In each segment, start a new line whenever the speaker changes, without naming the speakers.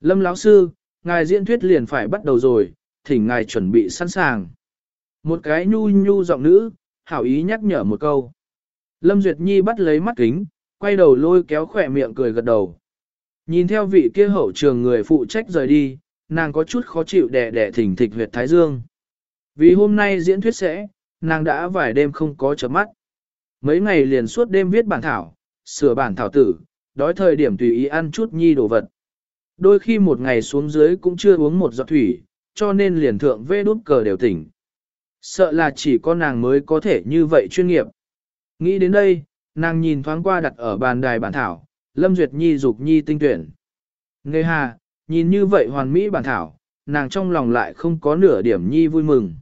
Lâm lão sư, ngài diễn thuyết liền phải bắt đầu rồi, thỉnh ngài chuẩn bị sẵn sàng. Một cái nhu nhu giọng nữ, hảo ý nhắc nhở một câu. Lâm Duyệt Nhi bắt lấy mắt kính, quay đầu lôi kéo khỏe miệng cười gật đầu. Nhìn theo vị kia hậu trường người phụ trách rời đi, nàng có chút khó chịu đẻ đẻ thỉnh thịch huyệt thái dương. Vì hôm nay diễn thuyết sẽ, nàng đã vài đêm không có chấm mắt. Mấy ngày liền suốt đêm viết bản thảo, sửa bản thảo tử, đói thời điểm tùy ý ăn chút nhi đồ vật. Đôi khi một ngày xuống dưới cũng chưa uống một giọt thủy, cho nên liền thượng vê đút cờ đều tỉnh. Sợ là chỉ có nàng mới có thể như vậy chuyên nghiệp. Nghĩ đến đây, nàng nhìn thoáng qua đặt ở bàn đài bản thảo, Lâm Duyệt Nhi dục nhi tinh tuyển. Nghe hà, nhìn như vậy hoàn mỹ bản thảo, nàng trong lòng lại không có nửa điểm nhi vui mừng.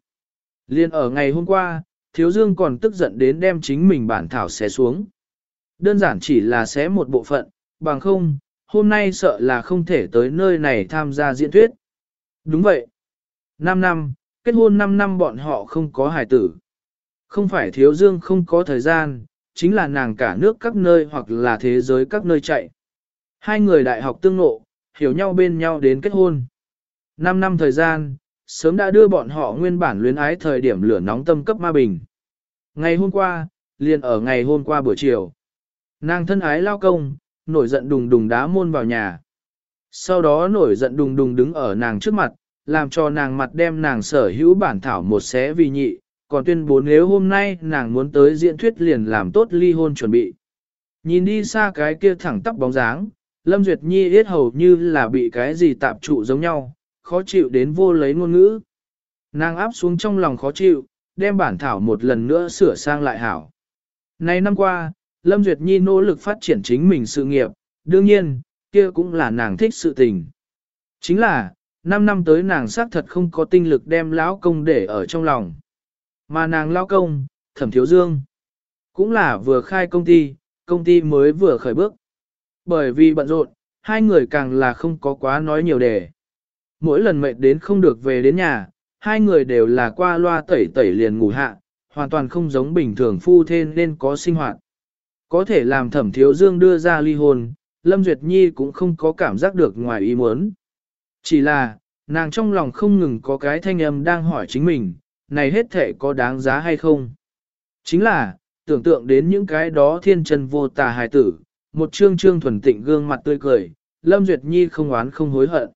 Liên ở ngày hôm qua, Thiếu Dương còn tức giận đến đem chính mình bản thảo xé xuống. Đơn giản chỉ là xé một bộ phận, bằng không, hôm nay sợ là không thể tới nơi này tham gia diễn thuyết. Đúng vậy. 5 năm, kết hôn 5 năm bọn họ không có hài tử. Không phải thiếu dương không có thời gian, chính là nàng cả nước các nơi hoặc là thế giới các nơi chạy. Hai người đại học tương ngộ, hiểu nhau bên nhau đến kết hôn. 5 năm thời gian, sớm đã đưa bọn họ nguyên bản luyến ái thời điểm lửa nóng tâm cấp ma bình. Ngày hôm qua, liền ở ngày hôm qua buổi chiều. Nàng thân ái lao công, nổi giận đùng đùng đá môn vào nhà. Sau đó nổi giận đùng đùng đứng ở nàng trước mặt, làm cho nàng mặt đem nàng sở hữu bản thảo một xé vì nhị, còn tuyên bố nếu hôm nay nàng muốn tới diễn thuyết liền làm tốt ly hôn chuẩn bị. Nhìn đi xa cái kia thẳng tắp bóng dáng, Lâm Duyệt Nhi biết hầu như là bị cái gì tạp trụ giống nhau, khó chịu đến vô lấy ngôn ngữ. Nàng áp xuống trong lòng khó chịu, đem bản thảo một lần nữa sửa sang lại hảo. Này năm qua, Lâm Duyệt Nhi nỗ lực phát triển chính mình sự nghiệp, đương nhiên, kia cũng là nàng thích sự tình. Chính là, 5 năm tới nàng xác thật không có tinh lực đem lão công để ở trong lòng. Mà nàng lão công, thẩm thiếu dương, cũng là vừa khai công ty, công ty mới vừa khởi bước. Bởi vì bận rộn, hai người càng là không có quá nói nhiều đề. Mỗi lần mệt đến không được về đến nhà, hai người đều là qua loa tẩy tẩy liền ngủ hạ, hoàn toàn không giống bình thường phu thê nên có sinh hoạt. Có thể làm thẩm thiếu dương đưa ra ly hôn, Lâm Duyệt Nhi cũng không có cảm giác được ngoài ý muốn. Chỉ là, nàng trong lòng không ngừng có cái thanh âm đang hỏi chính mình, này hết thể có đáng giá hay không? Chính là, tưởng tượng đến những cái đó thiên chân vô tà hài tử, một trương trương thuần tịnh gương mặt tươi cười, Lâm Duyệt Nhi không oán không hối hận.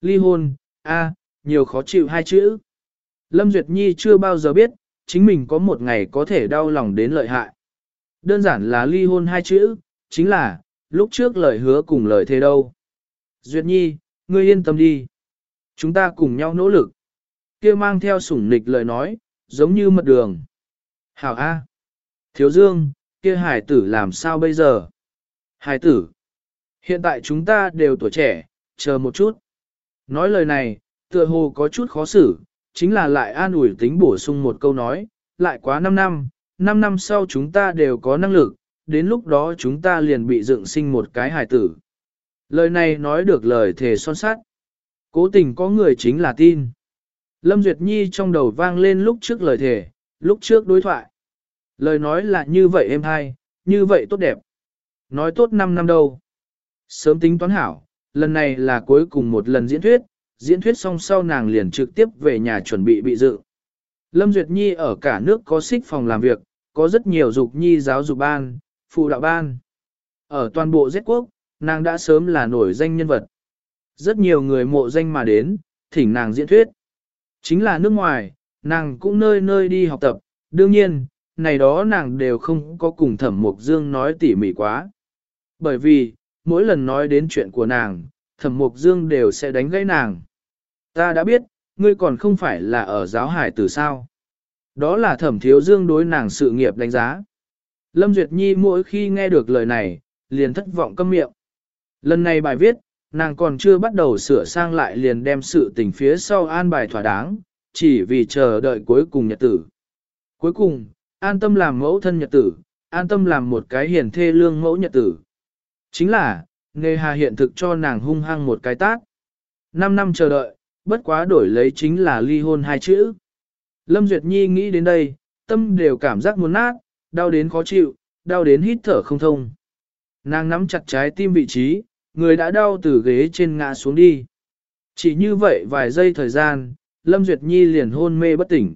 Ly hôn, a, nhiều khó chịu hai chữ. Lâm Duyệt Nhi chưa bao giờ biết, chính mình có một ngày có thể đau lòng đến lợi hại. Đơn giản là ly hôn hai chữ, chính là, lúc trước lời hứa cùng lời thề đâu. Duyệt Nhi, ngươi yên tâm đi. Chúng ta cùng nhau nỗ lực. kia mang theo sủng nịch lời nói, giống như mật đường. Hảo A. Thiếu Dương, kia hải tử làm sao bây giờ? Hải tử. Hiện tại chúng ta đều tuổi trẻ, chờ một chút. Nói lời này, tựa hồ có chút khó xử, chính là lại an ủi tính bổ sung một câu nói, lại quá 5 năm, 5 năm sau chúng ta đều có năng lực, đến lúc đó chúng ta liền bị dựng sinh một cái hài tử. Lời này nói được lời thề son sát. Cố tình có người chính là tin. Lâm Duyệt Nhi trong đầu vang lên lúc trước lời thề, lúc trước đối thoại. Lời nói là như vậy em hay, như vậy tốt đẹp. Nói tốt 5 năm đâu. Sớm tính toán hảo, lần này là cuối cùng một lần diễn thuyết, diễn thuyết xong sau nàng liền trực tiếp về nhà chuẩn bị bị dự. Lâm Duyệt Nhi ở cả nước có xích phòng làm việc, có rất nhiều dục nhi giáo dục ban, phụ đạo ban. Ở toàn bộ giết quốc, nàng đã sớm là nổi danh nhân vật. Rất nhiều người mộ danh mà đến, thỉnh nàng diễn thuyết. Chính là nước ngoài, nàng cũng nơi nơi đi học tập, đương nhiên, này đó nàng đều không có cùng thẩm mục dương nói tỉ mỉ quá. Bởi vì, mỗi lần nói đến chuyện của nàng, thẩm mục dương đều sẽ đánh gãy nàng. Ta đã biết, ngươi còn không phải là ở giáo hải từ sao. Đó là thẩm thiếu dương đối nàng sự nghiệp đánh giá. Lâm Duyệt Nhi mỗi khi nghe được lời này, liền thất vọng câm miệng. Lần này bài viết, nàng còn chưa bắt đầu sửa sang lại liền đem sự tình phía sau an bài thỏa đáng, chỉ vì chờ đợi cuối cùng nhật tử. Cuối cùng, an tâm làm mẫu thân nhật tử, an tâm làm một cái hiền thê lương mẫu nhật tử. Chính là, nghề hà hiện thực cho nàng hung hăng một cái tác. Năm năm chờ đợi, bất quá đổi lấy chính là ly hôn hai chữ. Lâm Duyệt Nhi nghĩ đến đây, tâm đều cảm giác muốn nát, đau đến khó chịu, đau đến hít thở không thông. Nàng nắm chặt trái tim vị trí, người đã đau từ ghế trên ngã xuống đi. Chỉ như vậy vài giây thời gian, Lâm Duyệt Nhi liền hôn mê bất tỉnh.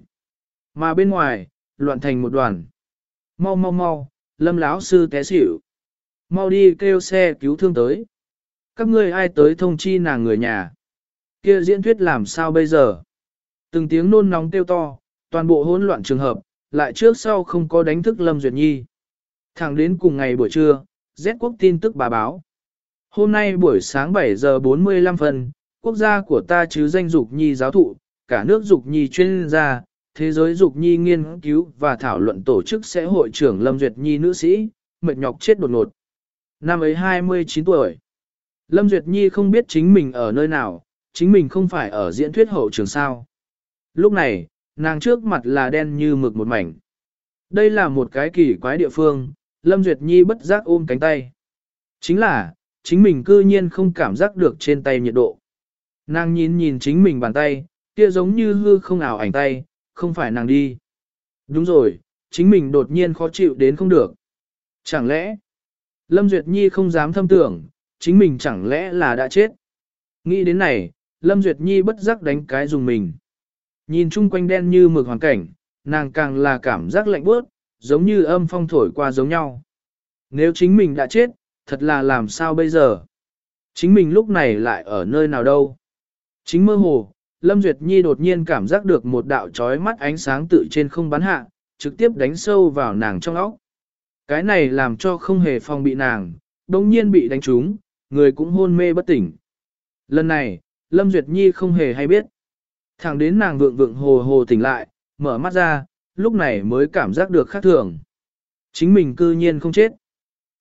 Mà bên ngoài, loạn thành một đoàn. Mau mau mau, Lâm lão sư té xỉu. Mau đi kêu xe cứu thương tới. Các ngươi ai tới thông chi nàng người nhà. Kia diễn thuyết làm sao bây giờ? Từng tiếng nôn nóng kêu to, toàn bộ hỗn loạn trường hợp, lại trước sau không có đánh thức Lâm Duyệt Nhi. Thẳng đến cùng ngày buổi trưa, Z quốc tin tức bà báo. Hôm nay buổi sáng 7 giờ 45 phân, quốc gia của ta chứ danh dục nhi giáo thụ, cả nước dục nhi chuyên gia, thế giới dục nhi nghiên cứu và thảo luận tổ chức sẽ hội trưởng Lâm Duyệt Nhi nữ sĩ, mệt nhọc chết đột ngột. Năm ấy 29 tuổi. Lâm Duyệt Nhi không biết chính mình ở nơi nào, chính mình không phải ở diễn thuyết hậu trường sao. Lúc này, nàng trước mặt là đen như mực một mảnh. Đây là một cái kỳ quái địa phương, Lâm Duyệt Nhi bất giác ôm cánh tay. Chính là, chính mình cư nhiên không cảm giác được trên tay nhiệt độ. Nàng nhìn nhìn chính mình bàn tay, kia giống như hư không ảo ảnh tay, không phải nàng đi. Đúng rồi, chính mình đột nhiên khó chịu đến không được. Chẳng lẽ, Lâm Duyệt Nhi không dám thâm tưởng, chính mình chẳng lẽ là đã chết. Nghĩ đến này, Lâm Duyệt Nhi bất giác đánh cái dùng mình. Nhìn chung quanh đen như mực hoàn cảnh, nàng càng là cảm giác lạnh bớt, giống như âm phong thổi qua giống nhau. Nếu chính mình đã chết, thật là làm sao bây giờ? Chính mình lúc này lại ở nơi nào đâu? Chính mơ hồ, Lâm Duyệt Nhi đột nhiên cảm giác được một đạo trói mắt ánh sáng tự trên không bắn hạ, trực tiếp đánh sâu vào nàng trong óc. Cái này làm cho không hề phong bị nàng, đồng nhiên bị đánh trúng, người cũng hôn mê bất tỉnh. Lần này, Lâm Duyệt Nhi không hề hay biết. Thẳng đến nàng vượng vượng hồ hồ tỉnh lại, mở mắt ra, lúc này mới cảm giác được khác thường. Chính mình cư nhiên không chết.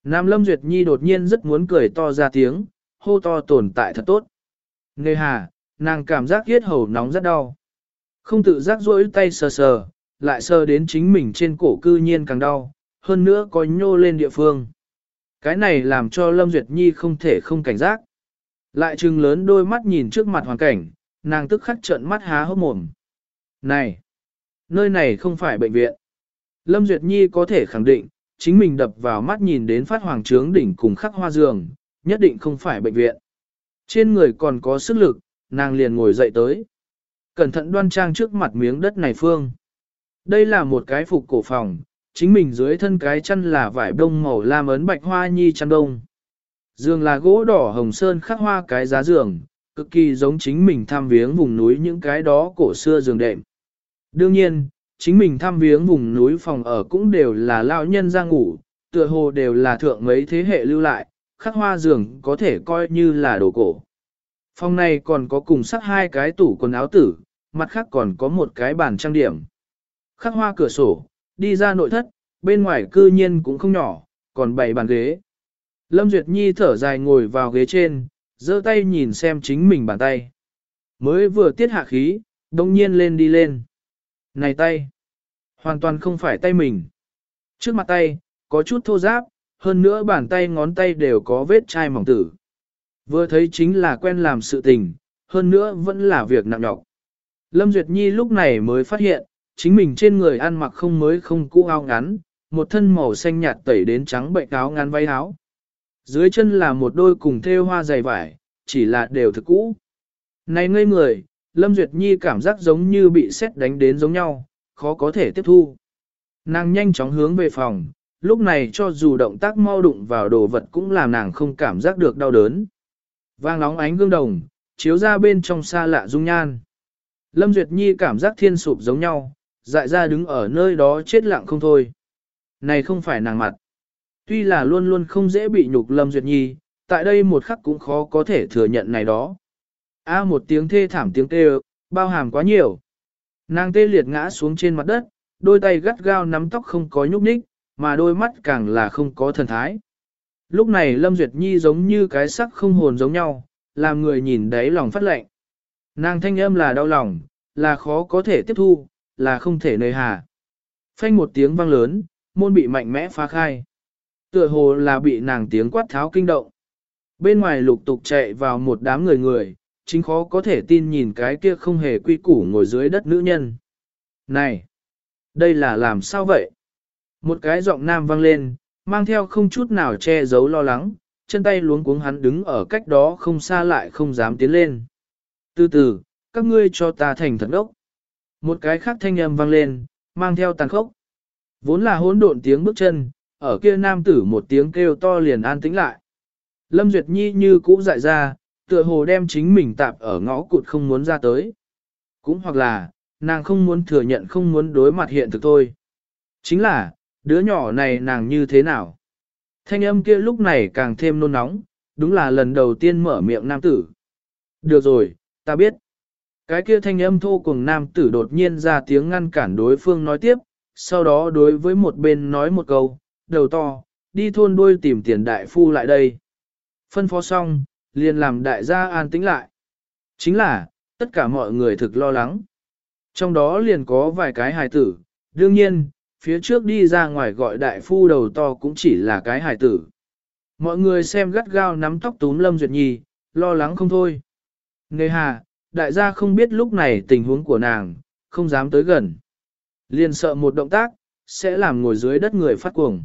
Nam Lâm Duyệt Nhi đột nhiên rất muốn cười to ra tiếng, hô to tồn tại thật tốt. Nghe hà, nàng cảm giác yết hầu nóng rất đau. Không tự giác rỗi tay sờ sờ, lại sờ đến chính mình trên cổ cư nhiên càng đau, hơn nữa có nhô lên địa phương. Cái này làm cho Lâm Duyệt Nhi không thể không cảnh giác. Lại trừng lớn đôi mắt nhìn trước mặt hoàn cảnh, nàng tức khắc trợn mắt há hốc mồm. Này! Nơi này không phải bệnh viện. Lâm Duyệt Nhi có thể khẳng định, chính mình đập vào mắt nhìn đến phát hoàng trướng đỉnh cùng khắc hoa giường, nhất định không phải bệnh viện. Trên người còn có sức lực, nàng liền ngồi dậy tới. Cẩn thận đoan trang trước mặt miếng đất này phương. Đây là một cái phục cổ phòng, chính mình dưới thân cái chăn là vải đông màu lam ấn bạch hoa nhi chăn đông. Giường là gỗ đỏ hồng sơn khắc hoa cái giá giường, cực kỳ giống chính mình tham viếng vùng núi những cái đó cổ xưa giường đệm. Đương nhiên, chính mình tham viếng vùng núi phòng ở cũng đều là lao nhân ra ngủ, tựa hồ đều là thượng mấy thế hệ lưu lại, khắc hoa giường có thể coi như là đồ cổ. Phòng này còn có cùng sắc hai cái tủ quần áo tử, mặt khác còn có một cái bàn trang điểm. Khắc hoa cửa sổ, đi ra nội thất, bên ngoài cư nhiên cũng không nhỏ, còn bảy bàn ghế. Lâm Duyệt Nhi thở dài ngồi vào ghế trên, giơ tay nhìn xem chính mình bàn tay. Mới vừa tiết hạ khí, đông nhiên lên đi lên. Này tay! Hoàn toàn không phải tay mình. Trước mặt tay, có chút thô giáp, hơn nữa bàn tay ngón tay đều có vết chai mỏng tử. Vừa thấy chính là quen làm sự tình, hơn nữa vẫn là việc nặng nhọc. Lâm Duyệt Nhi lúc này mới phát hiện, chính mình trên người ăn mặc không mới không cũ áo ngắn, một thân màu xanh nhạt tẩy đến trắng bệnh áo ngắn váy áo. Dưới chân là một đôi cùng thêu hoa dày vải, chỉ là đều thực cũ. Này ngây người, Lâm Duyệt Nhi cảm giác giống như bị xét đánh đến giống nhau, khó có thể tiếp thu. Nàng nhanh chóng hướng về phòng, lúc này cho dù động tác mau đụng vào đồ vật cũng làm nàng không cảm giác được đau đớn. Vang nóng ánh gương đồng, chiếu ra bên trong xa lạ dung nhan. Lâm Duyệt Nhi cảm giác thiên sụp giống nhau, dại ra đứng ở nơi đó chết lặng không thôi. Này không phải nàng mặt. Tuy là luôn luôn không dễ bị nhục Lâm Duyệt Nhi, tại đây một khắc cũng khó có thể thừa nhận này đó. A một tiếng thê thảm tiếng kêu, bao hàm quá nhiều. Nàng tê liệt ngã xuống trên mặt đất, đôi tay gắt gao nắm tóc không có nhúc nhích, mà đôi mắt càng là không có thần thái. Lúc này Lâm Duyệt Nhi giống như cái sắc không hồn giống nhau, làm người nhìn đấy lòng phát lệnh. Nàng thanh âm là đau lòng, là khó có thể tiếp thu, là không thể nơi hà. Phanh một tiếng vang lớn, môn bị mạnh mẽ phá khai. Tựa hồ là bị nàng tiếng quát tháo kinh động. Bên ngoài lục tục chạy vào một đám người người, chính khó có thể tin nhìn cái kia không hề quy củ ngồi dưới đất nữ nhân. Này! Đây là làm sao vậy? Một cái giọng nam vang lên, mang theo không chút nào che giấu lo lắng, chân tay luống cuống hắn đứng ở cách đó không xa lại không dám tiến lên. Từ từ, các ngươi cho ta thành thật đốc. Một cái khác thanh âm vang lên, mang theo tàn khốc. Vốn là hỗn độn tiếng bước chân, ở kia nam tử một tiếng kêu to liền an tĩnh lại. Lâm Duyệt Nhi như cũ dại ra, tựa hồ đem chính mình tạp ở ngõ cụt không muốn ra tới. Cũng hoặc là, nàng không muốn thừa nhận không muốn đối mặt hiện thực thôi. Chính là, đứa nhỏ này nàng như thế nào? Thanh âm kia lúc này càng thêm nôn nóng, đúng là lần đầu tiên mở miệng nam tử. Được rồi, ta biết. Cái kia thanh âm thô cùng nam tử đột nhiên ra tiếng ngăn cản đối phương nói tiếp, sau đó đối với một bên nói một câu, đầu to, đi thôn đuôi tìm tiền đại phu lại đây. Phân phó xong, liền làm đại gia an tĩnh lại. Chính là, tất cả mọi người thực lo lắng. Trong đó liền có vài cái hài tử, đương nhiên, phía trước đi ra ngoài gọi đại phu đầu to cũng chỉ là cái hài tử. Mọi người xem gắt gao nắm tóc túm Lâm Duyệt Nhi, lo lắng không thôi. Nề hà, đại gia không biết lúc này tình huống của nàng, không dám tới gần. Liền sợ một động tác, sẽ làm ngồi dưới đất người phát cuồng.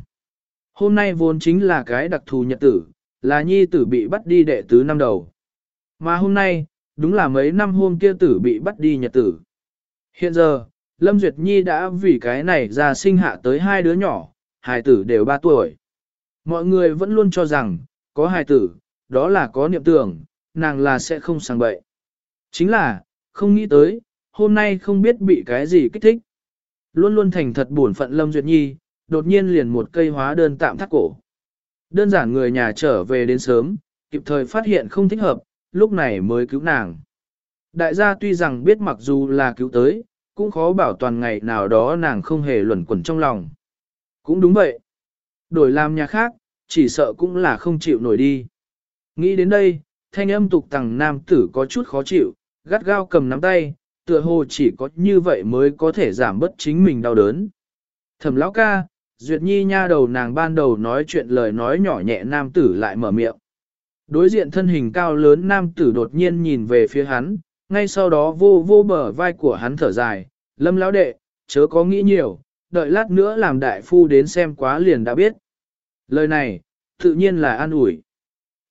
Hôm nay vốn chính là cái đặc thù nhật tử, là nhi tử bị bắt đi đệ tứ năm đầu. Mà hôm nay, đúng là mấy năm hôm kia tử bị bắt đi nhật tử. Hiện giờ, Lâm Duyệt Nhi đã vì cái này ra sinh hạ tới hai đứa nhỏ, hài tử đều ba tuổi. Mọi người vẫn luôn cho rằng, có hài tử, đó là có niệm tưởng, nàng là sẽ không sang bậy. Chính là, không nghĩ tới, hôm nay không biết bị cái gì kích thích. Luôn luôn thành thật buồn phận Lâm Duyệt Nhi, đột nhiên liền một cây hóa đơn tạm thắt cổ. Đơn giản người nhà trở về đến sớm, kịp thời phát hiện không thích hợp, lúc này mới cứu nàng. Đại gia tuy rằng biết mặc dù là cứu tới, cũng khó bảo toàn ngày nào đó nàng không hề luẩn quẩn trong lòng. Cũng đúng vậy. Đổi làm nhà khác, chỉ sợ cũng là không chịu nổi đi. Nghĩ đến đây, thanh âm tục tằng nam tử có chút khó chịu, gắt gao cầm nắm tay, tựa hồ chỉ có như vậy mới có thể giảm bớt chính mình đau đớn. Thẩm lão ca, Duyệt Nhi nha đầu nàng ban đầu nói chuyện lời nói nhỏ nhẹ nam tử lại mở miệng. Đối diện thân hình cao lớn nam tử đột nhiên nhìn về phía hắn, ngay sau đó vô vô bờ vai của hắn thở dài, lâm lão đệ, chớ có nghĩ nhiều, đợi lát nữa làm đại phu đến xem quá liền đã biết. Lời này, tự nhiên là an ủi.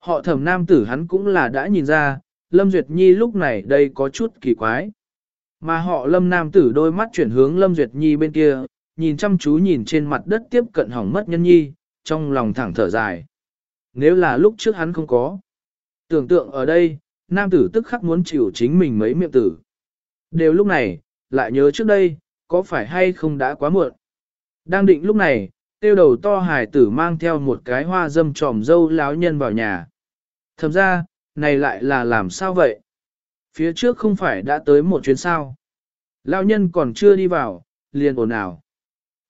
Họ thẩm nam tử hắn cũng là đã nhìn ra, Lâm Duyệt Nhi lúc này đây có chút kỳ quái. Mà họ Lâm nam tử đôi mắt chuyển hướng Lâm Duyệt Nhi bên kia, nhìn chăm chú nhìn trên mặt đất tiếp cận hỏng mất nhân nhi, trong lòng thẳng thở dài. Nếu là lúc trước hắn không có. Tưởng tượng ở đây, nam tử tức khắc muốn chịu chính mình mấy miệng tử. Đều lúc này, lại nhớ trước đây, có phải hay không đã quá muộn. Đang định lúc này, tiêu đầu to hải tử mang theo một cái hoa dâm tròm dâu láo nhân vào nhà. Thầm ra, này lại là làm sao vậy? Phía trước không phải đã tới một chuyến sao. Lao nhân còn chưa đi vào, liền ồn ào.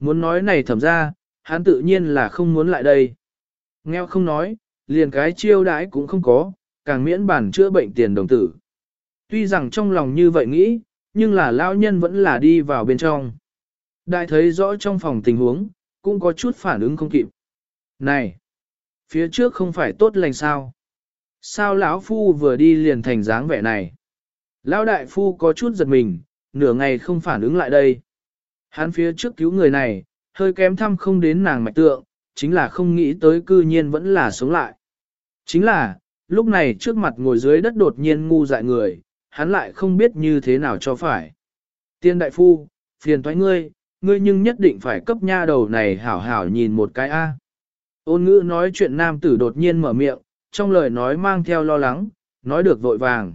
Muốn nói này thầm ra, hắn tự nhiên là không muốn lại đây. Nghèo không nói, liền cái chiêu đãi cũng không có, càng miễn bản chữa bệnh tiền đồng tử. Tuy rằng trong lòng như vậy nghĩ, nhưng là lao nhân vẫn là đi vào bên trong. Đại thấy rõ trong phòng tình huống, cũng có chút phản ứng không kịp. Này! Phía trước không phải tốt lành sao? Sao lão phu vừa đi liền thành dáng vẻ này? Lão đại phu có chút giật mình, nửa ngày không phản ứng lại đây. Hắn phía trước cứu người này, hơi kém thăm không đến nàng mạch tượng, chính là không nghĩ tới cư nhiên vẫn là sống lại. Chính là, lúc này trước mặt ngồi dưới đất đột nhiên ngu dại người, hắn lại không biết như thế nào cho phải. Tiên đại phu, phiền thoái ngươi, ngươi nhưng nhất định phải cấp nha đầu này hảo hảo nhìn một cái A. Ôn ngữ nói chuyện nam tử đột nhiên mở miệng, trong lời nói mang theo lo lắng, nói được vội vàng.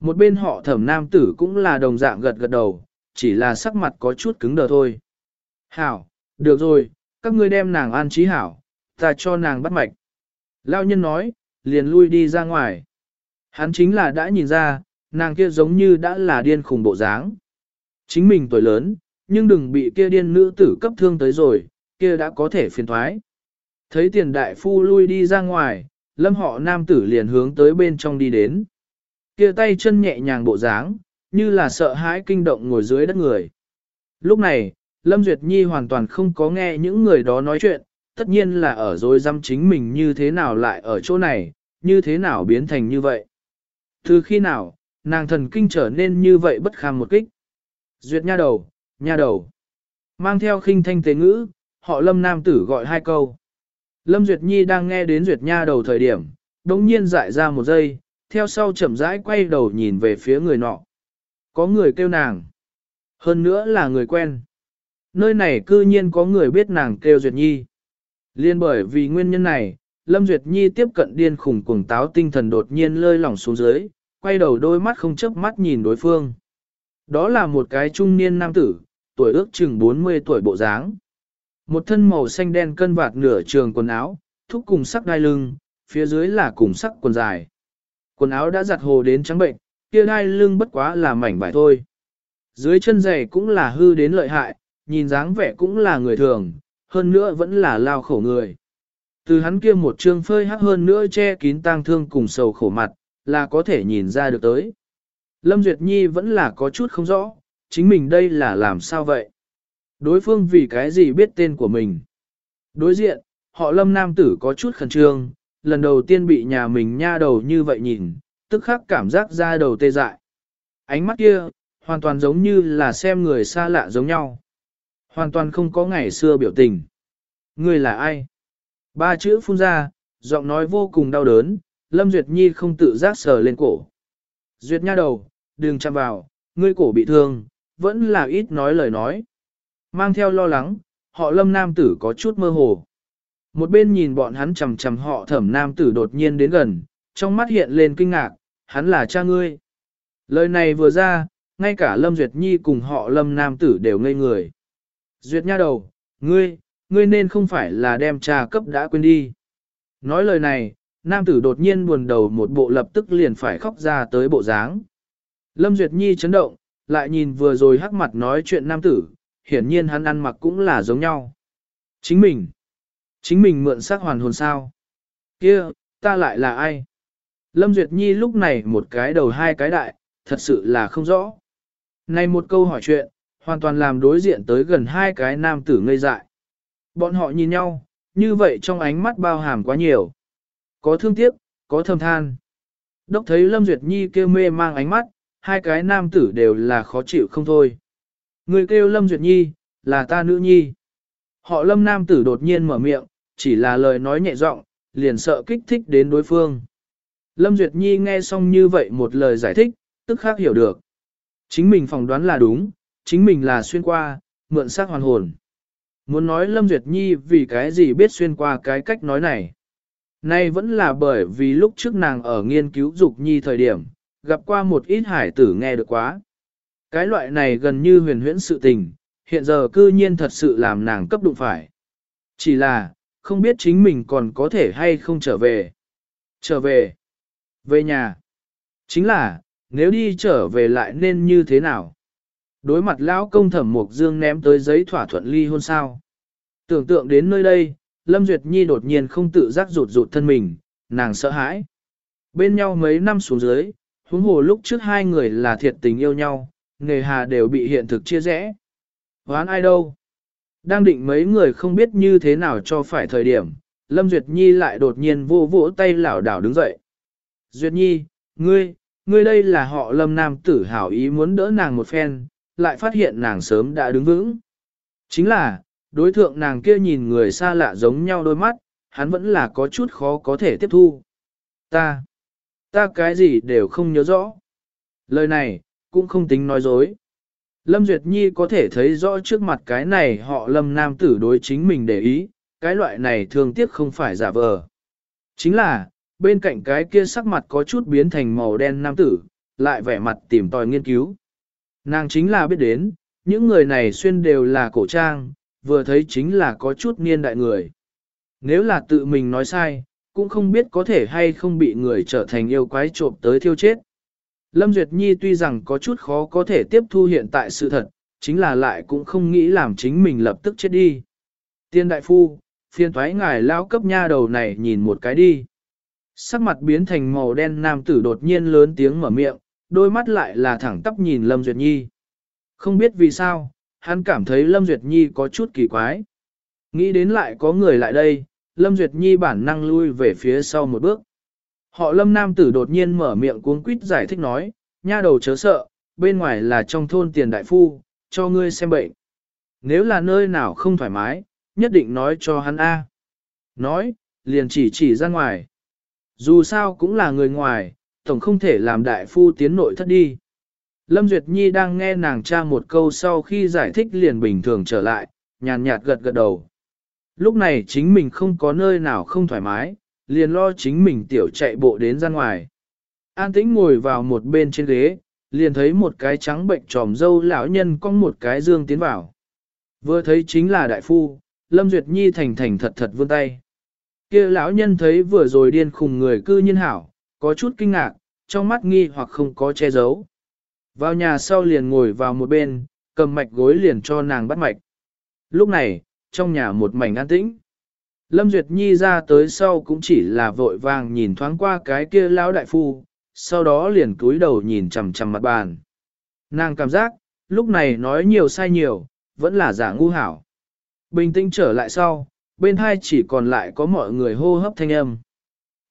Một bên họ thẩm nam tử cũng là đồng dạng gật gật đầu, chỉ là sắc mặt có chút cứng đờ thôi. Hảo, được rồi, các ngươi đem nàng an trí hảo, ta cho nàng bắt mạch. Lao nhân nói, liền lui đi ra ngoài. Hắn chính là đã nhìn ra, nàng kia giống như đã là điên khùng bộ dáng. Chính mình tuổi lớn, nhưng đừng bị kia điên nữ tử cấp thương tới rồi, kia đã có thể phiền thoái. Thấy tiền đại phu lui đi ra ngoài, lâm họ nam tử liền hướng tới bên trong đi đến. Kia tay chân nhẹ nhàng bộ dáng, như là sợ hãi kinh động ngồi dưới đất người. Lúc này, Lâm Duyệt Nhi hoàn toàn không có nghe những người đó nói chuyện, tất nhiên là ở dối dăm chính mình như thế nào lại ở chỗ này, như thế nào biến thành như vậy. Từ khi nào, nàng thần kinh trở nên như vậy bất kham một kích. Duyệt nha đầu, nha đầu. Mang theo khinh thanh tế ngữ, họ lâm nam tử gọi hai câu. Lâm Duyệt Nhi đang nghe đến Duyệt Nha đầu thời điểm, đống nhiên dại ra một giây, theo sau chậm rãi quay đầu nhìn về phía người nọ. Có người kêu nàng. Hơn nữa là người quen. Nơi này cư nhiên có người biết nàng kêu Duyệt Nhi. Liên bởi vì nguyên nhân này, Lâm Duyệt Nhi tiếp cận điên khủng cuồng táo tinh thần đột nhiên lơi lỏng xuống dưới, quay đầu đôi mắt không chớp mắt nhìn đối phương. Đó là một cái trung niên nam tử, tuổi ước chừng 40 tuổi bộ dáng. Một thân màu xanh đen cân vạt nửa trường quần áo, thúc cùng sắc đai lưng, phía dưới là cùng sắc quần dài. Quần áo đã giặt hồ đến trắng bệnh, kia đai lưng bất quá là mảnh vải thôi. Dưới chân giày cũng là hư đến lợi hại, nhìn dáng vẻ cũng là người thường, hơn nữa vẫn là lao khổ người. Từ hắn kia một trương phơi hắc hơn nữa che kín tang thương cùng sầu khổ mặt, là có thể nhìn ra được tới. Lâm Duyệt Nhi vẫn là có chút không rõ, chính mình đây là làm sao vậy? Đối phương vì cái gì biết tên của mình? Đối diện, họ Lâm Nam Tử có chút khẩn trương, lần đầu tiên bị nhà mình nha đầu như vậy nhìn, tức khắc cảm giác ra đầu tê dại. Ánh mắt kia, hoàn toàn giống như là xem người xa lạ giống nhau. Hoàn toàn không có ngày xưa biểu tình. Người là ai? Ba chữ phun ra, giọng nói vô cùng đau đớn, Lâm Duyệt Nhi không tự giác sờ lên cổ. Duyệt nha đầu, đừng chạm vào, ngươi cổ bị thương, vẫn là ít nói lời nói. Mang theo lo lắng, họ lâm nam tử có chút mơ hồ. Một bên nhìn bọn hắn chầm chầm họ thẩm nam tử đột nhiên đến gần, trong mắt hiện lên kinh ngạc, hắn là cha ngươi. Lời này vừa ra, ngay cả Lâm Duyệt Nhi cùng họ Lâm Nam Tử đều ngây người. Duyệt nha đầu, ngươi, ngươi nên không phải là đem cha cấp đã quên đi. Nói lời này, Nam Tử đột nhiên buồn đầu một bộ lập tức liền phải khóc ra tới bộ dáng. Lâm Duyệt Nhi chấn động, lại nhìn vừa rồi hắc mặt nói chuyện Nam Tử, hiển nhiên hắn ăn mặc cũng là giống nhau. Chính mình, chính mình mượn sắc hoàn hồn sao. kia ta lại là ai? Lâm Duyệt Nhi lúc này một cái đầu hai cái đại, thật sự là không rõ. Này một câu hỏi chuyện, hoàn toàn làm đối diện tới gần hai cái nam tử ngây dại. Bọn họ nhìn nhau, như vậy trong ánh mắt bao hàm quá nhiều. Có thương tiếc, có thầm than. Đốc thấy Lâm Duyệt Nhi kêu mê mang ánh mắt, hai cái nam tử đều là khó chịu không thôi. Người kêu Lâm Duyệt Nhi, là ta nữ nhi. Họ Lâm nam tử đột nhiên mở miệng, chỉ là lời nói nhẹ giọng, liền sợ kích thích đến đối phương. Lâm Duyệt Nhi nghe xong như vậy một lời giải thích, tức khác hiểu được. Chính mình phỏng đoán là đúng, chính mình là xuyên qua, mượn xác hoàn hồn. Muốn nói Lâm Duyệt Nhi vì cái gì biết xuyên qua cái cách nói này. Nay vẫn là bởi vì lúc trước nàng ở nghiên cứu dục nhi thời điểm, gặp qua một ít hải tử nghe được quá. Cái loại này gần như huyền huyễn sự tình, hiện giờ cư nhiên thật sự làm nàng cấp đụng phải. Chỉ là, không biết chính mình còn có thể hay không trở về. Trở về. Về nhà. Chính là, nếu đi trở về lại nên như thế nào? Đối mặt lão công thẩm mục dương ném tới giấy thỏa thuận ly hôn sao. Tưởng tượng đến nơi đây, Lâm Duyệt Nhi đột nhiên không tự giác rụt rụt thân mình, nàng sợ hãi. Bên nhau mấy năm xuống dưới, huống hồ lúc trước hai người là thiệt tình yêu nhau, nghề hà đều bị hiện thực chia rẽ. Hoán ai đâu? Đang định mấy người không biết như thế nào cho phải thời điểm, Lâm Duyệt Nhi lại đột nhiên vô vỗ tay lảo đảo đứng dậy. Duyệt Nhi, ngươi, ngươi đây là họ Lâm Nam tử hảo ý muốn đỡ nàng một phen, lại phát hiện nàng sớm đã đứng vững. Chính là, đối thượng nàng kia nhìn người xa lạ giống nhau đôi mắt, hắn vẫn là có chút khó có thể tiếp thu. Ta, ta cái gì đều không nhớ rõ. Lời này, cũng không tính nói dối. Lâm Duyệt Nhi có thể thấy rõ trước mặt cái này họ Lâm Nam tử đối chính mình để ý, cái loại này thường tiếc không phải giả vờ. Chính là, bên cạnh cái kia sắc mặt có chút biến thành màu đen nam tử, lại vẻ mặt tìm tòi nghiên cứu. Nàng chính là biết đến, những người này xuyên đều là cổ trang, vừa thấy chính là có chút niên đại người. Nếu là tự mình nói sai, cũng không biết có thể hay không bị người trở thành yêu quái trộm tới thiêu chết. Lâm Duyệt Nhi tuy rằng có chút khó có thể tiếp thu hiện tại sự thật, chính là lại cũng không nghĩ làm chính mình lập tức chết đi. Tiên đại phu, phiên thoái ngài lao cấp nha đầu này nhìn một cái đi. Sắc mặt biến thành màu đen nam tử đột nhiên lớn tiếng mở miệng, đôi mắt lại là thẳng tắp nhìn Lâm Duyệt Nhi. Không biết vì sao, hắn cảm thấy Lâm Duyệt Nhi có chút kỳ quái. Nghĩ đến lại có người lại đây, Lâm Duyệt Nhi bản năng lui về phía sau một bước. Họ Lâm Nam tử đột nhiên mở miệng cuống quýt giải thích nói, nha đầu chớ sợ, bên ngoài là trong thôn tiền đại phu, cho ngươi xem bệnh. Nếu là nơi nào không thoải mái, nhất định nói cho hắn A. Nói, liền chỉ chỉ ra ngoài. Dù sao cũng là người ngoài, tổng không thể làm đại phu tiến nội thất đi. Lâm Duyệt Nhi đang nghe nàng cha một câu sau khi giải thích liền bình thường trở lại, nhàn nhạt gật gật đầu. Lúc này chính mình không có nơi nào không thoải mái, liền lo chính mình tiểu chạy bộ đến ra ngoài. An tĩnh ngồi vào một bên trên ghế, liền thấy một cái trắng bệnh tròm dâu lão nhân con một cái dương tiến vào. Vừa thấy chính là đại phu, Lâm Duyệt Nhi thành thành thật thật vươn tay kia lão nhân thấy vừa rồi điên khùng người cư nhiên hảo, có chút kinh ngạc, trong mắt nghi hoặc không có che giấu. Vào nhà sau liền ngồi vào một bên, cầm mạch gối liền cho nàng bắt mạch. Lúc này, trong nhà một mảnh an tĩnh. Lâm Duyệt Nhi ra tới sau cũng chỉ là vội vàng nhìn thoáng qua cái kia lão đại phu, sau đó liền cúi đầu nhìn chằm chằm mặt bàn. Nàng cảm giác, lúc này nói nhiều sai nhiều, vẫn là giả ngu hảo. Bình tĩnh trở lại sau, bên hai chỉ còn lại có mọi người hô hấp thanh âm.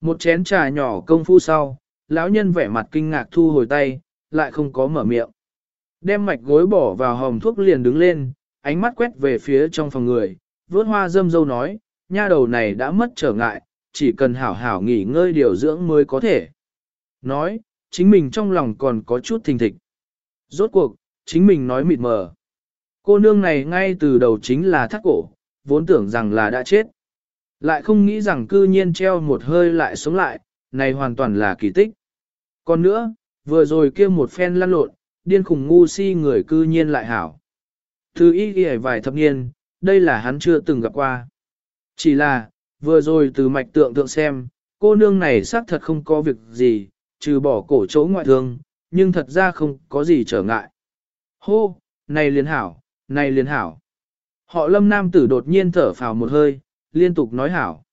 Một chén trà nhỏ công phu sau, lão nhân vẻ mặt kinh ngạc thu hồi tay, lại không có mở miệng. Đem mạch gối bỏ vào hồng thuốc liền đứng lên, ánh mắt quét về phía trong phòng người, vớt hoa dâm dâu nói, nha đầu này đã mất trở ngại, chỉ cần hảo hảo nghỉ ngơi điều dưỡng mới có thể. Nói, chính mình trong lòng còn có chút thình thịch. Rốt cuộc, chính mình nói mịt mờ. Cô nương này ngay từ đầu chính là thắt cổ, vốn tưởng rằng là đã chết. Lại không nghĩ rằng cư nhiên treo một hơi lại sống lại, này hoàn toàn là kỳ tích. Còn nữa, vừa rồi kia một phen lăn lộn, điên khùng ngu si người cư nhiên lại hảo. Thứ ý ghi vài thập niên, đây là hắn chưa từng gặp qua. Chỉ là, vừa rồi từ mạch tượng tượng xem, cô nương này xác thật không có việc gì, trừ bỏ cổ chỗ ngoại thương, nhưng thật ra không có gì trở ngại. Hô, này liền hảo, này liền hảo. Họ lâm nam tử đột nhiên thở phào một hơi, liên tục nói hảo.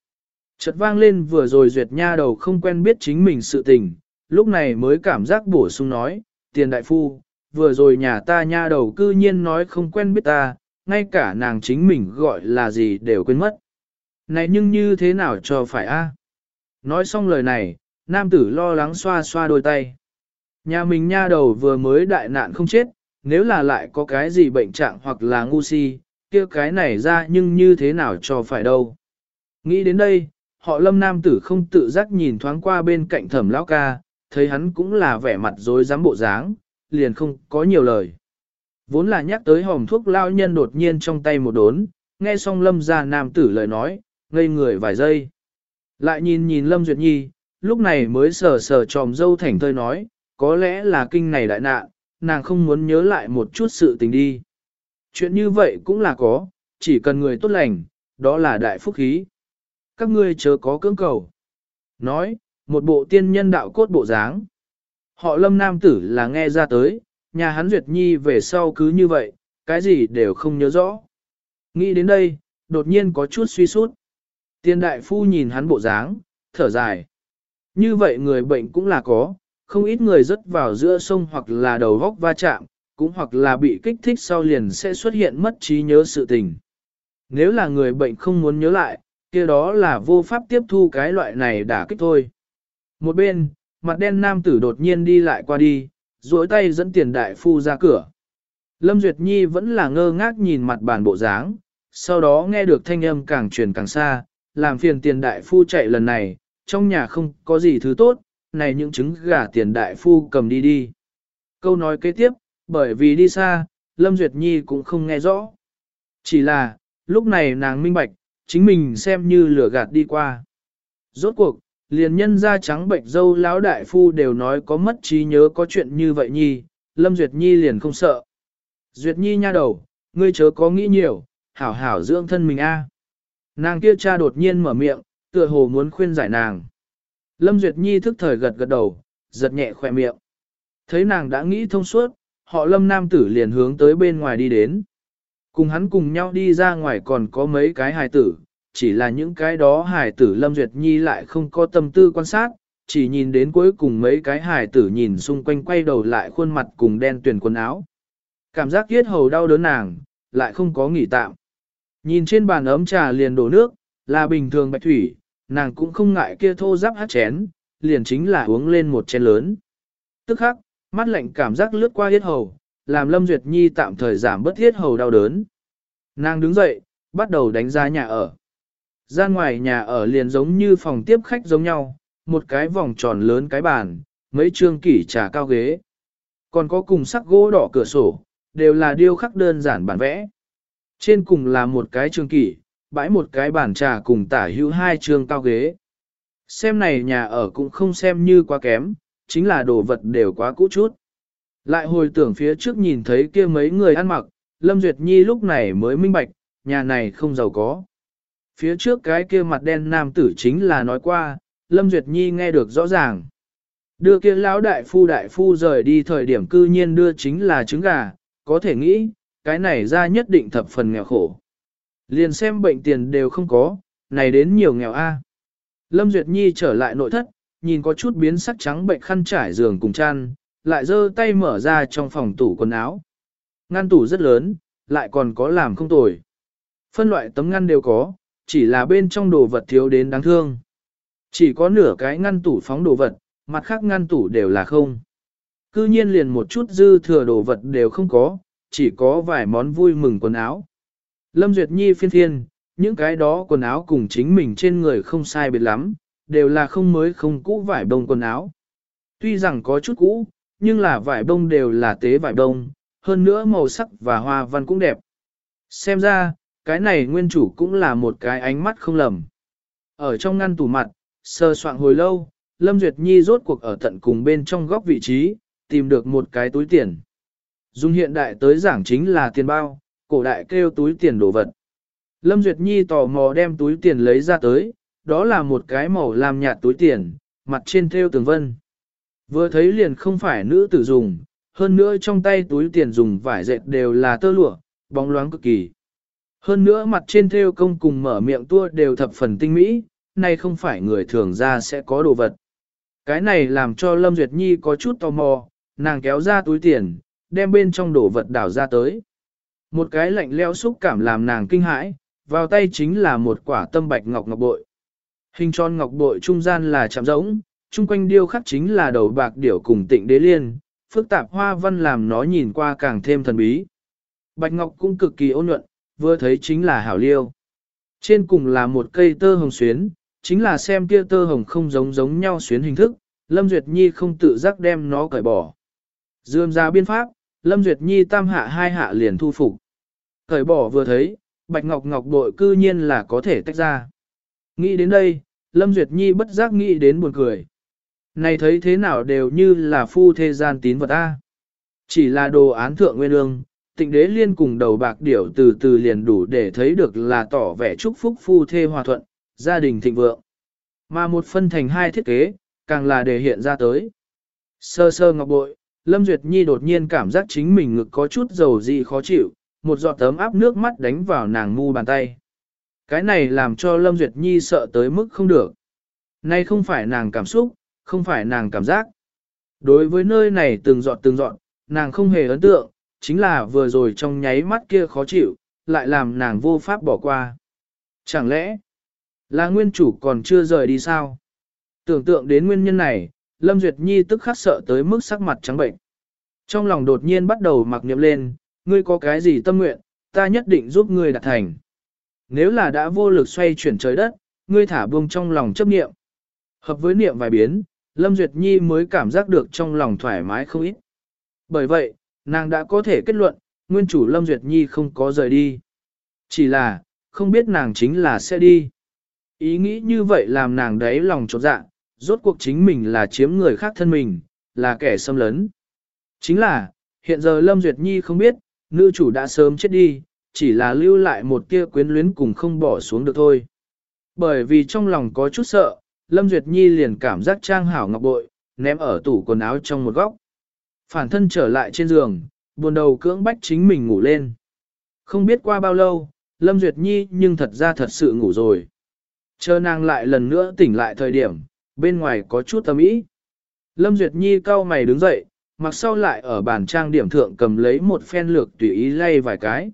Chợt vang lên vừa rồi duyệt nha đầu không quen biết chính mình sự tình, lúc này mới cảm giác bổ sung nói, tiền đại phu, vừa rồi nhà ta nha đầu cư nhiên nói không quen biết ta, ngay cả nàng chính mình gọi là gì đều quên mất. Này nhưng như thế nào cho phải a? Nói xong lời này, nam tử lo lắng xoa xoa đôi tay. Nhà mình nha đầu vừa mới đại nạn không chết, nếu là lại có cái gì bệnh trạng hoặc là ngu si, kia cái này ra nhưng như thế nào cho phải đâu. Nghĩ đến đây, họ lâm nam tử không tự giác nhìn thoáng qua bên cạnh thẩm lão ca, thấy hắn cũng là vẻ mặt dối dám bộ dáng, liền không có nhiều lời. Vốn là nhắc tới hòm thuốc lao nhân đột nhiên trong tay một đốn, nghe xong lâm ra nam tử lời nói, ngây người vài giây. Lại nhìn nhìn lâm duyệt nhi, lúc này mới sờ sờ tròm dâu thảnh thơi nói, có lẽ là kinh này đại nạn, nàng không muốn nhớ lại một chút sự tình đi. Chuyện như vậy cũng là có, chỉ cần người tốt lành, đó là đại phúc khí. Các ngươi chớ có cưỡng cầu. Nói, một bộ tiên nhân đạo cốt bộ dáng. Họ lâm nam tử là nghe ra tới, nhà hắn duyệt nhi về sau cứ như vậy, cái gì đều không nhớ rõ. Nghĩ đến đây, đột nhiên có chút suy sút. Tiên đại phu nhìn hắn bộ dáng, thở dài. Như vậy người bệnh cũng là có, không ít người rớt vào giữa sông hoặc là đầu góc va chạm, cũng hoặc là bị kích thích sau liền sẽ xuất hiện mất trí nhớ sự tình. Nếu là người bệnh không muốn nhớ lại, kia đó là vô pháp tiếp thu cái loại này đả kích thôi. Một bên, mặt đen nam tử đột nhiên đi lại qua đi, duỗi tay dẫn tiền đại phu ra cửa. Lâm Duyệt Nhi vẫn là ngơ ngác nhìn mặt bàn bộ dáng, sau đó nghe được thanh âm càng truyền càng xa, làm phiền tiền đại phu chạy lần này, trong nhà không có gì thứ tốt, này những trứng gà tiền đại phu cầm đi đi. Câu nói kế tiếp, bởi vì đi xa, Lâm Duyệt Nhi cũng không nghe rõ. Chỉ là, lúc này nàng minh bạch, chính mình xem như lửa gạt đi qua. Rốt cuộc, liền nhân da trắng bệnh dâu lão đại phu đều nói có mất trí nhớ có chuyện như vậy nhi, Lâm Duyệt Nhi liền không sợ. Duyệt Nhi nha đầu, ngươi chớ có nghĩ nhiều, hảo hảo dưỡng thân mình a. Nàng kia cha đột nhiên mở miệng, tựa hồ muốn khuyên giải nàng. Lâm Duyệt Nhi thức thời gật gật đầu, giật nhẹ khỏe miệng. Thấy nàng đã nghĩ thông suốt, họ Lâm Nam tử liền hướng tới bên ngoài đi đến. Cùng hắn cùng nhau đi ra ngoài còn có mấy cái hài tử, chỉ là những cái đó hài tử Lâm Duyệt Nhi lại không có tâm tư quan sát, chỉ nhìn đến cuối cùng mấy cái hài tử nhìn xung quanh quay đầu lại khuôn mặt cùng đen tuyển quần áo. Cảm giác yết hầu đau đớn nàng, lại không có nghỉ tạm. Nhìn trên bàn ấm trà liền đổ nước, là bình thường bạch thủy, nàng cũng không ngại kia thô giáp hát chén, liền chính là uống lên một chén lớn. Tức khắc, mắt lạnh cảm giác lướt qua yết hầu, làm Lâm Duyệt Nhi tạm thời giảm bớt yết hầu đau đớn. Nàng đứng dậy, bắt đầu đánh giá nhà ở. Ra ngoài nhà ở liền giống như phòng tiếp khách giống nhau, một cái vòng tròn lớn cái bàn, mấy trương kỷ trà cao ghế. Còn có cùng sắc gỗ đỏ cửa sổ, đều là điêu khắc đơn giản bản vẽ. Trên cùng là một cái trường kỷ, bãi một cái bàn trà cùng tả hữu hai trường cao ghế. Xem này nhà ở cũng không xem như quá kém, chính là đồ vật đều quá cũ chút. Lại hồi tưởng phía trước nhìn thấy kia mấy người ăn mặc, Lâm Duyệt Nhi lúc này mới minh bạch, nhà này không giàu có. Phía trước cái kia mặt đen nam tử chính là nói qua, Lâm Duyệt Nhi nghe được rõ ràng. Đưa kia lão đại phu đại phu rời đi thời điểm cư nhiên đưa chính là trứng gà, có thể nghĩ, cái này ra nhất định thập phần nghèo khổ. Liền xem bệnh tiền đều không có, này đến nhiều nghèo a. Lâm Duyệt Nhi trở lại nội thất, nhìn có chút biến sắc trắng bệnh khăn trải giường cùng chăn, lại giơ tay mở ra trong phòng tủ quần áo. Ngăn tủ rất lớn, lại còn có làm không tồi. Phân loại tấm ngăn đều có, chỉ là bên trong đồ vật thiếu đến đáng thương. Chỉ có nửa cái ngăn tủ phóng đồ vật, mặt khác ngăn tủ đều là không. Cư nhiên liền một chút dư thừa đồ vật đều không có, chỉ có vài món vui mừng quần áo. Lâm Duyệt Nhi phiên thiên, những cái đó quần áo cùng chính mình trên người không sai biệt lắm, đều là không mới không cũ vải bông quần áo. Tuy rằng có chút cũ, nhưng là vải bông đều là tế vải bông, hơn nữa màu sắc và hoa văn cũng đẹp. Xem ra, cái này nguyên chủ cũng là một cái ánh mắt không lầm. Ở trong ngăn tủ mặt, sơ soạn hồi lâu, Lâm Duyệt Nhi rốt cuộc ở tận cùng bên trong góc vị trí, tìm được một cái túi tiền. Dùng hiện đại tới giảng chính là tiền bao, cổ đại kêu túi tiền đồ vật. Lâm Duyệt Nhi tò mò đem túi tiền lấy ra tới, đó là một cái màu làm nhạt túi tiền, mặt trên theo tường vân. Vừa thấy liền không phải nữ tử dùng, hơn nữa trong tay túi tiền dùng vải dệt đều là tơ lụa, bóng loáng cực kỳ. Hơn nữa mặt trên theo công cùng mở miệng tua đều thập phần tinh mỹ, này không phải người thường ra sẽ có đồ vật. Cái này làm cho Lâm Duyệt Nhi có chút tò mò, nàng kéo ra túi tiền, đem bên trong đồ vật đảo ra tới. Một cái lạnh leo xúc cảm làm nàng kinh hãi, vào tay chính là một quả tâm bạch ngọc ngọc bội. Hình tròn ngọc bội trung gian là chạm rỗng, chung quanh điêu khắc chính là đầu bạc điểu cùng tịnh đế liên, phức tạp hoa văn làm nó nhìn qua càng thêm thần bí. Bạch ngọc cũng cực kỳ ôn nhuận, vừa thấy chính là hảo liêu. Trên cùng là một cây tơ hồng xuyến, chính là xem kia tơ hồng không giống giống nhau xuyến hình thức, Lâm Duyệt Nhi không tự giác đem nó cởi bỏ. Dương ra biên pháp, Lâm Duyệt Nhi tam hạ hai hạ liền thu phục. Cởi bỏ vừa thấy, bạch ngọc ngọc bội cư nhiên là có thể tách ra. Nghĩ đến đây, Lâm Duyệt Nhi bất giác nghĩ đến buồn cười. Này thấy thế nào đều như là phu thế gian tín vật A. Chỉ là đồ án thượng nguyên ương, tịnh đế liên cùng đầu bạc điểu từ từ liền đủ để thấy được là tỏ vẻ chúc phúc phu thê hòa thuận, gia đình thịnh vượng. Mà một phân thành hai thiết kế, càng là để hiện ra tới. Sơ sơ ngọc bội, Lâm Duyệt Nhi đột nhiên cảm giác chính mình ngực có chút dầu dị khó chịu, một giọt tấm áp nước mắt đánh vào nàng mu bàn tay. Cái này làm cho Lâm Duyệt Nhi sợ tới mức không được. Nay không phải nàng cảm xúc, không phải nàng cảm giác. Đối với nơi này từng dọn từng dọn nàng không hề ấn tượng, chính là vừa rồi trong nháy mắt kia khó chịu, lại làm nàng vô pháp bỏ qua. Chẳng lẽ, là nguyên chủ còn chưa rời đi sao? Tưởng tượng đến nguyên nhân này, Lâm Duyệt Nhi tức khắc sợ tới mức sắc mặt trắng bệnh. Trong lòng đột nhiên bắt đầu mặc niệm lên, ngươi có cái gì tâm nguyện, ta nhất định giúp ngươi đạt thành. Nếu là đã vô lực xoay chuyển trời đất, ngươi thả buông trong lòng chấp niệm. Hợp với niệm vài biến, Lâm Duyệt Nhi mới cảm giác được trong lòng thoải mái không ít. Bởi vậy, nàng đã có thể kết luận, nguyên chủ Lâm Duyệt Nhi không có rời đi. Chỉ là, không biết nàng chính là sẽ đi. Ý nghĩ như vậy làm nàng đấy lòng trột dạ, rốt cuộc chính mình là chiếm người khác thân mình, là kẻ xâm lấn. Chính là, hiện giờ Lâm Duyệt Nhi không biết, nữ chủ đã sớm chết đi, chỉ là lưu lại một tia quyến luyến cùng không bỏ xuống được thôi. Bởi vì trong lòng có chút sợ, Lâm Duyệt Nhi liền cảm giác trang hảo ngọc bội, ném ở tủ quần áo trong một góc. Phản thân trở lại trên giường, buồn đầu cưỡng bách chính mình ngủ lên. Không biết qua bao lâu, Lâm Duyệt Nhi nhưng thật ra thật sự ngủ rồi. Chờ nàng lại lần nữa tỉnh lại thời điểm, bên ngoài có chút tâm ý. Lâm Duyệt Nhi cau mày đứng dậy, mặc sau lại ở bàn trang điểm thượng cầm lấy một phen lược tùy ý lay vài cái.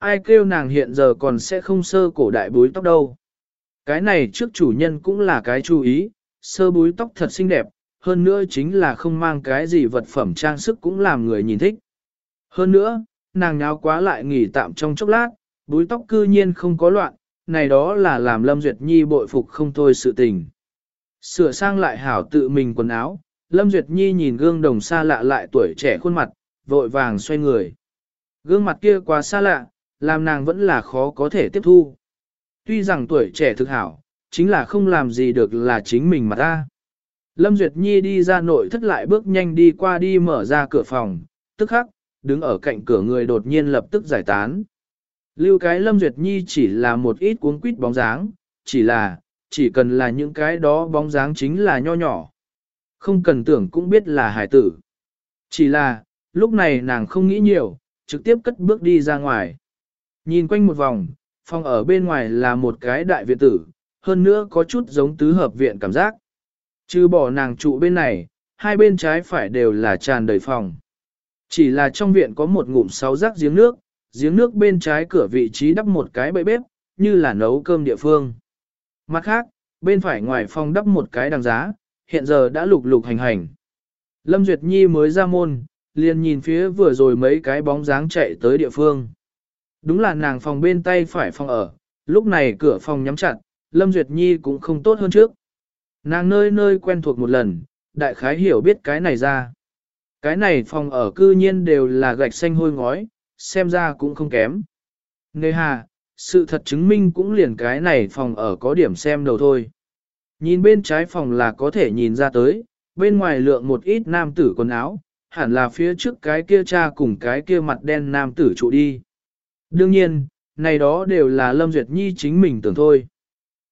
Ai kêu nàng hiện giờ còn sẽ không sơ cổ đại búi tóc đâu. Cái này trước chủ nhân cũng là cái chú ý, sơ búi tóc thật xinh đẹp, hơn nữa chính là không mang cái gì vật phẩm trang sức cũng làm người nhìn thích. Hơn nữa, nàng nháo quá lại nghỉ tạm trong chốc lát, búi tóc cư nhiên không có loạn, này đó là làm Lâm Duyệt Nhi bội phục không thôi sự tình. Sửa sang lại hảo tự mình quần áo, Lâm Duyệt Nhi nhìn gương đồng xa lạ lại tuổi trẻ khuôn mặt, vội vàng xoay người. Gương mặt kia quá xa lạ, làm nàng vẫn là khó có thể tiếp thu. Tuy rằng tuổi trẻ thực hảo, chính là không làm gì được là chính mình mà ta. Lâm Duyệt Nhi đi ra nội thất lại bước nhanh đi qua đi mở ra cửa phòng, tức khắc, đứng ở cạnh cửa người đột nhiên lập tức giải tán. Lưu cái Lâm Duyệt Nhi chỉ là một ít cuốn quýt bóng dáng, chỉ là, chỉ cần là những cái đó bóng dáng chính là nho nhỏ. Không cần tưởng cũng biết là hải tử. Chỉ là, lúc này nàng không nghĩ nhiều, trực tiếp cất bước đi ra ngoài. Nhìn quanh một vòng, phòng ở bên ngoài là một cái đại viện tử, hơn nữa có chút giống tứ hợp viện cảm giác. Chứ bỏ nàng trụ bên này, hai bên trái phải đều là tràn đầy phòng. Chỉ là trong viện có một ngụm sáu rác giếng nước, giếng nước bên trái cửa vị trí đắp một cái bậy bếp, như là nấu cơm địa phương. Mặt khác, bên phải ngoài phòng đắp một cái đằng giá, hiện giờ đã lục lục hành hành. Lâm Duyệt Nhi mới ra môn, liền nhìn phía vừa rồi mấy cái bóng dáng chạy tới địa phương. Đúng là nàng phòng bên tay phải phòng ở, lúc này cửa phòng nhắm chặt, Lâm Duyệt Nhi cũng không tốt hơn trước. Nàng nơi nơi quen thuộc một lần, đại khái hiểu biết cái này ra. Cái này phòng ở cư nhiên đều là gạch xanh hôi ngói, xem ra cũng không kém. Nề hà, sự thật chứng minh cũng liền cái này phòng ở có điểm xem đầu thôi. Nhìn bên trái phòng là có thể nhìn ra tới, bên ngoài lượng một ít nam tử quần áo, hẳn là phía trước cái kia cha cùng cái kia mặt đen nam tử trụ đi. Đương nhiên, này đó đều là Lâm Duyệt Nhi chính mình tưởng thôi.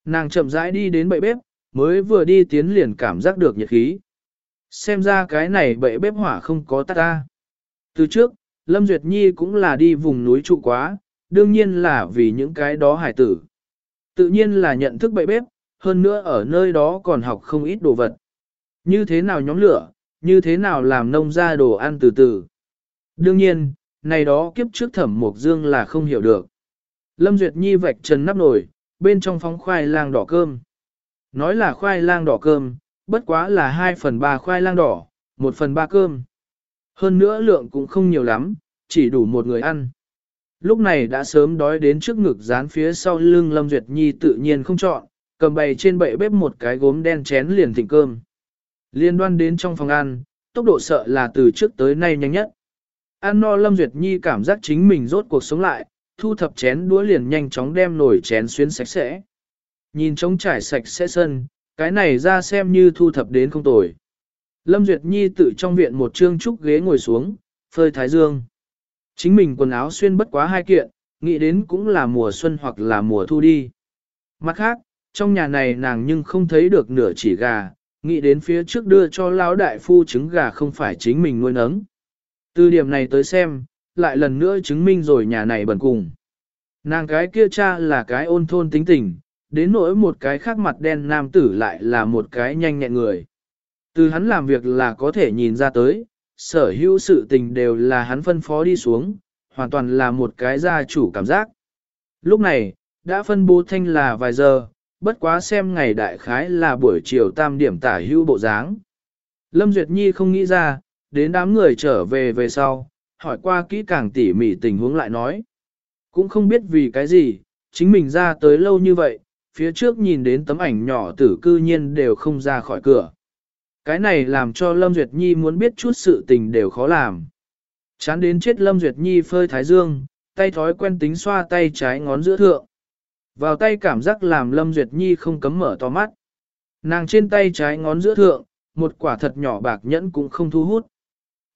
Nàng chậm rãi đi đến bậy bếp, mới vừa đi tiến liền cảm giác được nhiệt khí. Xem ra cái này bậy bếp hỏa không có tắt ta. Từ trước, Lâm Duyệt Nhi cũng là đi vùng núi trụ quá, đương nhiên là vì những cái đó hải tử. Tự nhiên là nhận thức bậy bếp, hơn nữa ở nơi đó còn học không ít đồ vật. Như thế nào nhóm lửa, như thế nào làm nông ra đồ ăn từ từ. Đương nhiên, này đó kiếp trước thẩm mục dương là không hiểu được. Lâm Duyệt Nhi vạch trần nắp nồi, bên trong phóng khoai lang đỏ cơm. Nói là khoai lang đỏ cơm, bất quá là 2 phần 3 khoai lang đỏ, 1 phần 3 cơm. Hơn nữa lượng cũng không nhiều lắm, chỉ đủ một người ăn. Lúc này đã sớm đói đến trước ngực dán phía sau lưng Lâm Duyệt Nhi tự nhiên không chọn, cầm bày trên bệ bếp một cái gốm đen chén liền thịnh cơm. Liên đoan đến trong phòng ăn, tốc độ sợ là từ trước tới nay nhanh nhất. Ăn no Lâm Duyệt Nhi cảm giác chính mình rốt cuộc sống lại, thu thập chén đũa liền nhanh chóng đem nồi chén xuyến sạch sẽ. Nhìn trống trải sạch sẽ sân, cái này ra xem như thu thập đến không tồi. Lâm Duyệt Nhi tự trong viện một trương trúc ghế ngồi xuống, phơi thái dương. Chính mình quần áo xuyên bất quá hai kiện, nghĩ đến cũng là mùa xuân hoặc là mùa thu đi. Mặt khác, trong nhà này nàng nhưng không thấy được nửa chỉ gà, nghĩ đến phía trước đưa cho lão đại phu trứng gà không phải chính mình nuôi nấng. Từ điểm này tới xem, lại lần nữa chứng minh rồi nhà này bẩn cùng. Nàng cái kia cha là cái ôn thôn tính tình, đến nỗi một cái khác mặt đen nam tử lại là một cái nhanh nhẹn người. Từ hắn làm việc là có thể nhìn ra tới, sở hữu sự tình đều là hắn phân phó đi xuống, hoàn toàn là một cái gia chủ cảm giác. Lúc này, đã phân bố thanh là vài giờ, bất quá xem ngày đại khái là buổi chiều tam điểm tả hữu bộ dáng. Lâm Duyệt Nhi không nghĩ ra, đến đám người trở về về sau, hỏi qua kỹ càng tỉ mỉ tình huống lại nói. Cũng không biết vì cái gì, chính mình ra tới lâu như vậy, phía trước nhìn đến tấm ảnh nhỏ tử cư nhiên đều không ra khỏi cửa. Cái này làm cho Lâm Duyệt Nhi muốn biết chút sự tình đều khó làm. Chán đến chết Lâm Duyệt Nhi phơi thái dương, tay thói quen tính xoa tay trái ngón giữa thượng. Vào tay cảm giác làm Lâm Duyệt Nhi không cấm mở to mắt. Nàng trên tay trái ngón giữa thượng, một quả thật nhỏ bạc nhẫn cũng không thu hút.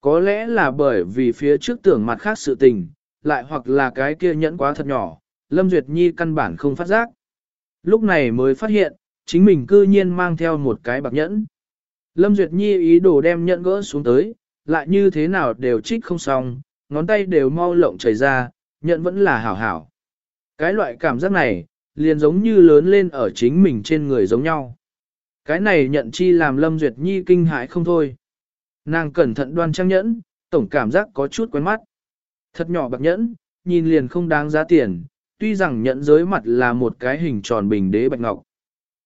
Có lẽ là bởi vì phía trước tưởng mặt khác sự tình, lại hoặc là cái kia nhẫn quá thật nhỏ, Lâm Duyệt Nhi căn bản không phát giác. Lúc này mới phát hiện, chính mình cư nhiên mang theo một cái bạc nhẫn. Lâm Duyệt Nhi ý đồ đem nhẫn gỡ xuống tới, lại như thế nào đều trích không xong, ngón tay đều mau lộng chảy ra, nhẫn vẫn là hảo hảo. Cái loại cảm giác này, liền giống như lớn lên ở chính mình trên người giống nhau. Cái này nhận chi làm Lâm Duyệt Nhi kinh hãi không thôi. Nàng cẩn thận đoan trang nhẫn, tổng cảm giác có chút quen mắt. Thật nhỏ bạc nhẫn, nhìn liền không đáng giá tiền, tuy rằng nhẫn giới mặt là một cái hình tròn bình đế bạch ngọc.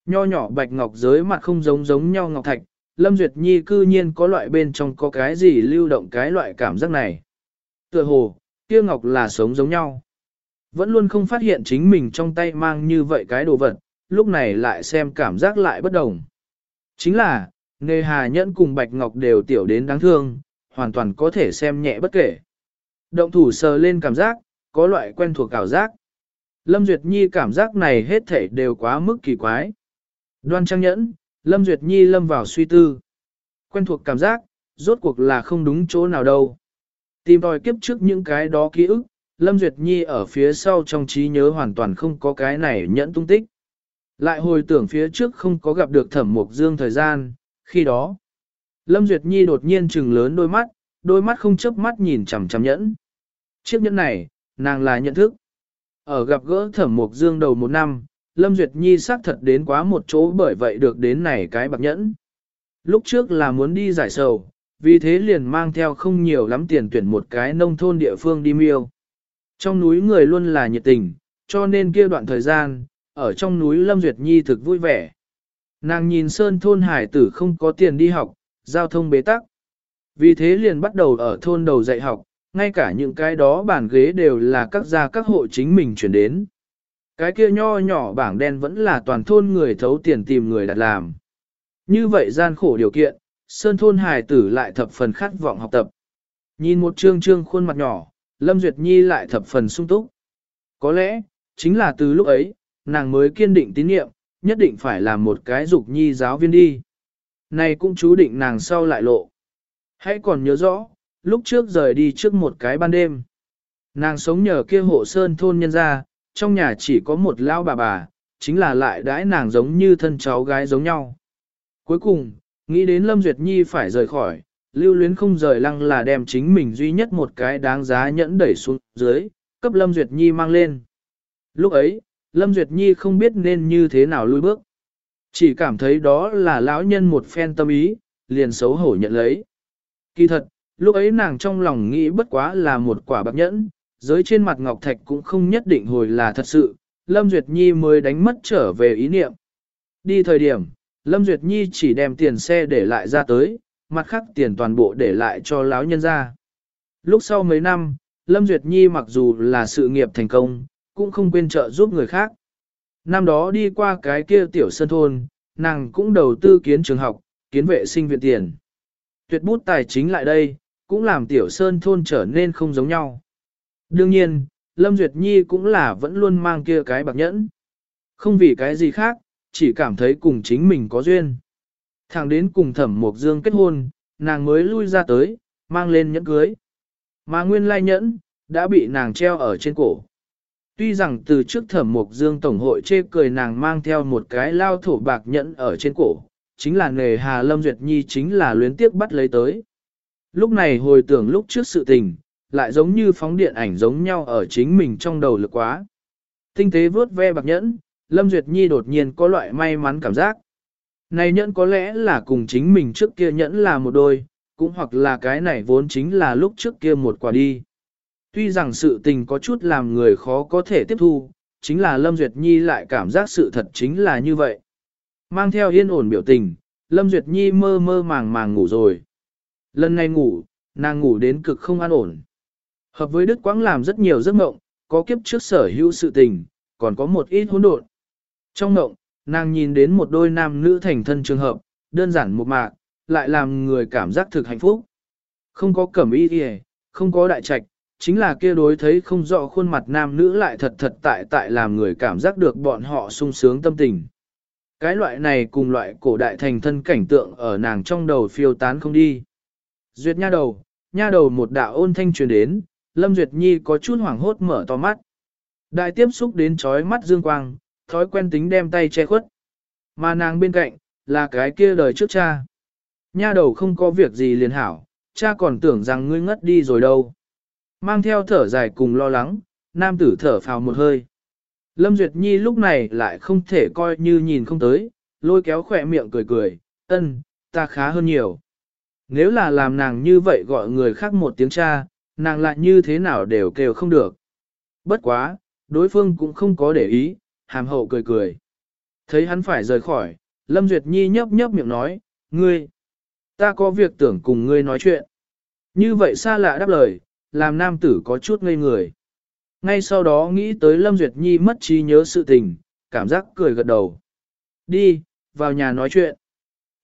Nho nhỏ bạch ngọc giới mặt không giống giống nhau ngọc thạch, Lâm Duyệt Nhi cư nhiên có loại bên trong có cái gì lưu động cái loại cảm giác này. Tựa hồ, kia ngọc là sống giống nhau. Vẫn luôn không phát hiện chính mình trong tay mang như vậy cái đồ vật, lúc này lại xem cảm giác lại bất đồng. Chính là, Nề Hà Nhẫn cùng Bạch Ngọc đều tiểu đến đáng thương, hoàn toàn có thể xem nhẹ bất kể. Động thủ sờ lên cảm giác, có loại quen thuộc cảm giác. Lâm Duyệt Nhi cảm giác này hết thể đều quá mức kỳ quái. Đoan trang nhẫn, Lâm Duyệt Nhi lâm vào suy tư. Quen thuộc cảm giác, rốt cuộc là không đúng chỗ nào đâu. Tìm tòi kiếp trước những cái đó ký ức, Lâm Duyệt Nhi ở phía sau trong trí nhớ hoàn toàn không có cái này nhẫn tung tích. Lại hồi tưởng phía trước không có gặp được thẩm mục dương thời gian, khi đó. Lâm Duyệt Nhi đột nhiên trừng lớn đôi mắt, đôi mắt không chớp mắt nhìn chằm chằm nhẫn. Chiếc nhẫn này, nàng là nhận thức. Ở gặp gỡ thẩm mục dương đầu một năm, Lâm Duyệt Nhi xác thật đến quá một chỗ bởi vậy được đến này cái bạc nhẫn. Lúc trước là muốn đi giải sầu, vì thế liền mang theo không nhiều lắm tiền tuyển một cái nông thôn địa phương đi miêu. Trong núi người luôn là nhiệt tình, cho nên kia đoạn thời gian, ở trong núi Lâm Duyệt Nhi thực vui vẻ. Nàng nhìn sơn thôn hải tử không có tiền đi học, giao thông bế tắc. Vì thế liền bắt đầu ở thôn đầu dạy học, ngay cả những cái đó bàn ghế đều là các gia các hộ chính mình chuyển đến. Cái kia nho nhỏ bảng đen vẫn là toàn thôn người thấu tiền tìm người đặt làm. Như vậy gian khổ điều kiện, sơn thôn hài tử lại thập phần khát vọng học tập. Nhìn một trương trương khuôn mặt nhỏ, Lâm Duyệt Nhi lại thập phần sung túc. Có lẽ, chính là từ lúc ấy, nàng mới kiên định tín nhiệm, nhất định phải làm một cái dục nhi giáo viên đi. Này cũng chú định nàng sau lại lộ. Hãy còn nhớ rõ, lúc trước rời đi trước một cái ban đêm. Nàng sống nhờ kia hộ sơn thôn nhân ra, trong nhà chỉ có một lão bà bà, chính là lại đãi nàng giống như thân cháu gái giống nhau. Cuối cùng, nghĩ đến Lâm Duyệt Nhi phải rời khỏi, lưu luyến không rời lăng là đem chính mình duy nhất một cái đáng giá nhẫn đẩy xuống dưới, cấp Lâm Duyệt Nhi mang lên. Lúc ấy, Lâm Duyệt Nhi không biết nên như thế nào lui bước. Chỉ cảm thấy đó là lão nhân một phen tâm ý, liền xấu hổ nhận lấy. Kỳ thật, lúc ấy nàng trong lòng nghĩ bất quá là một quả bạc nhẫn, giới trên mặt ngọc thạch cũng không nhất định hồi là thật sự, Lâm Duyệt Nhi mới đánh mất trở về ý niệm. Đi thời điểm, Lâm Duyệt Nhi chỉ đem tiền xe để lại ra tới, mặt khác tiền toàn bộ để lại cho lão nhân ra. Lúc sau mấy năm, Lâm Duyệt Nhi mặc dù là sự nghiệp thành công, cũng không quên trợ giúp người khác. Năm đó đi qua cái kia tiểu sân thôn, nàng cũng đầu tư kiến trường học, kiến vệ sinh viện tiền. Tuyệt bút tài chính lại đây, cũng làm tiểu sơn thôn trở nên không giống nhau. Đương nhiên, Lâm Duyệt Nhi cũng là vẫn luôn mang kia cái bạc nhẫn. Không vì cái gì khác, chỉ cảm thấy cùng chính mình có duyên. Thẳng đến cùng thẩm mộc dương kết hôn, nàng mới lui ra tới, mang lên nhẫn cưới. Mà nguyên lai nhẫn, đã bị nàng treo ở trên cổ. Tuy rằng từ trước thẩm mục dương tổng hội chê cười nàng mang theo một cái lao thổ bạc nhẫn ở trên cổ, chính là nghề Hà Lâm Duyệt Nhi chính là luyến tiếc bắt lấy tới. Lúc này hồi tưởng lúc trước sự tình, lại giống như phóng điện ảnh giống nhau ở chính mình trong đầu lực quá. Tinh tế vớt ve bạc nhẫn, Lâm Duyệt Nhi đột nhiên có loại may mắn cảm giác. Này nhẫn có lẽ là cùng chính mình trước kia nhẫn là một đôi, cũng hoặc là cái này vốn chính là lúc trước kia một quả đi. Tuy rằng sự tình có chút làm người khó có thể tiếp thu, chính là Lâm Duyệt Nhi lại cảm giác sự thật chính là như vậy. Mang theo yên ổn biểu tình, Lâm Duyệt Nhi mơ mơ màng màng ngủ rồi. Lần này ngủ, nàng ngủ đến cực không an ổn. Hợp với Đức Quang làm rất nhiều giấc mộng, có kiếp trước sở hữu sự tình, còn có một ít hỗn độn. Trong mộng, nàng nhìn đến một đôi nam nữ thành thân trường hợp, đơn giản một mạc, lại làm người cảm giác thực hạnh phúc. Không có cẩm y không có đại trạch, chính là kia đối thấy không rõ khuôn mặt nam nữ lại thật thật tại tại làm người cảm giác được bọn họ sung sướng tâm tình. Cái loại này cùng loại cổ đại thành thân cảnh tượng ở nàng trong đầu phiêu tán không đi. Duyệt nha đầu, nha đầu một đạo ôn thanh truyền đến, Lâm Duyệt Nhi có chút hoảng hốt mở to mắt. Đại tiếp xúc đến chói mắt dương quang, thói quen tính đem tay che khuất. Mà nàng bên cạnh, là cái kia đời trước cha. Nha đầu không có việc gì liền hảo, cha còn tưởng rằng ngươi ngất đi rồi đâu. Mang theo thở dài cùng lo lắng, nam tử thở phào một hơi. Lâm Duyệt Nhi lúc này lại không thể coi như nhìn không tới, lôi kéo khỏe miệng cười cười, ân, ta khá hơn nhiều. Nếu là làm nàng như vậy gọi người khác một tiếng cha, nàng lại như thế nào đều kêu không được. Bất quá, đối phương cũng không có để ý, hàm hậu cười cười. Thấy hắn phải rời khỏi, Lâm Duyệt Nhi nhấp nhấp miệng nói, ngươi, ta có việc tưởng cùng ngươi nói chuyện. Như vậy xa lạ đáp lời, làm nam tử có chút ngây người. Ngay sau đó nghĩ tới Lâm Duyệt Nhi mất trí nhớ sự tình, cảm giác cười gật đầu. Đi, vào nhà nói chuyện.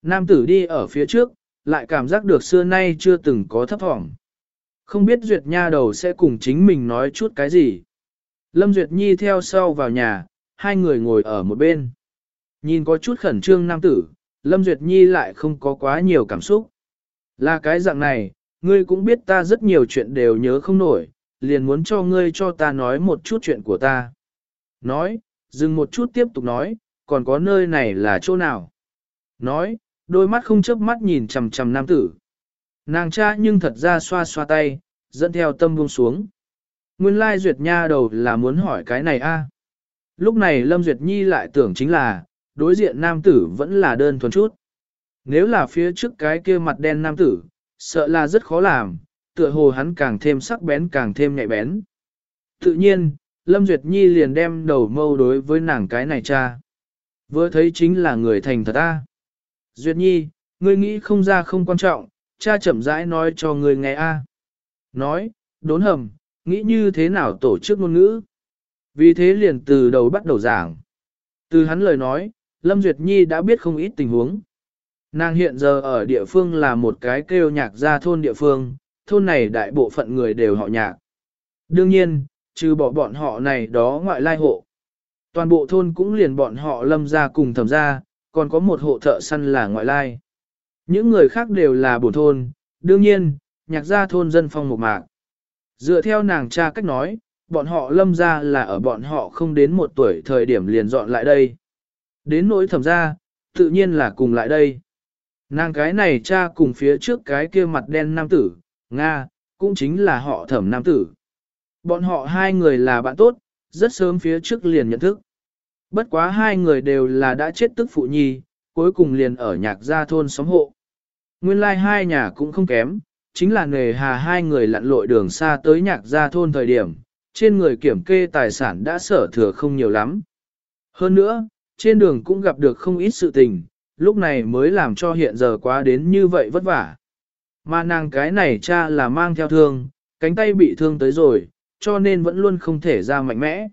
Nam tử đi ở phía trước, lại cảm giác được xưa nay chưa từng có thấp thỏm. Không biết Duyệt Nha đầu sẽ cùng chính mình nói chút cái gì. Lâm Duyệt Nhi theo sau vào nhà, hai người ngồi ở một bên. Nhìn có chút khẩn trương nam tử, Lâm Duyệt Nhi lại không có quá nhiều cảm xúc. Là cái dạng này, ngươi cũng biết ta rất nhiều chuyện đều nhớ không nổi, liền muốn cho ngươi cho ta nói một chút chuyện của ta. Nói, dừng một chút tiếp tục nói, còn có nơi này là chỗ nào? Nói, đôi mắt không chớp mắt nhìn chằm chằm nam tử. Nàng cha nhưng thật ra xoa xoa tay, dẫn theo tâm buông xuống. Nguyên lai Duyệt Nha đầu là muốn hỏi cái này a. Lúc này Lâm Duyệt Nhi lại tưởng chính là, đối diện nam tử vẫn là đơn thuần chút. Nếu là phía trước cái kia mặt đen nam tử, sợ là rất khó làm, tựa hồ hắn càng thêm sắc bén càng thêm nhạy bén. Tự nhiên, Lâm Duyệt Nhi liền đem đầu mâu đối với nàng cái này cha. Vừa thấy chính là người thành thật a. Duyệt Nhi, ngươi nghĩ không ra không quan trọng, cha chậm rãi nói cho ngươi nghe a. Nói, đốn hầm, nghĩ như thế nào tổ chức ngôn ngữ. Vì thế liền từ đầu bắt đầu giảng. Từ hắn lời nói, Lâm Duyệt Nhi đã biết không ít tình huống. Nàng hiện giờ ở địa phương là một cái kêu nhạc ra thôn địa phương, thôn này đại bộ phận người đều họ nhạc. Đương nhiên, trừ bỏ bọn họ này đó ngoại lai hộ. Toàn bộ thôn cũng liền bọn họ lâm ra cùng thẩm ra, còn có một hộ thợ săn là ngoại lai. Những người khác đều là bổ thôn, đương nhiên, nhạc gia thôn dân phong một mạc. Dựa theo nàng cha cách nói, bọn họ lâm ra là ở bọn họ không đến một tuổi thời điểm liền dọn lại đây. Đến nỗi thẩm ra, tự nhiên là cùng lại đây. Nàng cái này cha cùng phía trước cái kia mặt đen nam tử, Nga, cũng chính là họ thẩm nam tử. Bọn họ hai người là bạn tốt, rất sớm phía trước liền nhận thức. Bất quá hai người đều là đã chết tức phụ nhi, cuối cùng liền ở nhạc gia thôn xóm hộ. Nguyên lai like hai nhà cũng không kém, chính là nghề hà hai người lặn lội đường xa tới nhạc gia thôn thời điểm, trên người kiểm kê tài sản đã sở thừa không nhiều lắm. Hơn nữa, trên đường cũng gặp được không ít sự tình, lúc này mới làm cho hiện giờ quá đến như vậy vất vả. Mà nàng cái này cha là mang theo thương, cánh tay bị thương tới rồi, cho nên vẫn luôn không thể ra mạnh mẽ.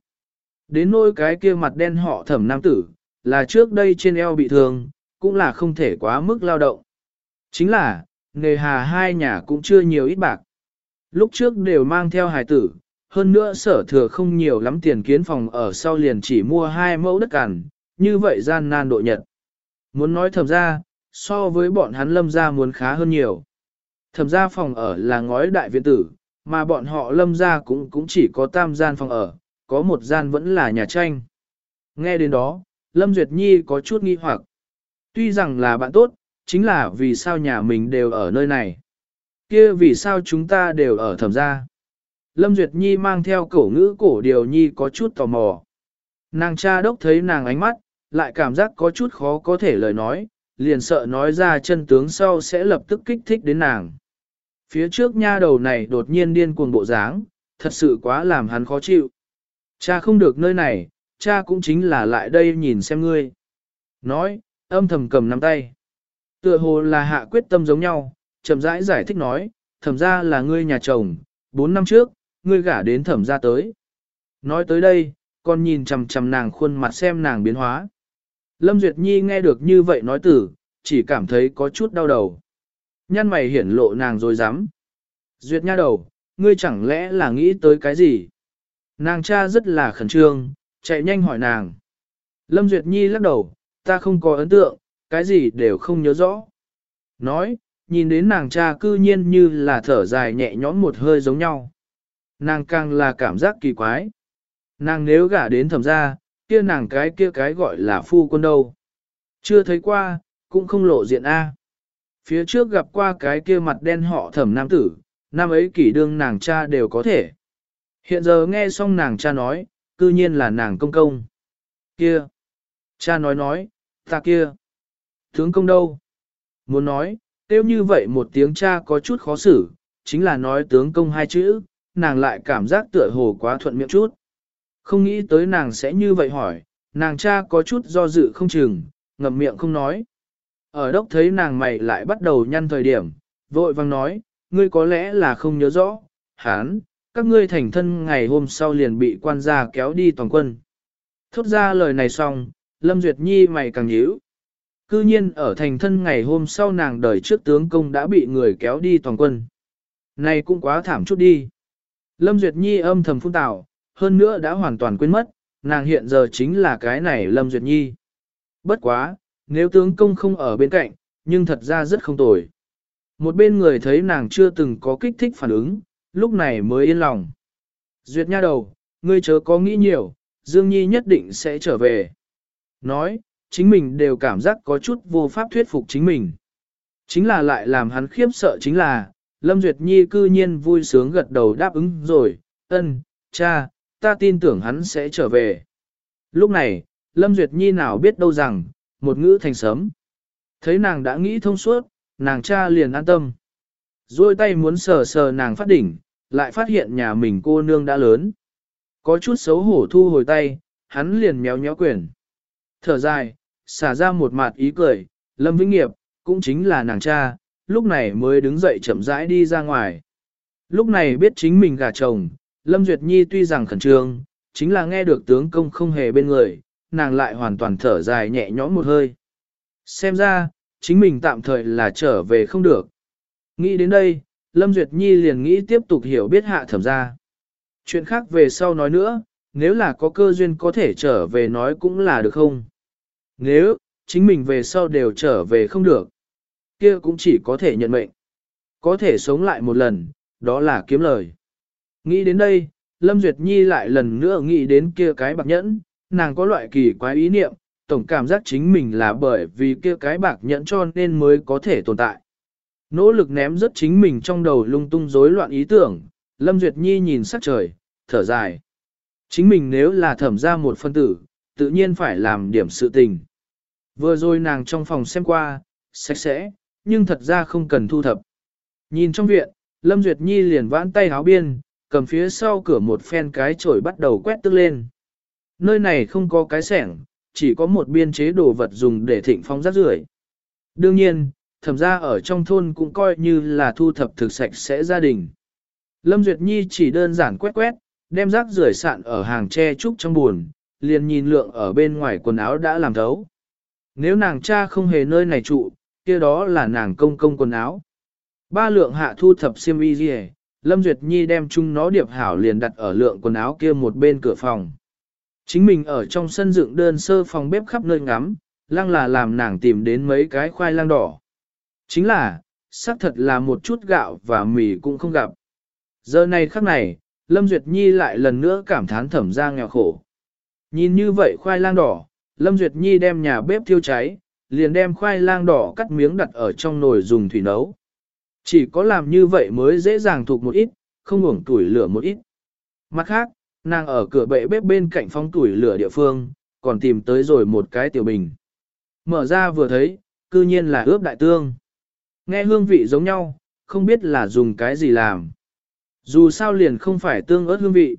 Đến nỗi cái kia mặt đen họ thẩm nam tử, là trước đây trên eo bị thương, cũng là không thể quá mức lao động. Chính là, nghề hà hai nhà cũng chưa nhiều ít bạc. Lúc trước đều mang theo hài tử, hơn nữa sở thừa không nhiều lắm tiền kiến phòng ở sau liền chỉ mua hai mẫu đất cằn, như vậy gian nan độ nhật. Muốn nói thầm ra, so với bọn hắn lâm ra muốn khá hơn nhiều. Thầm ra phòng ở là ngói đại viện tử, mà bọn họ lâm ra cũng cũng chỉ có tam gian phòng ở, có một gian vẫn là nhà tranh. Nghe đến đó, Lâm Duyệt Nhi có chút nghi hoặc. Tuy rằng là bạn tốt, chính là vì sao nhà mình đều ở nơi này. kia vì sao chúng ta đều ở thẩm gia. Lâm Duyệt Nhi mang theo cổ ngữ cổ điều Nhi có chút tò mò. Nàng cha đốc thấy nàng ánh mắt, lại cảm giác có chút khó có thể lời nói, liền sợ nói ra chân tướng sau sẽ lập tức kích thích đến nàng. Phía trước nha đầu này đột nhiên điên cuồng bộ dáng, thật sự quá làm hắn khó chịu. Cha không được nơi này, cha cũng chính là lại đây nhìn xem ngươi. Nói, âm thầm cầm nắm tay. Tựa hồ là hạ quyết tâm giống nhau, chậm rãi giải thích nói, thẩm ra là ngươi nhà chồng, bốn năm trước, ngươi gả đến thẩm ra tới. Nói tới đây, con nhìn chằm chằm nàng khuôn mặt xem nàng biến hóa. Lâm Duyệt Nhi nghe được như vậy nói tử, chỉ cảm thấy có chút đau đầu. Nhăn mày hiển lộ nàng rồi dám. Duyệt nha đầu, ngươi chẳng lẽ là nghĩ tới cái gì? Nàng cha rất là khẩn trương, chạy nhanh hỏi nàng. Lâm Duyệt Nhi lắc đầu, ta không có ấn tượng, cái gì đều không nhớ rõ. Nói, nhìn đến nàng cha cư nhiên như là thở dài nhẹ nhõm một hơi giống nhau. Nàng càng là cảm giác kỳ quái. Nàng nếu gả đến thẩm gia, kia nàng cái kia cái gọi là phu quân đâu. Chưa thấy qua, cũng không lộ diện A. Phía trước gặp qua cái kia mặt đen họ thẩm nam tử, năm ấy kỷ đương nàng cha đều có thể. Hiện giờ nghe xong nàng cha nói, cư nhiên là nàng công công. Kia! Cha nói nói, ta kia! Tướng công đâu? Muốn nói, tiêu như vậy một tiếng cha có chút khó xử, chính là nói tướng công hai chữ, nàng lại cảm giác tựa hồ quá thuận miệng chút. Không nghĩ tới nàng sẽ như vậy hỏi, nàng cha có chút do dự không chừng, ngậm miệng không nói. Ở đốc thấy nàng mày lại bắt đầu nhăn thời điểm, vội vang nói, ngươi có lẽ là không nhớ rõ, hán, các ngươi thành thân ngày hôm sau liền bị quan gia kéo đi toàn quân. Thốt ra lời này xong, Lâm Duyệt Nhi mày càng nhíu. Cư nhiên ở thành thân ngày hôm sau nàng đời trước tướng công đã bị người kéo đi toàn quân. Này cũng quá thảm chút đi. Lâm Duyệt Nhi âm thầm phun tạo, hơn nữa đã hoàn toàn quên mất, nàng hiện giờ chính là cái này Lâm Duyệt Nhi. Bất quá, nếu tướng công không ở bên cạnh, nhưng thật ra rất không tồi. Một bên người thấy nàng chưa từng có kích thích phản ứng, lúc này mới yên lòng. Duyệt nha đầu, ngươi chớ có nghĩ nhiều, Dương Nhi nhất định sẽ trở về. Nói, chính mình đều cảm giác có chút vô pháp thuyết phục chính mình. Chính là lại làm hắn khiếp sợ chính là, Lâm Duyệt Nhi cư nhiên vui sướng gật đầu đáp ứng rồi, ân, cha, ta tin tưởng hắn sẽ trở về. Lúc này, Lâm Duyệt Nhi nào biết đâu rằng, một ngữ thành sấm. Thấy nàng đã nghĩ thông suốt, nàng cha liền an tâm. Rồi tay muốn sờ sờ nàng phát đỉnh, lại phát hiện nhà mình cô nương đã lớn. Có chút xấu hổ thu hồi tay, hắn liền méo méo quyển Thở dài, xả ra một mặt ý cười, Lâm Vĩnh Nghiệp, cũng chính là nàng cha, lúc này mới đứng dậy chậm rãi đi ra ngoài. Lúc này biết chính mình gả chồng, Lâm Duyệt Nhi tuy rằng khẩn trương, chính là nghe được tướng công không hề bên người, nàng lại hoàn toàn thở dài nhẹ nhõm một hơi. Xem ra, chính mình tạm thời là trở về không được. Nghĩ đến đây, Lâm Duyệt Nhi liền nghĩ tiếp tục hiểu biết hạ thẩm ra. Chuyện khác về sau nói nữa, nếu là có cơ duyên có thể trở về nói cũng là được không? Nếu, chính mình về sau đều trở về không được, kia cũng chỉ có thể nhận mệnh. Có thể sống lại một lần, đó là kiếm lời. Nghĩ đến đây, Lâm Duyệt Nhi lại lần nữa nghĩ đến kia cái bạc nhẫn, nàng có loại kỳ quái ý niệm, tổng cảm giác chính mình là bởi vì kia cái bạc nhẫn cho nên mới có thể tồn tại. Nỗ lực ném rất chính mình trong đầu lung tung rối loạn ý tưởng, Lâm Duyệt Nhi nhìn sắc trời, thở dài. Chính mình nếu là thẩm ra một phân tử, tự nhiên phải làm điểm sự tình. Vừa rồi nàng trong phòng xem qua, sạch sẽ, nhưng thật ra không cần thu thập. Nhìn trong viện, Lâm Duyệt Nhi liền vãn tay háo biên, cầm phía sau cửa một phen cái chổi bắt đầu quét tức lên. Nơi này không có cái sẻng, chỉ có một biên chế đồ vật dùng để thịnh phong rác rưởi. Đương nhiên, thẩm ra ở trong thôn cũng coi như là thu thập thực sạch sẽ gia đình. Lâm Duyệt Nhi chỉ đơn giản quét quét, đem rác rưởi sạn ở hàng tre trúc trong buồn, liền nhìn lượng ở bên ngoài quần áo đã làm thấu. Nếu nàng cha không hề nơi này trụ, kia đó là nàng công công quần áo. Ba lượng hạ thu thập xiêm y gì Lâm Duyệt Nhi đem chung nó điệp hảo liền đặt ở lượng quần áo kia một bên cửa phòng. Chính mình ở trong sân dựng đơn sơ phòng bếp khắp nơi ngắm, lăng là làm nàng tìm đến mấy cái khoai lang đỏ. Chính là, xác thật là một chút gạo và mì cũng không gặp. Giờ này khắc này, Lâm Duyệt Nhi lại lần nữa cảm thán thẩm ra nghèo khổ. Nhìn như vậy khoai lang đỏ, Lâm Duyệt Nhi đem nhà bếp thiêu cháy, liền đem khoai lang đỏ cắt miếng đặt ở trong nồi dùng thủy nấu. Chỉ có làm như vậy mới dễ dàng thuộc một ít, không uổng tuổi lửa một ít. Mặt khác, nàng ở cửa bệ bếp bên cạnh phong tuổi lửa địa phương, còn tìm tới rồi một cái tiểu bình. Mở ra vừa thấy, cư nhiên là ướp đại tương. Nghe hương vị giống nhau, không biết là dùng cái gì làm. Dù sao liền không phải tương ớt hương vị.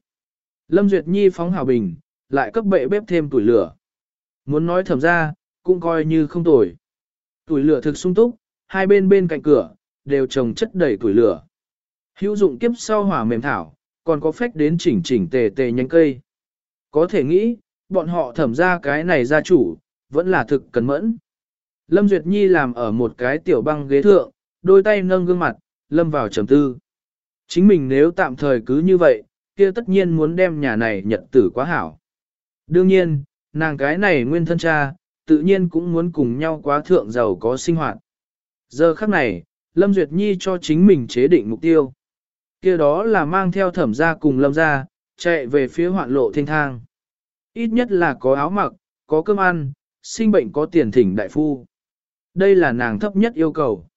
Lâm Duyệt Nhi phóng hào bình, lại cấp bệ bếp thêm tuổi lửa. Muốn nói thầm ra, cũng coi như không tồi. Tuổi lửa thực sung túc, hai bên bên cạnh cửa, đều trồng chất đầy tuổi lửa. Hữu dụng kiếp sau hỏa mềm thảo, còn có phách đến chỉnh chỉnh tề tề nhánh cây. Có thể nghĩ, bọn họ thẩm ra cái này gia chủ, vẫn là thực cẩn mẫn. Lâm Duyệt Nhi làm ở một cái tiểu băng ghế thượng, đôi tay nâng gương mặt, lâm vào trầm tư. Chính mình nếu tạm thời cứ như vậy, kia tất nhiên muốn đem nhà này nhận tử quá hảo. Đương nhiên, nàng cái này nguyên thân cha, tự nhiên cũng muốn cùng nhau quá thượng giàu có sinh hoạt. Giờ khắc này, Lâm Duyệt Nhi cho chính mình chế định mục tiêu. kia đó là mang theo thẩm gia cùng Lâm gia, chạy về phía hoạn lộ thanh thang. Ít nhất là có áo mặc, có cơm ăn, sinh bệnh có tiền thỉnh đại phu. Đây là nàng thấp nhất yêu cầu.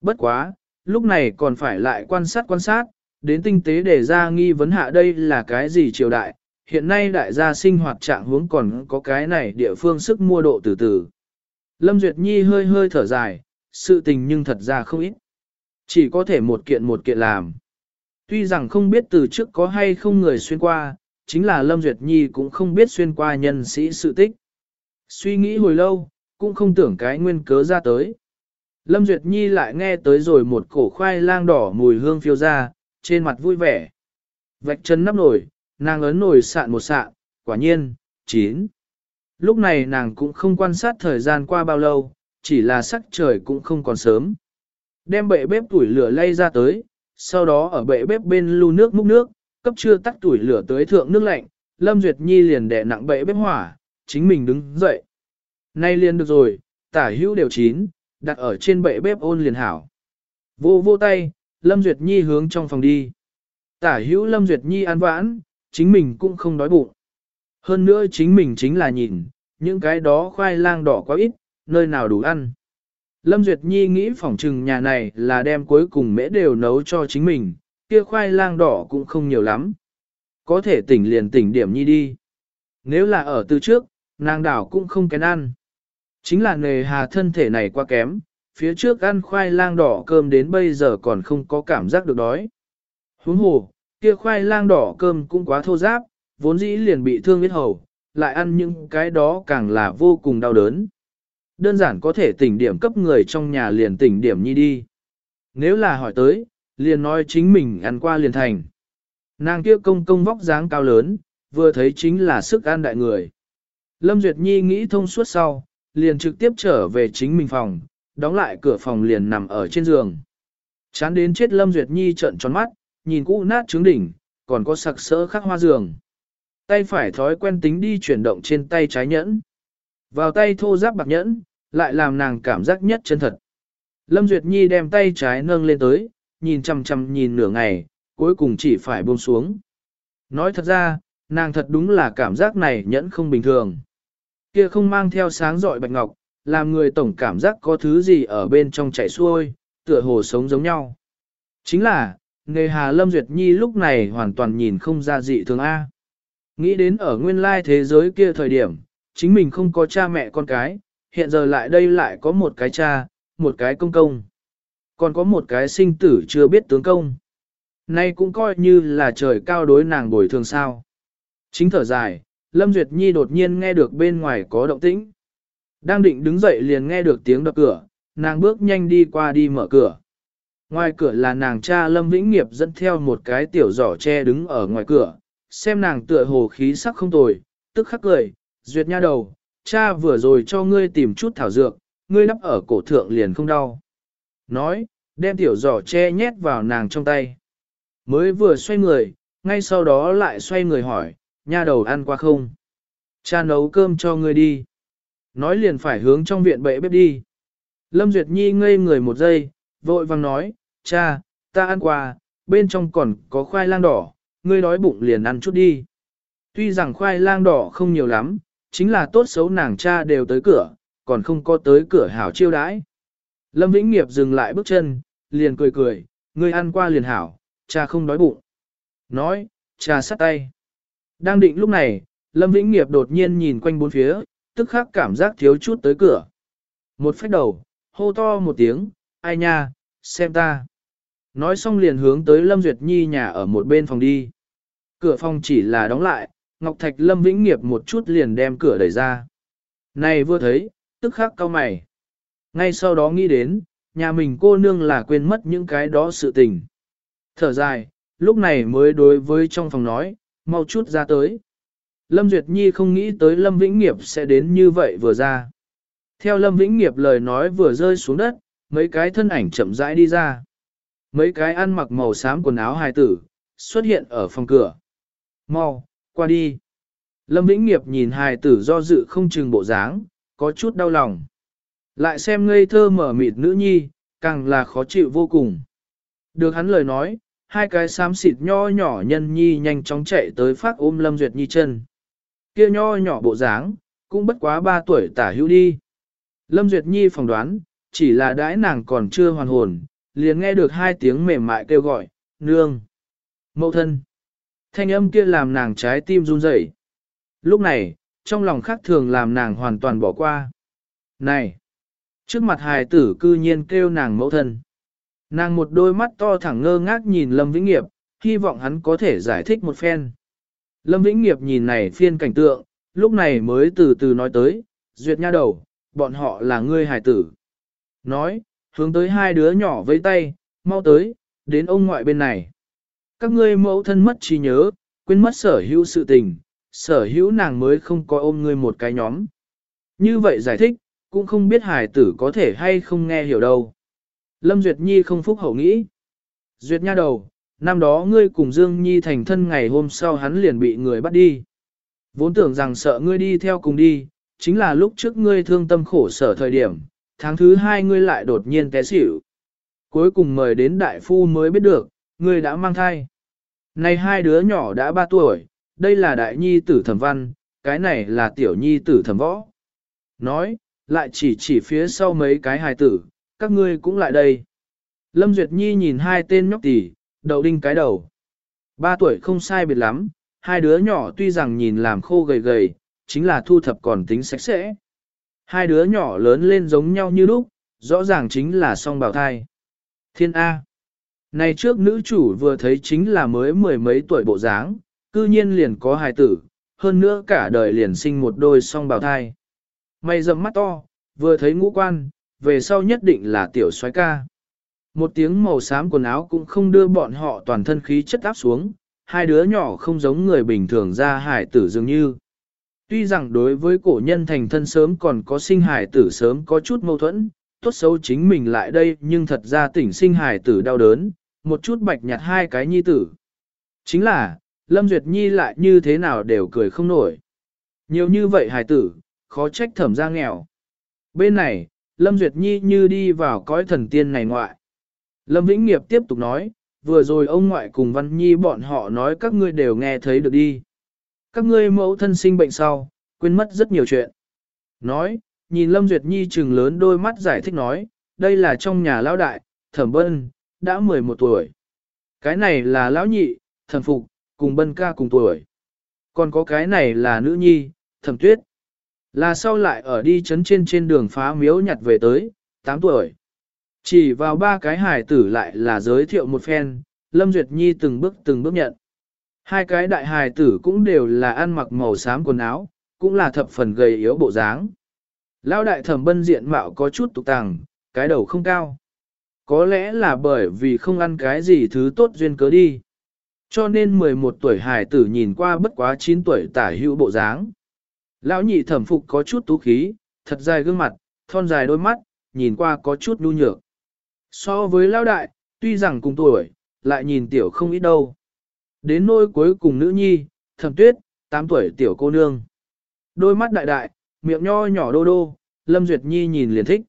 Bất quá, lúc này còn phải lại quan sát quan sát, đến tinh tế để ra nghi vấn hạ đây là cái gì triều đại, hiện nay đại gia sinh hoạt trạng hướng còn có cái này địa phương sức mua độ từ từ. Lâm Duyệt Nhi hơi hơi thở dài, sự tình nhưng thật ra không ít. Chỉ có thể một kiện một kiện làm. Tuy rằng không biết từ trước có hay không người xuyên qua, chính là Lâm Duyệt Nhi cũng không biết xuyên qua nhân sĩ sự tích. Suy nghĩ hồi lâu, cũng không tưởng cái nguyên cớ ra tới. Lâm Duyệt Nhi lại nghe tới rồi một cổ khoai lang đỏ mùi hương phiêu ra, trên mặt vui vẻ. Vạch chân nắp nồi, nàng ấn nồi sạn một sạn, quả nhiên, chín. Lúc này nàng cũng không quan sát thời gian qua bao lâu, chỉ là sắc trời cũng không còn sớm. Đem bệ bếp tuổi lửa lay ra tới, sau đó ở bệ bếp bên lưu nước múc nước, cấp chưa tắt tuổi lửa tới thượng nước lạnh, Lâm Duyệt Nhi liền đè nặng bệ bếp hỏa, chính mình đứng dậy. Nay liền được rồi, tả hữu đều chín, đặt ở trên bệ bếp ôn liền hảo. Vô vô tay, Lâm Duyệt Nhi hướng trong phòng đi. Tả hữu Lâm Duyệt Nhi ăn vãn, chính mình cũng không đói bụng. Hơn nữa chính mình chính là nhìn, những cái đó khoai lang đỏ quá ít, nơi nào đủ ăn. Lâm Duyệt Nhi nghĩ phỏng trừng nhà này là đem cuối cùng mễ đều nấu cho chính mình, kia khoai lang đỏ cũng không nhiều lắm. Có thể tỉnh liền tỉnh điểm nhi đi. Nếu là ở từ trước, nàng đảo cũng không kén ăn. Chính là nề hà thân thể này quá kém, phía trước ăn khoai lang đỏ cơm đến bây giờ còn không có cảm giác được đói. Huống hồ, kia khoai lang đỏ cơm cũng quá thô giáp, vốn dĩ liền bị thương huyết hầu, lại ăn những cái đó càng là vô cùng đau đớn. Đơn giản có thể tỉnh điểm cấp người trong nhà liền tỉnh điểm nhi đi. Nếu là hỏi tới, liền nói chính mình ăn qua liền thành. Nàng kia công công vóc dáng cao lớn, vừa thấy chính là sức ăn đại người. Lâm Duyệt Nhi nghĩ thông suốt sau, liền trực tiếp trở về chính mình phòng, đóng lại cửa phòng liền nằm ở trên giường. Chán đến chết Lâm Duyệt Nhi trợn tròn mắt, nhìn cũ nát trứng đỉnh, còn có sặc sỡ khắc hoa giường. Tay phải thói quen tính đi chuyển động trên tay trái nhẫn. Vào tay thô giáp bạc nhẫn, lại làm nàng cảm giác nhất chân thật. Lâm Duyệt Nhi đem tay trái nâng lên tới, nhìn chằm chằm nhìn nửa ngày, cuối cùng chỉ phải buông xuống. Nói thật ra, nàng thật đúng là cảm giác này nhẫn không bình thường. Kia không mang theo sáng rọi bạch ngọc, làm người tổng cảm giác có thứ gì ở bên trong chảy xuôi, tựa hồ sống giống nhau. Chính là, nghề hà Lâm Duyệt Nhi lúc này hoàn toàn nhìn không ra dị thường A. Nghĩ đến ở nguyên lai thế giới kia thời điểm, chính mình không có cha mẹ con cái, hiện giờ lại đây lại có một cái cha, một cái công công. Còn có một cái sinh tử chưa biết tướng công. Nay cũng coi như là trời cao đối nàng bồi thường sao. Chính thở dài, Lâm Duyệt Nhi đột nhiên nghe được bên ngoài có động tĩnh. Đang định đứng dậy liền nghe được tiếng đập cửa, nàng bước nhanh đi qua đi mở cửa. Ngoài cửa là nàng cha Lâm Vĩnh Nghiệp dẫn theo một cái tiểu giỏ tre đứng ở ngoài cửa, xem nàng tựa hồ khí sắc không tồi, tức khắc cười, duyệt nha đầu, cha vừa rồi cho ngươi tìm chút thảo dược, ngươi đắp ở cổ thượng liền không đau. Nói, đem tiểu giỏ che nhét vào nàng trong tay. Mới vừa xoay người, ngay sau đó lại xoay người hỏi, nha đầu ăn qua không? Cha nấu cơm cho ngươi đi. Nói liền phải hướng trong viện bệ bếp đi. Lâm Duyệt Nhi ngây người một giây, vội vàng nói, cha, ta ăn qua, bên trong còn có khoai lang đỏ, ngươi đói bụng liền ăn chút đi. Tuy rằng khoai lang đỏ không nhiều lắm, chính là tốt xấu nàng cha đều tới cửa, còn không có tới cửa hảo chiêu đãi. Lâm Vĩnh Nghiệp dừng lại bước chân, liền cười cười, ngươi ăn qua liền hảo, cha không đói bụng. Nói, cha sắt tay. Đang định lúc này, Lâm Vĩnh Nghiệp đột nhiên nhìn quanh bốn phía, tức khắc cảm giác thiếu chút tới cửa. Một phách đầu, hô to một tiếng, ai nha, xem ta. Nói xong liền hướng tới Lâm Duyệt Nhi nhà ở một bên phòng đi. Cửa phòng chỉ là đóng lại, Ngọc Thạch Lâm Vĩnh Nghiệp một chút liền đem cửa đẩy ra. Này vừa thấy, tức khắc cao mày. Ngay sau đó nghĩ đến, nhà mình cô nương là quên mất những cái đó sự tình. Thở dài, lúc này mới đối với trong phòng nói, mau chút ra tới. Lâm Duyệt Nhi không nghĩ tới Lâm Vĩnh Nghiệp sẽ đến như vậy vừa ra. Theo Lâm Vĩnh Nghiệp lời nói vừa rơi xuống đất, mấy cái thân ảnh chậm rãi đi ra. Mấy cái ăn mặc màu xám quần áo hài tử, xuất hiện ở phòng cửa. Mau, qua đi. Lâm Vĩnh Nghiệp nhìn hài tử do dự không chừng bộ dáng, có chút đau lòng. Lại xem ngây thơ mở mịt nữ nhi, càng là khó chịu vô cùng. Được hắn lời nói, hai cái xám xịt nho nhỏ nhân nhi nhanh chóng chạy tới phát ôm Lâm Duyệt Nhi chân. Kia nho nhỏ bộ dáng, cũng bất quá ba tuổi tả hữu đi. Lâm Duyệt Nhi phỏng đoán, chỉ là đãi nàng còn chưa hoàn hồn, liền nghe được hai tiếng mềm mại kêu gọi, nương, mẫu thân. Thanh âm kia làm nàng trái tim run rẩy. Lúc này, trong lòng khác thường làm nàng hoàn toàn bỏ qua. Này! Trước mặt hài tử cư nhiên kêu nàng mẫu thân. Nàng một đôi mắt to thẳng ngơ ngác nhìn Lâm Vĩnh Nghiệp, hy vọng hắn có thể giải thích một phen. Lâm Vĩnh Nghiệp nhìn này phiên cảnh tượng, lúc này mới từ từ nói tới, duyệt nha đầu, bọn họ là ngươi hài tử. Nói, hướng tới hai đứa nhỏ với tay, mau tới, đến ông ngoại bên này. Các ngươi mẫu thân mất trí nhớ, quên mất sở hữu sự tình, sở hữu nàng mới không có ôm ngươi một cái nhóm. Như vậy giải thích, cũng không biết hải tử có thể hay không nghe hiểu đâu. Lâm Duyệt Nhi không phúc hậu nghĩ. Duyệt nha đầu, năm đó ngươi cùng Dương Nhi thành thân ngày hôm sau hắn liền bị người bắt đi. Vốn tưởng rằng sợ ngươi đi theo cùng đi, chính là lúc trước ngươi thương tâm khổ sở thời điểm, tháng thứ hai ngươi lại đột nhiên té xỉu. Cuối cùng mời đến đại phu mới biết được, ngươi đã mang thai. Này hai đứa nhỏ đã ba tuổi, đây là đại nhi tử thẩm văn, cái này là tiểu nhi tử thẩm võ. Nói, lại chỉ chỉ phía sau mấy cái hài tử, các ngươi cũng lại đây. Lâm Duyệt Nhi nhìn hai tên nhóc tỷ, đầu đinh cái đầu. Ba tuổi không sai biệt lắm, hai đứa nhỏ tuy rằng nhìn làm khô gầy gầy, chính là thu thập còn tính sạch sẽ. Hai đứa nhỏ lớn lên giống nhau như lúc, rõ ràng chính là song bào thai. Thiên A. Này trước nữ chủ vừa thấy chính là mới mười mấy tuổi bộ dáng, cư nhiên liền có hài tử, hơn nữa cả đời liền sinh một đôi song bào thai. Mày rậm mắt to, vừa thấy ngũ quan, về sau nhất định là tiểu soái ca. Một tiếng màu xám quần áo cũng không đưa bọn họ toàn thân khí chất áp xuống, hai đứa nhỏ không giống người bình thường ra hải tử dường như. Tuy rằng đối với cổ nhân thành thân sớm còn có sinh hải tử sớm có chút mâu thuẫn, tốt xấu chính mình lại đây nhưng thật ra tỉnh sinh hải tử đau đớn, một chút bạch nhặt hai cái nhi tử. Chính là, Lâm Duyệt Nhi lại như thế nào đều cười không nổi. Nhiều như vậy hải tử, khó trách thẩm ra nghèo. Bên này, Lâm Duyệt Nhi như đi vào cõi thần tiên này ngoại. Lâm Vĩnh Nghiệp tiếp tục nói, vừa rồi ông ngoại cùng Văn Nhi bọn họ nói các ngươi đều nghe thấy được đi. Các ngươi mẫu thân sinh bệnh sau, quên mất rất nhiều chuyện. Nói, nhìn Lâm Duyệt Nhi trừng lớn đôi mắt giải thích nói, đây là trong nhà lão đại, thẩm bân, đã 11 tuổi. Cái này là lão nhị, thẩm phục, cùng bân ca cùng tuổi. Còn có cái này là nữ nhi, thẩm tuyết. Là sau lại ở đi chấn trên trên đường phá miếu nhặt về tới, 8 tuổi. Chỉ vào ba cái hải tử lại là giới thiệu một phen, Lâm Duyệt Nhi từng bước từng bước nhận. Hai cái đại hài tử cũng đều là ăn mặc màu xám quần áo, cũng là thập phần gầy yếu bộ dáng. Lão đại thẩm bân diện mạo có chút tục tàng, cái đầu không cao. Có lẽ là bởi vì không ăn cái gì thứ tốt duyên cớ đi. Cho nên 11 tuổi hài tử nhìn qua bất quá 9 tuổi tả hữu bộ dáng. Lão nhị thẩm phục có chút tú khí, thật dài gương mặt, thon dài đôi mắt, nhìn qua có chút nhu nhược. So với lão đại, tuy rằng cùng tuổi, lại nhìn tiểu không ít đâu. Đến nôi cuối cùng nữ nhi, thẩm tuyết, 8 tuổi tiểu cô nương. Đôi mắt đại đại, miệng nho nhỏ đô đô, Lâm Duyệt Nhi nhìn liền thích.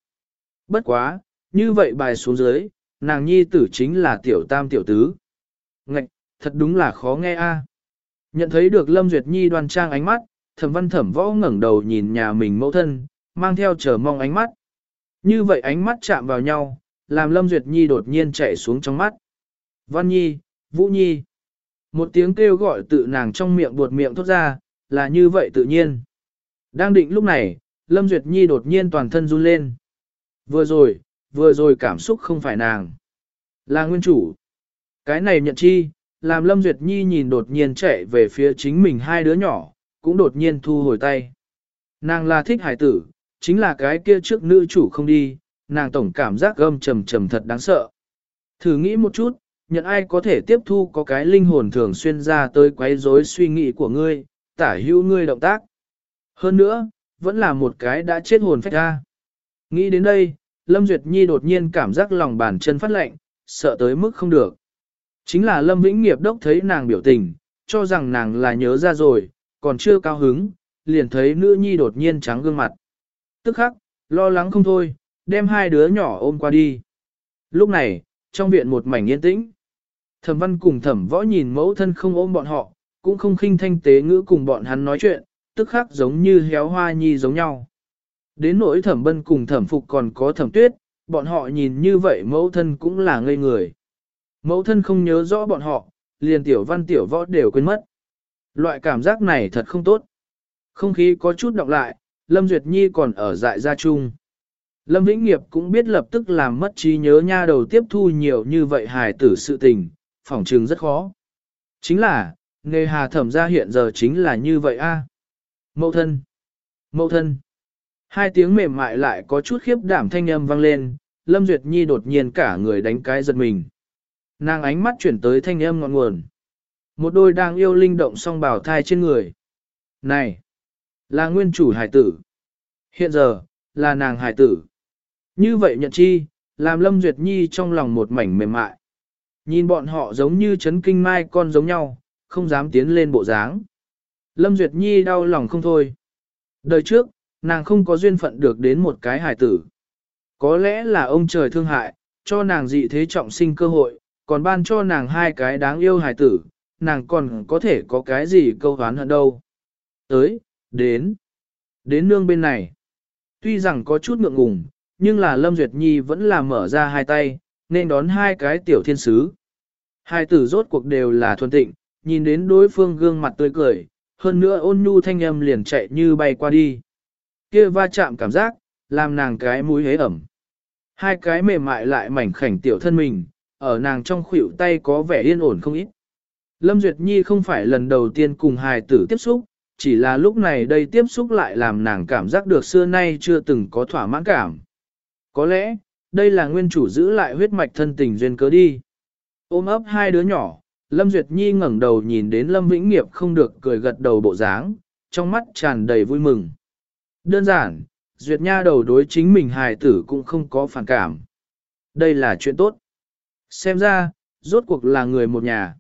Bất quá, như vậy bài xuống dưới, nàng nhi tử chính là tiểu tam tiểu tứ. Ngạch, thật đúng là khó nghe a. Nhận thấy được Lâm Duyệt Nhi đoan trang ánh mắt, thẩm văn thẩm võ ngẩng đầu nhìn nhà mình mẫu thân, mang theo chờ mong ánh mắt. Như vậy ánh mắt chạm vào nhau, làm Lâm Duyệt Nhi đột nhiên chạy xuống trong mắt. Văn Nhi, Vũ Nhi. Một tiếng kêu gọi tự nàng trong miệng buột miệng thốt ra, là như vậy tự nhiên. Đang định lúc này, Lâm Duyệt Nhi đột nhiên toàn thân run lên. Vừa rồi, vừa rồi cảm xúc không phải nàng. Là nguyên chủ. Cái này nhận chi, làm Lâm Duyệt Nhi nhìn đột nhiên chạy về phía chính mình hai đứa nhỏ, cũng đột nhiên thu hồi tay. Nàng là thích hải tử, chính là cái kia trước nữ chủ không đi, nàng tổng cảm giác gâm trầm trầm thật đáng sợ. Thử nghĩ một chút, nhận ai có thể tiếp thu có cái linh hồn thường xuyên ra tới quấy rối suy nghĩ của ngươi, tả hữu ngươi động tác. Hơn nữa, vẫn là một cái đã chết hồn phách ra. Nghĩ đến đây, Lâm Duyệt Nhi đột nhiên cảm giác lòng bàn chân phát lạnh, sợ tới mức không được. Chính là Lâm Vĩnh Nghiệp đốc thấy nàng biểu tình, cho rằng nàng là nhớ ra rồi, còn chưa cao hứng, liền thấy nữ nhi đột nhiên trắng gương mặt. Tức khắc, lo lắng không thôi, đem hai đứa nhỏ ôm qua đi. Lúc này, trong viện một mảnh yên tĩnh. Thẩm văn cùng thẩm võ nhìn mẫu thân không ôm bọn họ, cũng không khinh thanh tế ngữ cùng bọn hắn nói chuyện, tức khắc giống như héo hoa nhi giống nhau. Đến nỗi thẩm bân cùng thẩm phục còn có thẩm tuyết, bọn họ nhìn như vậy mẫu thân cũng là ngây người. Mẫu thân không nhớ rõ bọn họ, liền tiểu văn tiểu võ đều quên mất. Loại cảm giác này thật không tốt. Không khí có chút đọc lại, Lâm Duyệt Nhi còn ở dại gia chung. Lâm Vĩnh Nghiệp cũng biết lập tức làm mất trí nhớ nha đầu tiếp thu nhiều như vậy hài tử sự tình, phỏng trường rất khó. Chính là, nghề hà thẩm gia hiện giờ chính là như vậy a. Mậu thân, mậu thân. Hai tiếng mềm mại lại có chút khiếp đảm thanh âm vang lên, Lâm Duyệt Nhi đột nhiên cả người đánh cái giật mình. Nàng ánh mắt chuyển tới thanh âm ngọn nguồn. Một đôi đang yêu linh động song bảo thai trên người. Này, là nguyên chủ hải tử. Hiện giờ, là nàng hải tử. Như vậy nhận chi, làm Lâm Duyệt Nhi trong lòng một mảnh mềm mại. Nhìn bọn họ giống như chấn kinh mai con giống nhau, không dám tiến lên bộ dáng. Lâm Duyệt Nhi đau lòng không thôi. Đời trước, nàng không có duyên phận được đến một cái hài tử. Có lẽ là ông trời thương hại, cho nàng dị thế trọng sinh cơ hội, còn ban cho nàng hai cái đáng yêu hài tử, nàng còn có thể có cái gì câu hán hận đâu. Tới, đến, đến nương bên này. Tuy rằng có chút ngượng ngùng, nhưng là Lâm Duyệt Nhi vẫn là mở ra hai tay, nên đón hai cái tiểu thiên sứ. Hai tử rốt cuộc đều là thuần tịnh, nhìn đến đối phương gương mặt tươi cười, hơn nữa ôn nhu thanh âm liền chạy như bay qua đi. Kia va chạm cảm giác, làm nàng cái mũi hế ẩm. Hai cái mềm mại lại mảnh khảnh tiểu thân mình, ở nàng trong khuỷu tay có vẻ yên ổn không ít. Lâm Duyệt Nhi không phải lần đầu tiên cùng hài tử tiếp xúc, chỉ là lúc này đây tiếp xúc lại làm nàng cảm giác được xưa nay chưa từng có thỏa mãn cảm. Có lẽ, đây là nguyên chủ giữ lại huyết mạch thân tình duyên cớ đi. Ôm ấp hai đứa nhỏ, Lâm Duyệt Nhi ngẩng đầu nhìn đến Lâm Vĩnh Nghiệp không được cười gật đầu bộ dáng, trong mắt tràn đầy vui mừng. Đơn giản, Duyệt Nha đầu đối chính mình hài tử cũng không có phản cảm. Đây là chuyện tốt. Xem ra, rốt cuộc là người một nhà.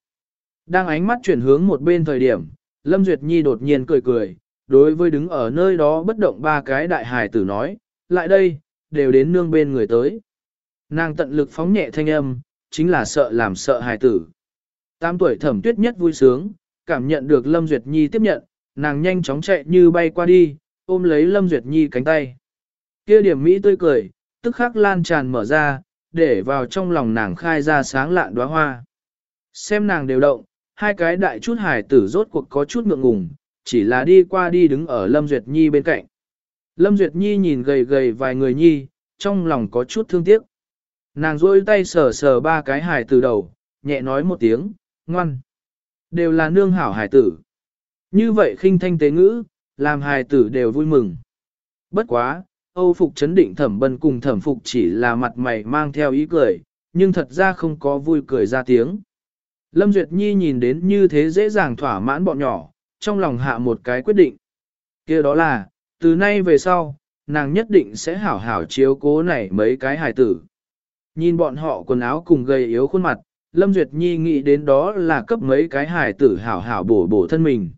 Đang ánh mắt chuyển hướng một bên thời điểm, Lâm Duyệt Nhi đột nhiên cười cười, đối với đứng ở nơi đó bất động ba cái đại hài tử nói, lại đây, đều đến nương bên người tới. Nàng tận lực phóng nhẹ thanh âm, chính là sợ làm sợ hài tử. Tám tuổi thẩm tuyết nhất vui sướng, cảm nhận được Lâm Duyệt Nhi tiếp nhận, nàng nhanh chóng chạy như bay qua đi, ôm lấy Lâm Duyệt Nhi cánh tay. Kia điểm Mỹ tươi cười, tức khắc lan tràn mở ra, để vào trong lòng nàng khai ra sáng lạn đóa hoa. Xem nàng đều động, hai cái đại chút hải tử rốt cuộc có chút ngượng ngùng, chỉ là đi qua đi đứng ở Lâm Duyệt Nhi bên cạnh. Lâm Duyệt Nhi nhìn gầy gầy vài người nhi, trong lòng có chút thương tiếc. Nàng rôi tay sờ sờ ba cái hải tử đầu, nhẹ nói một tiếng, ngoan. Đều là nương hảo hải tử. Như vậy khinh thanh tế ngữ, làm hài tử đều vui mừng. Bất quá, Âu Phục chấn định thẩm bân cùng thẩm phục chỉ là mặt mày mang theo ý cười, nhưng thật ra không có vui cười ra tiếng. Lâm Duyệt Nhi nhìn đến như thế dễ dàng thỏa mãn bọn nhỏ, trong lòng hạ một cái quyết định. kia đó là, từ nay về sau, nàng nhất định sẽ hảo hảo chiếu cố này mấy cái hài tử. Nhìn bọn họ quần áo cùng gầy yếu khuôn mặt, Lâm Duyệt Nhi nghĩ đến đó là cấp mấy cái hài tử hảo hảo bổ bổ thân mình.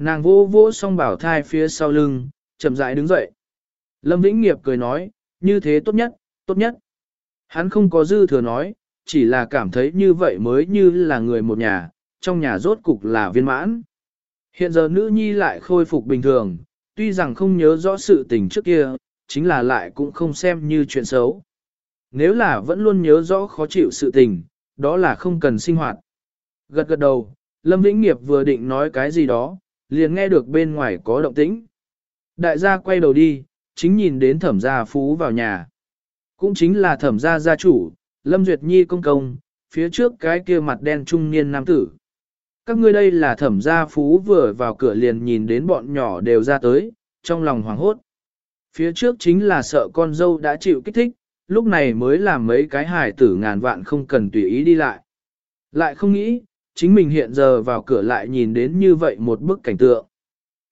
Nàng vô vô song bảo thai phía sau lưng, chậm rãi đứng dậy. Lâm Vĩnh Nghiệp cười nói, như thế tốt nhất, tốt nhất. Hắn không có dư thừa nói, chỉ là cảm thấy như vậy mới như là người một nhà, trong nhà rốt cục là viên mãn. Hiện giờ nữ nhi lại khôi phục bình thường, tuy rằng không nhớ rõ sự tình trước kia, chính là lại cũng không xem như chuyện xấu. Nếu là vẫn luôn nhớ rõ khó chịu sự tình, đó là không cần sinh hoạt. Gật gật đầu, Lâm Vĩnh Nghiệp vừa định nói cái gì đó, liền nghe được bên ngoài có động tĩnh. Đại gia quay đầu đi, chính nhìn đến thẩm gia phú vào nhà. Cũng chính là thẩm gia gia chủ, Lâm Duyệt Nhi công công, phía trước cái kia mặt đen trung niên nam tử. Các ngươi đây là thẩm gia phú vừa vào cửa liền nhìn đến bọn nhỏ đều ra tới, trong lòng hoảng hốt. Phía trước chính là sợ con dâu đã chịu kích thích, lúc này mới làm mấy cái hài tử ngàn vạn không cần tùy ý đi lại. Lại không nghĩ, chính mình hiện giờ vào cửa lại nhìn đến như vậy một bức cảnh tượng.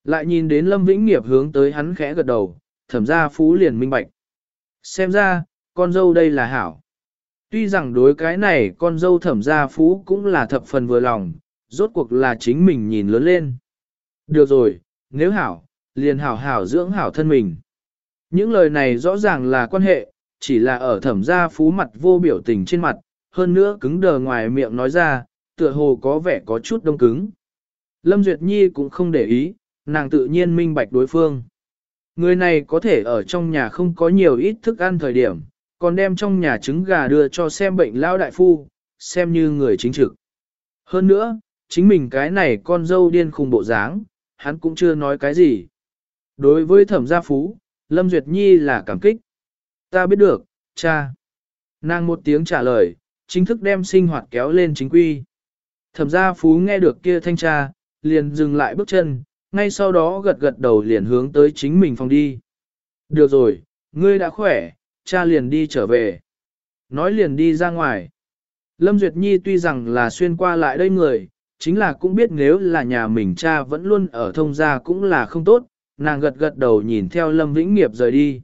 Lại nhìn đến Lâm Vĩnh Nghiệp hướng tới hắn khẽ gật đầu, thẩm gia phú liền minh bạch. Xem ra, con dâu đây là hảo. Tuy rằng đối cái này con dâu thẩm gia phú cũng là thập phần vừa lòng, rốt cuộc là chính mình nhìn lớn lên. Được rồi, nếu hảo, liền hảo hảo dưỡng hảo thân mình. Những lời này rõ ràng là quan hệ, chỉ là ở thẩm gia phú mặt vô biểu tình trên mặt, hơn nữa cứng đờ ngoài miệng nói ra, tựa hồ có vẻ có chút đông cứng. Lâm Duyệt Nhi cũng không để ý, nàng tự nhiên minh bạch đối phương. Người này có thể ở trong nhà không có nhiều ít thức ăn thời điểm, còn đem trong nhà trứng gà đưa cho xem bệnh lao đại phu, xem như người chính trực. Hơn nữa, chính mình cái này con dâu điên khùng bộ dáng, hắn cũng chưa nói cái gì. Đối với thẩm gia phú, Lâm Duyệt Nhi là cảm kích. Ta biết được, cha. Nàng một tiếng trả lời, chính thức đem sinh hoạt kéo lên chính quy. Thẩm gia phú nghe được kia thanh tra, liền dừng lại bước chân, ngay sau đó gật gật đầu liền hướng tới chính mình phòng đi. Được rồi, ngươi đã khỏe, cha liền đi trở về. Nói liền đi ra ngoài. Lâm Duyệt Nhi tuy rằng là xuyên qua lại đây người, chính là cũng biết nếu là nhà mình cha vẫn luôn ở thông gia cũng là không tốt, nàng gật gật đầu nhìn theo Lâm Vĩnh Nghiệp rời đi.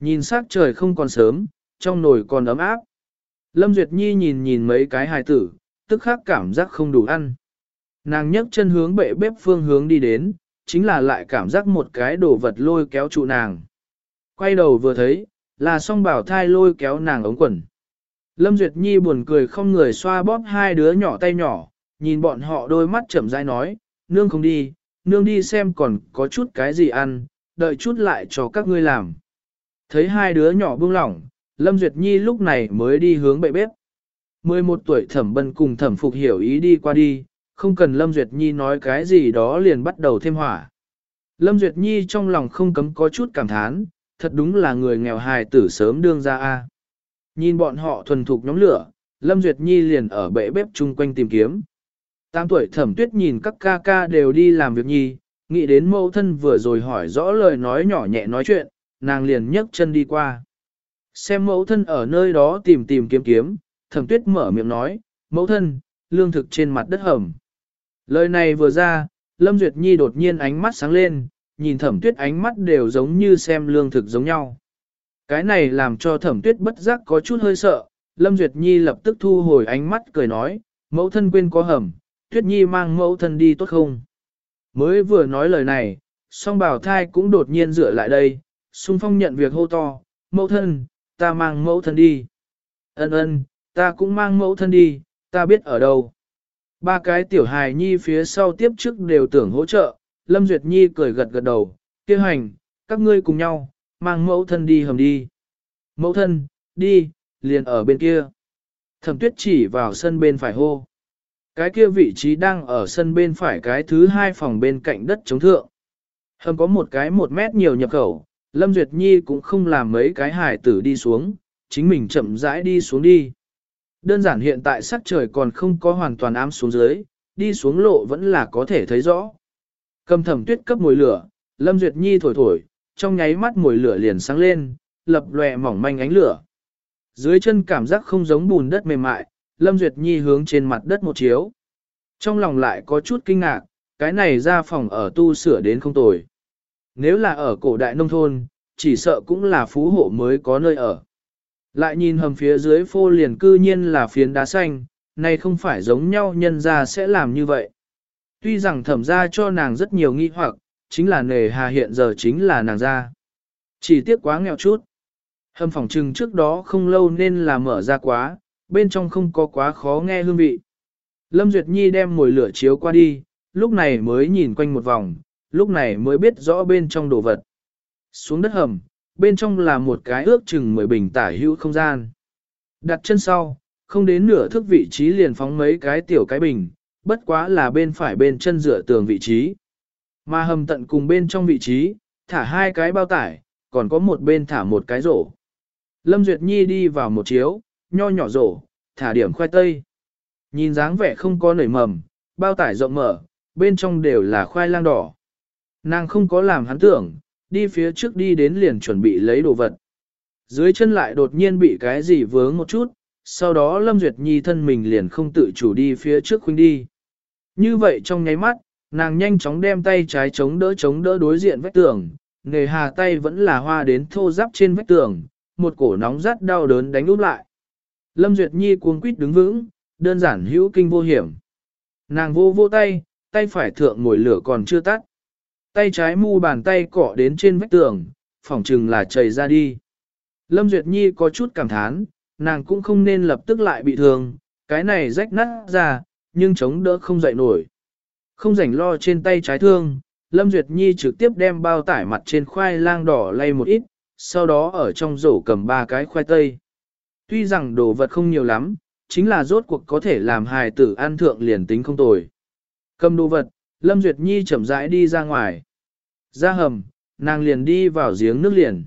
Nhìn sắc trời không còn sớm, trong nồi còn ấm áp. Lâm Duyệt Nhi nhìn nhìn mấy cái hài tử, tức khắc cảm giác không đủ ăn. Nàng nhấc chân hướng bệ bếp phương hướng đi đến, chính là lại cảm giác một cái đồ vật lôi kéo trụ nàng. Quay đầu vừa thấy, là song bảo thai lôi kéo nàng ống quần. Lâm Duyệt Nhi buồn cười không người xoa bóp hai đứa nhỏ tay nhỏ, nhìn bọn họ đôi mắt chậm rãi nói, nương không đi, nương đi xem còn có chút cái gì ăn, đợi chút lại cho các ngươi làm. Thấy hai đứa nhỏ buông lỏng, Lâm Duyệt Nhi lúc này mới đi hướng bệ bếp. 11 tuổi thẩm bân cùng thẩm phục hiểu ý đi qua đi, không cần Lâm Duyệt Nhi nói cái gì đó liền bắt đầu thêm hỏa. Lâm Duyệt Nhi trong lòng không cấm có chút cảm thán, thật đúng là người nghèo hài tử sớm đương ra a. Nhìn bọn họ thuần thục nhóm lửa, Lâm Duyệt Nhi liền ở bệ bếp chung quanh tìm kiếm. Tám tuổi thẩm tuyết nhìn các ca ca đều đi làm việc nhi, nghĩ đến mẫu thân vừa rồi hỏi rõ lời nói nhỏ nhẹ nói chuyện, nàng liền nhấc chân đi qua. Xem mẫu thân ở nơi đó tìm tìm kiếm kiếm, thẩm tuyết mở miệng nói, mẫu thân, lương thực trên mặt đất hầm. Lời này vừa ra, Lâm Duyệt Nhi đột nhiên ánh mắt sáng lên, nhìn thẩm tuyết ánh mắt đều giống như xem lương thực giống nhau. Cái này làm cho thẩm tuyết bất giác có chút hơi sợ, Lâm Duyệt Nhi lập tức thu hồi ánh mắt cười nói, mẫu thân quên có hầm, tuyết nhi mang mẫu thân đi tốt không? Mới vừa nói lời này, song bảo thai cũng đột nhiên dựa lại đây, xung phong nhận việc hô to, mẫu thân, ta mang mẫu thân đi. Ân ân, ta cũng mang mẫu thân đi, ta biết ở đâu. Ba cái tiểu hài nhi phía sau tiếp trước đều tưởng hỗ trợ, Lâm Duyệt Nhi cười gật gật đầu, kêu hành, các ngươi cùng nhau, mang mẫu thân đi hầm đi. Mẫu thân, đi, liền ở bên kia. Thẩm tuyết chỉ vào sân bên phải hô. Cái kia vị trí đang ở sân bên phải cái thứ hai phòng bên cạnh đất chống thượng. Hầm có một cái một mét nhiều nhập khẩu, Lâm Duyệt Nhi cũng không làm mấy cái hải tử đi xuống, chính mình chậm rãi đi xuống đi. Đơn giản hiện tại sắc trời còn không có hoàn toàn ám xuống dưới, đi xuống lộ vẫn là có thể thấy rõ. Cầm thẩm tuyết cấp mùi lửa, Lâm Duyệt Nhi thổi thổi, trong nháy mắt mùi lửa liền sáng lên, lập lòe mỏng manh ánh lửa. Dưới chân cảm giác không giống bùn đất mềm mại, Lâm Duyệt Nhi hướng trên mặt đất một chiếu. Trong lòng lại có chút kinh ngạc, cái này ra phòng ở tu sửa đến không tồi. Nếu là ở cổ đại nông thôn, chỉ sợ cũng là phú hộ mới có nơi ở. Lại nhìn hầm phía dưới phô liền cư nhiên là phiến đá xanh, này không phải giống nhau nhân ra sẽ làm như vậy. Tuy rằng thẩm ra cho nàng rất nhiều nghi hoặc, chính là nề hà hiện giờ chính là nàng ra. Chỉ tiếc quá nghèo chút. Hầm phòng trừng trước đó không lâu nên là mở ra quá, bên trong không có quá khó nghe hương vị. Lâm Duyệt Nhi đem mồi lửa chiếu qua đi, lúc này mới nhìn quanh một vòng, lúc này mới biết rõ bên trong đồ vật. Xuống đất hầm, bên trong là một cái ước chừng mười bình tả hữu không gian. Đặt chân sau, không đến nửa thước vị trí liền phóng mấy cái tiểu cái bình, bất quá là bên phải bên chân dựa tường vị trí. Mà hầm tận cùng bên trong vị trí, thả hai cái bao tải, còn có một bên thả một cái rổ. Lâm Duyệt Nhi đi vào một chiếu, nho nhỏ rổ, thả điểm khoai tây. Nhìn dáng vẻ không có nảy mầm, bao tải rộng mở, bên trong đều là khoai lang đỏ. Nàng không có làm hắn tưởng, đi phía trước đi đến liền chuẩn bị lấy đồ vật. Dưới chân lại đột nhiên bị cái gì vướng một chút, sau đó Lâm Duyệt Nhi thân mình liền không tự chủ đi phía trước khuynh đi. Như vậy trong nháy mắt, nàng nhanh chóng đem tay trái chống đỡ chống đỡ đối diện vách tường, nghề hà tay vẫn là hoa đến thô giáp trên vách tường, một cổ nóng rát đau đớn đánh úp lại. Lâm Duyệt Nhi cuống quýt đứng vững, đơn giản hữu kinh vô hiểm. Nàng vô vô tay, tay phải thượng ngồi lửa còn chưa tắt. Tay trái mu bàn tay cọ đến trên vách tường, phỏng chừng là chảy ra đi. Lâm Duyệt Nhi có chút cảm thán, nàng cũng không nên lập tức lại bị thương, cái này rách nát ra, nhưng chống đỡ không dậy nổi. Không rảnh lo trên tay trái thương, Lâm Duyệt Nhi trực tiếp đem bao tải mặt trên khoai lang đỏ lay một ít, sau đó ở trong rổ cầm ba cái khoai tây. Tuy rằng đồ vật không nhiều lắm, chính là rốt cuộc có thể làm hài tử ăn thượng liền tính không tồi. Cầm đồ vật, Lâm Duyệt Nhi chậm rãi đi ra ngoài. Ra hầm, nàng liền đi vào giếng nước liền.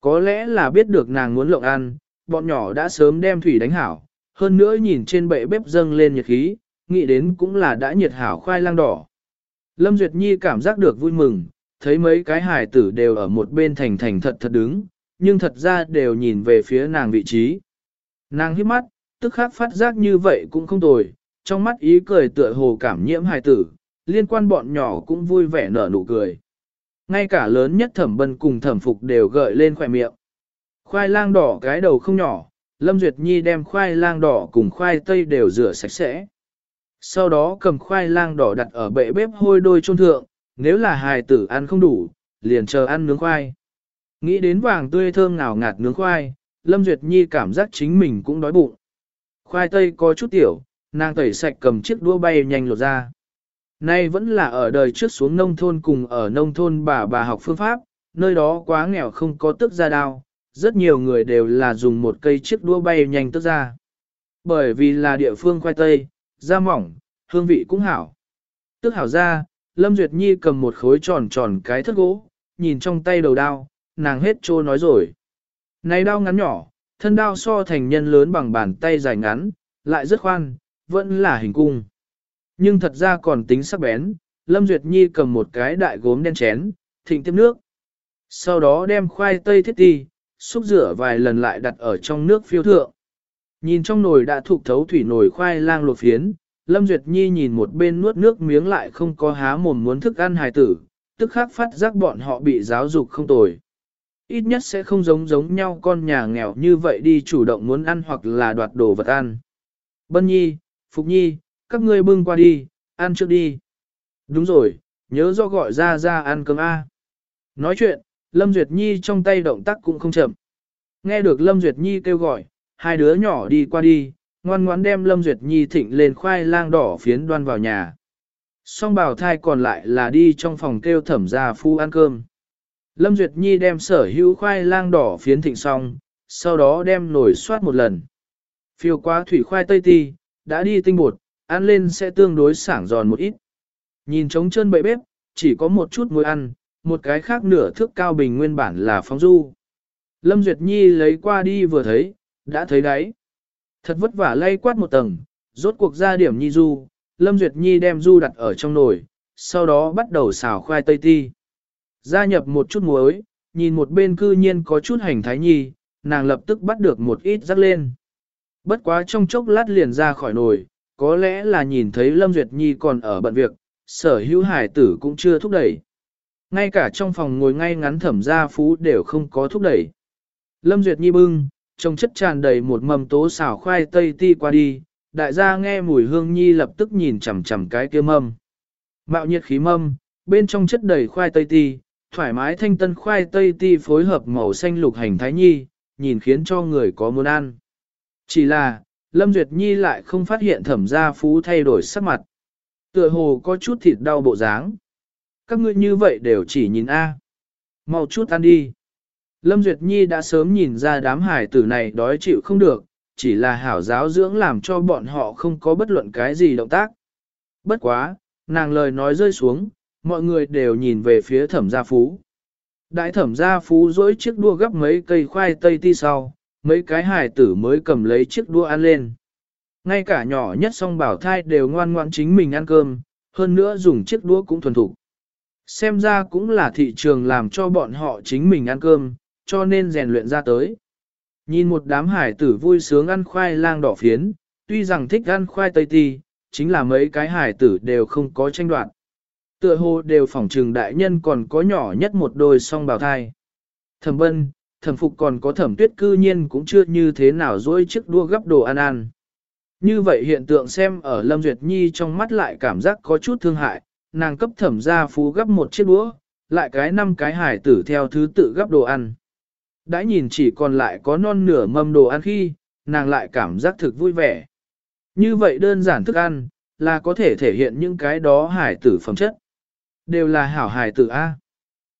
Có lẽ là biết được nàng muốn lộng ăn, bọn nhỏ đã sớm đem thủy đánh hảo, hơn nữa nhìn trên bệ bếp dâng lên nhiệt khí, nghĩ đến cũng là đã nhiệt hảo khoai lang đỏ. Lâm Duyệt Nhi cảm giác được vui mừng, thấy mấy cái hài tử đều ở một bên thành thành thật thật đứng, nhưng thật ra đều nhìn về phía nàng vị trí. Nàng hít mắt, tức khắc phát giác như vậy cũng không tồi, trong mắt ý cười tựa hồ cảm nhiễm hài tử, liên quan bọn nhỏ cũng vui vẻ nở nụ cười. Ngay cả lớn nhất thẩm bân cùng thẩm phục đều gợi lên khỏe miệng. Khoai lang đỏ cái đầu không nhỏ, Lâm Duyệt Nhi đem khoai lang đỏ cùng khoai tây đều rửa sạch sẽ. Sau đó cầm khoai lang đỏ đặt ở bệ bếp hôi đôi trôn thượng, nếu là hài tử ăn không đủ, liền chờ ăn nướng khoai. Nghĩ đến vàng tươi thơm ngào ngạt nướng khoai, Lâm Duyệt Nhi cảm giác chính mình cũng đói bụng. Khoai tây có chút tiểu, nàng tẩy sạch cầm chiếc đũa bay nhanh lột ra. Nay vẫn là ở đời trước xuống nông thôn cùng ở nông thôn bà bà học phương pháp, nơi đó quá nghèo không có tức ra đao, rất nhiều người đều là dùng một cây chiếc đua bay nhanh tức ra. Bởi vì là địa phương khoai tây, da mỏng, hương vị cũng hảo. Tức hảo ra, Lâm Duyệt Nhi cầm một khối tròn tròn cái thất gỗ, nhìn trong tay đầu đao, nàng hết trô nói rồi. Này đao ngắn nhỏ, thân đao so thành nhân lớn bằng bàn tay dài ngắn, lại rất khoan, vẫn là hình cung. Nhưng thật ra còn tính sắc bén, Lâm Duyệt Nhi cầm một cái đại gốm đen chén, thịnh tiếp nước. Sau đó đem khoai tây thiết ti, xúc rửa vài lần lại đặt ở trong nước phiêu thượng. Nhìn trong nồi đã thục thấu thủy nồi khoai lang luộc phiến, Lâm Duyệt Nhi nhìn một bên nuốt nước miếng lại không có há mồm muốn thức ăn hài tử, tức khắc phát giác bọn họ bị giáo dục không tồi. Ít nhất sẽ không giống giống nhau con nhà nghèo như vậy đi chủ động muốn ăn hoặc là đoạt đồ vật ăn. Bân Nhi, Phục Nhi, các ngươi bưng qua đi, ăn trước đi. Đúng rồi, nhớ do gọi ra ra ăn cơm A. Nói chuyện, Lâm Duyệt Nhi trong tay động tác cũng không chậm. Nghe được Lâm Duyệt Nhi kêu gọi, hai đứa nhỏ đi qua đi, ngoan ngoãn đem Lâm Duyệt Nhi thịnh lên khoai lang đỏ phiến đoan vào nhà. Song bảo thai còn lại là đi trong phòng kêu thẩm gia phu ăn cơm. Lâm Duyệt Nhi đem sở hữu khoai lang đỏ phiến thịnh xong, sau đó đem nổi soát một lần. Phiêu qua thủy khoai tây ti, đã đi tinh bột, ăn lên sẽ tương đối sảng giòn một ít. Nhìn trống chân bậy bếp, chỉ có một chút muối ăn, một cái khác nửa thước cao bình nguyên bản là phóng du. Lâm Duyệt Nhi lấy qua đi vừa thấy, đã thấy đấy. Thật vất vả lay quát một tầng, rốt cuộc ra điểm nhi du, Lâm Duyệt Nhi đem du đặt ở trong nồi, sau đó bắt đầu xào khoai tây ti. Gia nhập một chút muối, nhìn một bên cư nhiên có chút hành thái nhi, nàng lập tức bắt được một ít rắc lên. Bất quá trong chốc lát liền ra khỏi nồi, có lẽ là nhìn thấy Lâm Duyệt Nhi còn ở bận việc, sở hữu hải tử cũng chưa thúc đẩy. Ngay cả trong phòng ngồi ngay ngắn thẩm gia phú đều không có thúc đẩy. Lâm Duyệt Nhi bưng, trong chất tràn đầy một mầm tố xào khoai tây ti qua đi, đại gia nghe mùi hương nhi lập tức nhìn chằm chằm cái kia mâm. Mạo nhiệt khí mâm, bên trong chất đầy khoai tây ti, thoải mái thanh tân khoai tây ti phối hợp màu xanh lục hành thái nhi, nhìn khiến cho người có muốn ăn. Chỉ là, Lâm Duyệt Nhi lại không phát hiện thẩm gia phú thay đổi sắc mặt. Tựa hồ có chút thịt đau bộ dáng. Các ngươi như vậy đều chỉ nhìn A. Mau chút ăn đi. Lâm Duyệt Nhi đã sớm nhìn ra đám hải tử này đói chịu không được, chỉ là hảo giáo dưỡng làm cho bọn họ không có bất luận cái gì động tác. Bất quá, nàng lời nói rơi xuống, mọi người đều nhìn về phía thẩm gia phú. Đại thẩm gia phú dỗi chiếc đua gấp mấy cây khoai tây ti sau, mấy cái hải tử mới cầm lấy chiếc đua ăn lên. Ngay cả nhỏ nhất song bảo thai đều ngoan ngoãn chính mình ăn cơm, hơn nữa dùng chiếc đũa cũng thuần thục. Xem ra cũng là thị trường làm cho bọn họ chính mình ăn cơm, cho nên rèn luyện ra tới. Nhìn một đám hải tử vui sướng ăn khoai lang đỏ phiến, tuy rằng thích ăn khoai tây ti, chính là mấy cái hải tử đều không có tranh đoạt. Tựa hồ đều phỏng trừng đại nhân còn có nhỏ nhất một đôi song bào thai. Thẩm bân, thẩm phục còn có thẩm tuyết cư nhiên cũng chưa như thế nào dối chiếc đua gấp đồ ăn ăn. Như vậy hiện tượng xem ở Lâm Duyệt Nhi trong mắt lại cảm giác có chút thương hại, nàng cấp thẩm gia phú gấp một chiếc đũa, lại cái năm cái hải tử theo thứ tự gấp đồ ăn. Đã nhìn chỉ còn lại có non nửa mâm đồ ăn khi, nàng lại cảm giác thực vui vẻ. Như vậy đơn giản thức ăn, là có thể thể hiện những cái đó hải tử phẩm chất. Đều là hảo hải tử A.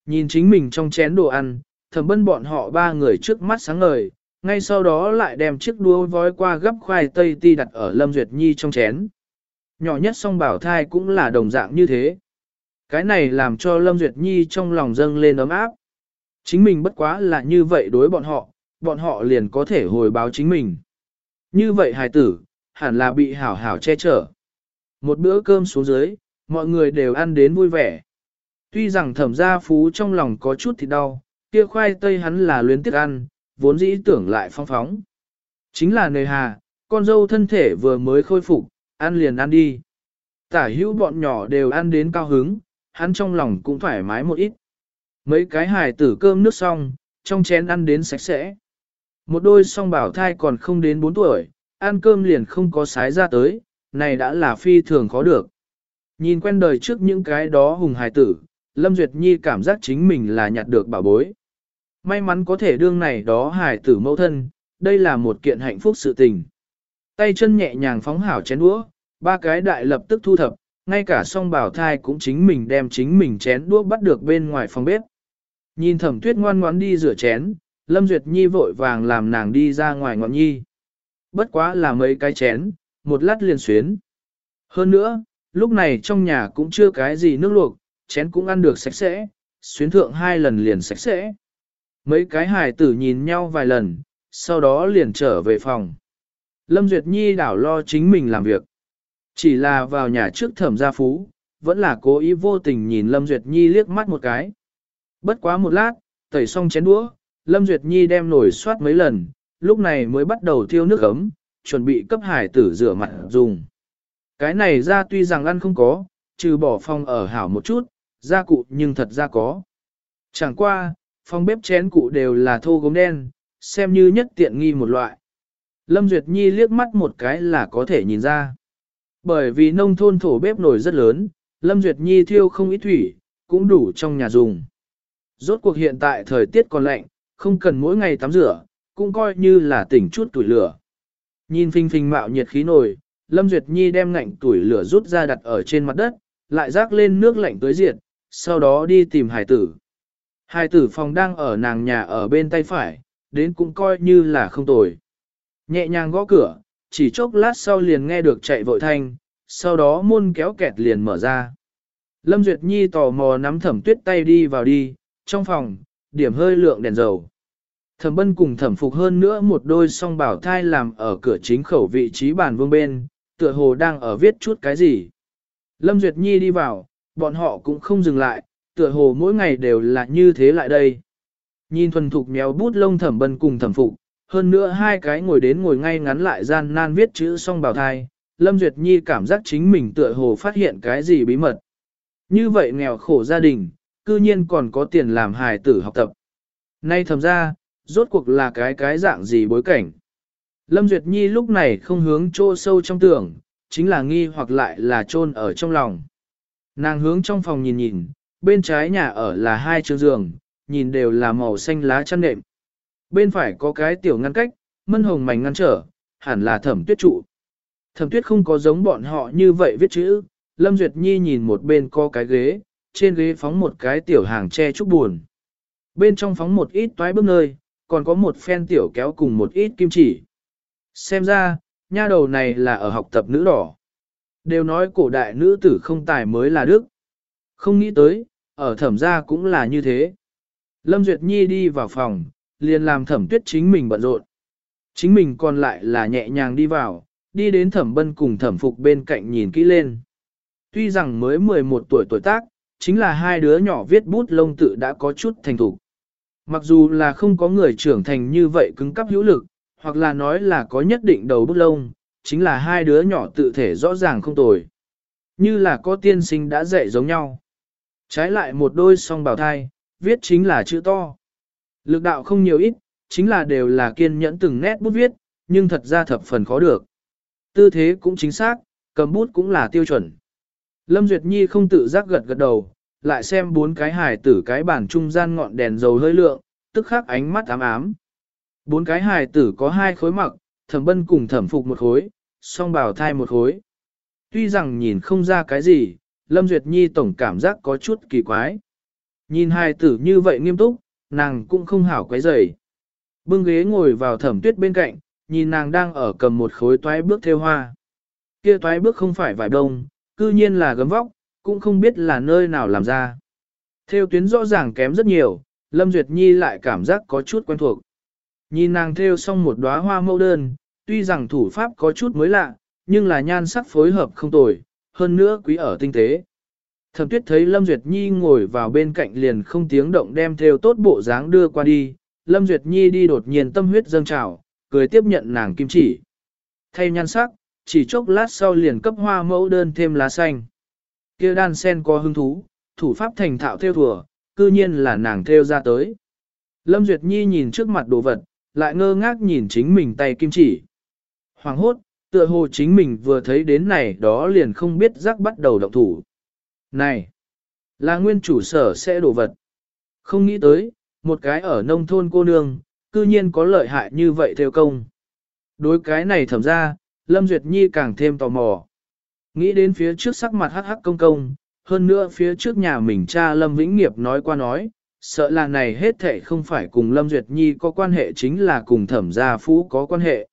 Nhìn chính mình trong chén đồ ăn, thẩm bân bọn họ ba người trước mắt sáng ngời, ngay sau đó lại đem chiếc đũa vói qua gấp khoai tây ti đặt ở Lâm Duyệt Nhi trong chén. Nhỏ nhất song bảo thai cũng là đồng dạng như thế. Cái này làm cho Lâm Duyệt Nhi trong lòng dâng lên ấm áp. Chính mình bất quá là như vậy đối bọn họ, bọn họ liền có thể hồi báo chính mình. Như vậy hài tử, hẳn là bị hảo hảo che chở. Một bữa cơm xuống dưới, mọi người đều ăn đến vui vẻ. Tuy rằng thẩm gia phú trong lòng có chút thì đau, kia khoai tây hắn là luyến tiếc ăn, vốn dĩ tưởng lại phong phóng. Chính là nơi hà, con dâu thân thể vừa mới khôi phục, ăn liền ăn đi. Tả hữu bọn nhỏ đều ăn đến cao hứng, hắn trong lòng cũng thoải mái một ít. Mấy cái hài tử cơm nước xong, trong chén ăn đến sạch sẽ. Một đôi song bảo thai còn không đến 4 tuổi, ăn cơm liền không có sái ra tới, này đã là phi thường khó được. Nhìn quen đời trước những cái đó hùng hài tử, Lâm Duyệt Nhi cảm giác chính mình là nhặt được bảo bối. May mắn có thể đương này đó hài tử mẫu thân, đây là một kiện hạnh phúc sự tình. Tay chân nhẹ nhàng phóng hảo chén đũa, ba cái đại lập tức thu thập, ngay cả song bảo thai cũng chính mình đem chính mình chén đũa bắt được bên ngoài phòng bếp. Nhìn thẩm tuyết ngoan ngoãn đi rửa chén, Lâm Duyệt Nhi vội vàng làm nàng đi ra ngoài ngọn nhi. Bất quá là mấy cái chén, một lát liền xuyến. Hơn nữa, lúc này trong nhà cũng chưa cái gì nước luộc, chén cũng ăn được sạch sẽ, xuyến thượng hai lần liền sạch sẽ. Mấy cái hài tử nhìn nhau vài lần, sau đó liền trở về phòng. Lâm Duyệt Nhi đảo lo chính mình làm việc. Chỉ là vào nhà trước thẩm gia phú, vẫn là cố ý vô tình nhìn Lâm Duyệt Nhi liếc mắt một cái. Bất quá một lát, tẩy xong chén đũa, Lâm Duyệt Nhi đem nổi soát mấy lần, lúc này mới bắt đầu thiêu nước ấm, chuẩn bị cấp hải tử rửa mặt dùng. Cái này ra tuy rằng ăn không có, trừ bỏ phòng ở hảo một chút, gia cụ nhưng thật ra có. Chẳng qua, phòng bếp chén cụ đều là thô gốm đen, xem như nhất tiện nghi một loại. Lâm Duyệt Nhi liếc mắt một cái là có thể nhìn ra. Bởi vì nông thôn thổ bếp nổi rất lớn, Lâm Duyệt Nhi thiêu không ít thủy, cũng đủ trong nhà dùng. Rốt cuộc hiện tại thời tiết còn lạnh, không cần mỗi ngày tắm rửa, cũng coi như là tỉnh chút tuổi lửa. Nhìn phình phình mạo nhiệt khí nổi, Lâm Duyệt Nhi đem ngạnh tuổi lửa rút ra đặt ở trên mặt đất, lại rác lên nước lạnh tới diệt, sau đó đi tìm hải tử hai tử phòng đang ở nàng nhà ở bên tay phải, đến cũng coi như là không tồi. Nhẹ nhàng gõ cửa, chỉ chốc lát sau liền nghe được chạy vội thanh, sau đó môn kéo kẹt liền mở ra. Lâm Duyệt Nhi tò mò nắm thẩm tuyết tay đi vào đi, trong phòng, điểm hơi lượng đèn dầu. Thẩm bân cùng thẩm phục hơn nữa một đôi song bảo thai làm ở cửa chính khẩu vị trí bàn vương bên, tựa hồ đang ở viết chút cái gì. Lâm Duyệt Nhi đi vào, bọn họ cũng không dừng lại, tựa hồ mỗi ngày đều là như thế lại đây. Nhìn thuần thục méo bút lông thẩm bân cùng thẩm phục, hơn nữa hai cái ngồi đến ngồi ngay ngắn lại gian nan viết chữ song bào thai, Lâm Duyệt Nhi cảm giác chính mình tựa hồ phát hiện cái gì bí mật. Như vậy nghèo khổ gia đình, cư nhiên còn có tiền làm hài tử học tập. Nay thầm ra, rốt cuộc là cái cái dạng gì bối cảnh. Lâm Duyệt Nhi lúc này không hướng trô sâu trong tưởng, chính là nghi hoặc lại là trôn ở trong lòng. Nàng hướng trong phòng nhìn nhìn, bên trái nhà ở là hai trường giường, nhìn đều là màu xanh lá chăn nệm. Bên phải có cái tiểu ngăn cách, mân hồng mảnh ngăn trở, hẳn là thẩm tuyết trụ. Thẩm tuyết không có giống bọn họ như vậy viết chữ, Lâm Duyệt Nhi nhìn một bên có cái ghế, trên ghế phóng một cái tiểu hàng tre trúc buồn. Bên trong phóng một ít toái bước nơi, còn có một phen tiểu kéo cùng một ít kim chỉ. Xem ra, nha đầu này là ở học tập nữ đỏ. Đều nói cổ đại nữ tử không tài mới là đức. Không nghĩ tới, ở thẩm gia cũng là như thế. Lâm Duyệt Nhi đi vào phòng, liền làm thẩm tuyết chính mình bận rộn. Chính mình còn lại là nhẹ nhàng đi vào, đi đến thẩm bân cùng thẩm phục bên cạnh nhìn kỹ lên. Tuy rằng mới 11 tuổi tuổi tác, chính là hai đứa nhỏ viết bút lông tự đã có chút thành thủ. Mặc dù là không có người trưởng thành như vậy cứng cắp hữu lực, hoặc là nói là có nhất định đầu bút lông, chính là hai đứa nhỏ tự thể rõ ràng không tồi. Như là có tiên sinh đã dạy giống nhau. Trái lại một đôi song bào thai, viết chính là chữ to. Lực đạo không nhiều ít, chính là đều là kiên nhẫn từng nét bút viết, nhưng thật ra thập phần khó được. Tư thế cũng chính xác, cầm bút cũng là tiêu chuẩn. Lâm Duyệt Nhi không tự giác gật gật đầu, lại xem bốn cái hài tử cái bản trung gian ngọn đèn dầu hơi lượng, tức khắc ánh mắt ám ám. Bốn cái hài tử có hai khối mặc, thẩm bân cùng thẩm phục một khối, song bảo thai một khối. Tuy rằng nhìn không ra cái gì, Lâm Duyệt Nhi tổng cảm giác có chút kỳ quái. Nhìn hai tử như vậy nghiêm túc, nàng cũng không hảo quấy rầy. Bưng ghế ngồi vào thẩm tuyết bên cạnh, nhìn nàng đang ở cầm một khối toái bước theo hoa. Kia toái bước không phải vải đông, cư nhiên là gấm vóc, cũng không biết là nơi nào làm ra. Theo tuyến rõ ràng kém rất nhiều, Lâm Duyệt Nhi lại cảm giác có chút quen thuộc. Nhìn nàng theo xong một đóa hoa mẫu đơn, tuy rằng thủ pháp có chút mới lạ, nhưng là nhan sắc phối hợp không tồi, hơn nữa quý ở tinh tế. Thẩm tuyết thấy Lâm Duyệt Nhi ngồi vào bên cạnh liền không tiếng động đem theo tốt bộ dáng đưa qua đi, Lâm Duyệt Nhi đi đột nhiên tâm huyết dâng trào, cười tiếp nhận nàng kim chỉ. Thay nhan sắc, chỉ chốc lát sau liền cấp hoa mẫu đơn thêm lá xanh. Kia đan sen có hứng thú, thủ pháp thành thạo theo thùa, cư nhiên là nàng theo ra tới. Lâm Duyệt Nhi nhìn trước mặt đồ vật, lại ngơ ngác nhìn chính mình tay kim chỉ. Hoàng hốt, tựa hồ chính mình vừa thấy đến này đó liền không biết rắc bắt đầu động thủ. Này, là nguyên chủ sở sẽ đổ vật. Không nghĩ tới, một cái ở nông thôn cô nương, cư nhiên có lợi hại như vậy theo công. Đối cái này thẩm ra, Lâm Duyệt Nhi càng thêm tò mò. Nghĩ đến phía trước sắc mặt hắc hắc công công, hơn nữa phía trước nhà mình cha Lâm Vĩnh Nghiệp nói qua nói, sợ là này hết thệ không phải cùng Lâm Duyệt Nhi có quan hệ chính là cùng thẩm gia phú có quan hệ.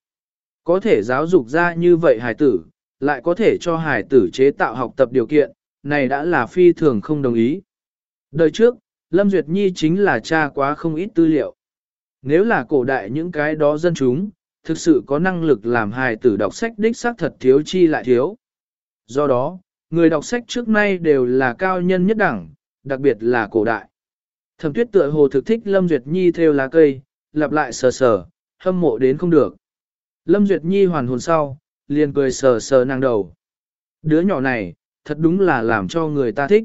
Có thể giáo dục ra như vậy hài tử, lại có thể cho hài tử chế tạo học tập điều kiện, này đã là phi thường không đồng ý. Đời trước, Lâm Duyệt Nhi chính là cha quá không ít tư liệu. Nếu là cổ đại những cái đó dân chúng, thực sự có năng lực làm hài tử đọc sách đích xác thật thiếu chi lại thiếu. Do đó, người đọc sách trước nay đều là cao nhân nhất đẳng, đặc biệt là cổ đại. Thẩm tuyết tựa hồ thực thích Lâm Duyệt Nhi theo lá cây, lặp lại sờ sờ, hâm mộ đến không được. Lâm Duyệt Nhi hoàn hồn sau, liền cười sờ sờ nàng đầu. Đứa nhỏ này, thật đúng là làm cho người ta thích.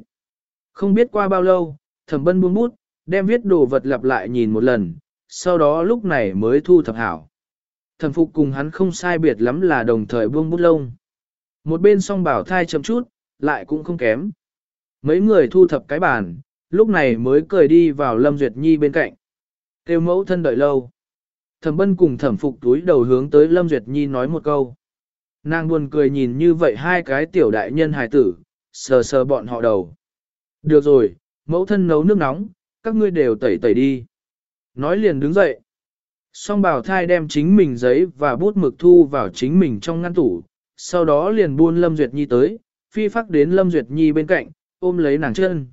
Không biết qua bao lâu, thẩm bân buông bút, đem viết đồ vật lặp lại nhìn một lần, sau đó lúc này mới thu thập hảo. Thẩm phục cùng hắn không sai biệt lắm là đồng thời buông bút lông. Một bên song bảo thai chậm chút, lại cũng không kém. Mấy người thu thập cái bàn, lúc này mới cười đi vào Lâm Duyệt Nhi bên cạnh. Kêu mẫu thân đợi lâu. Thẩm bân cùng thẩm phục túi đầu hướng tới Lâm Duyệt Nhi nói một câu. Nàng buồn cười nhìn như vậy hai cái tiểu đại nhân hài tử, sờ sờ bọn họ đầu. Được rồi, mẫu thân nấu nước nóng, các ngươi đều tẩy tẩy đi. Nói liền đứng dậy. Song bảo thai đem chính mình giấy và bút mực thu vào chính mình trong ngăn tủ, sau đó liền buôn Lâm Duyệt Nhi tới, phi phắc đến Lâm Duyệt Nhi bên cạnh, ôm lấy nàng chân.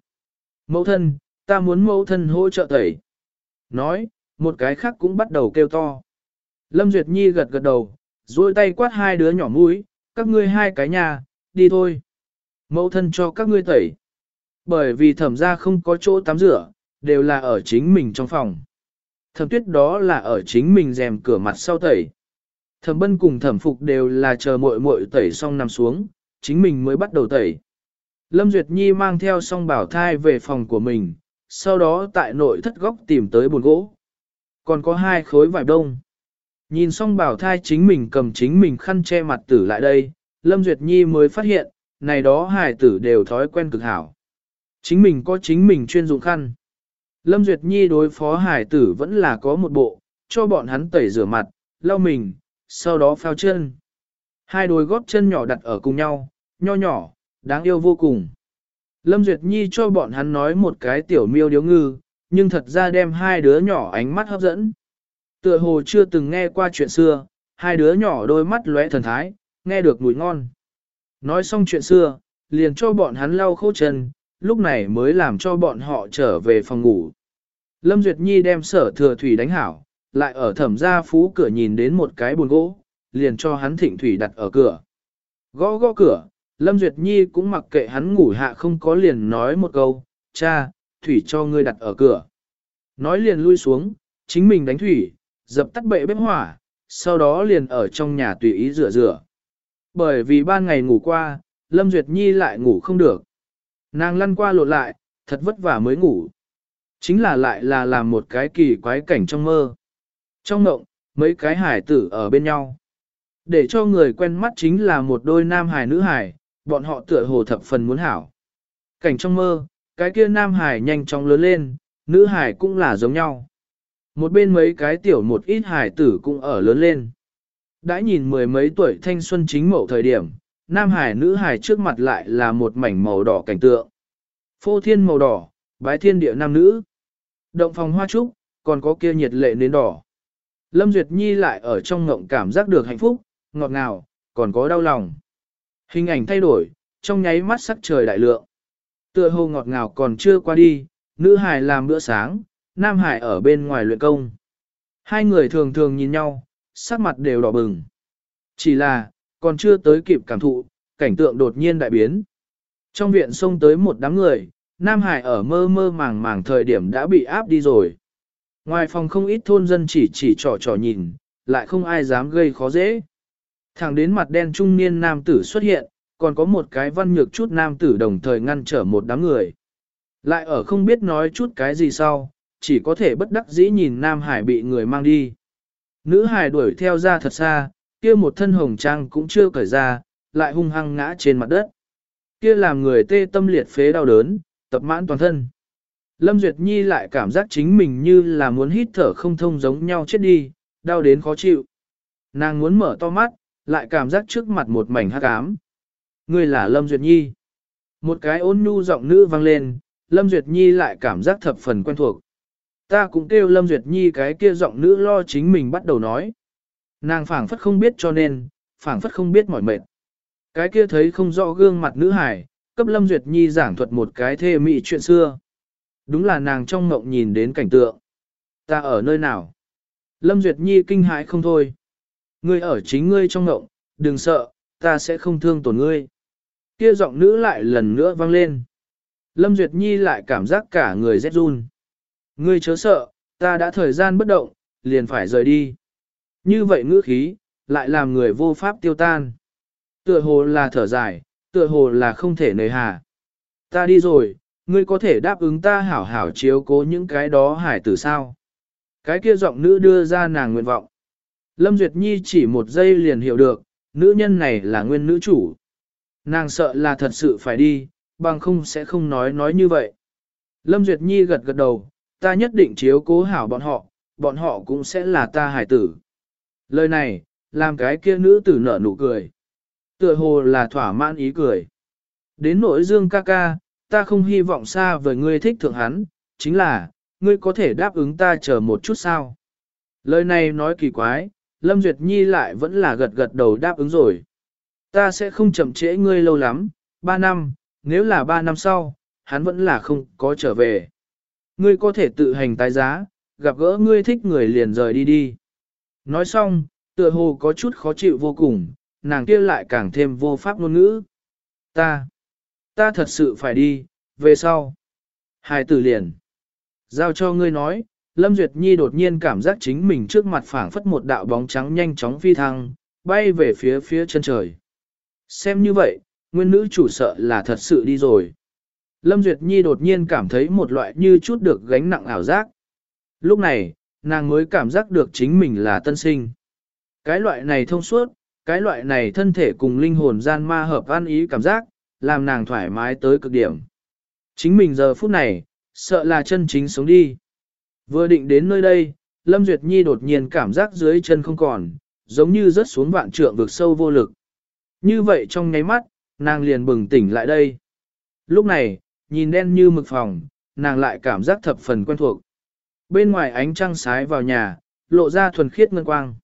Mẫu thân, ta muốn mẫu thân hỗ trợ tẩy. Nói, một cái khác cũng bắt đầu kêu to. Lâm Duyệt Nhi gật gật đầu, duỗi tay quát hai đứa nhỏ mũi, các ngươi hai cái nhà, đi thôi. Mẫu thân cho các ngươi tẩy. Bởi vì thẩm ra không có chỗ tắm rửa, đều là ở chính mình trong phòng. Thẩm tuyết đó là ở chính mình rèm cửa mặt sau tẩy. Thẩm bân cùng thẩm phục đều là chờ muội muội tẩy xong nằm xuống, chính mình mới bắt đầu tẩy. Lâm Duyệt Nhi mang theo song bảo thai về phòng của mình, sau đó tại nội thất góc tìm tới bồn gỗ. Còn có hai khối vải đông. Nhìn xong bảo thai chính mình cầm chính mình khăn che mặt tử lại đây, Lâm Duyệt Nhi mới phát hiện, này đó hài tử đều thói quen cực hảo. Chính mình có chính mình chuyên dụng khăn. Lâm Duyệt Nhi đối phó hải tử vẫn là có một bộ, cho bọn hắn tẩy rửa mặt, lau mình, sau đó phao chân. Hai đôi gót chân nhỏ đặt ở cùng nhau, nho nhỏ, đáng yêu vô cùng. Lâm Duyệt Nhi cho bọn hắn nói một cái tiểu miêu điếu ngư, nhưng thật ra đem hai đứa nhỏ ánh mắt hấp dẫn. Tựa hồ chưa từng nghe qua chuyện xưa, hai đứa nhỏ đôi mắt lóe thần thái, nghe được mùi ngon. Nói xong chuyện xưa, liền cho bọn hắn lau khô chân, lúc này mới làm cho bọn họ trở về phòng ngủ. Lâm Duyệt Nhi đem sở thừa thủy đánh hảo, lại ở thẩm gia phú cửa nhìn đến một cái buồn gỗ, liền cho hắn thịnh thủy đặt ở cửa. Gõ gõ cửa, Lâm Duyệt Nhi cũng mặc kệ hắn ngủ hạ không có liền nói một câu, cha, thủy cho ngươi đặt ở cửa. Nói liền lui xuống, chính mình đánh thủy, dập tắt bệ bếp hỏa, sau đó liền ở trong nhà tùy ý rửa rửa. Bởi vì ban ngày ngủ qua, Lâm Duyệt Nhi lại ngủ không được. Nàng lăn qua lộn lại, thật vất vả mới ngủ. Chính là lại là làm một cái kỳ quái cảnh trong mơ. Trong mộng, mấy cái hải tử ở bên nhau. Để cho người quen mắt chính là một đôi nam hải nữ hải, bọn họ tựa hồ thập phần muốn hảo. Cảnh trong mơ, cái kia nam hải nhanh chóng lớn lên, nữ hải cũng là giống nhau. Một bên mấy cái tiểu một ít hải tử cũng ở lớn lên. Đã nhìn mười mấy tuổi thanh xuân chính mậu thời điểm, nam hải nữ hải trước mặt lại là một mảnh màu đỏ cảnh tượng. Phô thiên màu đỏ, bái thiên địa nam nữ. Động phòng hoa trúc, còn có kia nhiệt lệ nến đỏ. Lâm Duyệt Nhi lại ở trong ngộng cảm giác được hạnh phúc, ngọt ngào, còn có đau lòng. Hình ảnh thay đổi, trong nháy mắt sắc trời đại lượng. Tựa hồ ngọt ngào còn chưa qua đi, nữ hải làm bữa sáng, nam hải ở bên ngoài luyện công. Hai người thường thường nhìn nhau, sắc mặt đều đỏ bừng. Chỉ là, còn chưa tới kịp cảm thụ, cảnh tượng đột nhiên đại biến. Trong viện xông tới một đám người, Nam Hải ở mơ mơ màng màng thời điểm đã bị áp đi rồi. Ngoài phòng không ít thôn dân chỉ chỉ trò trò nhìn, lại không ai dám gây khó dễ. Thẳng đến mặt đen trung niên nam tử xuất hiện, còn có một cái văn nhược chút nam tử đồng thời ngăn trở một đám người. Lại ở không biết nói chút cái gì sau, chỉ có thể bất đắc dĩ nhìn Nam Hải bị người mang đi. Nữ Hải đuổi theo ra thật xa, kia một thân hồng trang cũng chưa cởi ra, lại hung hăng ngã trên mặt đất. Kia làm người tê tâm liệt phế đau đớn, tập mãn toàn thân. Lâm Duyệt Nhi lại cảm giác chính mình như là muốn hít thở không thông giống nhau chết đi, đau đến khó chịu. Nàng muốn mở to mắt, lại cảm giác trước mặt một mảnh hắc ám. Ngươi là Lâm Duyệt Nhi. Một cái ôn nhu giọng nữ vang lên, Lâm Duyệt Nhi lại cảm giác thập phần quen thuộc. Ta cũng kêu Lâm Duyệt Nhi cái kia giọng nữ lo chính mình bắt đầu nói. Nàng phảng phất không biết cho nên, phảng phất không biết mỏi mệt. Cái kia thấy không rõ gương mặt nữ hải, cấp Lâm Duyệt Nhi giảng thuật một cái thê mị chuyện xưa. Đúng là nàng trong mộng nhìn đến cảnh tượng. Ta ở nơi nào? Lâm Duyệt Nhi kinh hãi không thôi. Ngươi ở chính ngươi trong mộng, đừng sợ, ta sẽ không thương tổn ngươi. Kia giọng nữ lại lần nữa vang lên. Lâm Duyệt Nhi lại cảm giác cả người rét run. Ngươi chớ sợ, ta đã thời gian bất động, liền phải rời đi. Như vậy ngữ khí, lại làm người vô pháp tiêu tan. Tựa hồ là thở dài, tựa hồ là không thể nề hà. Ta đi rồi, ngươi có thể đáp ứng ta hảo hảo chiếu cố những cái đó hải tử sao. Cái kia giọng nữ đưa ra nàng nguyện vọng. Lâm Duyệt Nhi chỉ một giây liền hiểu được, nữ nhân này là nguyên nữ chủ. Nàng sợ là thật sự phải đi, bằng không sẽ không nói nói như vậy. Lâm Duyệt Nhi gật gật đầu, ta nhất định chiếu cố hảo bọn họ, bọn họ cũng sẽ là ta hải tử. Lời này, làm cái kia nữ tử nở nụ cười. Tựa hồ là thỏa mãn ý cười. Đến nỗi dương ca ca, ta không hy vọng xa với ngươi thích thượng hắn, chính là, ngươi có thể đáp ứng ta chờ một chút sao. Lời này nói kỳ quái, Lâm Duyệt Nhi lại vẫn là gật gật đầu đáp ứng rồi. Ta sẽ không chậm trễ ngươi lâu lắm, ba năm, nếu là ba năm sau, hắn vẫn là không có trở về. Ngươi có thể tự hành tái giá, gặp gỡ ngươi thích người liền rời đi đi. Nói xong, tựa hồ có chút khó chịu vô cùng, nàng kia lại càng thêm vô pháp ngôn ngữ. Ta, ta thật sự phải đi, về sau. Hai tử liền. Giao cho ngươi nói, Lâm Duyệt Nhi đột nhiên cảm giác chính mình trước mặt phảng phất một đạo bóng trắng nhanh chóng phi thăng, bay về phía phía chân trời. Xem như vậy, nguyên nữ chủ sợ là thật sự đi rồi. Lâm Duyệt Nhi đột nhiên cảm thấy một loại như chút được gánh nặng ảo giác. Lúc này, nàng mới cảm giác được chính mình là tân sinh. Cái loại này thông suốt, cái loại này thân thể cùng linh hồn gian ma hợp an ý cảm giác, làm nàng thoải mái tới cực điểm. Chính mình giờ phút này, sợ là chân chính sống đi. Vừa định đến nơi đây, Lâm Duyệt Nhi đột nhiên cảm giác dưới chân không còn, giống như rớt xuống vạn trượng vực sâu vô lực. Như vậy trong nháy mắt, nàng liền bừng tỉnh lại đây. Lúc này, nhìn đen như mực phòng, nàng lại cảm giác thập phần quen thuộc. Bên ngoài ánh trăng sái vào nhà, lộ ra thuần khiết ngân quang.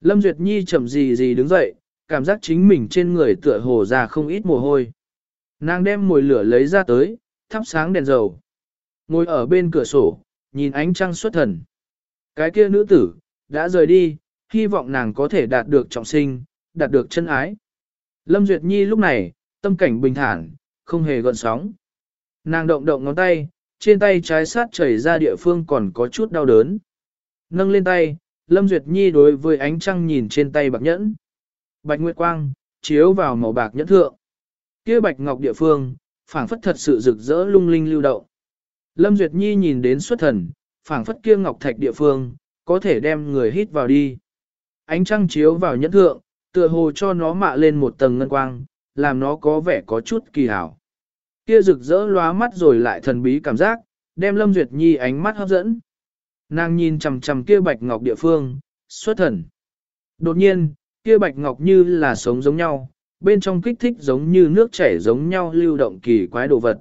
Lâm Duyệt Nhi chậm gì gì đứng dậy, cảm giác chính mình trên người tựa hồ ra không ít mồ hôi. Nàng đem mồi lửa lấy ra tới, thắp sáng đèn dầu. Ngồi ở bên cửa sổ, nhìn ánh trăng xuất thần. Cái kia nữ tử, đã rời đi, hy vọng nàng có thể đạt được trọng sinh, đạt được chân ái. Lâm Duyệt Nhi lúc này, tâm cảnh bình thản, không hề gợn sóng. Nàng động động ngón tay, trên tay trái sát chảy ra địa phương còn có chút đau đớn. Nâng lên tay, Lâm Duyệt Nhi đối với ánh trăng nhìn trên tay bạc nhẫn. Bạch Nguyệt Quang, chiếu vào màu bạc nhẫn thượng. kia bạch ngọc địa phương, phảng phất thật sự rực rỡ lung linh lưu động. Lâm Duyệt Nhi nhìn đến xuất thần, phảng phất kia ngọc thạch địa phương, có thể đem người hít vào đi. Ánh trăng chiếu vào nhẫn thượng, tựa hồ cho nó mạ lên một tầng ngân quang, làm nó có vẻ có chút kỳ hảo. Kia rực rỡ lóa mắt rồi lại thần bí cảm giác, đem Lâm Duyệt Nhi ánh mắt hấp dẫn. Nàng nhìn chằm chằm kia bạch ngọc địa phương, xuất thần. Đột nhiên, kia bạch ngọc như là sống giống nhau, bên trong kích thích giống như nước chảy giống nhau lưu động kỳ quái đồ vật.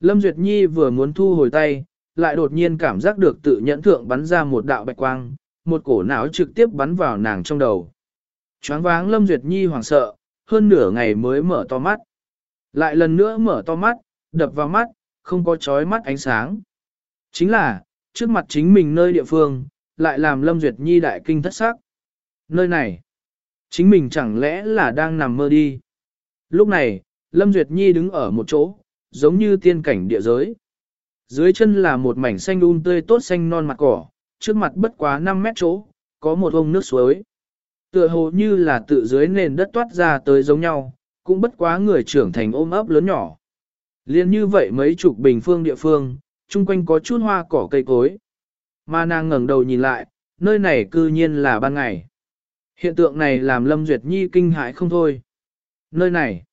Lâm Duyệt Nhi vừa muốn thu hồi tay, lại đột nhiên cảm giác được tự nhẫn thượng bắn ra một đạo bạch quang, một cổ não trực tiếp bắn vào nàng trong đầu. Choáng váng Lâm Duyệt Nhi hoảng sợ, hơn nửa ngày mới mở to mắt. Lại lần nữa mở to mắt, đập vào mắt, không có chói mắt ánh sáng. Chính là, trước mặt chính mình nơi địa phương, lại làm Lâm Duyệt Nhi đại kinh thất sắc. Nơi này, chính mình chẳng lẽ là đang nằm mơ đi. Lúc này, Lâm Duyệt Nhi đứng ở một chỗ, giống như tiên cảnh địa giới. Dưới chân là một mảnh xanh um tươi tốt xanh non mặt cỏ, trước mặt bất quá 5 mét chỗ, có một ông nước suối. Tựa hồ như là tự dưới nền đất toát ra tới giống nhau, cũng bất quá người trưởng thành ôm ấp lớn nhỏ. Liên như vậy mấy chục bình phương địa phương, chung quanh có chút hoa cỏ cây cối. Mà nàng ngẩng đầu nhìn lại, nơi này cư nhiên là ban ngày. Hiện tượng này làm Lâm Duyệt Nhi kinh hãi không thôi. Nơi này,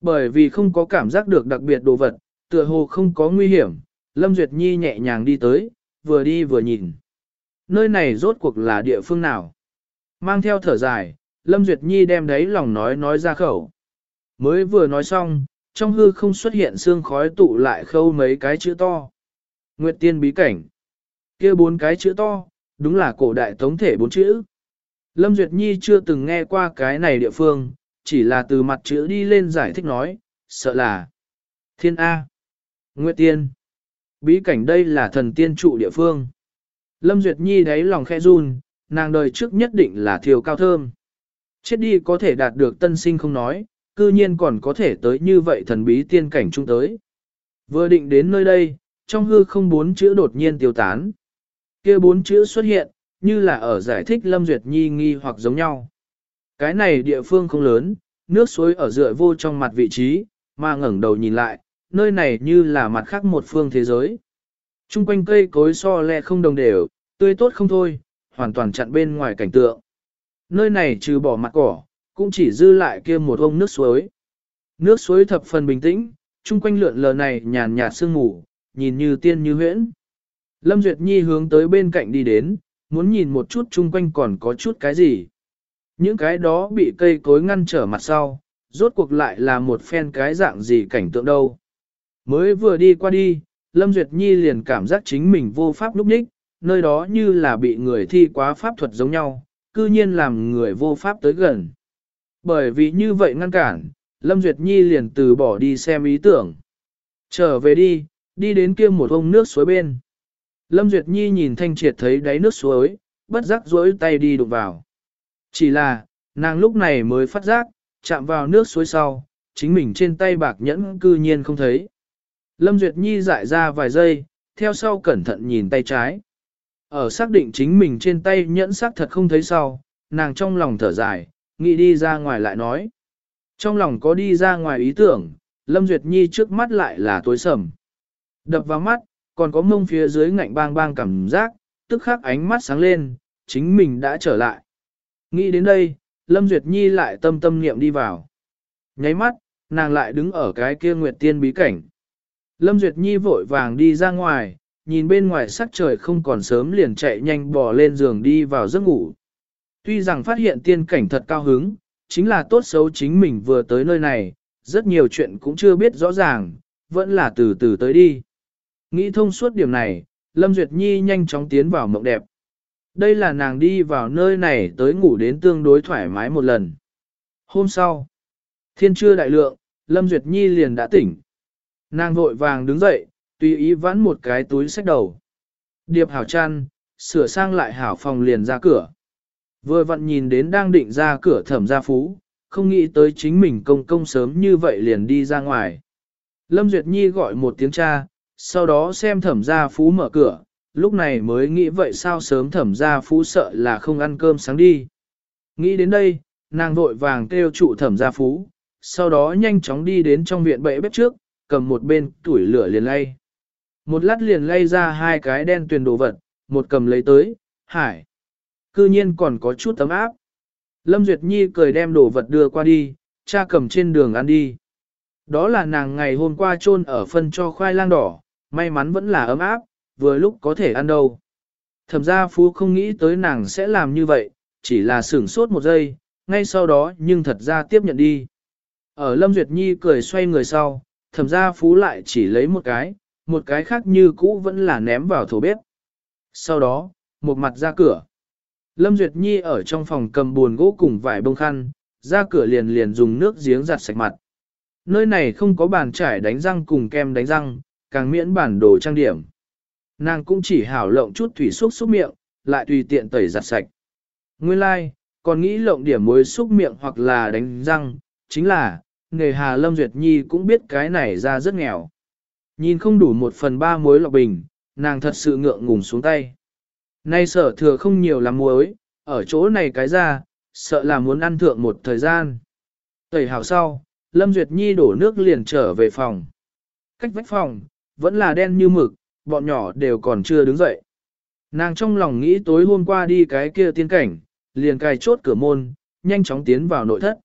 bởi vì không có cảm giác được đặc biệt đồ vật, tựa hồ không có nguy hiểm, Lâm Duyệt Nhi nhẹ nhàng đi tới, vừa đi vừa nhìn. Nơi này rốt cuộc là địa phương nào? Mang theo thở dài, Lâm Duyệt Nhi đem đấy lòng nói nói ra khẩu. Mới vừa nói xong, trong hư không xuất hiện xương khói tụ lại khâu mấy cái chữ to. Nguyệt tiên bí cảnh. kia bốn cái chữ to, đúng là cổ đại tống thể bốn chữ. Lâm Duyệt Nhi chưa từng nghe qua cái này địa phương, chỉ là từ mặt chữ đi lên giải thích nói, sợ là Thiên A. Nguyệt tiên. Bí cảnh đây là thần tiên trụ địa phương. Lâm Duyệt Nhi đáy lòng khe run, nàng đời trước nhất định là thiều cao thơm. Chết đi có thể đạt được tân sinh không nói, cư nhiên còn có thể tới như vậy thần bí tiên cảnh trung tới. Vừa định đến nơi đây, trong hư không bốn chữ đột nhiên tiêu tán. kia bốn chữ xuất hiện, như là ở giải thích Lâm Duyệt Nhi nghi hoặc giống nhau. Cái này địa phương không lớn, nước suối ở dựa vô trong mặt vị trí, mà ngẩng đầu nhìn lại, nơi này như là mặt khác một phương thế giới. Trung quanh cây cối so le không đồng đều, tươi tốt không thôi, hoàn toàn chặn bên ngoài cảnh tượng. Nơi này trừ bỏ mặt cỏ, cũng chỉ dư lại kia một ông nước suối. Nước suối thập phần bình tĩnh, chung quanh lượn lờ này nhàn nhạt sương ngủ, nhìn như tiên như huyễn. Lâm Duyệt Nhi hướng tới bên cạnh đi đến, muốn nhìn một chút chung quanh còn có chút cái gì. Những cái đó bị cây cối ngăn trở mặt sau, rốt cuộc lại là một phen cái dạng gì cảnh tượng đâu. Mới vừa đi qua đi, Lâm Duyệt Nhi liền cảm giác chính mình vô pháp lúc nhích, nơi đó như là bị người thi quá pháp thuật giống nhau, cư nhiên làm người vô pháp tới gần. Bởi vì như vậy ngăn cản, Lâm Duyệt Nhi liền từ bỏ đi xem ý tưởng. Trở về đi, đi đến kia một ông nước suối bên. Lâm Duyệt Nhi nhìn thanh triệt thấy đáy nước suối, bất giác duỗi tay đi đụng vào. Chỉ là, nàng lúc này mới phát giác, chạm vào nước suối sau, chính mình trên tay bạc nhẫn cư nhiên không thấy. Lâm Duyệt Nhi dại ra vài giây, theo sau cẩn thận nhìn tay trái. Ở xác định chính mình trên tay nhẫn xác thật không thấy sau, nàng trong lòng thở dài, nghĩ đi ra ngoài lại nói. Trong lòng có đi ra ngoài ý tưởng, Lâm Duyệt Nhi trước mắt lại là tối sầm. Đập vào mắt, còn có mông phía dưới ngạnh bang bang cảm giác, tức khắc ánh mắt sáng lên, chính mình đã trở lại. Nghĩ đến đây, Lâm Duyệt Nhi lại tâm tâm niệm đi vào. Nháy mắt, nàng lại đứng ở cái kia nguyệt tiên bí cảnh. Lâm Duyệt Nhi vội vàng đi ra ngoài, nhìn bên ngoài sắc trời không còn sớm liền chạy nhanh bò lên giường đi vào giấc ngủ. Tuy rằng phát hiện tiên cảnh thật cao hứng, chính là tốt xấu chính mình vừa tới nơi này, rất nhiều chuyện cũng chưa biết rõ ràng, vẫn là từ từ tới đi. Nghĩ thông suốt điểm này, Lâm Duyệt Nhi nhanh chóng tiến vào mộng đẹp. Đây là nàng đi vào nơi này tới ngủ đến tương đối thoải mái một lần. Hôm sau, thiên trưa đại lượng, Lâm Duyệt Nhi liền đã tỉnh. Nàng vội vàng đứng dậy, tùy ý vãn một cái túi sách đầu. Điệp hảo chăn, sửa sang lại hảo phòng liền ra cửa. Vừa vặn nhìn đến đang định ra cửa thẩm gia phú, không nghĩ tới chính mình công công sớm như vậy liền đi ra ngoài. Lâm Duyệt Nhi gọi một tiếng cha, sau đó xem thẩm gia phú mở cửa, lúc này mới nghĩ vậy sao sớm thẩm gia phú sợ là không ăn cơm sáng đi. Nghĩ đến đây, nàng vội vàng kêu trụ thẩm gia phú, sau đó nhanh chóng đi đến trong viện bệ bếp trước, cầm một bên tuổi lửa liền lay. Một lát liền lay ra hai cái đen tuyền đồ vật, một cầm lấy tới, hải. Cư nhiên còn có chút tấm áp. Lâm Duyệt Nhi cười đem đồ vật đưa qua đi, cha cầm trên đường ăn đi. Đó là nàng ngày hôm qua chôn ở phân cho khoai lang đỏ, may mắn vẫn là ấm áp, vừa lúc có thể ăn đâu. Thẩm gia phú không nghĩ tới nàng sẽ làm như vậy, chỉ là sửng sốt một giây, ngay sau đó nhưng thật ra tiếp nhận đi. Ở Lâm Duyệt Nhi cười xoay người sau, thẩm gia phú lại chỉ lấy một cái, một cái khác như cũ vẫn là ném vào thổ bếp. Sau đó, một mặt ra cửa. Lâm Duyệt Nhi ở trong phòng cầm buồn gỗ cùng vải bông khăn, ra cửa liền liền dùng nước giếng giặt sạch mặt. Nơi này không có bàn trải đánh răng cùng kem đánh răng, càng miễn bản đồ trang điểm. Nàng cũng chỉ hảo lộng chút thủy xúc xúc miệng, lại tùy tiện tẩy giặt sạch. Nguyên lai, like, còn nghĩ lộng điểm muối xúc miệng hoặc là đánh răng, chính là, nghề Hà Lâm Duyệt Nhi cũng biết cái này ra rất nghèo. Nhìn không đủ một phần ba muối lọc bình, nàng thật sự ngượng ngùng xuống tay. Nay sở thừa không nhiều lắm muối, ở chỗ này cái ra, sợ là muốn ăn thượng một thời gian. Tẩy hào sau, Lâm Duyệt Nhi đổ nước liền trở về phòng. Cách vách phòng, vẫn là đen như mực, bọn nhỏ đều còn chưa đứng dậy. Nàng trong lòng nghĩ tối hôm qua đi cái kia tiên cảnh, liền cài chốt cửa môn, nhanh chóng tiến vào nội thất.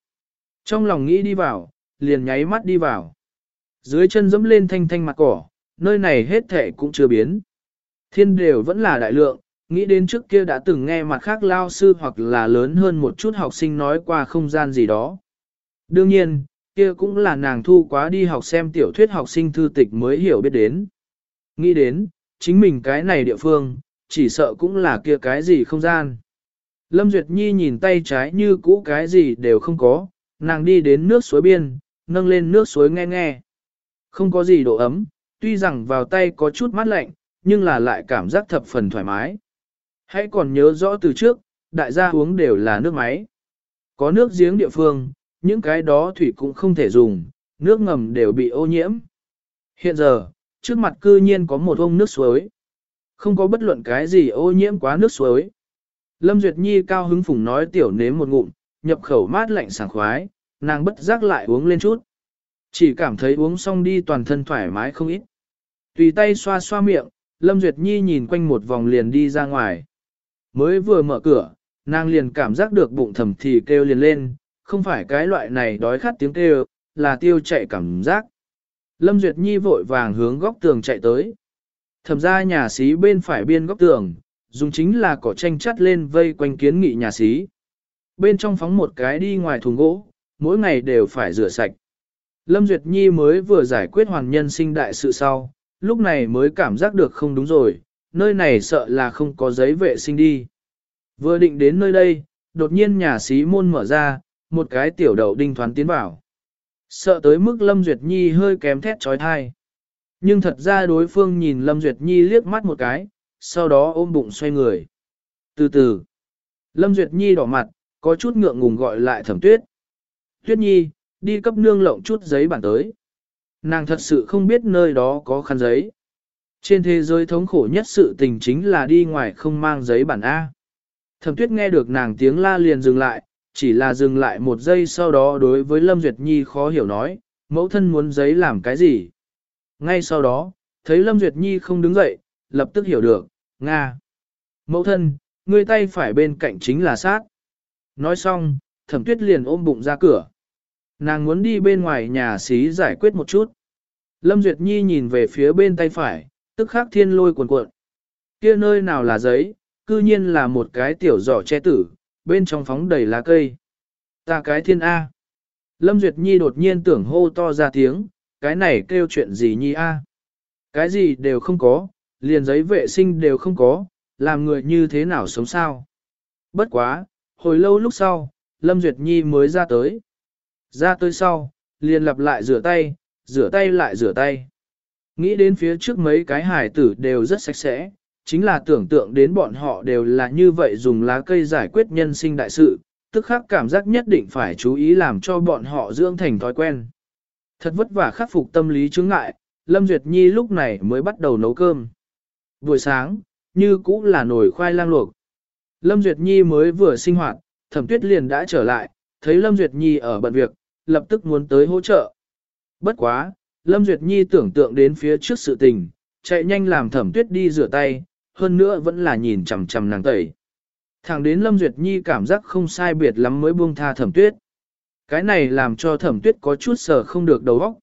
Trong lòng nghĩ đi vào, liền nháy mắt đi vào. Dưới chân dẫm lên thanh thanh mặt cỏ, nơi này hết thể cũng chưa biến. Thiên đều vẫn là đại lượng, nghĩ đến trước kia đã từng nghe mặt khác lao sư hoặc là lớn hơn một chút học sinh nói qua không gian gì đó. Đương nhiên, kia cũng là nàng thu quá đi học xem tiểu thuyết học sinh thư tịch mới hiểu biết đến. Nghĩ đến, chính mình cái này địa phương, chỉ sợ cũng là kia cái gì không gian. Lâm Duyệt Nhi nhìn tay trái như cũ cái gì đều không có, nàng đi đến nước suối biên, nâng lên nước suối nghe nghe. Không có gì độ ấm, tuy rằng vào tay có chút mát lạnh, nhưng là lại cảm giác thập phần thoải mái. Hãy còn nhớ rõ từ trước, đại gia uống đều là nước máy. Có nước giếng địa phương, những cái đó thủy cũng không thể dùng, nước ngầm đều bị ô nhiễm. Hiện giờ, trước mặt cư nhiên có một ông nước suối. Không có bất luận cái gì ô nhiễm quá nước suối. Lâm Duyệt Nhi cao hứng phùng nói tiểu nếm một ngụm, nhập khẩu mát lạnh sảng khoái, nàng bất giác lại uống lên chút. Chỉ cảm thấy uống xong đi toàn thân thoải mái không ít. Tùy tay xoa xoa miệng, Lâm Duyệt Nhi nhìn quanh một vòng liền đi ra ngoài. Mới vừa mở cửa, nàng liền cảm giác được bụng thầm thì kêu liền lên, không phải cái loại này đói khát tiếng kêu, là tiêu chạy cảm giác. Lâm Duyệt Nhi vội vàng hướng góc tường chạy tới. Thẩm ra nhà xí bên phải biên góc tường, dùng chính là cỏ tranh chắt lên vây quanh kiến nghị nhà xí. Bên trong phóng một cái đi ngoài thùng gỗ, mỗi ngày đều phải rửa sạch. Lâm Duyệt Nhi mới vừa giải quyết hoàn nhân sinh đại sự sau, lúc này mới cảm giác được không đúng rồi, nơi này sợ là không có giấy vệ sinh đi. Vừa định đến nơi đây, đột nhiên nhà xí môn mở ra, một cái tiểu đậu đinh thoán tiến vào. Sợ tới mức Lâm Duyệt Nhi hơi kém thét trói thai. Nhưng thật ra đối phương nhìn Lâm Duyệt Nhi liếc mắt một cái, sau đó ôm bụng xoay người. Từ từ, Lâm Duyệt Nhi đỏ mặt, có chút ngượng ngùng gọi lại thẩm tuyết. Tuyết Nhi, đi cấp nương lộng chút giấy bản tới. Nàng thật sự không biết nơi đó có khăn giấy. Trên thế giới thống khổ nhất sự tình chính là đi ngoài không mang giấy bản A. Thẩm tuyết nghe được nàng tiếng la liền dừng lại, chỉ là dừng lại một giây sau đó đối với Lâm Duyệt Nhi khó hiểu nói, mẫu thân muốn giấy làm cái gì. Ngay sau đó, thấy Lâm Duyệt Nhi không đứng dậy, lập tức hiểu được, Nga. Mẫu thân, người tay phải bên cạnh chính là sát. Nói xong, thẩm tuyết liền ôm bụng ra cửa. Nàng muốn đi bên ngoài nhà xí giải quyết một chút. Lâm Duyệt Nhi nhìn về phía bên tay phải, tức khắc thiên lôi cuồn cuộn. Kia nơi nào là giấy, cư nhiên là một cái tiểu giỏ che tử, bên trong phóng đầy lá cây. Ta cái thiên A. Lâm Duyệt Nhi đột nhiên tưởng hô to ra tiếng, cái này kêu chuyện gì Nhi A. Cái gì đều không có, liền giấy vệ sinh đều không có, làm người như thế nào sống sao. Bất quá, hồi lâu lúc sau, Lâm Duyệt Nhi mới ra tới. Ra tới sau, liền lặp lại rửa tay, rửa tay lại rửa tay. Nghĩ đến phía trước mấy cái hải tử đều rất sạch sẽ, chính là tưởng tượng đến bọn họ đều là như vậy dùng lá cây giải quyết nhân sinh đại sự, tức khắc cảm giác nhất định phải chú ý làm cho bọn họ dưỡng thành thói quen. Thật vất vả khắc phục tâm lý chướng ngại, Lâm Duyệt Nhi lúc này mới bắt đầu nấu cơm. Buổi sáng, như cũ là nồi khoai lang luộc. Lâm Duyệt Nhi mới vừa sinh hoạt, thẩm tuyết liền đã trở lại, thấy Lâm Duyệt Nhi ở bận việc, lập tức muốn tới hỗ trợ. Bất quá, Lâm Duyệt Nhi tưởng tượng đến phía trước sự tình, chạy nhanh làm thẩm tuyết đi rửa tay, hơn nữa vẫn là nhìn chằm chằm nàng tẩy. Thẳng đến Lâm Duyệt Nhi cảm giác không sai biệt lắm mới buông tha thẩm tuyết. Cái này làm cho thẩm tuyết có chút sở không được đầu óc.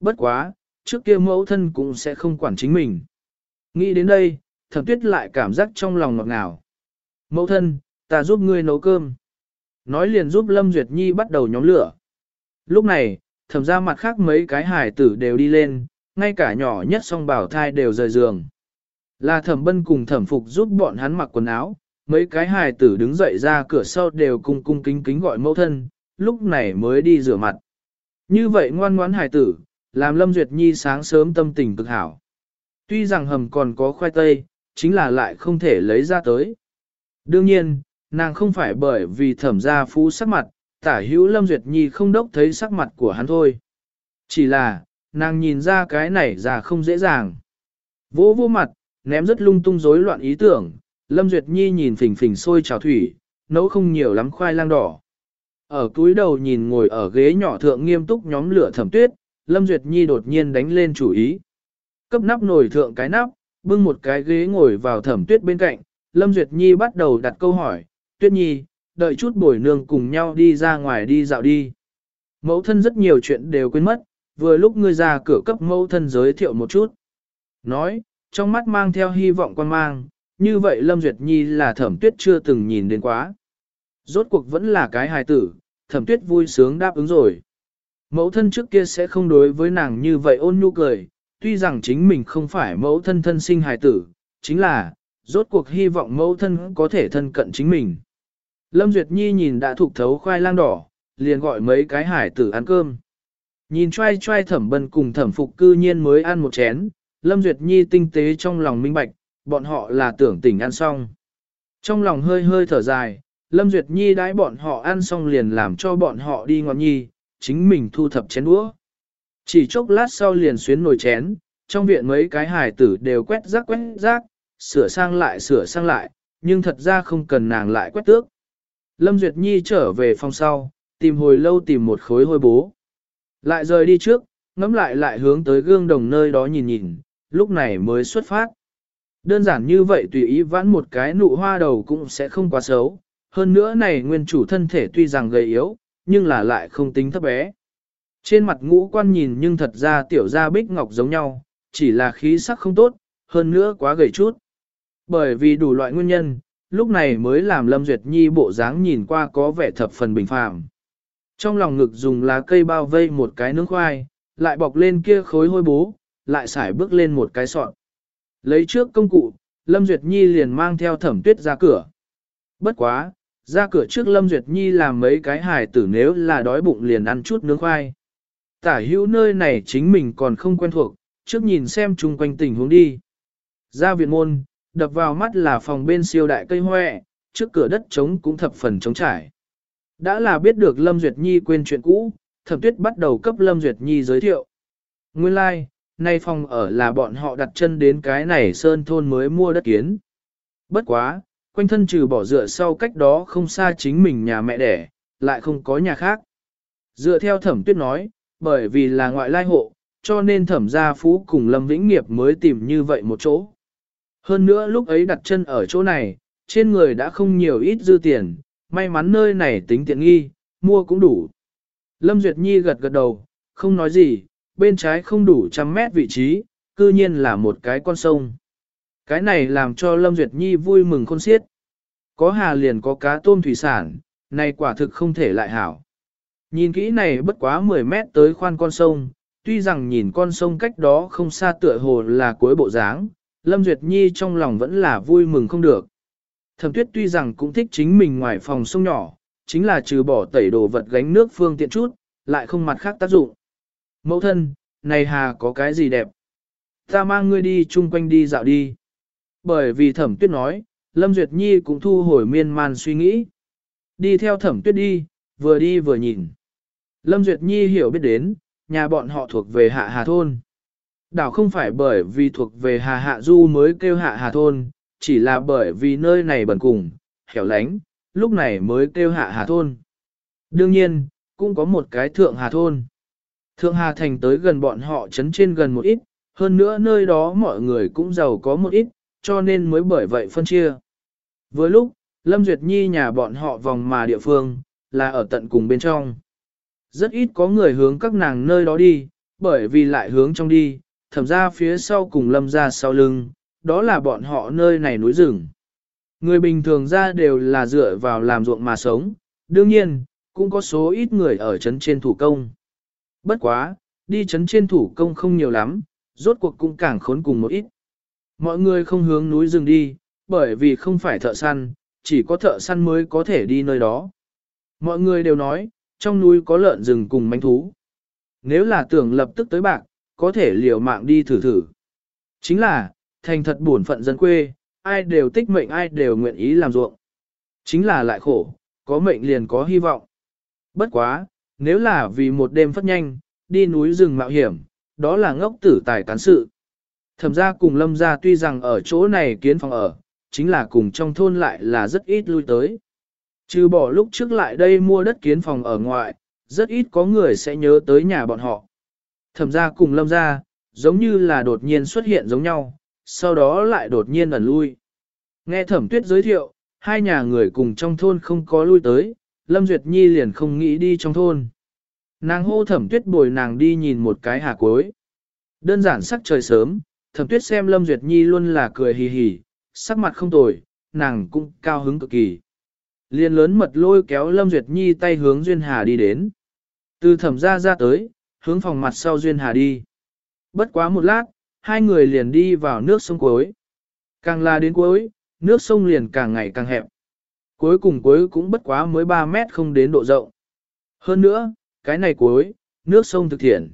Bất quá, trước kia mẫu thân cũng sẽ không quản chính mình. Nghĩ đến đây, thẩm tuyết lại cảm giác trong lòng ngọt ngào. Mẫu thân, ta giúp ngươi nấu cơm. Nói liền giúp Lâm Duyệt Nhi bắt đầu nhóm lửa. Lúc này, thẩm ra mặt khác mấy cái hải tử đều đi lên, ngay cả nhỏ nhất song bảo thai đều rời giường. Là thẩm bân cùng thẩm phục giúp bọn hắn mặc quần áo, mấy cái hài tử đứng dậy ra cửa sau đều cung cung kính kính gọi mẫu thân, lúc này mới đi rửa mặt. Như vậy ngoan ngoãn hài tử, làm Lâm Duyệt Nhi sáng sớm tâm tình cực hảo. Tuy rằng hầm còn có khoai tây, chính là lại không thể lấy ra tới. Đương nhiên, nàng không phải bởi vì thẩm gia phú sắc mặt, tả hữu Lâm Duyệt Nhi không đốc thấy sắc mặt của hắn thôi. Chỉ là, nàng nhìn ra cái này ra không dễ dàng. Vỗ vô mặt, ném rất lung tung rối loạn ý tưởng, Lâm Duyệt Nhi nhìn phình phình sôi trào thủy, nấu không nhiều lắm khoai lang đỏ. Ở túi đầu nhìn ngồi ở ghế nhỏ thượng nghiêm túc nhóm lửa thẩm tuyết, Lâm Duyệt Nhi đột nhiên đánh lên chủ ý. Cấp nắp nồi thượng cái nắp, bưng một cái ghế ngồi vào thẩm tuyết bên cạnh, Lâm Duyệt Nhi bắt đầu đặt câu hỏi, Tuyết Nhi, đợi chút bồi nương cùng nhau đi ra ngoài đi dạo đi. Mẫu thân rất nhiều chuyện đều quên mất, vừa lúc ngươi ra cửa cấp mẫu thân giới thiệu một chút. Nói, trong mắt mang theo hy vọng quan mang, như vậy Lâm Duyệt Nhi là thẩm tuyết chưa từng nhìn đến quá. Rốt cuộc vẫn là cái hài tử, thẩm tuyết vui sướng đáp ứng rồi. Mẫu thân trước kia sẽ không đối với nàng như vậy ôn nhu cười, tuy rằng chính mình không phải mẫu thân thân sinh hài tử, chính là, rốt cuộc hy vọng mẫu thân có thể thân cận chính mình. Lâm Duyệt Nhi nhìn đã thục thấu khoai lang đỏ, liền gọi mấy cái hải tử ăn cơm. Nhìn trai trai thẩm bân cùng thẩm phục cư nhiên mới ăn một chén, Lâm Duyệt Nhi tinh tế trong lòng minh bạch, bọn họ là tưởng tỉnh ăn xong. Trong lòng hơi hơi thở dài, Lâm Duyệt Nhi đãi bọn họ ăn xong liền làm cho bọn họ đi ngọn nhi, chính mình thu thập chén đũa. Chỉ chốc lát sau liền xuyến nồi chén, trong viện mấy cái hải tử đều quét rác quét rác, sửa sang lại sửa sang lại, nhưng thật ra không cần nàng lại quét tước. Lâm Duyệt Nhi trở về phòng sau, tìm hồi lâu tìm một khối hôi bố. Lại rời đi trước, ngắm lại lại hướng tới gương đồng nơi đó nhìn nhìn, lúc này mới xuất phát. Đơn giản như vậy tùy ý vãn một cái nụ hoa đầu cũng sẽ không quá xấu. Hơn nữa này nguyên chủ thân thể tuy rằng gầy yếu, nhưng là lại không tính thấp bé. Trên mặt ngũ quan nhìn nhưng thật ra tiểu gia bích ngọc giống nhau, chỉ là khí sắc không tốt, hơn nữa quá gầy chút. Bởi vì đủ loại nguyên nhân, lúc này mới làm Lâm Duyệt Nhi bộ dáng nhìn qua có vẻ thập phần bình phàm. Trong lòng ngực dùng lá cây bao vây một cái nướng khoai, lại bọc lên kia khối hôi bố, lại xải bước lên một cái sọn. Lấy trước công cụ, Lâm Duyệt Nhi liền mang theo thẩm tuyết ra cửa. Bất quá, ra cửa trước Lâm Duyệt Nhi làm mấy cái hài tử nếu là đói bụng liền ăn chút nướng khoai. Tả hữu nơi này chính mình còn không quen thuộc, trước nhìn xem chung quanh tình huống đi. Ra viện môn, đập vào mắt là phòng bên siêu đại cây hoẹ, trước cửa đất trống cũng thập phần trống trải. Đã là biết được Lâm Duyệt Nhi quên chuyện cũ, thẩm tuyết bắt đầu cấp Lâm Duyệt Nhi giới thiệu. Nguyên lai, like, nay phòng ở là bọn họ đặt chân đến cái này sơn thôn mới mua đất kiến. Bất quá, quanh thân trừ bỏ dựa sau cách đó không xa chính mình nhà mẹ đẻ, lại không có nhà khác. Dựa theo thẩm tuyết nói, bởi vì là ngoại lai hộ, cho nên thẩm gia phú cùng Lâm Vĩnh Nghiệp mới tìm như vậy một chỗ. Hơn nữa lúc ấy đặt chân ở chỗ này, trên người đã không nhiều ít dư tiền, may mắn nơi này tính tiện nghi, mua cũng đủ. Lâm Duyệt Nhi gật gật đầu, không nói gì, bên trái không đủ trăm mét vị trí, cư nhiên là một cái con sông. Cái này làm cho Lâm Duyệt Nhi vui mừng khôn xiết. Có hà liền có cá tôm thủy sản, này quả thực không thể lại hảo. Nhìn kỹ này bất quá 10 mét tới khoan con sông, tuy rằng nhìn con sông cách đó không xa tựa hồ là cuối bộ dáng, Lâm Duyệt Nhi trong lòng vẫn là vui mừng không được. Thẩm tuyết tuy rằng cũng thích chính mình ngoài phòng sông nhỏ, chính là trừ bỏ tẩy đồ vật gánh nước phương tiện chút, lại không mặt khác tác dụng. Mẫu thân, này hà có cái gì đẹp? Ta mang ngươi đi chung quanh đi dạo đi. Bởi vì thẩm tuyết nói, Lâm Duyệt Nhi cũng thu hồi miên man suy nghĩ. Đi theo thẩm tuyết đi, vừa đi vừa nhìn. Lâm Duyệt Nhi hiểu biết đến, nhà bọn họ thuộc về hạ hà thôn. Đảo không phải bởi vì thuộc về hà hạ du mới kêu hạ hà thôn, chỉ là bởi vì nơi này bẩn cùng, hẻo lánh, lúc này mới kêu hạ hà thôn. Đương nhiên, cũng có một cái thượng hà thôn. Thượng hà thành tới gần bọn họ chấn trên gần một ít, hơn nữa nơi đó mọi người cũng giàu có một ít, cho nên mới bởi vậy phân chia. Với lúc, Lâm Duyệt Nhi nhà bọn họ vòng mà địa phương, là ở tận cùng bên trong. Rất ít có người hướng các nàng nơi đó đi, bởi vì lại hướng trong đi, thẩm ra phía sau cùng lâm ra sau lưng, đó là bọn họ nơi này núi rừng. Người bình thường ra đều là dựa vào làm ruộng mà sống, đương nhiên, cũng có số ít người ở trấn trên thủ công. Bất quá, đi trấn trên thủ công không nhiều lắm, rốt cuộc cũng càng khốn cùng một ít. Mọi người không hướng núi rừng đi, bởi vì không phải thợ săn, chỉ có thợ săn mới có thể đi nơi đó. Mọi người đều nói, trong núi có lợn rừng cùng manh thú. Nếu là tưởng lập tức tới bạc, có thể liều mạng đi thử thử. Chính là, thành thật buồn phận dân quê, ai đều tích mệnh ai đều nguyện ý làm ruộng. Chính là lại khổ, có mệnh liền có hy vọng. Bất quá, nếu là vì một đêm phất nhanh, đi núi rừng mạo hiểm, đó là ngốc tử tài cán sự. Thẩm ra cùng lâm ra tuy rằng ở chỗ này kiến phòng ở, chính là cùng trong thôn lại là rất ít lui tới. Trừ bỏ lúc trước lại đây mua đất kiến phòng ở ngoại, rất ít có người sẽ nhớ tới nhà bọn họ. Thẩm ra cùng lâm ra, giống như là đột nhiên xuất hiện giống nhau, sau đó lại đột nhiên ẩn lui. Nghe thẩm tuyết giới thiệu, hai nhà người cùng trong thôn không có lui tới, Lâm Duyệt Nhi liền không nghĩ đi trong thôn. Nàng hô thẩm tuyết bồi nàng đi nhìn một cái hà cuối. Đơn giản sắc trời sớm, thẩm tuyết xem Lâm Duyệt Nhi luôn là cười hì hì, sắc mặt không tồi, nàng cũng cao hứng cực kỳ. Liên lớn mật lôi kéo Lâm Duyệt Nhi tay hướng Duyên Hà đi đến. Từ thẩm ra ra tới, hướng phòng mặt sau Duyên Hà đi. Bất quá một lát, hai người liền đi vào nước sông cuối. Càng là đến cuối, nước sông liền càng ngày càng hẹp. Cuối cùng cuối cũng bất quá mới 3 mét không đến độ rộng. Hơn nữa, cái này cuối, nước sông thực thiện.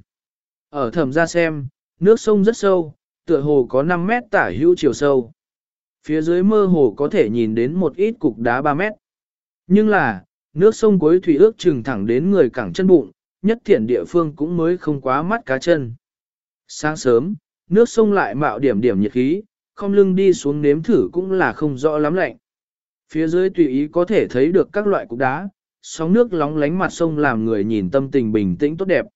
Ở thẩm ra xem, nước sông rất sâu, tựa hồ có 5 mét tả hữu chiều sâu. Phía dưới mơ hồ có thể nhìn đến một ít cục đá 3 mét. Nhưng là, nước sông cuối thủy ước chừng thẳng đến người cẳng chân bụng, nhất thiện địa phương cũng mới không quá mắt cá chân. Sáng sớm, nước sông lại mạo điểm điểm nhiệt khí, không lưng đi xuống nếm thử cũng là không rõ lắm lạnh. Phía dưới tùy ý có thể thấy được các loại cục đá, sóng nước lóng lánh mặt sông làm người nhìn tâm tình bình tĩnh tốt đẹp.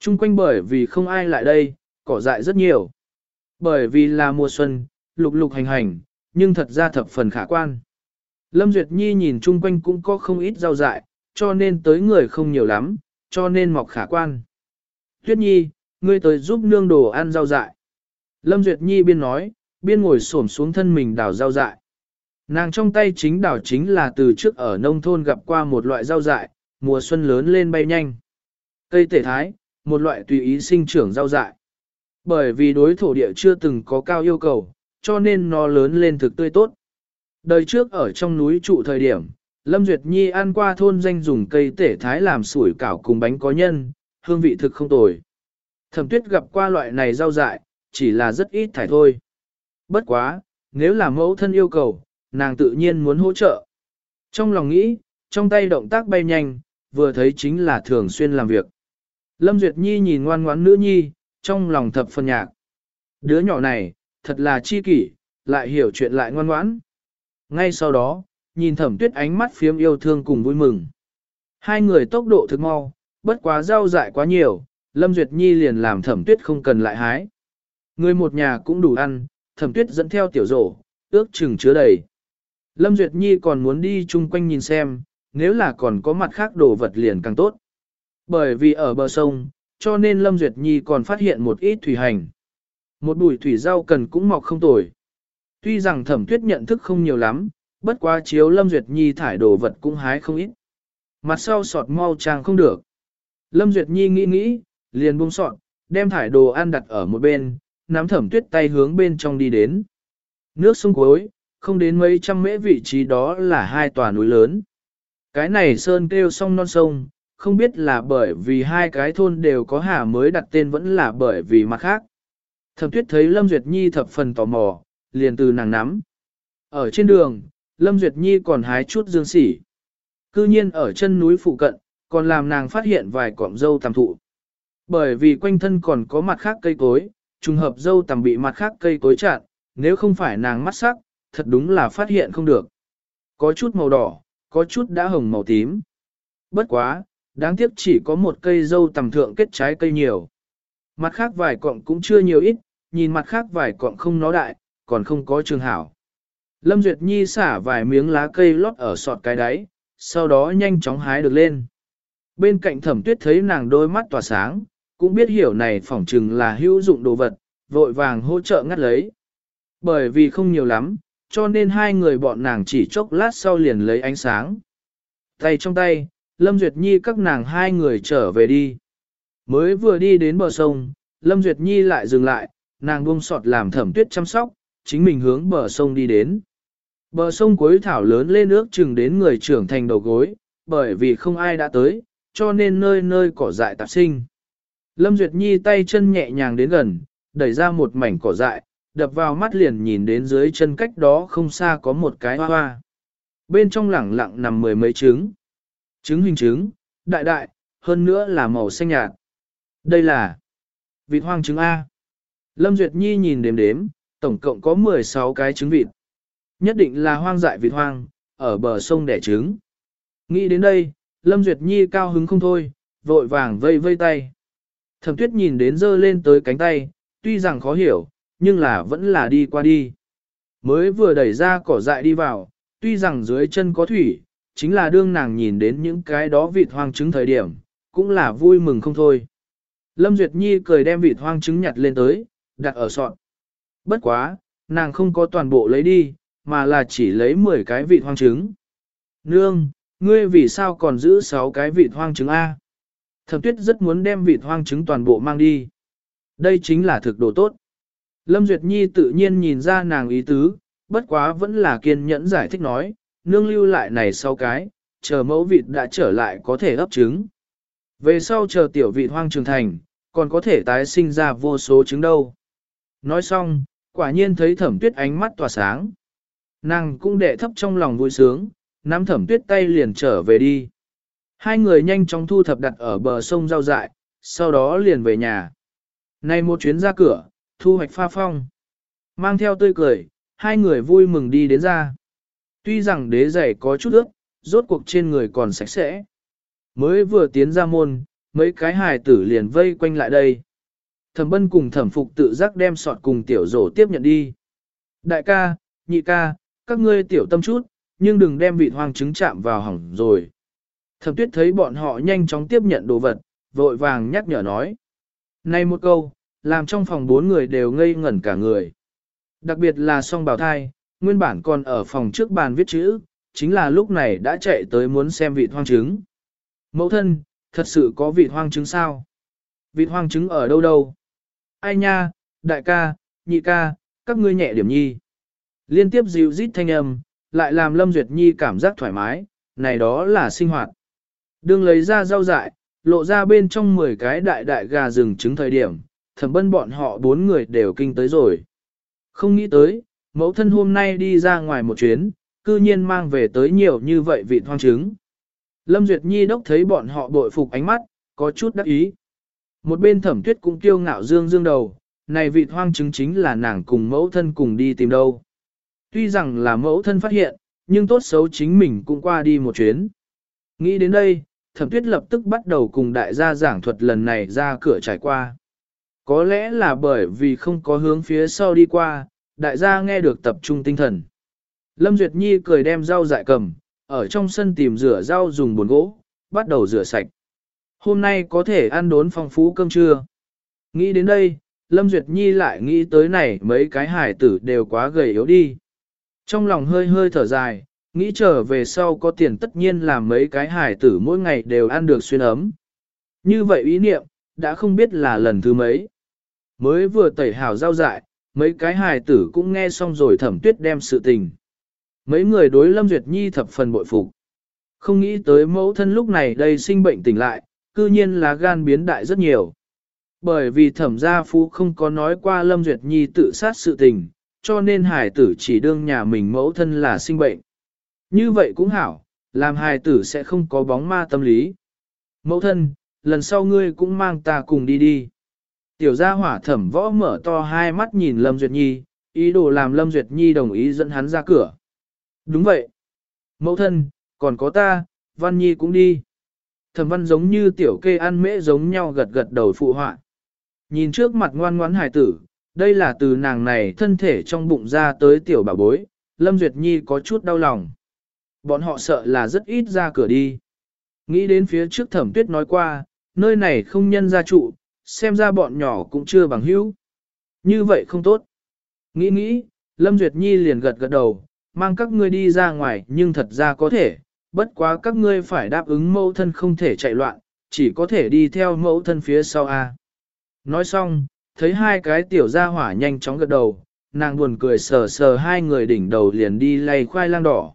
Trung quanh bởi vì không ai lại đây, cỏ dại rất nhiều. Bởi vì là mùa xuân, lục lục hành hành, nhưng thật ra thập phần khả quan. Lâm Duyệt Nhi nhìn chung quanh cũng có không ít rau dại, cho nên tới người không nhiều lắm, cho nên mọc khả quan. Tuyết Nhi, ngươi tới giúp nương đồ ăn rau dại. Lâm Duyệt Nhi biên nói, biên ngồi xổm xuống thân mình đào rau dại. Nàng trong tay chính đào chính là từ trước ở nông thôn gặp qua một loại rau dại, mùa xuân lớn lên bay nhanh. Cây tể thái, một loại tùy ý sinh trưởng rau dại. Bởi vì đối thổ địa chưa từng có cao yêu cầu, cho nên nó lớn lên thực tươi tốt. Đời trước ở trong núi trụ thời điểm, Lâm Duyệt Nhi ăn qua thôn danh dùng cây tể thái làm sủi cảo cùng bánh có nhân, hương vị thực không tồi. Thẩm tuyết gặp qua loại này rau dại, chỉ là rất ít thải thôi. Bất quá, nếu là mẫu thân yêu cầu, nàng tự nhiên muốn hỗ trợ. Trong lòng nghĩ, trong tay động tác bay nhanh, vừa thấy chính là thường xuyên làm việc. Lâm Duyệt Nhi nhìn ngoan ngoãn nữ nhi, trong lòng thập phân nhạc. Đứa nhỏ này, thật là chi kỷ, lại hiểu chuyện lại ngoan ngoãn. Ngay sau đó, nhìn thẩm tuyết ánh mắt phiếm yêu thương cùng vui mừng. Hai người tốc độ thực mau, bất quá rau dại quá nhiều, Lâm Duyệt Nhi liền làm thẩm tuyết không cần lại hái. Người một nhà cũng đủ ăn, thẩm tuyết dẫn theo tiểu rổ, ước chừng chứa đầy. Lâm Duyệt Nhi còn muốn đi chung quanh nhìn xem, nếu là còn có mặt khác đồ vật liền càng tốt. Bởi vì ở bờ sông, cho nên Lâm Duyệt Nhi còn phát hiện một ít thủy hành. Một bụi thủy rau cần cũng mọc không tồi. Tuy rằng thẩm tuyết nhận thức không nhiều lắm, bất quá chiếu Lâm Duyệt Nhi thải đồ vật cũng hái không ít. Mặt sau sọt mau trang không được. Lâm Duyệt Nhi nghĩ nghĩ, liền buông sọt, đem thải đồ ăn đặt ở một bên, nắm thẩm tuyết tay hướng bên trong đi đến. Nước sông cuối, không đến mấy trăm mễ vị trí đó là hai tòa núi lớn. Cái này sơn kêu song non sông, không biết là bởi vì hai cái thôn đều có hà mới đặt tên vẫn là bởi vì mặt khác. Thẩm tuyết thấy Lâm Duyệt Nhi thập phần tò mò, liền từ nàng nắm. Ở trên đường, Lâm Duyệt Nhi còn hái chút dương sỉ. Cư nhiên ở chân núi phụ cận, còn làm nàng phát hiện vài cọng dâu tằm thụ. Bởi vì quanh thân còn có mặt khác cây cối, trùng hợp dâu tằm bị mặt khác cây cối chặn, nếu không phải nàng mắt sắc, thật đúng là phát hiện không được. Có chút màu đỏ, có chút đã hồng màu tím. Bất quá, đáng tiếc chỉ có một cây dâu tầm thượng kết trái cây nhiều. Mặt khác vài cọng cũng chưa nhiều ít, nhìn mặt khác vài cọng không nó đại, còn không có trường hảo. Lâm Duyệt Nhi xả vài miếng lá cây lót ở sọt cái đáy, sau đó nhanh chóng hái được lên. Bên cạnh thẩm tuyết thấy nàng đôi mắt tỏa sáng, cũng biết hiểu này phỏng chừng là hữu dụng đồ vật, vội vàng hỗ trợ ngắt lấy. Bởi vì không nhiều lắm, cho nên hai người bọn nàng chỉ chốc lát sau liền lấy ánh sáng. Tay trong tay, Lâm Duyệt Nhi các nàng hai người trở về đi. Mới vừa đi đến bờ sông, Lâm Duyệt Nhi lại dừng lại, nàng buông sọt làm thẩm tuyết chăm sóc, chính mình hướng bờ sông đi đến. Bờ sông cuối thảo lớn lên nước chừng đến người trưởng thành đầu gối, bởi vì không ai đã tới, cho nên nơi nơi cỏ dại tạp sinh. Lâm Duyệt Nhi tay chân nhẹ nhàng đến gần, đẩy ra một mảnh cỏ dại, đập vào mắt liền nhìn đến dưới chân cách đó không xa có một cái hoa hoa. Bên trong lẳng lặng nằm mười mấy trứng. Trứng hình trứng, đại đại, hơn nữa là màu xanh nhạt. Đây là vịt hoang trứng A. Lâm Duyệt Nhi nhìn đếm đếm, tổng cộng có 16 cái trứng vịt. Nhất định là hoang dại vịt hoang, ở bờ sông đẻ trứng. Nghĩ đến đây, Lâm Duyệt Nhi cao hứng không thôi, vội vàng vây vây tay. Thẩm tuyết nhìn đến dơ lên tới cánh tay, tuy rằng khó hiểu, nhưng là vẫn là đi qua đi. Mới vừa đẩy ra cỏ dại đi vào, tuy rằng dưới chân có thủy, chính là đương nàng nhìn đến những cái đó vịt hoang trứng thời điểm, cũng là vui mừng không thôi. Lâm Duyệt Nhi cười đem vịt hoang trứng nhặt lên tới, đặt ở sọt. Bất quá, nàng không có toàn bộ lấy đi, mà là chỉ lấy 10 cái vịt hoang trứng. Nương, ngươi vì sao còn giữ 6 cái vịt hoang trứng A? Thẩm tuyết rất muốn đem vịt hoang trứng toàn bộ mang đi. Đây chính là thực đồ tốt. Lâm Duyệt Nhi tự nhiên nhìn ra nàng ý tứ, bất quá vẫn là kiên nhẫn giải thích nói, nương lưu lại này sau cái, chờ mẫu vịt đã trở lại có thể ấp trứng. Về sau chờ tiểu vịt hoang trưởng thành, còn có thể tái sinh ra vô số trứng đâu. Nói xong, quả nhiên thấy thẩm tuyết ánh mắt tỏa sáng. Nàng cũng đệ thấp trong lòng vui sướng, nắm thẩm tuyết tay liền trở về đi. Hai người nhanh chóng thu thập đặt ở bờ sông rau dại, sau đó liền về nhà. Nay một chuyến ra cửa, thu hoạch pha phong. Mang theo tươi cười, hai người vui mừng đi đến ra. Tuy rằng đế giày có chút ướt, rốt cuộc trên người còn sạch sẽ. Mới vừa tiến ra môn, mấy cái hài tử liền vây quanh lại đây. Thẩm bân cùng thẩm phục tự giác đem sọt cùng tiểu rổ tiếp nhận đi. Đại ca, nhị ca, các ngươi tiểu tâm chút, nhưng đừng đem vị hoang trứng chạm vào hỏng rồi. Thẩm tuyết thấy bọn họ nhanh chóng tiếp nhận đồ vật, vội vàng nhắc nhở nói. Này một câu, làm trong phòng bốn người đều ngây ngẩn cả người. Đặc biệt là song bào thai, nguyên bản còn ở phòng trước bàn viết chữ, chính là lúc này đã chạy tới muốn xem vị hoang trứng. Mẫu thân, thật sự có vị hoang trứng sao? Vị hoang trứng ở đâu đâu? Ai nha, đại ca, nhị ca, các ngươi nhẹ điểm nhi. Liên tiếp dịu rít thanh âm, lại làm Lâm Duyệt Nhi cảm giác thoải mái, này đó là sinh hoạt. Đương lấy ra rau dại, lộ ra bên trong 10 cái đại đại gà rừng trứng thời điểm, thẩm bân bọn họ bốn người đều kinh tới rồi. Không nghĩ tới, mẫu thân hôm nay đi ra ngoài một chuyến, cư nhiên mang về tới nhiều như vậy vị hoang trứng. Lâm Duyệt Nhi đốc thấy bọn họ bội phục ánh mắt, có chút đắc ý. Một bên thẩm tuyết cũng kiêu ngạo dương dương đầu, này vị hoang trứng chính là nàng cùng mẫu thân cùng đi tìm đâu. Tuy rằng là mẫu thân phát hiện, nhưng tốt xấu chính mình cũng qua đi một chuyến. Nghĩ đến đây, thẩm tuyết lập tức bắt đầu cùng đại gia giảng thuật lần này ra cửa trải qua. Có lẽ là bởi vì không có hướng phía sau đi qua, đại gia nghe được tập trung tinh thần. Lâm Duyệt Nhi cười đem rau dại cầm, ở trong sân tìm rửa rau dùng bồn gỗ, bắt đầu rửa sạch. Hôm nay có thể ăn đốn phong phú cơm trưa. Nghĩ đến đây, Lâm Duyệt Nhi lại nghĩ tới này mấy cái hải tử đều quá gầy yếu đi. Trong lòng hơi hơi thở dài, nghĩ trở về sau có tiền tất nhiên là mấy cái hải tử mỗi ngày đều ăn được xuyên ấm. Như vậy ý niệm, đã không biết là lần thứ mấy. Mới vừa tẩy hào giao dại, mấy cái hài tử cũng nghe xong rồi thẩm tuyết đem sự tình. Mấy người đối Lâm Duyệt Nhi thập phần bội phục. Không nghĩ tới mẫu thân lúc này đây sinh bệnh tỉnh lại, cư nhiên là gan biến đại rất nhiều. Bởi vì thẩm gia phú không có nói qua Lâm Duyệt Nhi tự sát sự tình, cho nên hài tử chỉ đương nhà mình mẫu thân là sinh bệnh. Như vậy cũng hảo, làm hài tử sẽ không có bóng ma tâm lý. Mẫu thân, lần sau ngươi cũng mang ta cùng đi đi. Tiểu gia hỏa thẩm võ mở to hai mắt nhìn Lâm Duyệt Nhi, ý đồ làm Lâm Duyệt Nhi đồng ý dẫn hắn ra cửa. Đúng vậy. Mẫu thân, còn có ta, Văn Nhi cũng đi. Thẩm văn giống như tiểu kê ăn mễ giống nhau gật gật đầu phụ họa. Nhìn trước mặt ngoan ngoãn hải tử, đây là từ nàng này thân thể trong bụng ra tới tiểu bà bối, Lâm Duyệt Nhi có chút đau lòng. Bọn họ sợ là rất ít ra cửa đi. Nghĩ đến phía trước thẩm tuyết nói qua, nơi này không nhân gia trụ, xem ra bọn nhỏ cũng chưa bằng hữu. Như vậy không tốt. Nghĩ nghĩ, Lâm Duyệt Nhi liền gật gật đầu, mang các ngươi đi ra ngoài nhưng thật ra có thể, bất quá các ngươi phải đáp ứng mẫu thân không thể chạy loạn, chỉ có thể đi theo mẫu thân phía sau A. Nói xong, thấy hai cái tiểu gia hỏa nhanh chóng gật đầu, nàng buồn cười sờ sờ hai người đỉnh đầu liền đi lay khoai lang đỏ.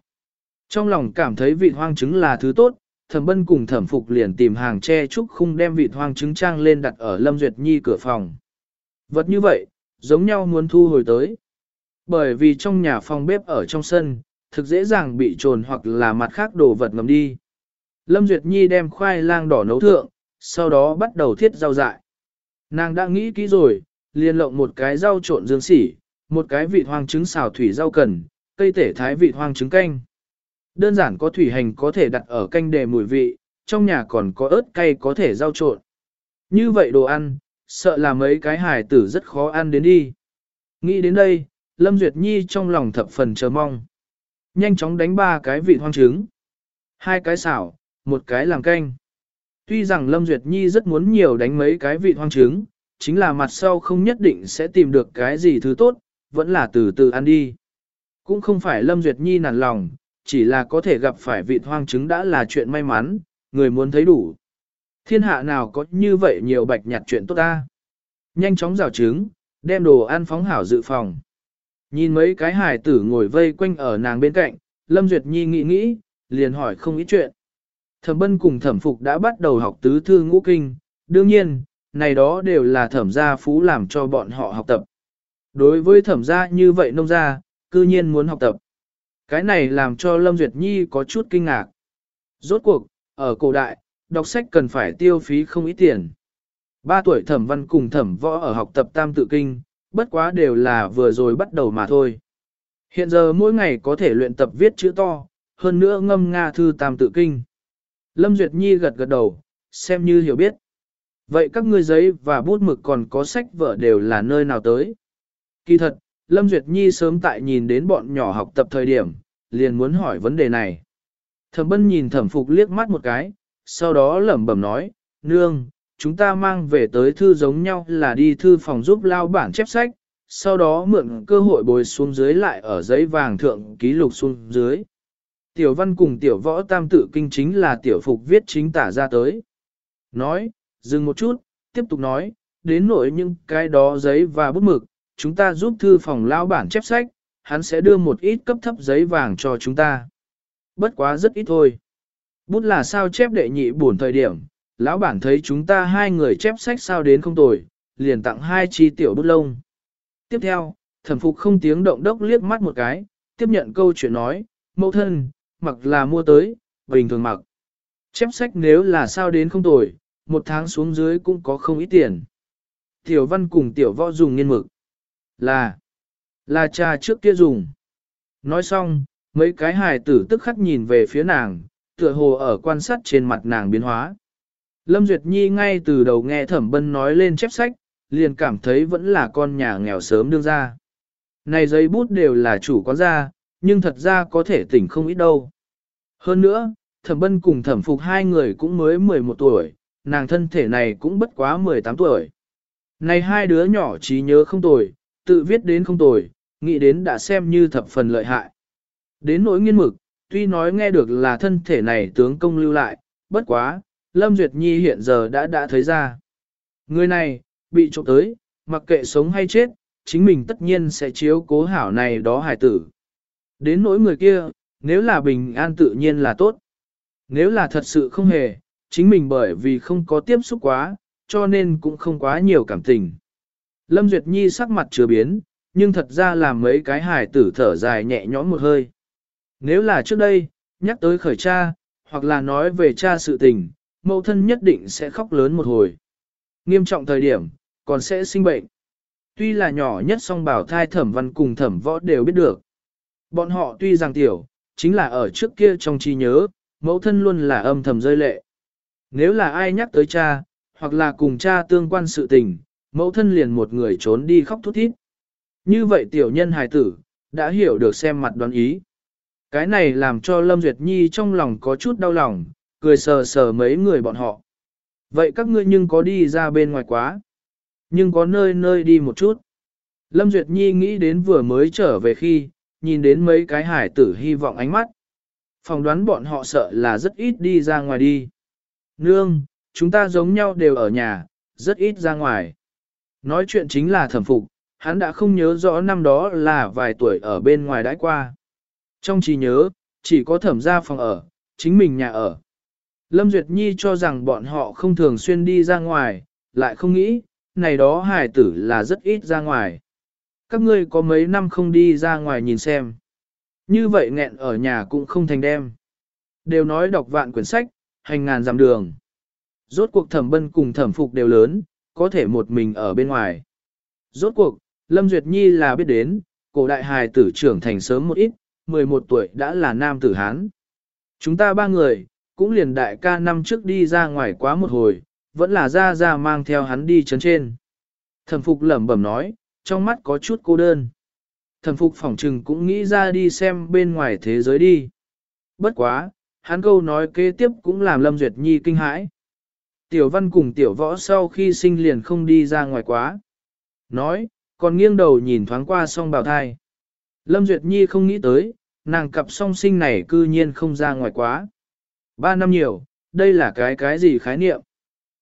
Trong lòng cảm thấy vị hoang trứng là thứ tốt, thẩm bân cùng thẩm phục liền tìm hàng tre trúc khung đem vịt hoang trứng trang lên đặt ở Lâm Duyệt Nhi cửa phòng. Vật như vậy, giống nhau muốn thu hồi tới. Bởi vì trong nhà phòng bếp ở trong sân, thực dễ dàng bị trồn hoặc là mặt khác đồ vật ngầm đi. Lâm Duyệt Nhi đem khoai lang đỏ nấu thượng, sau đó bắt đầu thiết rau dại. Nàng đã nghĩ kỹ rồi, liền lộng một cái rau trộn dương sỉ, một cái vịt hoang trứng xào thủy rau cần, cây tể thái vịt hoang trứng canh. đơn giản có thủy hành có thể đặt ở canh để mùi vị, trong nhà còn có ớt cay có thể rau trộn. Như vậy đồ ăn, sợ là mấy cái hài tử rất khó ăn đến đi. Nghĩ đến đây, Lâm Duyệt Nhi trong lòng thập phần chờ mong. Nhanh chóng đánh ba cái vị hoang trứng. Hai cái xảo, một cái làm canh. Tuy rằng Lâm Duyệt Nhi rất muốn nhiều đánh mấy cái vị hoang trứng, chính là mặt sau không nhất định sẽ tìm được cái gì thứ tốt, vẫn là từ từ ăn đi. Cũng không phải Lâm Duyệt Nhi nản lòng, chỉ là có thể gặp phải vị hoang trứng đã là chuyện may mắn, người muốn thấy đủ. Thiên hạ nào có như vậy nhiều bạch nhặt chuyện tốt ta. Nhanh chóng rào trứng, đem đồ ăn phóng hảo dự phòng. Nhìn mấy cái hài tử ngồi vây quanh ở nàng bên cạnh, Lâm Duyệt Nhi nghĩ nghĩ, liền hỏi không ít chuyện. Thẩm bân cùng thẩm phục đã bắt đầu học tứ thư ngũ kinh, đương nhiên, này đó đều là thẩm gia phú làm cho bọn họ học tập. Đối với thẩm gia như vậy nông gia, cư nhiên muốn học tập. Cái này làm cho Lâm Duyệt Nhi có chút kinh ngạc. Rốt cuộc, ở cổ đại, đọc sách cần phải tiêu phí không ít tiền. Ba tuổi thẩm văn cùng thẩm võ ở học tập tam tự kinh, bất quá đều là vừa rồi bắt đầu mà thôi. Hiện giờ mỗi ngày có thể luyện tập viết chữ to, hơn nữa ngâm Nga thư tam tự kinh. Lâm Duyệt Nhi gật gật đầu, xem như hiểu biết. Vậy các ngươi giấy và bút mực còn có sách vở đều là nơi nào tới? Kỳ thật, Lâm Duyệt Nhi sớm tại nhìn đến bọn nhỏ học tập thời điểm, liền muốn hỏi vấn đề này. Thẩm bân nhìn thẩm phục liếc mắt một cái, sau đó lẩm bẩm nói, nương, chúng ta mang về tới thư giống nhau là đi thư phòng giúp lao bản chép sách, sau đó mượn cơ hội bồi xuống dưới lại ở giấy vàng thượng ký lục xuống dưới. Tiểu văn cùng tiểu võ tam tự kinh chính là tiểu phục viết chính tả ra tới. Nói, dừng một chút, tiếp tục nói, đến nỗi những cái đó giấy và bút mực, chúng ta giúp thư phòng lao bản chép sách, hắn sẽ đưa một ít cấp thấp giấy vàng cho chúng ta. Bất quá rất ít thôi. Bút là sao chép đệ nhị buồn thời điểm, lão bản thấy chúng ta hai người chép sách sao đến không tồi, liền tặng hai chi tiểu bút lông. Tiếp theo, thẩm phục không tiếng động đốc liếc mắt một cái, tiếp nhận câu chuyện nói, mẫu thân, mặc là mua tới, bình thường mặc. Chép sách nếu là sao đến không tồi, một tháng xuống dưới cũng có không ít tiền. Tiểu văn cùng tiểu võ dùng nghiên mực. Là, là cha trước kia dùng. Nói xong, mấy cái hài tử tức khắc nhìn về phía nàng, tựa hồ ở quan sát trên mặt nàng biến hóa. Lâm Duyệt Nhi ngay từ đầu nghe thẩm bân nói lên chép sách, liền cảm thấy vẫn là con nhà nghèo sớm đương ra. Này giấy bút đều là chủ quán ra, nhưng thật ra có thể tỉnh không ít đâu. Hơn nữa, thẩm bân cùng thẩm phục hai người cũng mới 11 tuổi, nàng thân thể này cũng bất quá 18 tuổi. Này hai đứa nhỏ trí nhớ không tồi, tự viết đến không tồi, nghĩ đến đã xem như thập phần lợi hại. Đến nỗi nghiên mực, tuy nói nghe được là thân thể này tướng công lưu lại, bất quá, Lâm Duyệt Nhi hiện giờ đã đã thấy ra. Người này, bị trộm tới, mặc kệ sống hay chết, chính mình tất nhiên sẽ chiếu cố hảo này đó hải tử. Đến nỗi người kia, nếu là bình an tự nhiên là tốt. Nếu là thật sự không hề, chính mình bởi vì không có tiếp xúc quá, cho nên cũng không quá nhiều cảm tình. Lâm Duyệt Nhi sắc mặt chưa biến, nhưng thật ra làm mấy cái hài tử thở dài nhẹ nhõm một hơi. Nếu là trước đây, nhắc tới khởi cha, hoặc là nói về cha sự tình, mẫu thân nhất định sẽ khóc lớn một hồi. Nghiêm trọng thời điểm, còn sẽ sinh bệnh. Tuy là nhỏ nhất song bảo thai thẩm văn cùng thẩm võ đều biết được. Bọn họ tuy rằng tiểu, chính là ở trước kia trong trí nhớ, mẫu thân luôn là âm thầm rơi lệ. Nếu là ai nhắc tới cha, hoặc là cùng cha tương quan sự tình, mẫu thân liền một người trốn đi khóc thút thít. Như vậy tiểu nhân hài tử, đã hiểu được xem mặt đoán ý. Cái này làm cho Lâm Duyệt Nhi trong lòng có chút đau lòng, cười sờ sờ mấy người bọn họ. Vậy các ngươi nhưng có đi ra bên ngoài quá. Nhưng có nơi nơi đi một chút. Lâm Duyệt Nhi nghĩ đến vừa mới trở về khi, nhìn đến mấy cái hải tử hy vọng ánh mắt. Phòng đoán bọn họ sợ là rất ít đi ra ngoài đi. Nương, chúng ta giống nhau đều ở nhà, rất ít ra ngoài. Nói chuyện chính là thẩm phục, hắn đã không nhớ rõ năm đó là vài tuổi ở bên ngoài đãi qua. Trong trí nhớ, chỉ có thẩm ra phòng ở, chính mình nhà ở. Lâm Duyệt Nhi cho rằng bọn họ không thường xuyên đi ra ngoài, lại không nghĩ, này đó hài tử là rất ít ra ngoài. Các ngươi có mấy năm không đi ra ngoài nhìn xem. Như vậy nghẹn ở nhà cũng không thành đem. Đều nói đọc vạn quyển sách, hành ngàn dặm đường. Rốt cuộc thẩm bân cùng thẩm phục đều lớn, có thể một mình ở bên ngoài. Rốt cuộc, Lâm Duyệt Nhi là biết đến, cổ đại hài tử trưởng thành sớm một ít, 11 tuổi đã là nam tử Hán. Chúng ta ba người, cũng liền đại ca năm trước đi ra ngoài quá một hồi, vẫn là ra ra mang theo hắn đi chấn trên. Thẩm phục lẩm bẩm nói, trong mắt có chút cô đơn. Thẩm phục phỏng trừng cũng nghĩ ra đi xem bên ngoài thế giới đi. Bất quá, hắn câu nói kế tiếp cũng làm Lâm Duyệt Nhi kinh hãi. Tiểu văn cùng tiểu võ sau khi sinh liền không đi ra ngoài quá. Nói, còn nghiêng đầu nhìn thoáng qua song bào thai. Lâm Duyệt Nhi không nghĩ tới, nàng cặp song sinh này cư nhiên không ra ngoài quá. Ba năm nhiều, đây là cái cái gì khái niệm?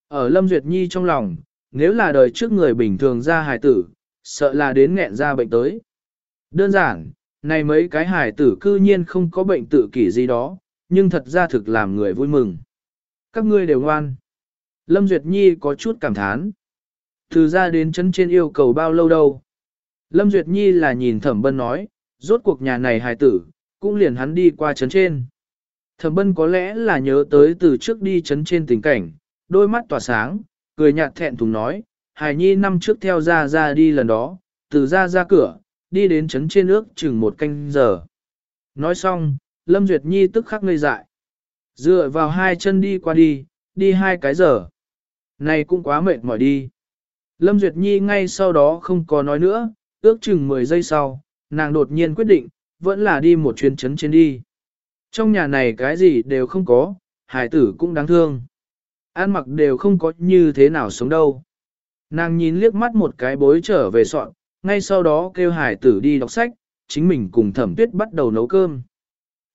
Ở Lâm Duyệt Nhi trong lòng, nếu là đời trước người bình thường ra hài tử, sợ là đến nghẹn ra bệnh tới. Đơn giản, này mấy cái hài tử cư nhiên không có bệnh tự kỷ gì đó, nhưng thật ra thực làm người vui mừng. Các ngươi đều ngoan. Lâm Duyệt Nhi có chút cảm thán. Từ ra đến chấn trên yêu cầu bao lâu đâu. Lâm Duyệt Nhi là nhìn thẩm bân nói, rốt cuộc nhà này hài tử, cũng liền hắn đi qua chấn trên. Thẩm bân có lẽ là nhớ tới từ trước đi chấn trên tình cảnh, đôi mắt tỏa sáng, cười nhạt thẹn thùng nói, Hải nhi năm trước theo ra ra đi lần đó, từ ra ra cửa, đi đến chấn trên ước chừng một canh giờ. Nói xong, Lâm Duyệt Nhi tức khắc ngây dại. Dựa vào hai chân đi qua đi, đi hai cái giờ. Này cũng quá mệt mỏi đi. Lâm Duyệt Nhi ngay sau đó không có nói nữa, ước chừng 10 giây sau, nàng đột nhiên quyết định, vẫn là đi một chuyến chấn trên đi. Trong nhà này cái gì đều không có, hải tử cũng đáng thương. Ăn mặc đều không có như thế nào sống đâu. Nàng nhìn liếc mắt một cái bối trở về soạn, ngay sau đó kêu hải tử đi đọc sách, chính mình cùng thẩm tuyết bắt đầu nấu cơm.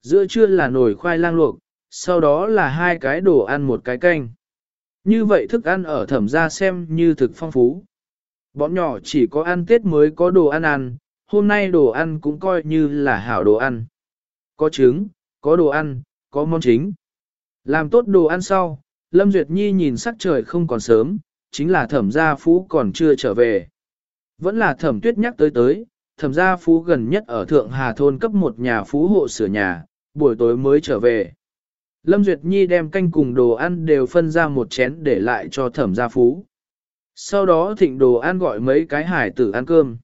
Giữa trưa là nồi khoai lang luộc, sau đó là hai cái đồ ăn một cái canh. Như vậy thức ăn ở thẩm gia xem như thực phong phú. Bọn nhỏ chỉ có ăn Tết mới có đồ ăn ăn, hôm nay đồ ăn cũng coi như là hảo đồ ăn. Có trứng, có đồ ăn, có món chính. Làm tốt đồ ăn sau, Lâm Duyệt Nhi nhìn sắc trời không còn sớm, chính là thẩm gia phú còn chưa trở về. Vẫn là thẩm tuyết nhắc tới tới, thẩm gia phú gần nhất ở Thượng Hà Thôn cấp một nhà phú hộ sửa nhà, buổi tối mới trở về. Lâm Duyệt Nhi đem canh cùng đồ ăn đều phân ra một chén để lại cho thẩm gia phú. Sau đó thịnh đồ ăn gọi mấy cái hải tử ăn cơm.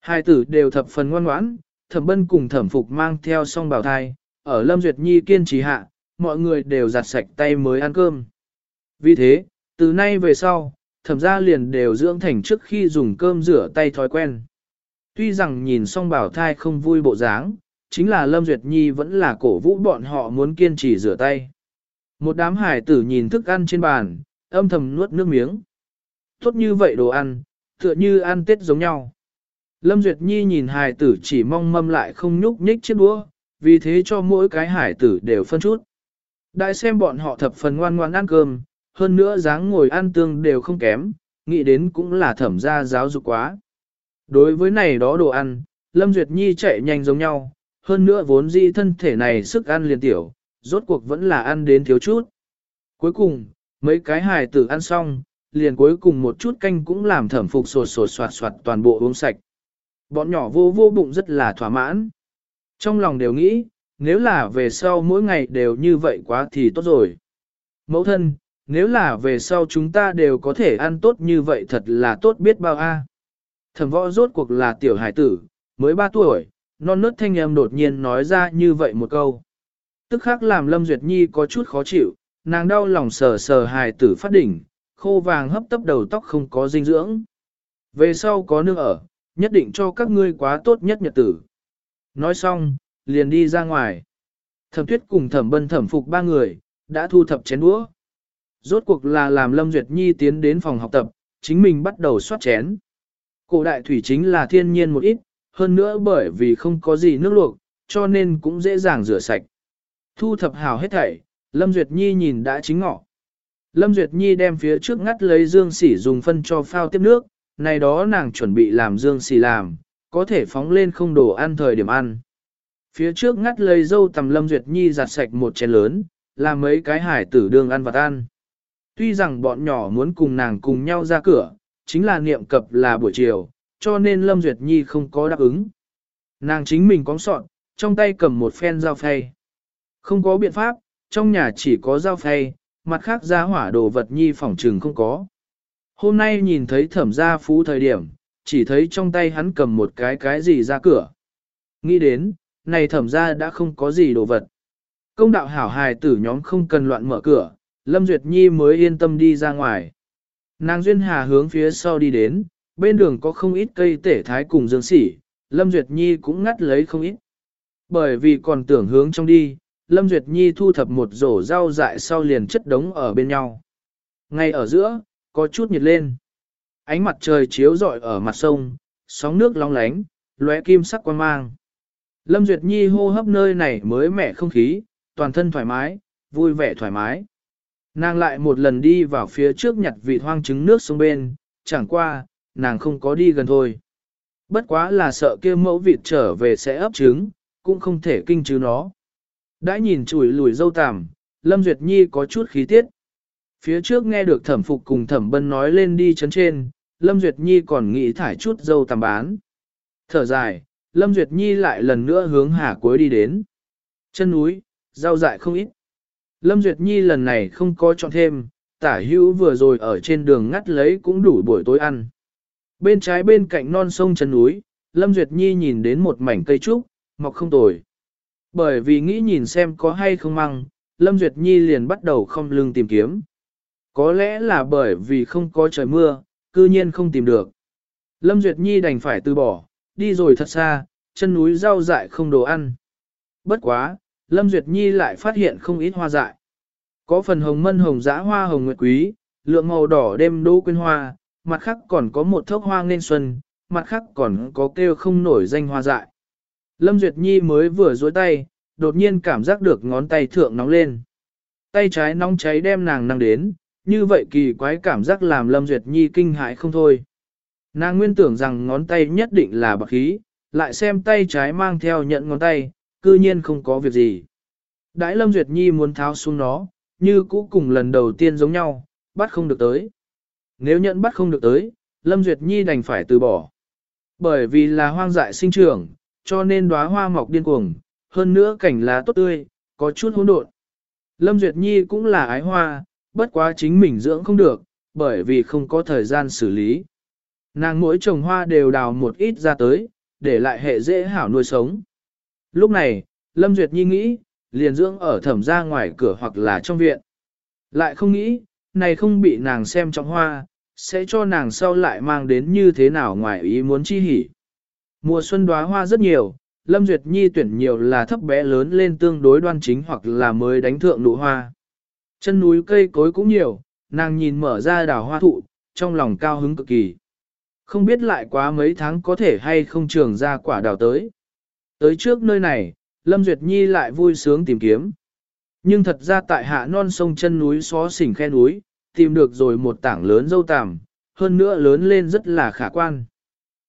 Hải tử đều thập phần ngoan ngoãn, thẩm bân cùng thẩm phục mang theo song bào thai, ở Lâm Duyệt Nhi kiên trì hạ, mọi người đều giặt sạch tay mới ăn cơm. Vì thế, từ nay về sau, thẩm gia liền đều dưỡng thành trước khi dùng cơm rửa tay thói quen. Tuy rằng nhìn song bảo thai không vui bộ dáng, chính là Lâm Duyệt Nhi vẫn là cổ vũ bọn họ muốn kiên trì rửa tay. Một đám hải tử nhìn thức ăn trên bàn, âm thầm nuốt nước miếng. Tốt như vậy đồ ăn, tựa như ăn tết giống nhau. Lâm Duyệt Nhi nhìn hải tử chỉ mong mâm lại không nhúc nhích chiếc đũa, vì thế cho mỗi cái hải tử đều phân chút. Đại xem bọn họ thập phần ngoan ngoan ăn cơm, hơn nữa dáng ngồi ăn tương đều không kém, nghĩ đến cũng là thẩm gia giáo dục quá. Đối với này đó đồ ăn, Lâm Duyệt Nhi chạy nhanh giống nhau, hơn nữa vốn dĩ thân thể này sức ăn liền tiểu, rốt cuộc vẫn là ăn đến thiếu chút. Cuối cùng, mấy cái hài tử ăn xong, liền cuối cùng một chút canh cũng làm thẩm phục sột sột soạt soạt toàn bộ uống sạch. Bọn nhỏ vô vô bụng rất là thỏa mãn. Trong lòng đều nghĩ, nếu là về sau mỗi ngày đều như vậy quá thì tốt rồi. Mẫu thân, nếu là về sau chúng ta đều có thể ăn tốt như vậy thật là tốt biết bao a. Thẩm võ rốt cuộc là tiểu hải tử, mới 3 tuổi, non nớt thanh em đột nhiên nói ra như vậy một câu. Tức khắc làm Lâm Duyệt Nhi có chút khó chịu, nàng đau lòng sờ sờ hài tử phát đỉnh, khô vàng hấp tấp đầu tóc không có dinh dưỡng. Về sau có nương ở, nhất định cho các ngươi quá tốt nhất nhật tử. Nói xong, liền đi ra ngoài. Thẩm tuyết cùng thẩm bân thẩm phục ba người, đã thu thập chén đũa. Rốt cuộc là làm Lâm Duyệt Nhi tiến đến phòng học tập, chính mình bắt đầu soát chén. Cổ đại thủy chính là thiên nhiên một ít, hơn nữa bởi vì không có gì nước luộc, cho nên cũng dễ dàng rửa sạch. Thu thập hào hết thảy, Lâm Duyệt Nhi nhìn đã chính ngọ. Lâm Duyệt Nhi đem phía trước ngắt lấy dương sỉ dùng phân cho phao tiếp nước, này đó nàng chuẩn bị làm dương sỉ làm, có thể phóng lên không đồ ăn thời điểm ăn. Phía trước ngắt lấy dâu tầm Lâm Duyệt Nhi giặt sạch một chén lớn, làm mấy cái hải tử đường ăn vặt ăn. Tuy rằng bọn nhỏ muốn cùng nàng cùng nhau ra cửa, chính là niệm cập là buổi chiều, cho nên Lâm Duyệt Nhi không có đáp ứng. Nàng chính mình có sọn, trong tay cầm một phen dao phay. Không có biện pháp, trong nhà chỉ có dao phay, mặt khác ra hỏa đồ vật Nhi phỏng trừng không có. Hôm nay nhìn thấy thẩm gia phú thời điểm, chỉ thấy trong tay hắn cầm một cái cái gì ra cửa. Nghĩ đến, này thẩm gia đã không có gì đồ vật. Công đạo hảo hài tử nhóm không cần loạn mở cửa, Lâm Duyệt Nhi mới yên tâm đi ra ngoài. Nàng Duyên Hà hướng phía sau đi đến, bên đường có không ít cây tể thái cùng dương sỉ, Lâm Duyệt Nhi cũng ngắt lấy không ít. Bởi vì còn tưởng hướng trong đi, Lâm Duyệt Nhi thu thập một rổ rau dại sau liền chất đống ở bên nhau. Ngay ở giữa, có chút nhiệt lên. Ánh mặt trời chiếu rọi ở mặt sông, sóng nước long lánh, lóe kim sắc quan mang. Lâm Duyệt Nhi hô hấp nơi này mới mẻ không khí, toàn thân thoải mái, vui vẻ thoải mái. Nàng lại một lần đi vào phía trước nhặt vị hoang trứng nước sông bên, chẳng qua, nàng không có đi gần thôi. Bất quá là sợ kia mẫu vịt trở về sẽ ấp trứng, cũng không thể kinh chứ nó. Đã nhìn chùi lùi dâu tằm, Lâm Duyệt Nhi có chút khí tiết. Phía trước nghe được thẩm phục cùng thẩm bân nói lên đi chấn trên, Lâm Duyệt Nhi còn nghĩ thải chút dâu tằm bán. Thở dài, Lâm Duyệt Nhi lại lần nữa hướng hà cuối đi đến. Chân núi, rau dại không ít. Lâm Duyệt Nhi lần này không có chọn thêm, tả hữu vừa rồi ở trên đường ngắt lấy cũng đủ buổi tối ăn. Bên trái bên cạnh non sông chân núi, Lâm Duyệt Nhi nhìn đến một mảnh cây trúc, mọc không tồi. Bởi vì nghĩ nhìn xem có hay không măng, Lâm Duyệt Nhi liền bắt đầu không lưng tìm kiếm. Có lẽ là bởi vì không có trời mưa, cư nhiên không tìm được. Lâm Duyệt Nhi đành phải từ bỏ, đi rồi thật xa, chân núi rau dại không đồ ăn. Bất quá, Lâm Duyệt Nhi lại phát hiện không ít hoa dại. Có phần hồng mân hồng dã hoa hồng nguyệt quý, lượng màu đỏ đêm đô quyên hoa, mặt khác còn có một thốc hoa nên xuân, mặt khác còn có kêu không nổi danh hoa dại. Lâm Duyệt Nhi mới vừa dối tay, đột nhiên cảm giác được ngón tay thượng nóng lên. Tay trái nóng cháy đem nàng năng đến, như vậy kỳ quái cảm giác làm Lâm Duyệt Nhi kinh hãi không thôi. Nàng nguyên tưởng rằng ngón tay nhất định là bạc khí, lại xem tay trái mang theo nhận ngón tay, cư nhiên không có việc gì. Đãi Lâm Duyệt Nhi muốn tháo xuống nó, như cũ cùng lần đầu tiên giống nhau, bắt không được tới. Nếu nhận bắt không được tới, Lâm Duyệt Nhi đành phải từ bỏ. Bởi vì là hoang dại sinh trưởng, cho nên đóa hoa mọc điên cuồng, hơn nữa cảnh lá tốt tươi, có chút hỗn độn. Lâm Duyệt Nhi cũng là ái hoa, bất quá chính mình dưỡng không được, bởi vì không có thời gian xử lý. Nàng mỗi trồng hoa đều đào một ít ra tới, để lại hệ dễ hảo nuôi sống. Lúc này, Lâm Duyệt Nhi nghĩ, liền dưỡng ở thẩm ra ngoài cửa hoặc là trong viện. Lại không nghĩ, này không bị nàng xem trong hoa, sẽ cho nàng sau lại mang đến như thế nào ngoài ý muốn chi hỉ. Mùa xuân đóa hoa rất nhiều, Lâm Duyệt Nhi tuyển nhiều là thấp bé lớn lên tương đối đoan chính hoặc là mới đánh thượng nụ hoa. Chân núi cây cối cũng nhiều, nàng nhìn mở ra đào hoa thụ, trong lòng cao hứng cực kỳ. Không biết lại quá mấy tháng có thể hay không trường ra quả đào tới. Tới trước nơi này, Lâm Duyệt Nhi lại vui sướng tìm kiếm. Nhưng thật ra tại hạ non sông chân núi xó xỉnh khe núi, tìm được rồi một tảng lớn dâu tằm, hơn nữa lớn lên rất là khả quan.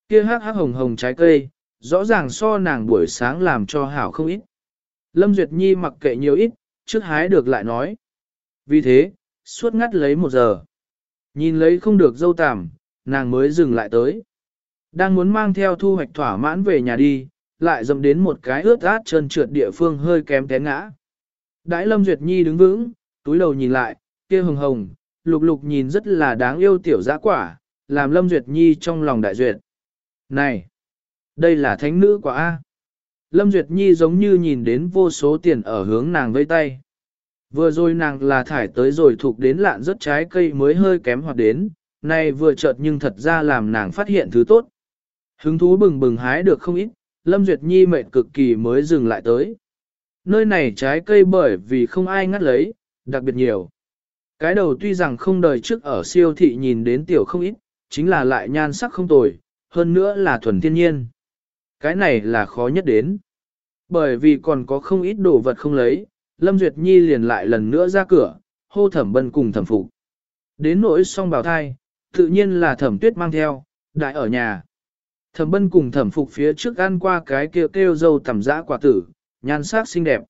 Kia hắc hắc hồng hồng trái cây, rõ ràng so nàng buổi sáng làm cho hảo không ít. Lâm Duyệt Nhi mặc kệ nhiều ít, trước hái được lại nói. Vì thế, suốt ngắt lấy một giờ. Nhìn lấy không được dâu tằm, nàng mới dừng lại tới. Đang muốn mang theo thu hoạch thỏa mãn về nhà đi, lại dầm đến một cái ướt át trơn trượt địa phương hơi kém té ngã. Đãi Lâm Duyệt Nhi đứng vững, túi đầu nhìn lại, kia hồng hồng, lục lục nhìn rất là đáng yêu tiểu giã quả, làm Lâm Duyệt Nhi trong lòng đại duyệt. Này, đây là thánh nữ quả A. Lâm Duyệt Nhi giống như nhìn đến vô số tiền ở hướng nàng vây tay. Vừa rồi nàng là thải tới rồi thuộc đến lạn rất trái cây mới hơi kém hoặc đến, nay vừa chợt nhưng thật ra làm nàng phát hiện thứ tốt. Hứng thú bừng bừng hái được không ít, Lâm Duyệt Nhi mệt cực kỳ mới dừng lại tới. Nơi này trái cây bởi vì không ai ngắt lấy, đặc biệt nhiều. Cái đầu tuy rằng không đời trước ở siêu thị nhìn đến tiểu không ít, chính là lại nhan sắc không tồi, hơn nữa là thuần thiên nhiên. Cái này là khó nhất đến. Bởi vì còn có không ít đồ vật không lấy, Lâm Duyệt Nhi liền lại lần nữa ra cửa, hô thẩm bân cùng thẩm phục. Đến nỗi song bào thai, tự nhiên là thẩm tuyết mang theo, đại ở nhà. Thẩm bân cùng thẩm phục phía trước ăn qua cái kêu kêu dâu tầm dã quả tử, nhan sắc xinh đẹp.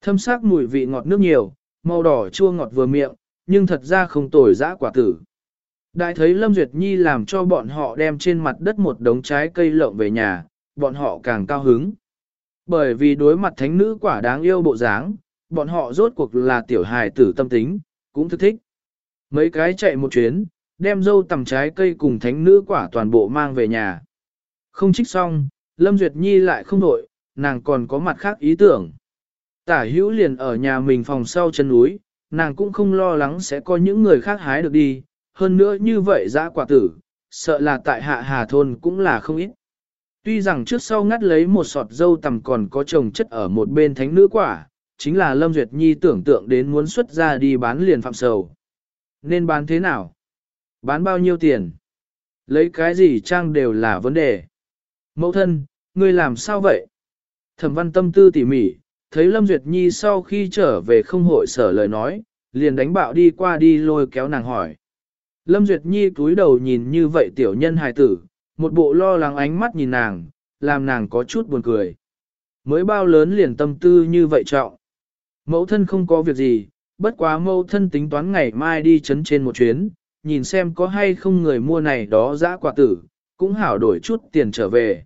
Thâm sắc mùi vị ngọt nước nhiều, màu đỏ chua ngọt vừa miệng, nhưng thật ra không tồi dã quả tử. Đại thấy Lâm Duyệt Nhi làm cho bọn họ đem trên mặt đất một đống trái cây lộng về nhà, bọn họ càng cao hứng. Bởi vì đối mặt thánh nữ quả đáng yêu bộ dáng, bọn họ rốt cuộc là tiểu hài tử tâm tính, cũng thức thích. Mấy cái chạy một chuyến, đem dâu tầm trái cây cùng thánh nữ quả toàn bộ mang về nhà. Không trích xong, Lâm Duyệt Nhi lại không đổi, nàng còn có mặt khác ý tưởng. Tả hữu liền ở nhà mình phòng sau chân núi, nàng cũng không lo lắng sẽ có những người khác hái được đi, hơn nữa như vậy dã quả tử, sợ là tại hạ hà thôn cũng là không ít. Tuy rằng trước sau ngắt lấy một sọt dâu tầm còn có trồng chất ở một bên thánh nữ quả, chính là Lâm Duyệt Nhi tưởng tượng đến muốn xuất ra đi bán liền phạm sầu. Nên bán thế nào? Bán bao nhiêu tiền? Lấy cái gì trang đều là vấn đề. Mẫu thân, ngươi làm sao vậy? Thẩm văn tâm tư tỉ mỉ, thấy Lâm Duyệt Nhi sau khi trở về không hội sở lời nói, liền đánh bạo đi qua đi lôi kéo nàng hỏi. Lâm Duyệt Nhi cúi đầu nhìn như vậy tiểu nhân hài tử, một bộ lo lắng ánh mắt nhìn nàng, làm nàng có chút buồn cười. Mới bao lớn liền tâm tư như vậy trọng. Mẫu thân không có việc gì, bất quá mẫu thân tính toán ngày mai đi chấn trên một chuyến, nhìn xem có hay không người mua này đó dã quả tử, cũng hảo đổi chút tiền trở về.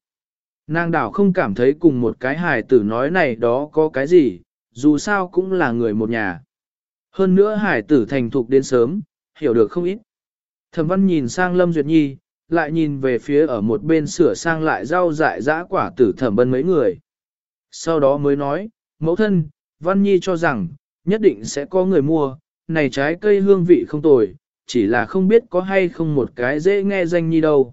Nàng đảo không cảm thấy cùng một cái hài tử nói này đó có cái gì, dù sao cũng là người một nhà. Hơn nữa hải tử thành thục đến sớm, hiểu được không ít. Thẩm văn nhìn sang Lâm Duyệt Nhi, lại nhìn về phía ở một bên sửa sang lại rau dại dã quả tử thẩm bân mấy người. Sau đó mới nói, mẫu thân, Văn Nhi cho rằng, nhất định sẽ có người mua, này trái cây hương vị không tồi, chỉ là không biết có hay không một cái dễ nghe danh nhi đâu.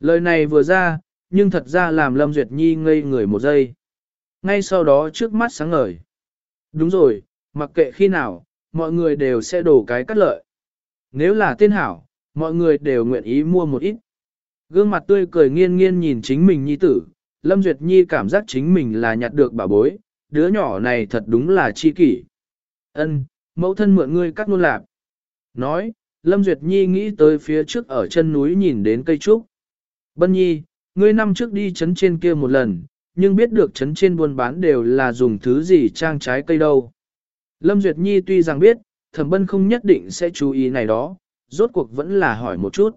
Lời này vừa ra, nhưng thật ra làm Lâm Duyệt Nhi ngây người một giây. Ngay sau đó trước mắt sáng ngời. Đúng rồi, mặc kệ khi nào, mọi người đều sẽ đổ cái cắt lợi. Nếu là tên hảo, mọi người đều nguyện ý mua một ít. Gương mặt tươi cười nghiên nghiên nhìn chính mình nhi tử, Lâm Duyệt Nhi cảm giác chính mình là nhặt được bảo bối, đứa nhỏ này thật đúng là chi kỷ. Ân, mẫu thân mượn ngươi cắt luôn lạp. Nói, Lâm Duyệt Nhi nghĩ tới phía trước ở chân núi nhìn đến cây trúc. Bân Nhi, ngươi năm trước đi chấn trên kia một lần, nhưng biết được chấn trên buôn bán đều là dùng thứ gì trang trái cây đâu. Lâm Duyệt Nhi tuy rằng biết, thẩm bân không nhất định sẽ chú ý này đó, rốt cuộc vẫn là hỏi một chút.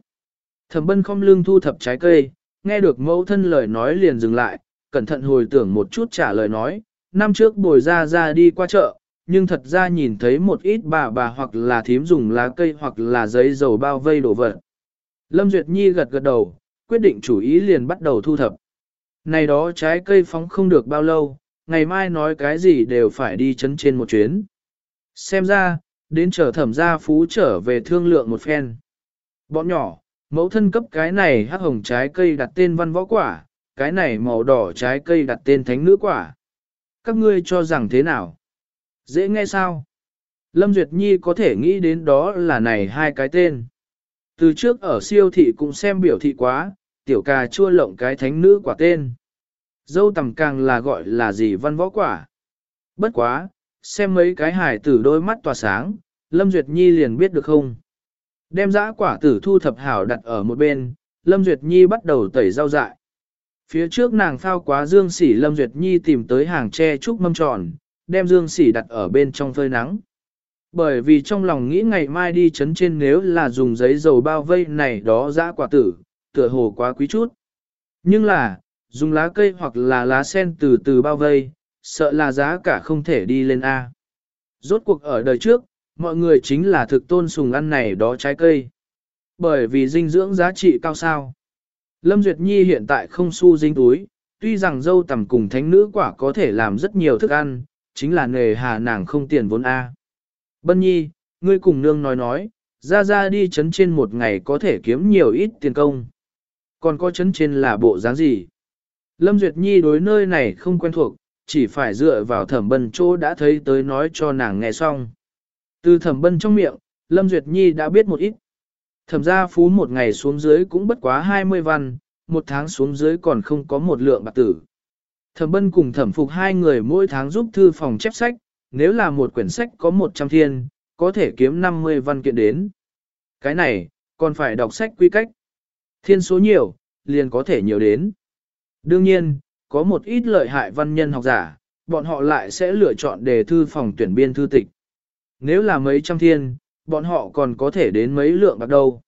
Thẩm bân không lương thu thập trái cây, nghe được mẫu thân lời nói liền dừng lại, cẩn thận hồi tưởng một chút trả lời nói, năm trước bồi ra ra đi qua chợ, nhưng thật ra nhìn thấy một ít bà bà hoặc là thím dùng lá cây hoặc là giấy dầu bao vây đổ vật. Lâm Duyệt Nhi gật gật đầu, quyết định chủ ý liền bắt đầu thu thập. Này đó trái cây phóng không được bao lâu, ngày mai nói cái gì đều phải đi chấn trên một chuyến. Xem ra, đến chờ thẩm gia phú trở về thương lượng một phen. Bọn nhỏ, mẫu thân cấp cái này hắc hồng trái cây đặt tên văn võ quả, cái này màu đỏ trái cây đặt tên thánh nữ quả. Các ngươi cho rằng thế nào? Dễ nghe sao? Lâm Duyệt Nhi có thể nghĩ đến đó là này hai cái tên. Từ trước ở siêu thị cũng xem biểu thị quá, tiểu cà chua lộng cái thánh nữ quả tên. Dâu tầm càng là gọi là gì văn võ quả. Bất quá, xem mấy cái hải tử đôi mắt tỏa sáng, Lâm Duyệt Nhi liền biết được không. Đem dã quả tử thu thập hảo đặt ở một bên, Lâm Duyệt Nhi bắt đầu tẩy rau dại. Phía trước nàng phao quá dương sỉ Lâm Duyệt Nhi tìm tới hàng tre trúc mâm tròn, đem dương sỉ đặt ở bên trong phơi nắng. Bởi vì trong lòng nghĩ ngày mai đi chấn trên nếu là dùng giấy dầu bao vây này đó ra quả tử, tựa hồ quá quý chút. Nhưng là, dùng lá cây hoặc là lá sen từ từ bao vây, sợ là giá cả không thể đi lên A. Rốt cuộc ở đời trước, mọi người chính là thực tôn sùng ăn này đó trái cây. Bởi vì dinh dưỡng giá trị cao sao. Lâm Duyệt Nhi hiện tại không su dính túi, tuy rằng dâu tầm cùng thánh nữ quả có thể làm rất nhiều thức ăn, chính là nghề hà nàng không tiền vốn A. Bân Nhi, ngươi cùng nương nói nói, ra ra đi chấn trên một ngày có thể kiếm nhiều ít tiền công. Còn có chấn trên là bộ dáng gì? Lâm Duyệt Nhi đối nơi này không quen thuộc, chỉ phải dựa vào thẩm bân chỗ đã thấy tới nói cho nàng nghe xong. Từ thẩm bân trong miệng, Lâm Duyệt Nhi đã biết một ít. Thẩm gia phú một ngày xuống dưới cũng bất quá 20 văn, một tháng xuống dưới còn không có một lượng bạc tử. Thẩm bân cùng thẩm phục hai người mỗi tháng giúp thư phòng chép sách, nếu là một quyển sách có 100 thiên, có thể kiếm 50 văn kiện đến. Cái này, còn phải đọc sách quy cách. Thiên số nhiều, liền có thể nhiều đến. Đương nhiên, có một ít lợi hại văn nhân học giả, bọn họ lại sẽ lựa chọn đề thư phòng tuyển biên thư tịch. Nếu là mấy trăm thiên, bọn họ còn có thể đến mấy lượng bạc đâu.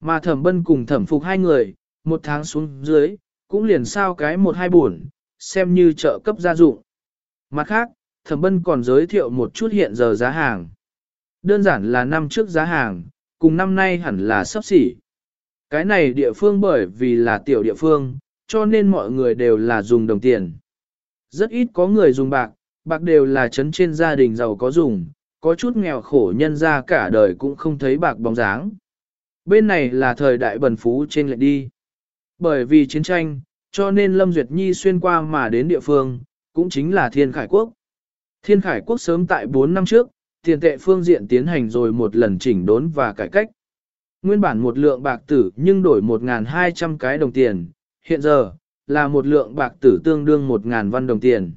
Mà thẩm bân cùng thẩm phục hai người, một tháng xuống dưới, cũng liền sao cái một hai buồn, xem như trợ cấp gia dụng. Mặt khác, thẩm bân còn giới thiệu một chút hiện giờ giá hàng. Đơn giản là năm trước giá hàng, cùng năm nay hẳn là sắp xỉ. Cái này địa phương bởi vì là tiểu địa phương, cho nên mọi người đều là dùng đồng tiền. Rất ít có người dùng bạc, Bạc đều là chấn trên gia đình giàu có dùng, có chút nghèo khổ nhân ra cả đời cũng không thấy bạc bóng dáng. Bên này là thời đại bần phú trên lệch đi. Bởi vì chiến tranh, cho nên Lâm Duyệt Nhi xuyên qua mà đến địa phương, cũng chính là Thiên Khải Quốc. Thiên Khải Quốc sớm tại 4 năm trước, tiền tệ phương diện tiến hành rồi một lần chỉnh đốn và cải cách. Nguyên bản một lượng bạc tử nhưng đổi 1.200 cái đồng tiền, hiện giờ, là một lượng bạc tử tương đương 1.000 văn đồng tiền.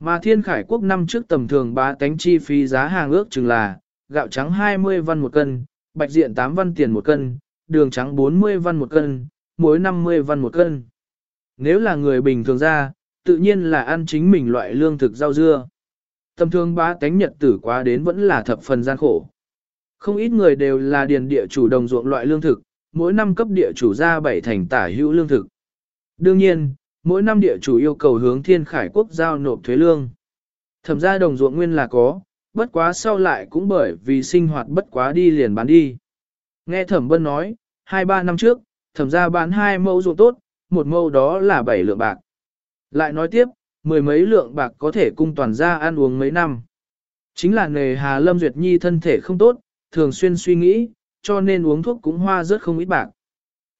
Mà Thiên Khải Quốc năm trước tầm thường bá tánh chi phí giá hàng ước chừng là, gạo trắng 20 văn một cân, bạch diện 8 văn tiền một cân, đường trắng 40 văn một cân, muối 50 văn một cân. Nếu là người bình thường ra, tự nhiên là ăn chính mình loại lương thực rau dưa. Tầm thương bá tánh nhật tử quá đến vẫn là thập phần gian khổ. Không ít người đều là điền địa chủ đồng ruộng loại lương thực, mỗi năm cấp địa chủ ra bảy thành tả hữu lương thực. Đương nhiên, mỗi năm địa chủ yêu cầu hướng thiên khải quốc giao nộp thuế lương. Thẩm ra đồng ruộng nguyên là có, bất quá sau lại cũng bởi vì sinh hoạt bất quá đi liền bán đi. Nghe thẩm bân nói, hai ba năm trước, thẩm ra bán hai mẫu ruộng tốt, một mẫu đó là bảy lượng bạc. Lại nói tiếp, mười mấy lượng bạc có thể cung toàn ra ăn uống mấy năm. Chính là nề Hà Lâm Duyệt Nhi thân thể không tốt, thường xuyên suy nghĩ, cho nên uống thuốc cũng hoa rất không ít bạc.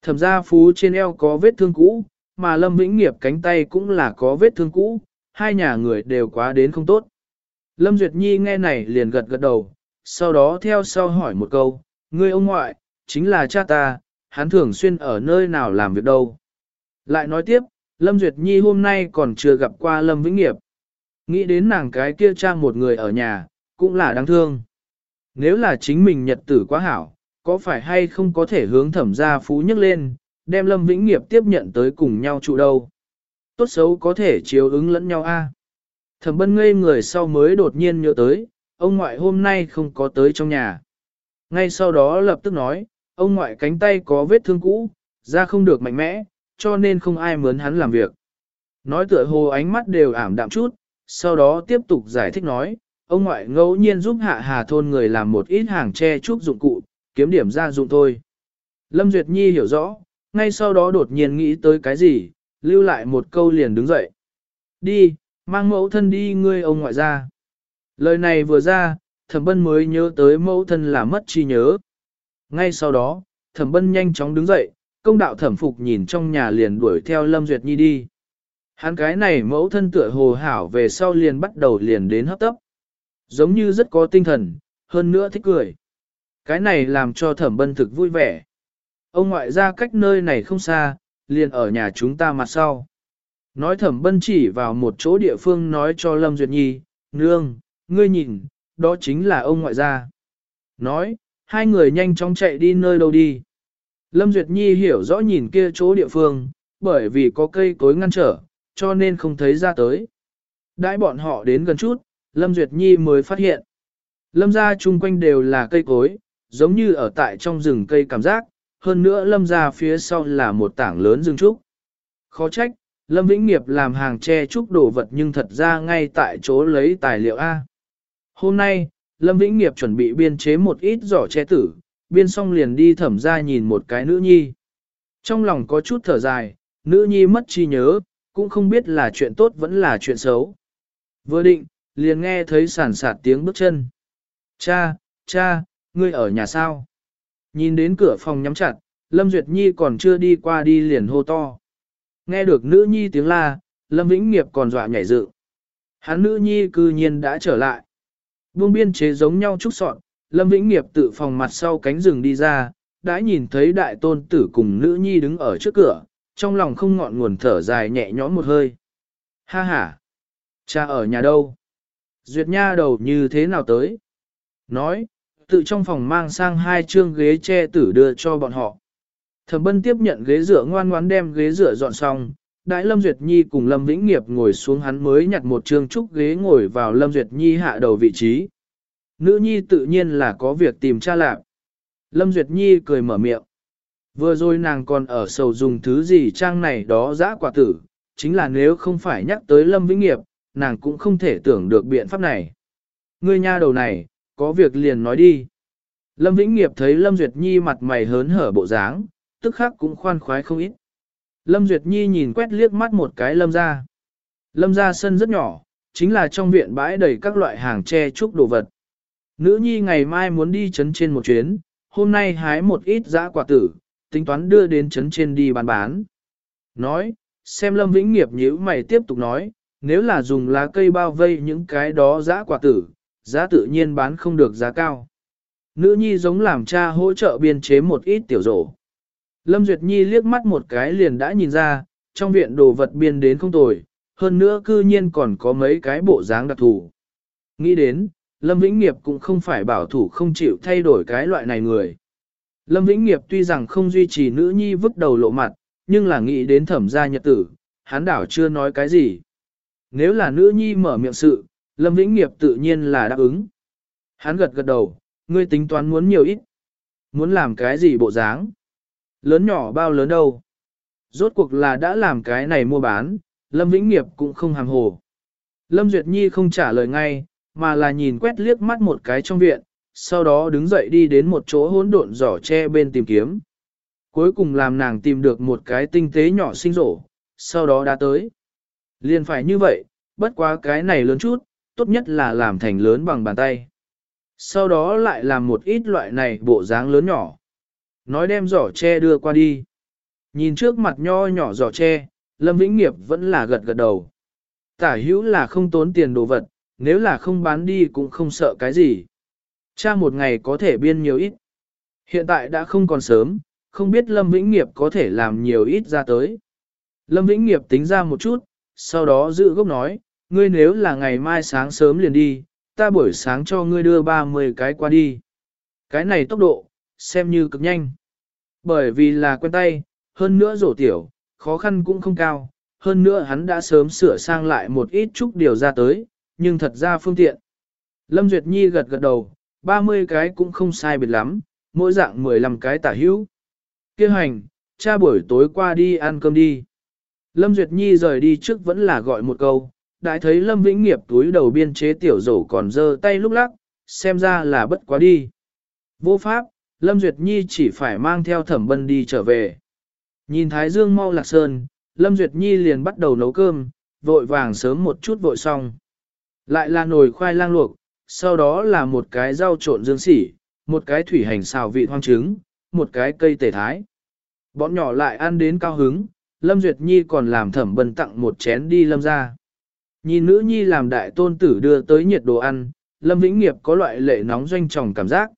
Thẩm gia phú trên eo có vết thương cũ, mà Lâm Vĩnh Nghiệp cánh tay cũng là có vết thương cũ, hai nhà người đều quá đến không tốt. Lâm Duyệt Nhi nghe này liền gật gật đầu, sau đó theo sau hỏi một câu, ngươi ông ngoại, chính là cha ta, hắn thường xuyên ở nơi nào làm việc đâu. Lại nói tiếp, Lâm Duyệt Nhi hôm nay còn chưa gặp qua Lâm Vĩnh Nghiệp. Nghĩ đến nàng cái kia cha một người ở nhà, cũng là đáng thương. Nếu là chính mình nhật tử quá hảo, có phải hay không có thể hướng thẩm gia phú nhấc lên, đem Lâm Vĩnh Nghiệp tiếp nhận tới cùng nhau trụ đâu. Tốt xấu có thể chiếu ứng lẫn nhau a. Thẩm bân ngây người sau mới đột nhiên nhớ tới, ông ngoại hôm nay không có tới trong nhà. Ngay sau đó lập tức nói, ông ngoại cánh tay có vết thương cũ, da không được mạnh mẽ, cho nên không ai mướn hắn làm việc. Nói tựa hồ ánh mắt đều ảm đạm chút, sau đó tiếp tục giải thích nói, ông ngoại ngẫu nhiên giúp hạ hà thôn người làm một ít hàng tre trúc dụng cụ, kiếm điểm ra dụng thôi. Lâm Duyệt Nhi hiểu rõ, ngay sau đó đột nhiên nghĩ tới cái gì, lưu lại một câu liền đứng dậy. Đi, mang mẫu thân đi ngươi ông ngoại ra. Lời này vừa ra, thẩm bân mới nhớ tới mẫu thân là mất chi nhớ. Ngay sau đó, thẩm bân nhanh chóng đứng dậy, công đạo thẩm phục nhìn trong nhà liền đuổi theo Lâm Duyệt Nhi đi. Hắn cái này mẫu thân tựa hồ hảo về sau liền bắt đầu liền đến hấp tấp. Giống như rất có tinh thần, hơn nữa thích cười. Cái này làm cho thẩm bân thực vui vẻ. Ông ngoại ra cách nơi này không xa, liền ở nhà chúng ta mặt sau. Nói thẩm bân chỉ vào một chỗ địa phương nói cho Lâm Duyệt Nhi, nương, ngươi nhìn, đó chính là ông ngoại gia. Nói, hai người nhanh chóng chạy đi nơi đâu đi. Lâm Duyệt Nhi hiểu rõ nhìn kia chỗ địa phương, bởi vì có cây cối ngăn trở, cho nên không thấy ra tới. Đãi bọn họ đến gần chút, Lâm Duyệt Nhi mới phát hiện. Lâm ra chung quanh đều là cây cối, giống như ở tại trong rừng cây cảm giác, hơn nữa lâm ra phía sau là một tảng lớn rừng trúc. Khó trách, Lâm Vĩnh Nghiệp làm hàng tre trúc đồ vật nhưng thật ra ngay tại chỗ lấy tài liệu A. Hôm nay, Lâm Vĩnh Nghiệp chuẩn bị biên chế một ít giỏ tre tử, biên xong liền đi thẩm ra nhìn một cái nữ nhi. Trong lòng có chút thở dài, nữ nhi mất chi nhớ, cũng không biết là chuyện tốt vẫn là chuyện xấu. Vừa định, liền nghe thấy sản sạt tiếng bước chân. Cha, cha, ngươi ở nhà sao? Nhìn đến cửa phòng nhắm chặt, Lâm Duyệt Nhi còn chưa đi qua đi liền hô to. Nghe được nữ nhi tiếng la, Lâm Vĩnh Nghiệp còn dọa nhảy dựng. Hắn nữ nhi cư nhiên đã trở lại. Buông biên chế giống nhau trúc sọn, Lâm Vĩnh Nghiệp tự phòng mặt sau cánh rừng đi ra, đã nhìn thấy đại tôn tử cùng nữ nhi đứng ở trước cửa, trong lòng không ngọn nguồn thở dài nhẹ nhõm một hơi. Ha ha! Cha ở nhà đâu? Duyệt nha đầu như thế nào tới? Nói, tự trong phòng mang sang hai chương ghế che tử đưa cho bọn họ. Thẩm bân tiếp nhận ghế rửa ngoan ngoãn đem ghế rửa dọn xong, đại Lâm Duyệt Nhi cùng Lâm Vĩnh Nghiệp ngồi xuống hắn mới nhặt một chương trúc ghế ngồi vào Lâm Duyệt Nhi hạ đầu vị trí. Nữ Nhi tự nhiên là có việc tìm cha lạc. Lâm Duyệt Nhi cười mở miệng. Vừa rồi nàng còn ở sầu dùng thứ gì trang này đó giã quả tử, chính là nếu không phải nhắc tới Lâm Vĩnh Nghiệp, nàng cũng không thể tưởng được biện pháp này. Ngươi nha đầu này, có việc liền nói đi. Lâm Vĩnh Nghiệp thấy Lâm Duyệt Nhi mặt mày hớn hở bộ dáng, tức khắc cũng khoan khoái không ít. Lâm Duyệt Nhi nhìn quét liếc mắt một cái Lâm ra. Lâm ra sân rất nhỏ, chính là trong viện bãi đầy các loại hàng tre trúc đồ vật. Nữ nhi ngày mai muốn đi chấn trên một chuyến, hôm nay hái một ít dã quả tử, tính toán đưa đến chấn trên đi bán bán. Nói, xem Lâm Vĩnh Nghiệp nhíu mày tiếp tục nói, nếu là dùng lá cây bao vây những cái đó dã quả tử, giá tự nhiên bán không được giá cao. Nữ nhi giống làm cha hỗ trợ biên chế một ít tiểu rổ. Lâm Duyệt Nhi liếc mắt một cái liền đã nhìn ra, trong viện đồ vật biên đến không tồi, hơn nữa cư nhiên còn có mấy cái bộ dáng đặc thù. Nghĩ đến, Lâm Vĩnh Nghiệp cũng không phải bảo thủ không chịu thay đổi cái loại này người. Lâm Vĩnh Nghiệp tuy rằng không duy trì nữ nhi vứt đầu lộ mặt, nhưng là nghĩ đến thẩm gia nhật tử, hắn đảo chưa nói cái gì. Nếu là nữ nhi mở miệng sự, Lâm Vĩnh Nghiệp tự nhiên là đáp ứng. Hắn gật gật đầu, ngươi tính toán muốn nhiều ít. Muốn làm cái gì bộ dáng? Lớn nhỏ bao lớn đâu? Rốt cuộc là đã làm cái này mua bán, Lâm Vĩnh Nghiệp cũng không hàng hồ. Lâm Duyệt Nhi không trả lời ngay, mà là nhìn quét liếc mắt một cái trong viện, sau đó đứng dậy đi đến một chỗ hỗn độn giỏ tre bên tìm kiếm. Cuối cùng làm nàng tìm được một cái tinh tế nhỏ sinh rổ, sau đó đã tới. Liền phải như vậy, bất quá cái này lớn chút, tốt nhất là làm thành lớn bằng bàn tay. Sau đó lại làm một ít loại này bộ dáng lớn nhỏ. Nói đem giỏ tre đưa qua đi. Nhìn trước mặt nho nhỏ giỏ tre, Lâm Vĩnh Nghiệp vẫn là gật gật đầu. Tả hữu là không tốn tiền đồ vật, nếu là không bán đi cũng không sợ cái gì. Cha một ngày có thể biên nhiều ít. Hiện tại đã không còn sớm, không biết Lâm Vĩnh Nghiệp có thể làm nhiều ít ra tới. Lâm Vĩnh Nghiệp tính ra một chút, sau đó giữ gốc nói, ngươi nếu là ngày mai sáng sớm liền đi, ta buổi sáng cho ngươi đưa 30 cái qua đi. Cái này tốc độ, xem như cực nhanh. Bởi vì là quen tay, hơn nữa rổ tiểu, khó khăn cũng không cao, hơn nữa hắn đã sớm sửa sang lại một ít chút điều ra tới, nhưng thật ra phương tiện. Lâm Duyệt Nhi gật gật đầu, 30 cái cũng không sai biệt lắm, mỗi dạng 15 cái tả hữu. Kêu hành, cha buổi tối qua đi ăn cơm đi. Lâm Duyệt Nhi rời đi trước vẫn là gọi một câu, đã thấy Lâm Vĩnh Nghiệp túi đầu biên chế tiểu rổ còn dơ tay lúc lắc, xem ra là bất quá đi. Vô pháp, Lâm Duyệt Nhi chỉ phải mang theo thẩm bân đi trở về. Nhìn Thái Dương mau lạc sơn, Lâm Duyệt Nhi liền bắt đầu nấu cơm, vội vàng sớm một chút vội xong. Lại là nồi khoai lang luộc, sau đó là một cái rau trộn dương sỉ, một cái thủy hành xào vị hoang trứng, một cái cây tể thái. Bọn nhỏ lại ăn đến cao hứng, Lâm Duyệt Nhi còn làm thẩm bần tặng một chén đi lâm ra. Nhìn nữ nhi làm đại tôn tử đưa tới nhiệt đồ ăn, Lâm Vĩnh Nghiệp có loại lệ nóng doanh tròng cảm giác.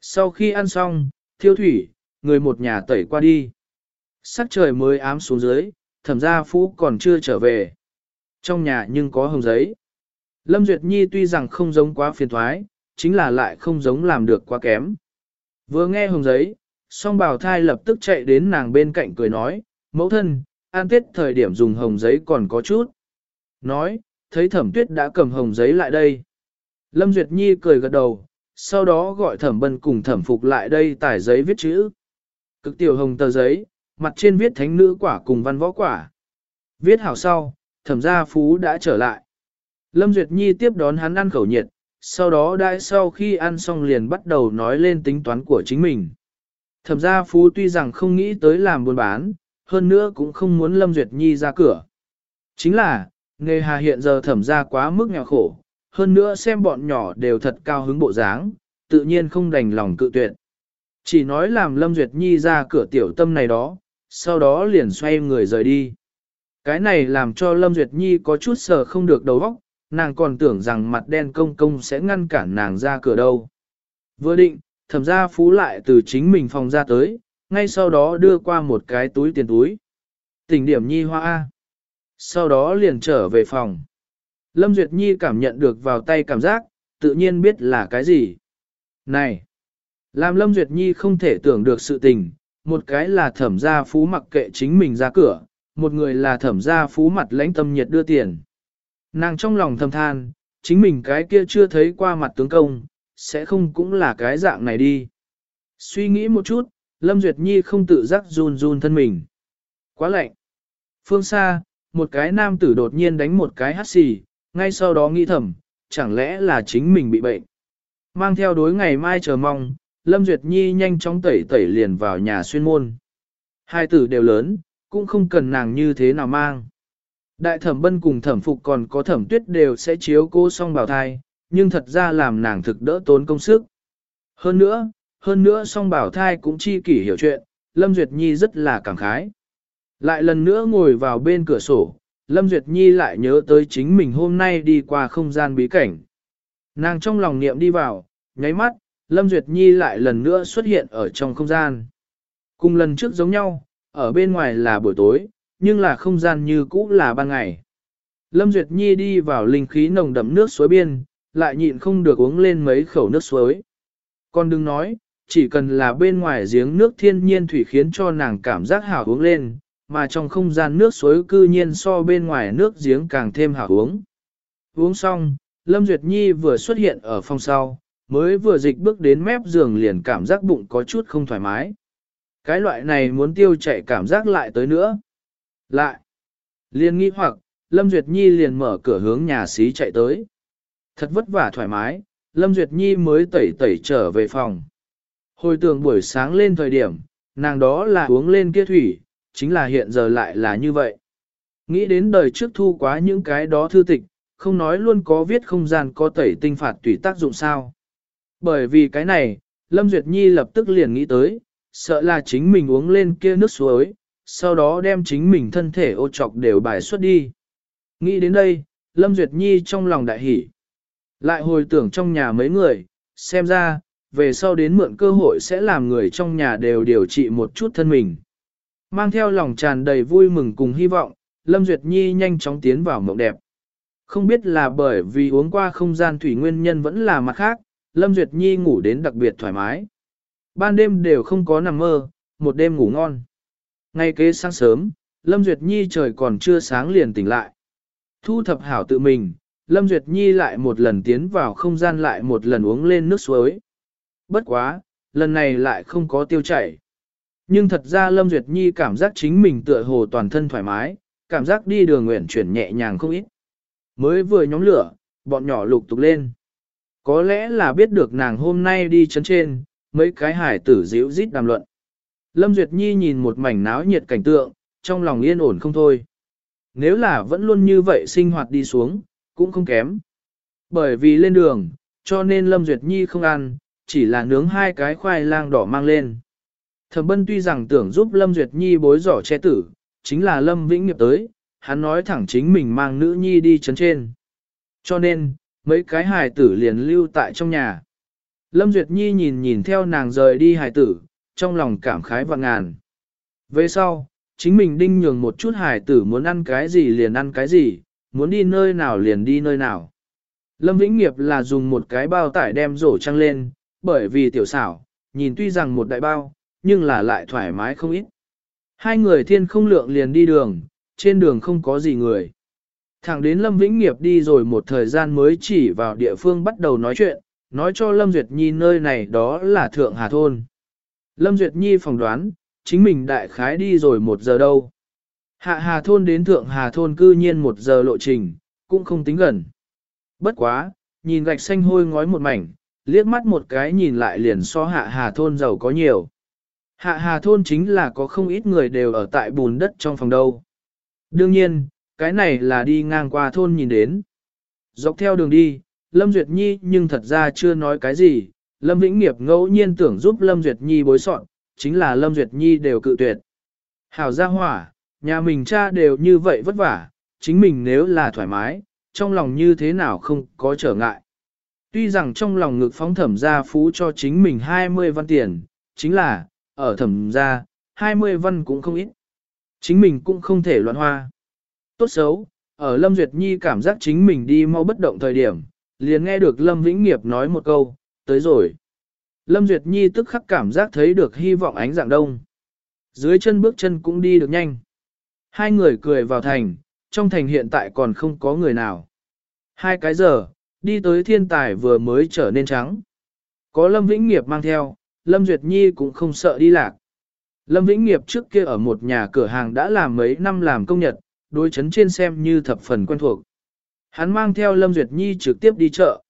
Sau khi ăn xong, thiêu thủy, người một nhà tẩy qua đi. Sắc trời mới ám xuống dưới, thẩm gia phú còn chưa trở về. Trong nhà nhưng có hồng giấy. Lâm Duyệt Nhi tuy rằng không giống quá phiền thoái, chính là lại không giống làm được quá kém. Vừa nghe hồng giấy, song bào thai lập tức chạy đến nàng bên cạnh cười nói, mẫu thân, an tết thời điểm dùng hồng giấy còn có chút. Nói, thấy thẩm tuyết đã cầm hồng giấy lại đây. Lâm Duyệt Nhi cười gật đầu, sau đó gọi thẩm bân cùng thẩm phục lại đây tải giấy viết chữ. Cực tiểu hồng tờ giấy, mặt trên viết thánh nữ quả cùng văn võ quả. Viết hảo sau, thẩm gia phú đã trở lại. Lâm Duyệt Nhi tiếp đón hắn ăn khẩu nhiệt, sau đó đại sau khi ăn xong liền bắt đầu nói lên tính toán của chính mình. Thẩm gia phú tuy rằng không nghĩ tới làm buôn bán, hơn nữa cũng không muốn Lâm Duyệt Nhi ra cửa. Chính là, nghề hà hiện giờ thẩm gia quá mức nghèo khổ, hơn nữa xem bọn nhỏ đều thật cao hứng bộ dáng, tự nhiên không đành lòng cự tuyệt. Chỉ nói làm Lâm Duyệt Nhi ra cửa tiểu tâm này đó, sau đó liền xoay người rời đi. Cái này làm cho Lâm Duyệt Nhi có chút sờ không được đầu óc, nàng còn tưởng rằng mặt đen công công sẽ ngăn cản nàng ra cửa đâu. Vừa định, thẩm gia phú lại từ chính mình phòng ra tới, ngay sau đó đưa qua một cái túi tiền túi. Tỉnh điểm Nhi hoa A. Sau đó liền trở về phòng. Lâm Duyệt Nhi cảm nhận được vào tay cảm giác, tự nhiên biết là cái gì. Này! Làm Lâm Duyệt Nhi không thể tưởng được sự tình, một cái là thẩm gia phú mặc kệ chính mình ra cửa, một người là thẩm gia phú mặt lãnh tâm nhiệt đưa tiền. Nàng trong lòng thầm than, chính mình cái kia chưa thấy qua mặt tướng công, sẽ không cũng là cái dạng này đi. Suy nghĩ một chút, Lâm Duyệt Nhi không tự giác run run thân mình. Quá lạnh. Phương xa, một cái nam tử đột nhiên đánh một cái hắt xì, ngay sau đó nghĩ thầm, chẳng lẽ là chính mình bị bệnh. Mang theo đối ngày mai chờ mong, Lâm Duyệt Nhi nhanh chóng tẩy tẩy liền vào nhà xuyên môn. Hai tử đều lớn, cũng không cần nàng như thế nào mang. Đại thẩm bân cùng thẩm phục còn có thẩm tuyết đều sẽ chiếu cô song bảo thai, nhưng thật ra làm nàng thực đỡ tốn công sức. Hơn nữa, hơn nữa song bảo thai cũng chi kỷ hiểu chuyện, Lâm Duyệt Nhi rất là cảm khái. Lại lần nữa ngồi vào bên cửa sổ, Lâm Duyệt Nhi lại nhớ tới chính mình hôm nay đi qua không gian bí cảnh. Nàng trong lòng niệm đi vào, nháy mắt, Lâm Duyệt Nhi lại lần nữa xuất hiện ở trong không gian. Cùng lần trước giống nhau, ở bên ngoài là buổi tối, nhưng là không gian như cũ là ban ngày. Lâm Duyệt Nhi đi vào linh khí nồng đậm nước suối biên, lại nhịn không được uống lên mấy khẩu nước suối. Con đừng nói, chỉ cần là bên ngoài giếng nước thiên nhiên thủy khiến cho nàng cảm giác hảo uống lên, mà trong không gian nước suối cư nhiên so bên ngoài nước giếng càng thêm hảo uống. Uống xong, Lâm Duyệt Nhi vừa xuất hiện ở phòng sau, mới vừa dịch bước đến mép giường liền cảm giác bụng có chút không thoải mái. Cái loại này muốn tiêu chạy cảm giác lại tới nữa. Lại. Liên nghĩ hoặc, Lâm Duyệt Nhi liền mở cửa hướng nhà xí chạy tới. Thật vất vả thoải mái, Lâm Duyệt Nhi mới tẩy tẩy trở về phòng. Hồi tưởng buổi sáng lên thời điểm, nàng đó là uống lên kia thủy, chính là hiện giờ lại là như vậy. Nghĩ đến đời trước thu quá những cái đó thư tịch, không nói luôn có viết không gian có tẩy tinh phạt tùy tác dụng sao. Bởi vì cái này, Lâm Duyệt Nhi lập tức liền nghĩ tới, sợ là chính mình uống lên kia nước suối, sau đó đem chính mình thân thể ô trọc đều bài xuất đi. Nghĩ đến đây, Lâm Duyệt Nhi trong lòng đại hỉ. Lại hồi tưởng trong nhà mấy người, xem ra, về sau đến mượn cơ hội sẽ làm người trong nhà đều điều trị một chút thân mình. Mang theo lòng tràn đầy vui mừng cùng hy vọng, Lâm Duyệt Nhi nhanh chóng tiến vào mộng đẹp. Không biết là bởi vì uống qua không gian thủy nguyên nhân vẫn là mặt khác, Lâm Duyệt Nhi ngủ đến đặc biệt thoải mái. Ban đêm đều không có nằm mơ, một đêm ngủ ngon. Ngay kế sáng sớm, Lâm Duyệt Nhi trời còn chưa sáng liền tỉnh lại. Thu thập hảo tự mình, Lâm Duyệt Nhi lại một lần tiến vào không gian lại một lần uống lên nước suối. Bất quá, lần này lại không có tiêu chảy. Nhưng thật ra Lâm Duyệt Nhi cảm giác chính mình tựa hồ toàn thân thoải mái, cảm giác đi đường nguyện chuyển nhẹ nhàng không ít. Mới vừa nhóm lửa, bọn nhỏ lục tục lên. Có lẽ là biết được nàng hôm nay đi chấn trên, mấy cái hải tử dịu rít đàm luận. Lâm Duyệt Nhi nhìn một mảnh náo nhiệt cảnh tượng, trong lòng yên ổn không thôi. Nếu là vẫn luôn như vậy sinh hoạt đi xuống, cũng không kém. Bởi vì lên đường, cho nên Lâm Duyệt Nhi không ăn, chỉ là nướng hai cái khoai lang đỏ mang lên. Thẩm Bân tuy rằng tưởng giúp Lâm Duyệt Nhi bối giỏ che tử, chính là Lâm Vĩnh Nghiệp tới, hắn nói thẳng chính mình mang nữ nhi đi chấn trên. Cho nên, mấy cái hài tử liền lưu tại trong nhà. Lâm Duyệt Nhi nhìn nhìn theo nàng rời đi hài tử, trong lòng cảm khái và ngàn. Về sau, chính mình đinh nhường một chút hài tử muốn ăn cái gì liền ăn cái gì, muốn đi nơi nào liền đi nơi nào. Lâm Vĩnh Nghiệp là dùng một cái bao tải đem rổ trăng lên, bởi vì tiểu xảo, nhìn tuy rằng một đại bao, nhưng là lại thoải mái không ít. Hai người thiên không lượng liền đi đường, trên đường không có gì người. Thẳng đến Lâm Vĩnh Nghiệp đi rồi một thời gian mới chỉ vào địa phương bắt đầu nói chuyện, nói cho Lâm Duyệt Nhi nơi này đó là Thượng Hà Thôn. Lâm Duyệt Nhi phỏng đoán, chính mình đại khái đi rồi một giờ đâu. Hạ Hà Thôn đến Thượng Hà Thôn cư nhiên một giờ lộ trình, cũng không tính gần. Bất quá, nhìn gạch xanh hôi ngói một mảnh, liếc mắt một cái nhìn lại liền so Hạ Hà Thôn giàu có nhiều. Hạ Hà Thôn chính là có không ít người đều ở tại bùn đất trong phòng đâu. Đương nhiên, cái này là đi ngang qua thôn nhìn đến. Dọc theo đường đi, Lâm Duyệt Nhi nhưng thật ra chưa nói cái gì, Lâm Vĩnh Nghiệp ngẫu nhiên tưởng giúp Lâm Duyệt Nhi bối soạn, chính là Lâm Duyệt Nhi đều cự tuyệt. Hảo gia hỏa, nhà mình cha đều như vậy vất vả, chính mình nếu là thoải mái, trong lòng như thế nào không có trở ngại. Tuy rằng trong lòng ngực phóng thẩm gia phú cho chính mình 20 văn tiền, chính là, ở thẩm gia, 20 văn cũng không ít. Chính mình cũng không thể loạn hoa. Tốt xấu, ở Lâm Duyệt Nhi cảm giác chính mình đi mau bất động thời điểm, liền nghe được Lâm Vĩnh Nghiệp nói một câu, tới rồi. Lâm Duyệt Nhi tức khắc cảm giác thấy được hy vọng ánh dạng đông. Dưới chân bước chân cũng đi được nhanh. Hai người cười vào thành, trong thành hiện tại còn không có người nào. Hai cái giờ, đi tới thiên tài vừa mới trở nên trắng. Có Lâm Vĩnh Nghiệp mang theo, Lâm Duyệt Nhi cũng không sợ đi lạc. Lâm Vĩnh Nghiệp trước kia ở một nhà cửa hàng đã làm mấy năm làm công nhật, đối chấn trên xem như thập phần quen thuộc. Hắn mang theo Lâm Duyệt Nhi trực tiếp đi chợ.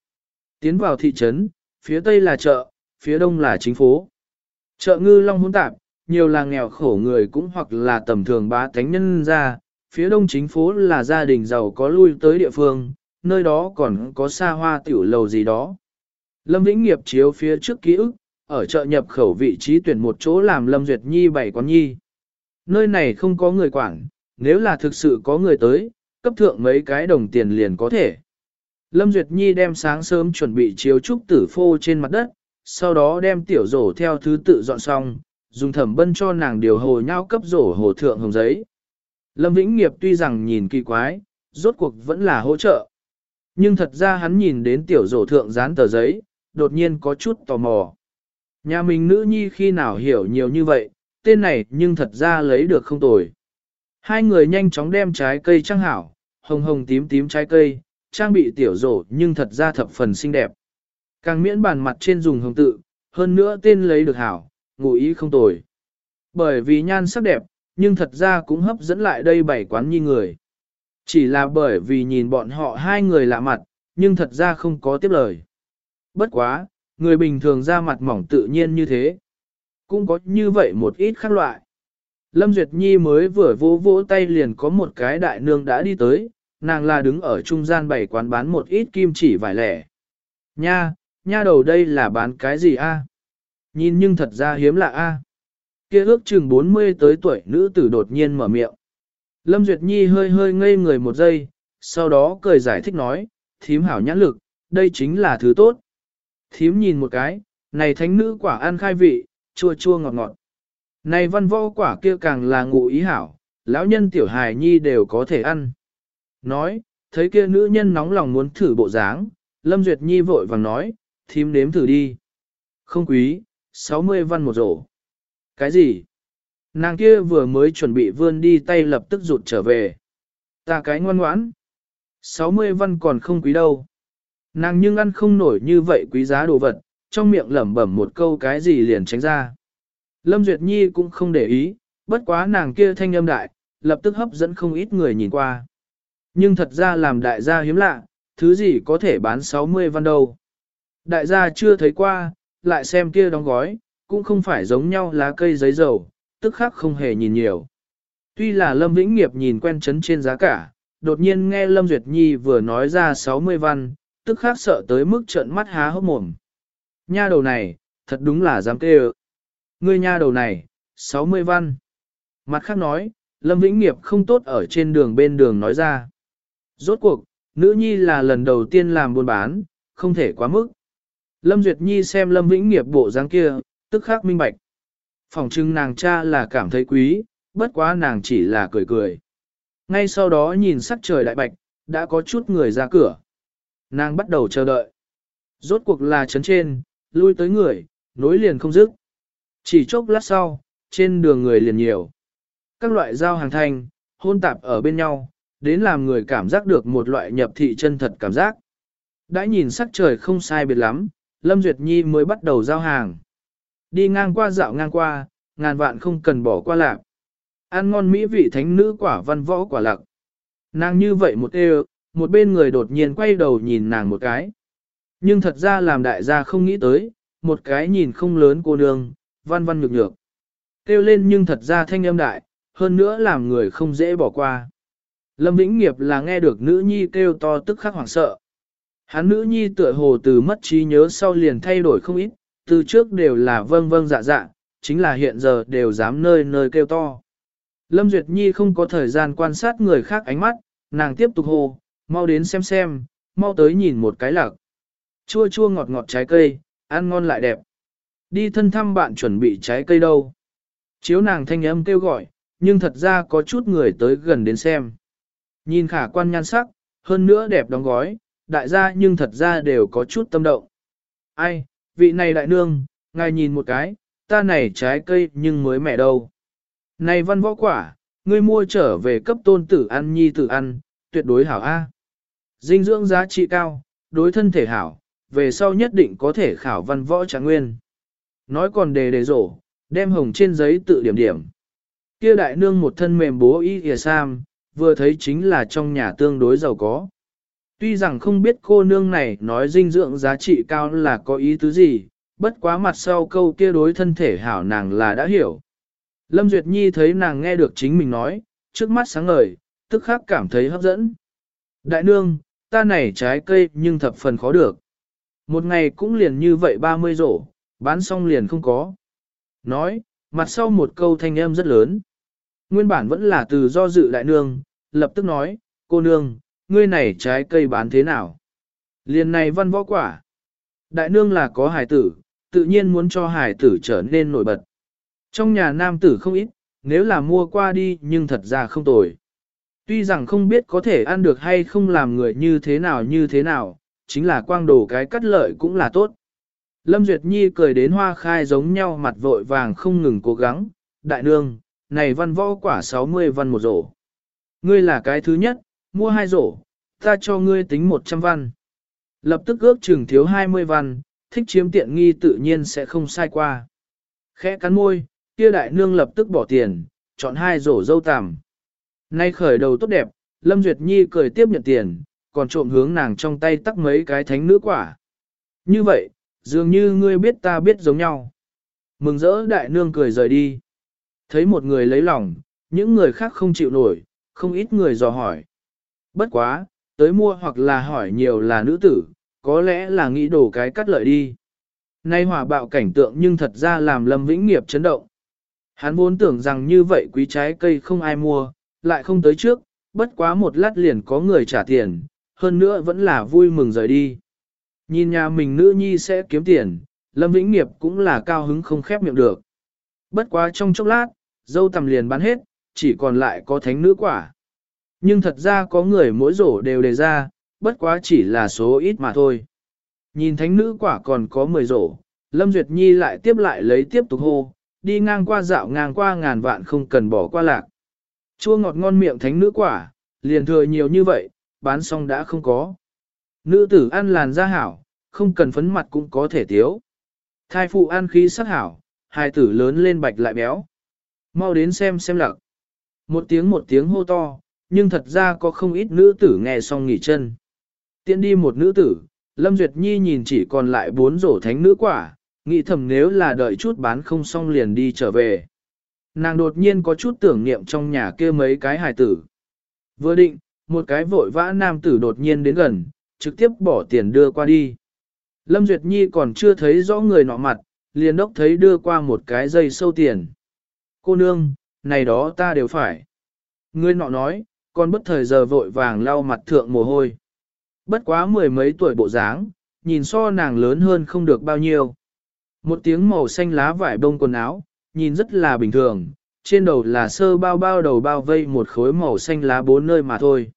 Tiến vào thị trấn, phía tây là chợ, phía đông là chính phố. Chợ ngư long hỗn tạp, nhiều là nghèo khổ người cũng hoặc là tầm thường bá tánh nhân ra, phía đông chính phố là gia đình giàu có lui tới địa phương, nơi đó còn có xa hoa tiểu lầu gì đó. Lâm Vĩnh Nghiệp chiếu phía trước ký ức, ở chợ nhập khẩu vị trí tuyển một chỗ làm Lâm Duyệt Nhi bảy quán nhi. Nơi này không có người quản, nếu là thực sự có người tới, cấp thượng mấy cái đồng tiền liền có thể. Lâm Duyệt Nhi đem sáng sớm chuẩn bị chiếu trúc tử phô trên mặt đất, sau đó đem tiểu rổ theo thứ tự dọn xong, dùng thẩm bân cho nàng điều hồ nhau cấp rổ hồ thượng hồng giấy. Lâm Vĩnh Nghiệp tuy rằng nhìn kỳ quái, rốt cuộc vẫn là hỗ trợ. Nhưng thật ra hắn nhìn đến tiểu rổ thượng dán tờ giấy, đột nhiên có chút tò mò. Nhà mình nữ nhi khi nào hiểu nhiều như vậy, tên này nhưng thật ra lấy được không tồi. Hai người nhanh chóng đem trái cây trang hảo, hồng hồng tím tím trái cây, trang bị tiểu rổ nhưng thật ra thập phần xinh đẹp. Càng miễn bàn mặt trên dùng hồng tự, hơn nữa tên lấy được hảo, ngụ ý không tồi. Bởi vì nhan sắc đẹp, nhưng thật ra cũng hấp dẫn lại đây bảy quán nhi người. Chỉ là bởi vì nhìn bọn họ hai người lạ mặt, nhưng thật ra không có tiếp lời. Bất quá, người bình thường ra mặt mỏng tự nhiên như thế. Cũng có như vậy một ít khác loại. Lâm Duyệt Nhi mới vừa vỗ vỗ tay liền có một cái đại nương đã đi tới, nàng là đứng ở trung gian bày quán bán một ít kim chỉ vải lẻ. Nha, nha đầu đây là bán cái gì a? Nhìn nhưng thật ra hiếm lạ a. Kia ước chừng 40 tới tuổi nữ tử đột nhiên mở miệng. Lâm Duyệt Nhi hơi hơi ngây người một giây, sau đó cười giải thích nói, thím hảo nhãn lực, đây chính là thứ tốt. Thím nhìn một cái, này thánh nữ quả ăn khai vị, chua chua ngọt ngọt. Này văn võ quả kia càng là ngụ ý hảo, lão nhân tiểu hài nhi đều có thể ăn. Nói, thấy kia nữ nhân nóng lòng muốn thử bộ dáng, Lâm Duyệt Nhi vội vàng nói, thím nếm thử đi. Không quý, 60 văn một rổ. Cái gì? Nàng kia vừa mới chuẩn bị vươn đi tay lập tức rụt trở về. Ta cái ngoan ngoãn. 60 văn còn không quý đâu. Nàng nhưng ăn không nổi như vậy quý giá đồ vật, trong miệng lẩm bẩm một câu cái gì liền tránh ra. Lâm Duyệt Nhi cũng không để ý, bất quá nàng kia thanh âm đại, lập tức hấp dẫn không ít người nhìn qua. Nhưng thật ra làm đại gia hiếm lạ, thứ gì có thể bán 60 văn đâu. Đại gia chưa thấy qua, lại xem kia đóng gói, cũng không phải giống nhau lá cây giấy dầu, tức khắc không hề nhìn nhiều. Tuy là Lâm Vĩnh Nghiệp nhìn quen chấn trên giá cả, đột nhiên nghe Lâm Duyệt Nhi vừa nói ra 60 văn, tức khắc sợ tới mức trợn mắt há hốc mồm. Nha đầu này, thật đúng là dám kêu. Ngươi nha đầu này, 60 văn. Mặt khác nói, Lâm Vĩnh Nghiệp không tốt ở trên đường bên đường nói ra. Rốt cuộc, nữ nhi là lần đầu tiên làm buôn bán, không thể quá mức. Lâm Duyệt Nhi xem Lâm Vĩnh Nghiệp bộ dáng kia, tức khắc minh bạch. Phòng trưng nàng cha là cảm thấy quý, bất quá nàng chỉ là cười cười. Ngay sau đó nhìn sắc trời đại bạch, đã có chút người ra cửa. Nàng bắt đầu chờ đợi. Rốt cuộc là chấn trên, lui tới người, nối liền không dứt. Chỉ chốc lát sau, trên đường người liền nhiều. Các loại giao hàng thanh, hôn tạp ở bên nhau, đến làm người cảm giác được một loại nhập thị chân thật cảm giác. Đã nhìn sắc trời không sai biệt lắm, Lâm Duyệt Nhi mới bắt đầu giao hàng. Đi ngang qua dạo ngang qua, ngàn vạn không cần bỏ qua lạc. Ăn ngon mỹ vị thánh nữ quả văn võ quả lạc. Nàng như vậy một ê một bên người đột nhiên quay đầu nhìn nàng một cái. Nhưng thật ra làm đại gia không nghĩ tới, một cái nhìn không lớn cô nương, văn văn nhược nhược. Kêu lên nhưng thật ra thanh âm đại, hơn nữa làm người không dễ bỏ qua. Lâm Vĩnh Nghiệp là nghe được nữ nhi kêu to tức khắc hoảng sợ. Hắn nữ nhi tựa hồ từ mất trí nhớ sau liền thay đổi không ít, từ trước đều là vâng vâng dạ dạ, chính là hiện giờ đều dám nơi nơi kêu to. Lâm Duyệt Nhi không có thời gian quan sát người khác ánh mắt, nàng tiếp tục hô, mau đến xem xem, mau tới nhìn một cái lạc. Chua chua ngọt ngọt trái cây, ăn ngon lại đẹp. Đi thân thăm bạn chuẩn bị trái cây đâu. Chiếu nàng thanh âm kêu gọi, nhưng thật ra có chút người tới gần đến xem. Nhìn khả quan nhan sắc, hơn nữa đẹp đóng gói, đại gia nhưng thật ra đều có chút tâm động. Ai, vị này đại nương, ngài nhìn một cái, ta này trái cây nhưng mới mẻ đâu. Này văn võ quả, ngươi mua trở về cấp tôn tử ăn nhi tử ăn, tuyệt đối hảo A. Dinh dưỡng giá trị cao, đối thân thể hảo, về sau nhất định có thể khảo văn võ trạng nguyên. Nói còn đề đề rổ, đem hồng trên giấy tự điểm điểm. Kia đại nương một thân mềm bố y kìa sam, vừa thấy chính là trong nhà tương đối giàu có. Tuy rằng không biết cô nương này nói dinh dưỡng giá trị cao là có ý tứ gì, bất quá mặt sau câu kia đối thân thể hảo nàng là đã hiểu. Lâm Duyệt Nhi thấy nàng nghe được chính mình nói, trước mắt sáng ngời, tức khắc cảm thấy hấp dẫn. Đại nương, ta này trái cây nhưng thập phần khó được. Một ngày cũng liền như vậy 30 rổ, bán xong liền không có. Nói, mặt sau một câu thanh âm rất lớn. Nguyên bản vẫn là từ do dự đại nương, lập tức nói, cô nương, ngươi này trái cây bán thế nào? Liền này văn võ quả. Đại nương là có hài tử, tự nhiên muốn cho hài tử trở nên nổi bật. Trong nhà nam tử không ít, nếu là mua qua đi nhưng thật ra không tồi. Tuy rằng không biết có thể ăn được hay không làm người như thế nào như thế nào, chính là quang đồ cái cắt lợi cũng là tốt. Lâm Duyệt Nhi cười đến hoa khai giống nhau mặt vội vàng không ngừng cố gắng, đại nương, này văn võ quả 60 văn một rổ. Ngươi là cái thứ nhất, mua hai rổ, ta cho ngươi tính 100 văn. Lập tức ước chừng thiếu 20 văn, thích chiếm tiện nghi tự nhiên sẽ không sai qua. Khẽ cắn môi, kia đại nương lập tức bỏ tiền, chọn hai rổ dâu tằm. Nay khởi đầu tốt đẹp, Lâm Duyệt Nhi cười tiếp nhận tiền, còn trộm hướng nàng trong tay tắc mấy cái thánh nữ quả. Như vậy, dường như ngươi biết ta biết giống nhau. Mừng rỡ đại nương cười rời đi. Thấy một người lấy lòng, những người khác không chịu nổi, không ít người dò hỏi. Bất quá, tới mua hoặc là hỏi nhiều là nữ tử, có lẽ là nghĩ đổ cái cắt lợi đi. Nay hỏa bạo cảnh tượng nhưng thật ra làm Lâm Vĩnh Nghiệp chấn động. Hắn vốn tưởng rằng như vậy quý trái cây không ai mua, lại không tới trước, bất quá một lát liền có người trả tiền, hơn nữa vẫn là vui mừng rời đi. Nhìn nhà mình nữ nhi sẽ kiếm tiền, Lâm Vĩnh Nghiệp cũng là cao hứng không khép miệng được. Bất quá trong chốc lát, dâu tầm liền bán hết, chỉ còn lại có thánh nữ quả. Nhưng thật ra có người mỗi rổ đều đề ra, bất quá chỉ là số ít mà thôi. Nhìn thánh nữ quả còn có 10 rổ, Lâm Duyệt Nhi lại tiếp lại lấy tiếp tục hô, đi ngang qua dạo ngang qua ngàn vạn không cần bỏ qua lạc. Chua ngọt ngon miệng thánh nữ quả, liền thừa nhiều như vậy, bán xong đã không có. Nữ tử ăn làn da hảo, không cần phấn mặt cũng có thể tiếu. Thai phụ ăn khí sắc hảo, hai tử lớn lên bạch lại béo. Mau đến xem xem lặc. Một tiếng một tiếng hô to, nhưng thật ra có không ít nữ tử nghe xong nghỉ chân. Tiện đi một nữ tử, Lâm Duyệt Nhi nhìn chỉ còn lại bốn rổ thánh nữ quả, nghĩ thầm nếu là đợi chút bán không xong liền đi trở về. Nàng đột nhiên có chút tưởng niệm trong nhà kia mấy cái hài tử. Vừa định, một cái vội vã nam tử đột nhiên đến gần, trực tiếp bỏ tiền đưa qua đi. Lâm Duyệt Nhi còn chưa thấy rõ người nọ mặt, liền đốc thấy đưa qua một cái dây sâu tiền. Cô nương, này đó ta đều phải. Ngươi nọ nói, còn bất thời giờ vội vàng lau mặt thượng mồ hôi. Bất quá mười mấy tuổi bộ dáng, nhìn so nàng lớn hơn không được bao nhiêu. Một tiếng màu xanh lá vải bông quần áo, nhìn rất là bình thường, trên đầu là sơ bao bao đầu bao vây một khối màu xanh lá bốn nơi mà thôi.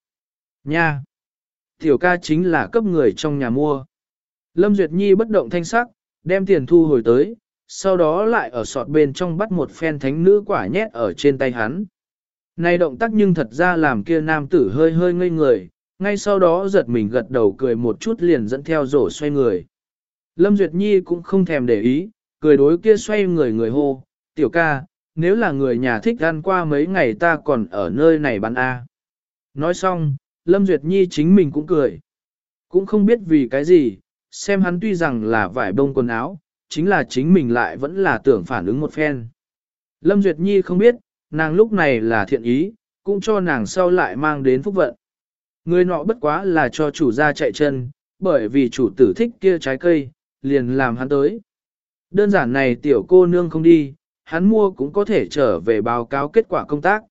Nha! Tiểu ca chính là cấp người trong nhà mua. Lâm Duyệt Nhi bất động thanh sắc, đem tiền thu hồi tới, sau đó lại ở sọt bên trong bắt một phen thánh nữ quả nhét ở trên tay hắn. Này động tác nhưng thật ra làm kia nam tử hơi hơi ngây người, ngay sau đó giật mình gật đầu cười một chút liền dẫn theo rổ xoay người. Lâm Duyệt Nhi cũng không thèm để ý, cười đối kia xoay người người hô, tiểu ca, nếu là người nhà thích ăn qua mấy ngày ta còn ở nơi này bán A. Nói xong, Lâm Duyệt Nhi chính mình cũng cười. Cũng không biết vì cái gì, xem hắn tuy rằng là vải bông quần áo, chính là chính mình lại vẫn là tưởng phản ứng một phen. Lâm Duyệt Nhi không biết, nàng lúc này là thiện ý, cũng cho nàng sau lại mang đến phúc vận. Người nọ bất quá là cho chủ gia chạy chân, bởi vì chủ tử thích kia trái cây, liền làm hắn tới. Đơn giản này tiểu cô nương không đi, hắn mua cũng có thể trở về báo cáo kết quả công tác.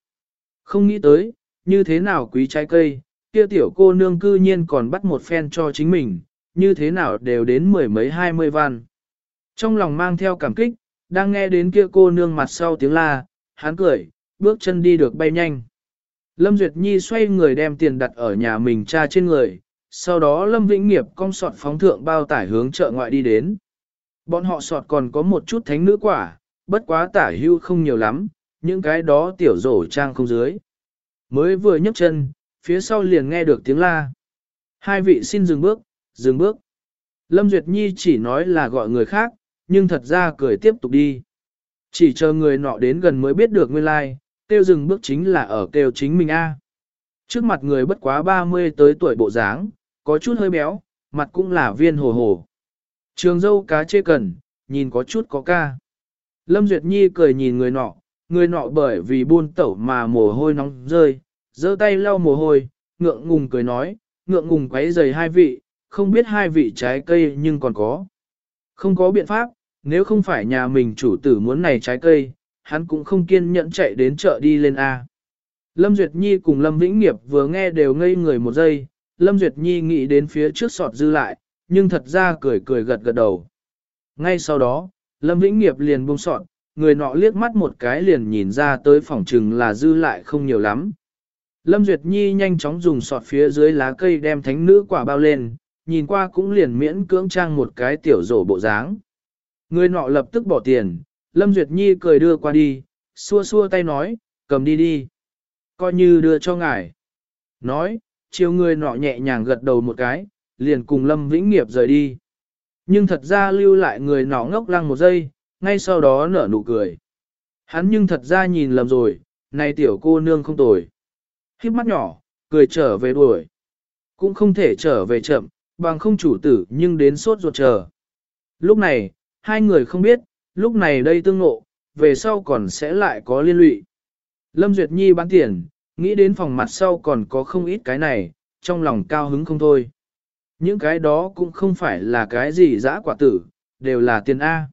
Không nghĩ tới, như thế nào quý trái cây, kia tiểu cô nương cư nhiên còn bắt một phen cho chính mình, như thế nào đều đến mười mấy hai mươi văn. Trong lòng mang theo cảm kích, đang nghe đến kia cô nương mặt sau tiếng la, hắn cười, bước chân đi được bay nhanh. Lâm Duyệt Nhi xoay người đem tiền đặt ở nhà mình cha trên người, sau đó Lâm Vĩnh Nghiệp cong sọt phóng thượng bao tải hướng chợ ngoại đi đến. Bọn họ sọt còn có một chút thánh nữ quả, bất quá tả hưu không nhiều lắm, những cái đó tiểu rổ trang không dưới. Mới vừa nhấc chân, phía sau liền nghe được tiếng la. Hai vị xin dừng bước, dừng bước. Lâm Duyệt Nhi chỉ nói là gọi người khác, nhưng thật ra cười tiếp tục đi. Chỉ chờ người nọ đến gần mới biết được nguyên lai, like, kêu dừng bước chính là ở kêu chính mình A. Trước mặt người bất quá 30 tới tuổi bộ dáng, có chút hơi béo, mặt cũng là viên hồ hồ. Trường dâu cá chê cần, nhìn có chút có ca. Lâm Duyệt Nhi cười nhìn người nọ, người nọ bởi vì buôn tẩu mà mồ hôi nóng rơi, giơ tay lau mồ hôi, ngượng ngùng cười nói, ngượng ngùng quấy giày hai vị, không biết hai vị trái cây nhưng còn có. Không có biện pháp, nếu không phải nhà mình chủ tử muốn này trái cây, hắn cũng không kiên nhẫn chạy đến chợ đi lên A. Lâm Duyệt Nhi cùng Lâm Vĩnh Nghiệp vừa nghe đều ngây người một giây, Lâm Duyệt Nhi nghĩ đến phía trước sọt dư lại, nhưng thật ra cười cười gật gật đầu. Ngay sau đó, Lâm Vĩnh Nghiệp liền buông sọt, người nọ liếc mắt một cái liền nhìn ra tới phòng trừng là dư lại không nhiều lắm. Lâm Duyệt Nhi nhanh chóng dùng sọt phía dưới lá cây đem thánh nữ quả bao lên, nhìn qua cũng liền miễn cưỡng trang một cái tiểu rổ bộ dáng. Người nọ lập tức bỏ tiền, Lâm Duyệt Nhi cười đưa qua đi, xua xua tay nói, cầm đi đi. Coi như đưa cho ngài. Nói, chiều người nọ nhẹ nhàng gật đầu một cái, liền cùng Lâm Vĩnh Nghiệp rời đi. Nhưng thật ra lưu lại người nọ ngốc lăng một giây, ngay sau đó nở nụ cười. Hắn nhưng thật ra nhìn lầm rồi, này tiểu cô nương không tồi. Khiếp mắt nhỏ, cười trở về đuổi. Cũng không thể trở về chậm, bằng không chủ tử nhưng đến sốt ruột chờ. Lúc này, hai người không biết, lúc này đây tương ngộ, về sau còn sẽ lại có liên lụy. Lâm Duyệt Nhi bán tiền, nghĩ đến phòng mặt sau còn có không ít cái này, trong lòng cao hứng không thôi. Những cái đó cũng không phải là cái gì dã quả tử, đều là tiền A.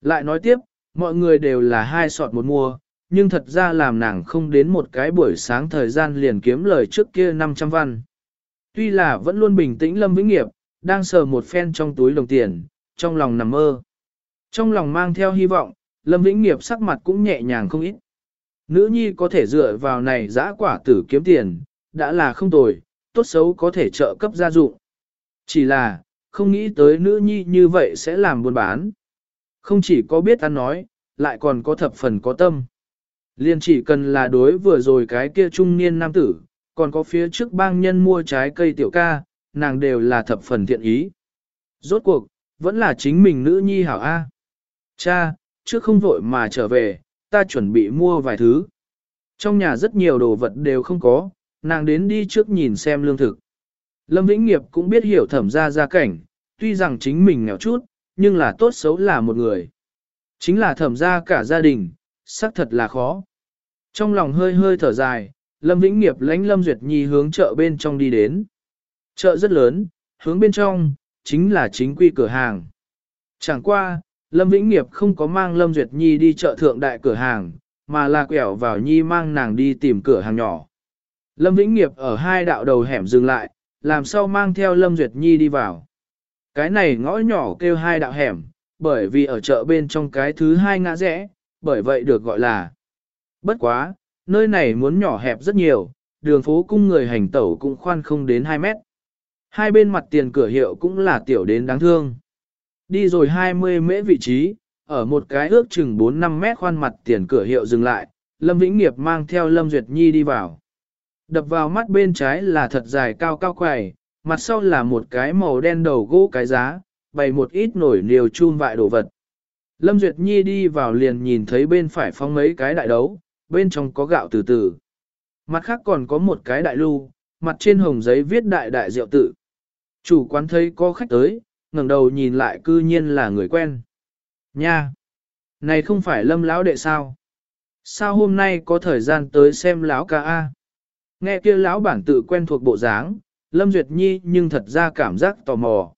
Lại nói tiếp, mọi người đều là hai sọt một mua, nhưng thật ra làm nàng không đến một cái buổi sáng thời gian liền kiếm lời trước kia 500 văn. Tuy là vẫn luôn bình tĩnh Lâm Vĩnh Nghiệp, đang sờ một phen trong túi đồng tiền, trong lòng nằm mơ. Trong lòng mang theo hy vọng, Lâm Vĩnh Nghiệp sắc mặt cũng nhẹ nhàng không ít. Nữ nhi có thể dựa vào này giã quả tử kiếm tiền, đã là không tồi, tốt xấu có thể trợ cấp gia dụng. Chỉ là, không nghĩ tới nữ nhi như vậy sẽ làm buôn bán. Không chỉ có biết ăn nói, lại còn có thập phần có tâm. Liên chỉ cần là đối vừa rồi cái kia trung niên nam tử, còn có phía trước bang nhân mua trái cây tiểu ca, nàng đều là thập phần thiện ý. Rốt cuộc, vẫn là chính mình nữ nhi hảo A. Cha, trước không vội mà trở về, ta chuẩn bị mua vài thứ. Trong nhà rất nhiều đồ vật đều không có, nàng đến đi trước nhìn xem lương thực. Lâm Vĩnh Nghiệp cũng biết hiểu thẩm ra gia cảnh, tuy rằng chính mình nghèo chút, nhưng là tốt xấu là một người. Chính là thẩm ra cả gia đình, xác thật là khó. Trong lòng hơi hơi thở dài, Lâm Vĩnh Nghiệp lãnh Lâm Duyệt Nhi hướng chợ bên trong đi đến. Chợ rất lớn, hướng bên trong, chính là chính quy cửa hàng. Chẳng qua, Lâm Vĩnh Nghiệp không có mang Lâm Duyệt Nhi đi chợ thượng đại cửa hàng, mà là quẹo vào Nhi mang nàng đi tìm cửa hàng nhỏ. Lâm Vĩnh Nghiệp ở hai đạo đầu hẻm dừng lại, làm sao mang theo Lâm Duyệt Nhi đi vào. Cái này ngõ nhỏ kêu hai đạo hẻm, bởi vì ở chợ bên trong cái thứ hai ngã rẽ, bởi vậy được gọi là. Bất quá, nơi này muốn nhỏ hẹp rất nhiều, đường phố cung người hành tẩu cũng khoan không đến 2 mét. Hai bên mặt tiền cửa hiệu cũng là tiểu đến đáng thương. Đi rồi 20 mễ vị trí, ở một cái ước chừng 4-5 mét khoan mặt tiền cửa hiệu dừng lại, Lâm Vĩnh Nghiệp mang theo Lâm Duyệt Nhi đi vào. Đập vào mắt bên trái là thật dài cao cao quầy, mặt sau là một cái màu đen đầu gỗ cái giá, bày một ít nổi liều chun vại đồ vật. Lâm Duyệt Nhi đi vào liền nhìn thấy bên phải phong mấy cái đại đấu, bên trong có gạo từ từ. Mặt khác còn có một cái đại lưu, mặt trên hồng giấy viết đại đại rượu tự. Chủ quán thấy có khách tới, ngẩng đầu nhìn lại cư nhiên là người quen. Nha! Này không phải lâm lão đệ sao? Sao hôm nay có thời gian tới xem lão ca a? Nghe kia lão bản tự quen thuộc bộ dáng, Lâm Duyệt Nhi nhưng thật ra cảm giác tò mò.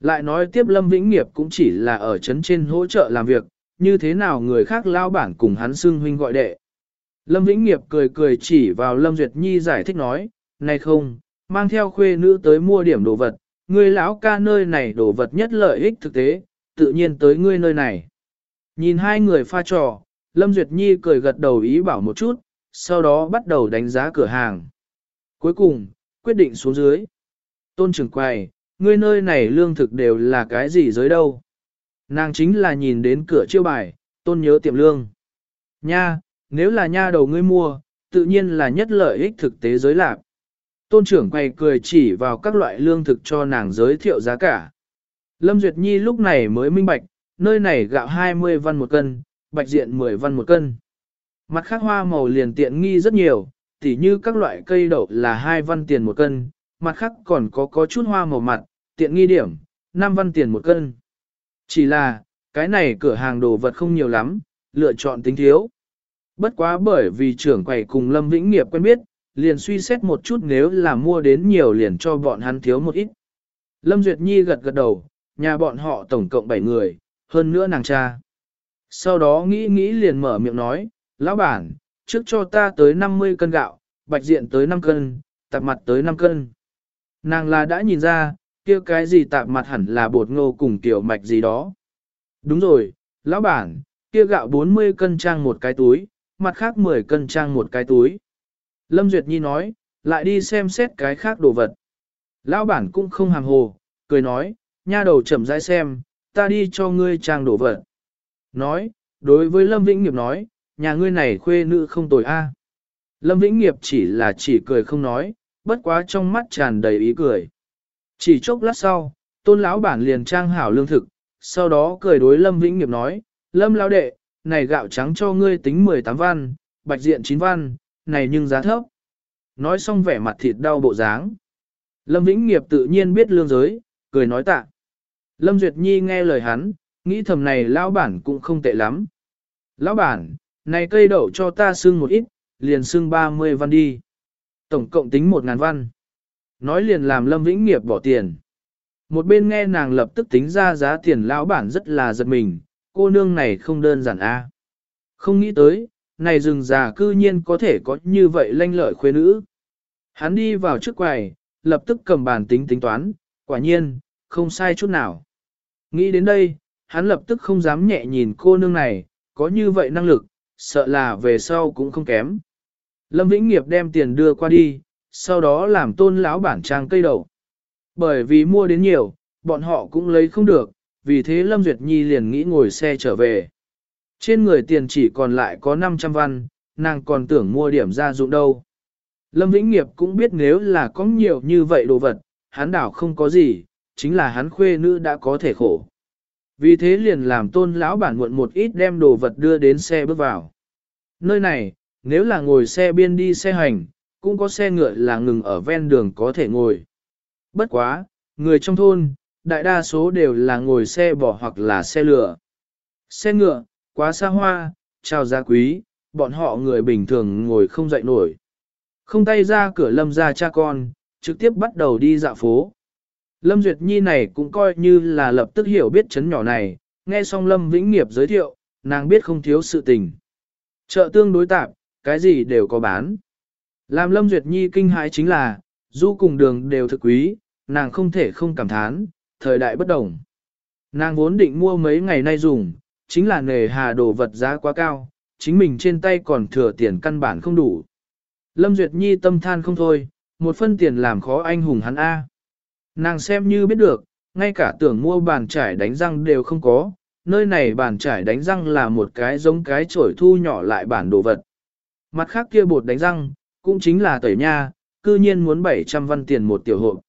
Lại nói tiếp Lâm Vĩnh Nghiệp cũng chỉ là ở trấn trên hỗ trợ làm việc, như thế nào người khác lão bản cùng hắn xưng huynh gọi đệ. Lâm Vĩnh Nghiệp cười cười chỉ vào Lâm Duyệt Nhi giải thích nói, này không, mang theo khuê nữ tới mua điểm đồ vật, ngươi lão ca nơi này đổ vật nhất lợi ích thực tế, tự nhiên tới ngươi nơi này. Nhìn hai người pha trò, Lâm Duyệt Nhi cười gật đầu ý bảo một chút, sau đó bắt đầu đánh giá cửa hàng. Cuối cùng, quyết định xuống dưới. Tôn trưởng quầy, ngươi nơi này lương thực đều là cái gì dưới đâu? Nàng chính là nhìn đến cửa chiêu bài, tôn nhớ tiệm lương. Nha, nếu là nha đầu ngươi mua, tự nhiên là nhất lợi ích thực tế giới lạc. Tôn trưởng quay cười chỉ vào các loại lương thực cho nàng giới thiệu giá cả. Lâm Duyệt Nhi lúc này mới minh bạch, nơi này gạo 20 văn một cân, bạch diện 10 văn một cân. Mặt khác hoa màu liền tiện nghi rất nhiều, tỉ như các loại cây đậu là 2 văn tiền một cân, mặt khác còn có có chút hoa màu mặt, tiện nghi điểm, 5 văn tiền một cân. Chỉ là, cái này cửa hàng đồ vật không nhiều lắm, lựa chọn tính thiếu. Bất quá bởi vì trưởng quầy cùng Lâm Vĩnh Nghiệp quen biết, liền suy xét một chút nếu là mua đến nhiều liền cho bọn hắn thiếu một ít. Lâm Duyệt Nhi gật gật đầu, nhà bọn họ tổng cộng 7 người, hơn nữa nàng cha. Sau đó nghĩ nghĩ liền mở miệng nói, lão bản, trước cho ta tới 50 cân gạo, bạch diện tới 5 cân, tạp mặt tới 5 cân. Nàng là đã nhìn ra, kia cái gì tạp mặt hẳn là bột ngô cùng tiểu mạch gì đó. Đúng rồi, lão bản, kia gạo 40 cân trang một cái túi, mặt khác 10 cân trang một cái túi. Lâm Duyệt Nhi nói, lại đi xem xét cái khác đồ vật. Lão bản cũng không hàm hồ, cười nói, nha đầu chậm rãi xem, ta đi cho ngươi trang đồ vật. Nói, đối với Lâm Vĩnh Nghiệp nói, nhà ngươi này khuê nữ không tồi a. Lâm Vĩnh Nghiệp chỉ là chỉ cười không nói, bất quá trong mắt tràn đầy ý cười. Chỉ chốc lát sau, tôn lão bản liền trang hảo lương thực, sau đó cười đối Lâm Vĩnh Nghiệp nói, Lâm lão đệ, này gạo trắng cho ngươi tính 18 văn, bạch diện 9 văn, này nhưng giá thấp. Nói xong vẻ mặt thịt đau bộ dáng. Lâm Vĩnh Nghiệp tự nhiên biết lương giới, cười nói tạ. Lâm Duyệt Nhi nghe lời hắn, nghĩ thầm này lão bản cũng không tệ lắm. Lão bản, này cây đậu cho ta xưng một ít, liền xưng 30 văn đi. Tổng cộng tính 1 ngàn văn. Nói liền làm Lâm Vĩnh Nghiệp bỏ tiền. Một bên nghe nàng lập tức tính ra giá tiền lão bản rất là giật mình, cô nương này không đơn giản a. Không nghĩ tới, này rừng già cư nhiên có thể có như vậy lanh lợi khuê nữ. Hắn đi vào trước quầy, lập tức cầm bàn tính tính toán, quả nhiên, không sai chút nào. Nghĩ đến đây, hắn lập tức không dám nhẹ nhìn cô nương này, có như vậy năng lực, sợ là về sau cũng không kém. Lâm Vĩnh Nghiệp đem tiền đưa qua đi, sau đó làm tôn lão bản trang cây đậu. Bởi vì mua đến nhiều, bọn họ cũng lấy không được, vì thế Lâm Duyệt Nhi liền nghĩ ngồi xe trở về. Trên người tiền chỉ còn lại có 500 văn, nàng còn tưởng mua điểm gia dụng đâu. Lâm Vĩnh Nghiệp cũng biết nếu là có nhiều như vậy đồ vật, hắn đảo không có gì, chính là hắn khuê nữ đã có thể khổ. Vì thế liền làm tôn lão bản muộn một ít đem đồ vật đưa đến xe bước vào. Nơi này, nếu là ngồi xe biên đi xe hành, cũng có xe ngựa là ngừng ở ven đường có thể ngồi. Bất quá, người trong thôn, đại đa số đều là ngồi xe bò hoặc là xe lửa. Xe ngựa, quá xa hoa, chào giá quý, bọn họ người bình thường ngồi không dậy nổi. Không tay ra cửa lâm ra cha con, trực tiếp bắt đầu đi dạo phố. Lâm Duyệt Nhi này cũng coi như là lập tức hiểu biết chấn nhỏ này, nghe xong Lâm Vĩnh Nghiệp giới thiệu, nàng biết không thiếu sự tình. Chợ tương đối tạp, cái gì đều có bán. Làm Lâm Duyệt Nhi kinh hãi chính là, du cùng đường đều thực quý, nàng không thể không cảm thán, thời đại bất đồng. Nàng vốn định mua mấy ngày nay dùng, chính là nề hà đồ vật giá quá cao, chính mình trên tay còn thừa tiền căn bản không đủ. Lâm Duyệt Nhi tâm than không thôi, một phân tiền làm khó anh hùng hắn A. Nàng xem như biết được, ngay cả tưởng mua bàn trải đánh răng đều không có, nơi này bàn trải đánh răng là một cái giống cái chổi thu nhỏ lại bản đồ vật. Mặt khác kia bột đánh răng, cũng chính là tẩy nha, cư nhiên muốn 700 văn tiền một tiểu hộp.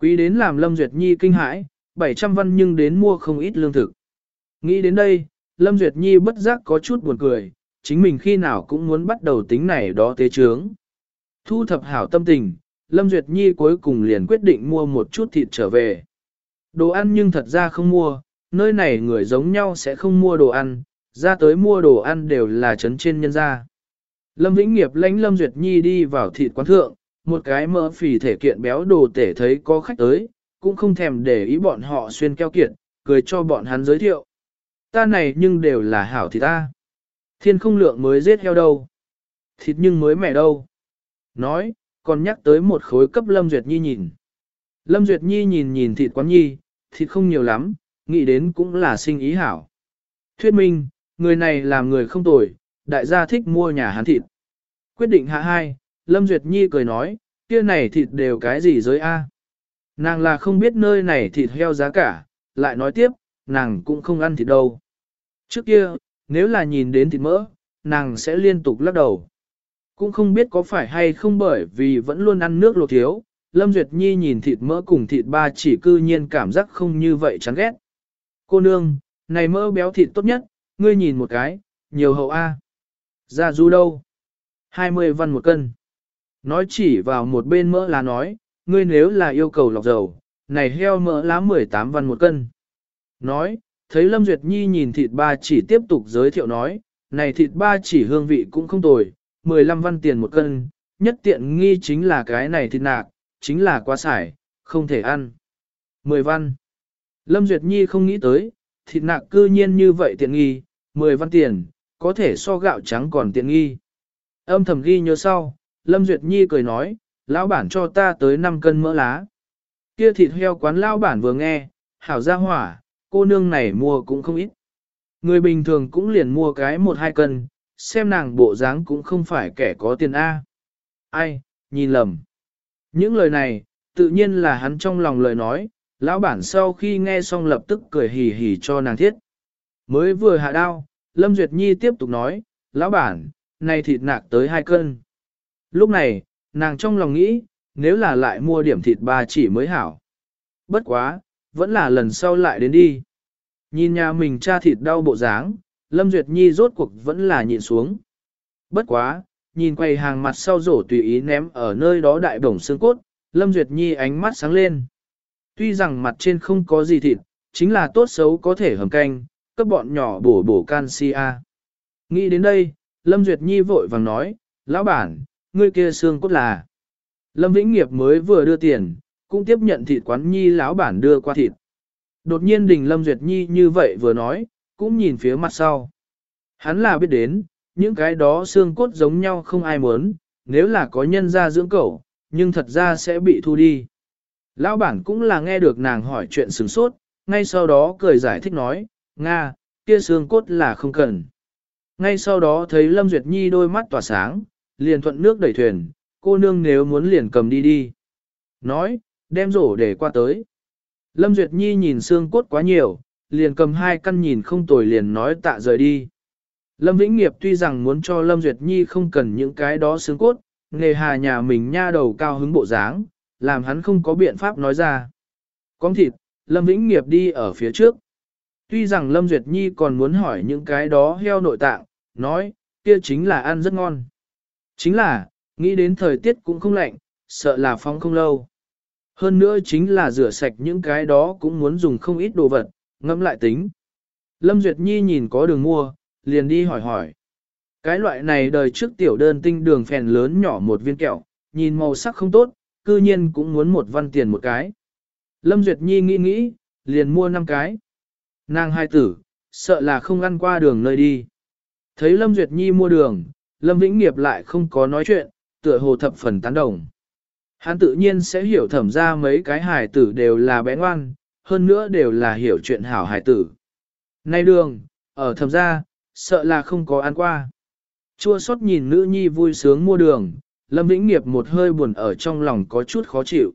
Quý đến làm Lâm Duyệt Nhi kinh hãi, 700 văn nhưng đến mua không ít lương thực. Nghĩ đến đây, Lâm Duyệt Nhi bất giác có chút buồn cười, chính mình khi nào cũng muốn bắt đầu tính này đó tế trướng. Thu thập hảo tâm tình, Lâm Duyệt Nhi cuối cùng liền quyết định mua một chút thịt trở về. Đồ ăn nhưng thật ra không mua, nơi này người giống nhau sẽ không mua đồ ăn, ra tới mua đồ ăn đều là trấn trên nhân gia. Lâm Vĩnh Nghiệp lãnh Lâm Duyệt Nhi đi vào thịt quán thượng, một cái mỡ phì thể kiện béo đồ tể thấy có khách tới, cũng không thèm để ý bọn họ xuyên keo kiệt, cười cho bọn hắn giới thiệu. Ta này nhưng đều là hảo thịt ta. Thiên không lượng mới giết heo đâu. Thịt nhưng mới mẻ đâu. Nói, còn nhắc tới một khối cấp Lâm Duyệt Nhi nhìn. Lâm Duyệt Nhi nhìn nhìn thịt quán nhi, thịt không nhiều lắm, nghĩ đến cũng là sinh ý hảo. Thuyết minh, người này làm người không tồi, đại gia thích mua nhà hắn thịt. Quyết định hạ hai, Lâm Duyệt Nhi cười nói, kia này thịt đều cái gì giới A. Nàng là không biết nơi này thịt heo giá cả, lại nói tiếp, nàng cũng không ăn thịt đâu. Trước kia, nếu là nhìn đến thịt mỡ, nàng sẽ liên tục lắc đầu. Cũng không biết có phải hay không bởi vì vẫn luôn ăn nước luộc thiếu, Lâm Duyệt Nhi nhìn thịt mỡ cùng thịt ba chỉ cư nhiên cảm giác không như vậy chán ghét. Cô nương, này mỡ béo thịt tốt nhất, ngươi nhìn một cái, nhiều hậu A. Ra du đâu? 20 văn một cân. Nói chỉ vào một bên mỡ lá nói, ngươi nếu là yêu cầu lọc dầu, này heo mỡ lá 18 văn một cân. Nói, thấy Lâm Duyệt Nhi nhìn thịt ba chỉ tiếp tục giới thiệu nói, này thịt ba chỉ hương vị cũng không tồi, 15 văn tiền một cân, nhất tiện nghi chính là cái này thịt nạc, chính là quá xài, không thể ăn. Mười văn. Lâm Duyệt Nhi không nghĩ tới, thịt nạc cư nhiên như vậy tiện nghi, mười văn tiền, có thể so gạo trắng còn tiện nghi. Âm thầm ghi nhớ sau, Lâm Duyệt Nhi cười nói, lão bản cho ta tới 5 cân mỡ lá. Kia thịt heo quán lão bản vừa nghe, hảo ra hỏa, cô nương này mua cũng không ít. Người bình thường cũng liền mua cái một hai cân, xem nàng bộ dáng cũng không phải kẻ có tiền A. Ai, nhìn lầm. Những lời này, tự nhiên là hắn trong lòng lời nói, lão bản sau khi nghe xong lập tức cười hì hì cho nàng thiết. Mới vừa hạ đao, Lâm Duyệt Nhi tiếp tục nói, lão bản, này thịt nạc tới hai cân. Lúc này, nàng trong lòng nghĩ, nếu là lại mua điểm thịt ba chỉ mới hảo. Bất quá, vẫn là lần sau lại đến đi. Nhìn nhà mình cha thịt đau bộ dáng, Lâm Duyệt Nhi rốt cuộc vẫn là nhịn xuống. Bất quá, nhìn quay hàng mặt sau rổ tùy ý ném ở nơi đó đại bổng xương cốt, Lâm Duyệt Nhi ánh mắt sáng lên. Tuy rằng mặt trên không có gì thịt, chính là tốt xấu có thể hầm canh, cấp bọn nhỏ bổ bổ canxi A. Nghĩ đến đây, Lâm Duyệt Nhi vội vàng nói, lão bản, ngươi kia xương cốt là. Lâm Vĩnh Nghiệp mới vừa đưa tiền, cũng tiếp nhận thịt quán Nhi lão bản đưa qua thịt. Đột nhiên đình Lâm Duyệt Nhi như vậy vừa nói, cũng nhìn phía mặt sau. Hắn là biết đến, những cái đó xương cốt giống nhau không ai muốn, nếu là có nhân ra dưỡng cẩu, nhưng thật ra sẽ bị thu đi. Lão bản cũng là nghe được nàng hỏi chuyện sừng sốt, ngay sau đó cười giải thích nói, Nga, kia xương cốt là không cần. Ngay sau đó thấy Lâm Duyệt Nhi đôi mắt tỏa sáng, liền thuận nước đẩy thuyền, cô nương nếu muốn liền cầm đi đi. Nói, đem rổ để qua tới. Lâm Duyệt Nhi nhìn xương cốt quá nhiều, liền cầm hai căn nhìn không tồi liền nói tạ rời đi. Lâm Vĩnh Nghiệp tuy rằng muốn cho Lâm Duyệt Nhi không cần những cái đó xương cốt, nghề hà nhà mình nha đầu cao hứng bộ dáng, làm hắn không có biện pháp nói ra. Con thịt, Lâm Vĩnh Nghiệp đi ở phía trước. Tuy rằng Lâm Duyệt Nhi còn muốn hỏi những cái đó heo nội tạng, nói, kia chính là ăn rất ngon. Chính là, nghĩ đến thời tiết cũng không lạnh, sợ là phong không lâu. Hơn nữa chính là rửa sạch những cái đó cũng muốn dùng không ít đồ vật, ngẫm lại tính. Lâm Duyệt Nhi nhìn có đường mua, liền đi hỏi hỏi. Cái loại này đời trước tiểu đơn tinh đường phèn lớn nhỏ một viên kẹo, nhìn màu sắc không tốt, cư nhiên cũng muốn một văn tiền một cái. Lâm Duyệt Nhi nghĩ nghĩ, liền mua năm cái. Nàng hai tử, sợ là không ăn qua đường nơi đi. Thấy Lâm Duyệt Nhi mua đường, Lâm Vĩnh Nghiệp lại không có nói chuyện, tựa hồ thập phần tán đồng. Hắn tự nhiên sẽ hiểu thẩm ra mấy cái hài tử đều là bé ngoan, hơn nữa đều là hiểu chuyện hảo hài tử. Nay đường, ở thẩm ra, sợ là không có ăn qua. Chua xót nhìn nữ nhi vui sướng mua đường, Lâm Vĩnh Nghiệp một hơi buồn ở trong lòng có chút khó chịu.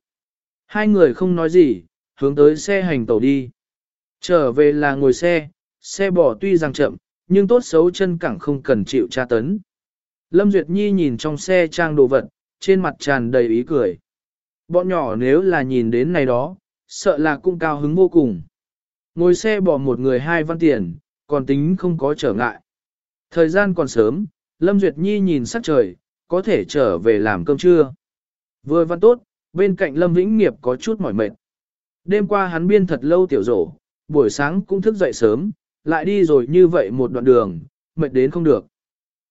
Hai người không nói gì, hướng tới xe hành tàu đi. Trở về là ngồi xe, xe bỏ tuy rằng chậm, nhưng tốt xấu chân cẳng không cần chịu tra tấn. Lâm Duyệt Nhi nhìn trong xe trang đồ vật, trên mặt tràn đầy ý cười. Bọn nhỏ nếu là nhìn đến này đó, sợ là cũng cao hứng vô cùng. Ngồi xe bỏ một người hai văn tiền, còn tính không có trở ngại. Thời gian còn sớm, Lâm Duyệt Nhi nhìn sắc trời, có thể trở về làm cơm trưa. Vừa văn tốt, bên cạnh Lâm Vĩnh Nghiệp có chút mỏi mệt. Đêm qua hắn biên thật lâu tiểu rổ, buổi sáng cũng thức dậy sớm, lại đi rồi như vậy một đoạn đường, mệt đến không được.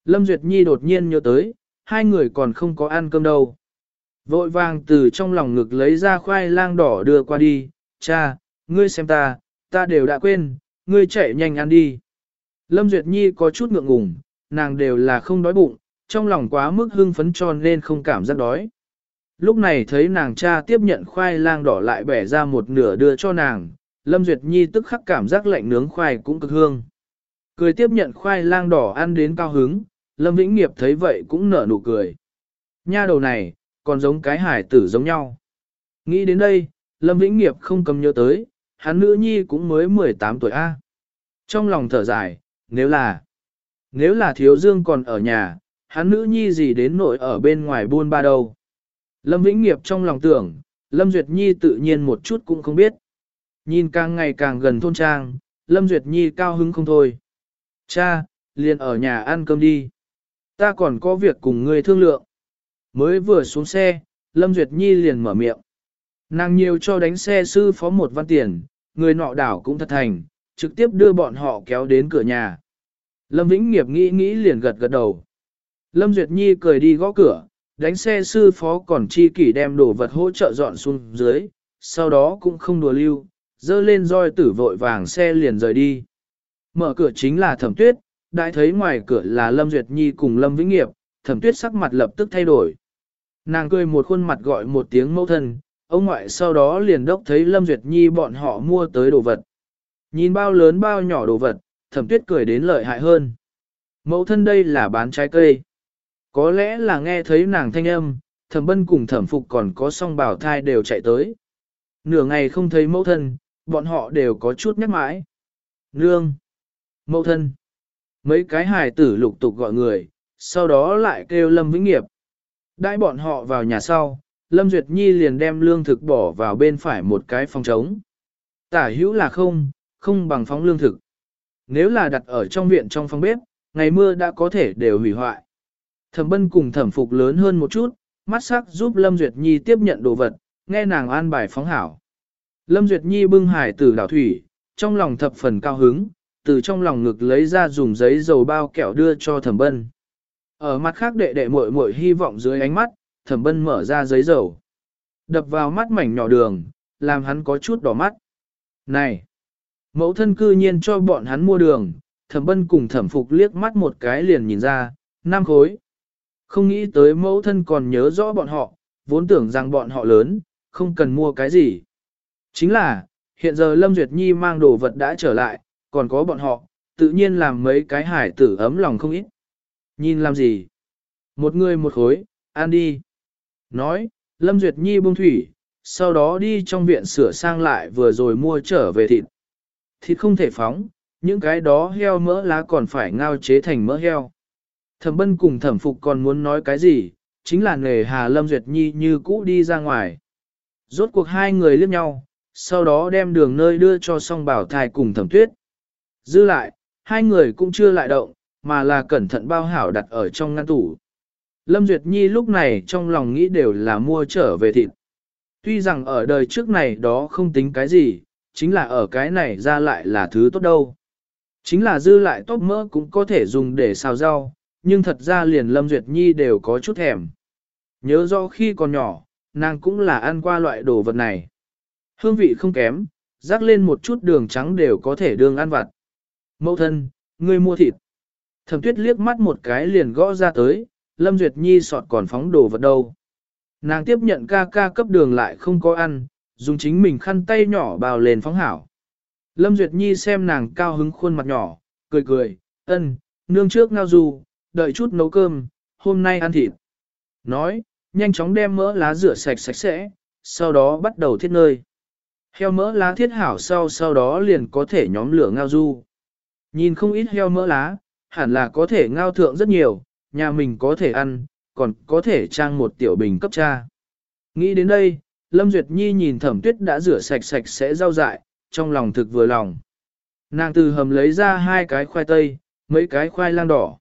Lâm Duyệt Nhi đột nhiên nhớ tới, hai người còn không có ăn cơm đâu. Vội vàng từ trong lòng ngực lấy ra khoai lang đỏ đưa qua đi, cha, ngươi xem ta, ta đều đã quên, ngươi chạy nhanh ăn đi. Lâm Duyệt Nhi có chút ngượng ngùng, nàng đều là không đói bụng, trong lòng quá mức hưng phấn tròn nên không cảm giác đói. Lúc này thấy nàng cha tiếp nhận khoai lang đỏ lại bẻ ra một nửa đưa cho nàng, Lâm Duyệt Nhi tức khắc cảm giác lạnh nướng khoai cũng cực hương. Cười tiếp nhận khoai lang đỏ ăn đến cao hứng, Lâm Vĩnh Nghiệp thấy vậy cũng nở nụ cười. Nha đầu này, còn giống cái hải tử giống nhau. Nghĩ đến đây, Lâm Vĩnh Nghiệp không cầm nhớ tới, hắn nữ nhi cũng mới 18 tuổi A. Trong lòng thở dài, nếu là, nếu là thiếu dương còn ở nhà, hắn nữ nhi gì đến nội ở bên ngoài buôn ba đâu. Lâm Vĩnh Nghiệp trong lòng tưởng, Lâm Duyệt Nhi tự nhiên một chút cũng không biết. Nhìn càng ngày càng gần thôn trang, Lâm Duyệt Nhi cao hứng không thôi. Cha, liền ở nhà ăn cơm đi. Ta còn có việc cùng ngươi thương lượng. Mới vừa xuống xe, Lâm Duyệt Nhi liền mở miệng. Nàng nhiều cho đánh xe sư phó một văn tiền, người nọ đảo cũng thật thành, trực tiếp đưa bọn họ kéo đến cửa nhà. Lâm Vĩnh Nghiệp nghĩ nghĩ liền gật gật đầu. Lâm Duyệt Nhi cười đi gõ cửa, đánh xe sư phó còn chi kỷ đem đồ vật hỗ trợ dọn xuống dưới, sau đó cũng không đùa lưu, dơ lên roi tử vội vàng xe liền rời đi. Mở cửa chính là thẩm tuyết, đại thấy ngoài cửa là Lâm Duyệt Nhi cùng Lâm Vĩnh Nghiệp, thẩm tuyết sắc mặt lập tức thay đổi. Nàng cười một khuôn mặt gọi một tiếng mẫu thân, ông ngoại sau đó liền đốc thấy Lâm Duyệt Nhi bọn họ mua tới đồ vật. Nhìn bao lớn bao nhỏ đồ vật, thẩm tuyết cười đến lợi hại hơn. Mẫu thân đây là bán trái cây. Có lẽ là nghe thấy nàng thanh âm, thẩm bân cùng thẩm phục còn có song bảo thai đều chạy tới. Nửa ngày không thấy mẫu thân, bọn họ đều có chút nhắc mãi. Nương! Mẫu thân! Mấy cái hài tử lục tục gọi người, sau đó lại kêu Lâm Vĩnh Nghiệp. Đãi bọn họ vào nhà sau, Lâm Duyệt Nhi liền đem lương thực bỏ vào bên phải một cái phòng trống. Tả hữu là không, không bằng phóng lương thực. Nếu là đặt ở trong viện trong phòng bếp, ngày mưa đã có thể đều hủy hoại. Thẩm bân cùng thẩm phục lớn hơn một chút, mắt sắc giúp Lâm Duyệt Nhi tiếp nhận đồ vật, nghe nàng an bài phóng hảo. Lâm Duyệt Nhi bưng hải tử đảo thủy, trong lòng thập phần cao hứng, từ trong lòng ngực lấy ra dùng giấy dầu bao kẹo đưa cho thẩm bân. Ở mặt khác đệ đệ muội muội hy vọng dưới ánh mắt, thẩm bân mở ra giấy dầu. Đập vào mắt mảnh nhỏ đường, làm hắn có chút đỏ mắt. Này! Mẫu thân cư nhiên cho bọn hắn mua đường, thẩm bân cùng thẩm phục liếc mắt một cái liền nhìn ra, năm khối. Không nghĩ tới mẫu thân còn nhớ rõ bọn họ, vốn tưởng rằng bọn họ lớn, không cần mua cái gì. Chính là, hiện giờ Lâm Duyệt Nhi mang đồ vật đã trở lại, còn có bọn họ, tự nhiên làm mấy cái hải tử ấm lòng không ít. Nhìn làm gì? Một người một khối, ăn đi. Nói, Lâm Duyệt Nhi buông thủy, sau đó đi trong viện sửa sang lại vừa rồi mua trở về thịt. Thịt không thể phóng, những cái đó heo mỡ lá còn phải ngao chế thành mỡ heo. Thẩm bân cùng thẩm phục còn muốn nói cái gì, chính là nghề Hà Lâm Duyệt Nhi như cũ đi ra ngoài. Rốt cuộc hai người liếc nhau, sau đó đem đường nơi đưa cho song bảo thai cùng thẩm tuyết. Dư lại, hai người cũng chưa lại động, mà là cẩn thận bao hảo đặt ở trong ngăn tủ. Lâm Duyệt Nhi lúc này trong lòng nghĩ đều là mua trở về thịt. Tuy rằng ở đời trước này đó không tính cái gì, chính là ở cái này ra lại là thứ tốt đâu. Chính là dư lại tốt mỡ cũng có thể dùng để xào rau, nhưng thật ra liền Lâm Duyệt Nhi đều có chút thèm. Nhớ rõ khi còn nhỏ, nàng cũng là ăn qua loại đồ vật này. Hương vị không kém, rắc lên một chút đường trắng đều có thể đường ăn vặt. Mẫu thân, ngươi mua thịt. Thẩm tuyết liếc mắt một cái liền gõ ra tới, Lâm Duyệt Nhi sọt còn phóng đồ vật đâu. Nàng tiếp nhận ca ca cấp đường lại không có ăn, dùng chính mình khăn tay nhỏ bào lên phóng hảo. Lâm Duyệt Nhi xem nàng cao hứng khuôn mặt nhỏ, cười cười, ân, nương trước ngao du, đợi chút nấu cơm, hôm nay ăn thịt. Nói, nhanh chóng đem mỡ lá rửa sạch sạch sẽ, sau đó bắt đầu thiết nơi. Heo mỡ lá thiết hảo sau sau đó liền có thể nhóm lửa ngao du. Nhìn không ít heo mỡ lá, hẳn là có thể ngao thượng rất nhiều, nhà mình có thể ăn, còn có thể trang một tiểu bình cấp cha. Nghĩ đến đây, Lâm Duyệt Nhi nhìn thẩm tuyết đã rửa sạch sạch sẽ rau dại, trong lòng thực vừa lòng. Nàng từ hầm lấy ra hai cái khoai tây, mấy cái khoai lang đỏ.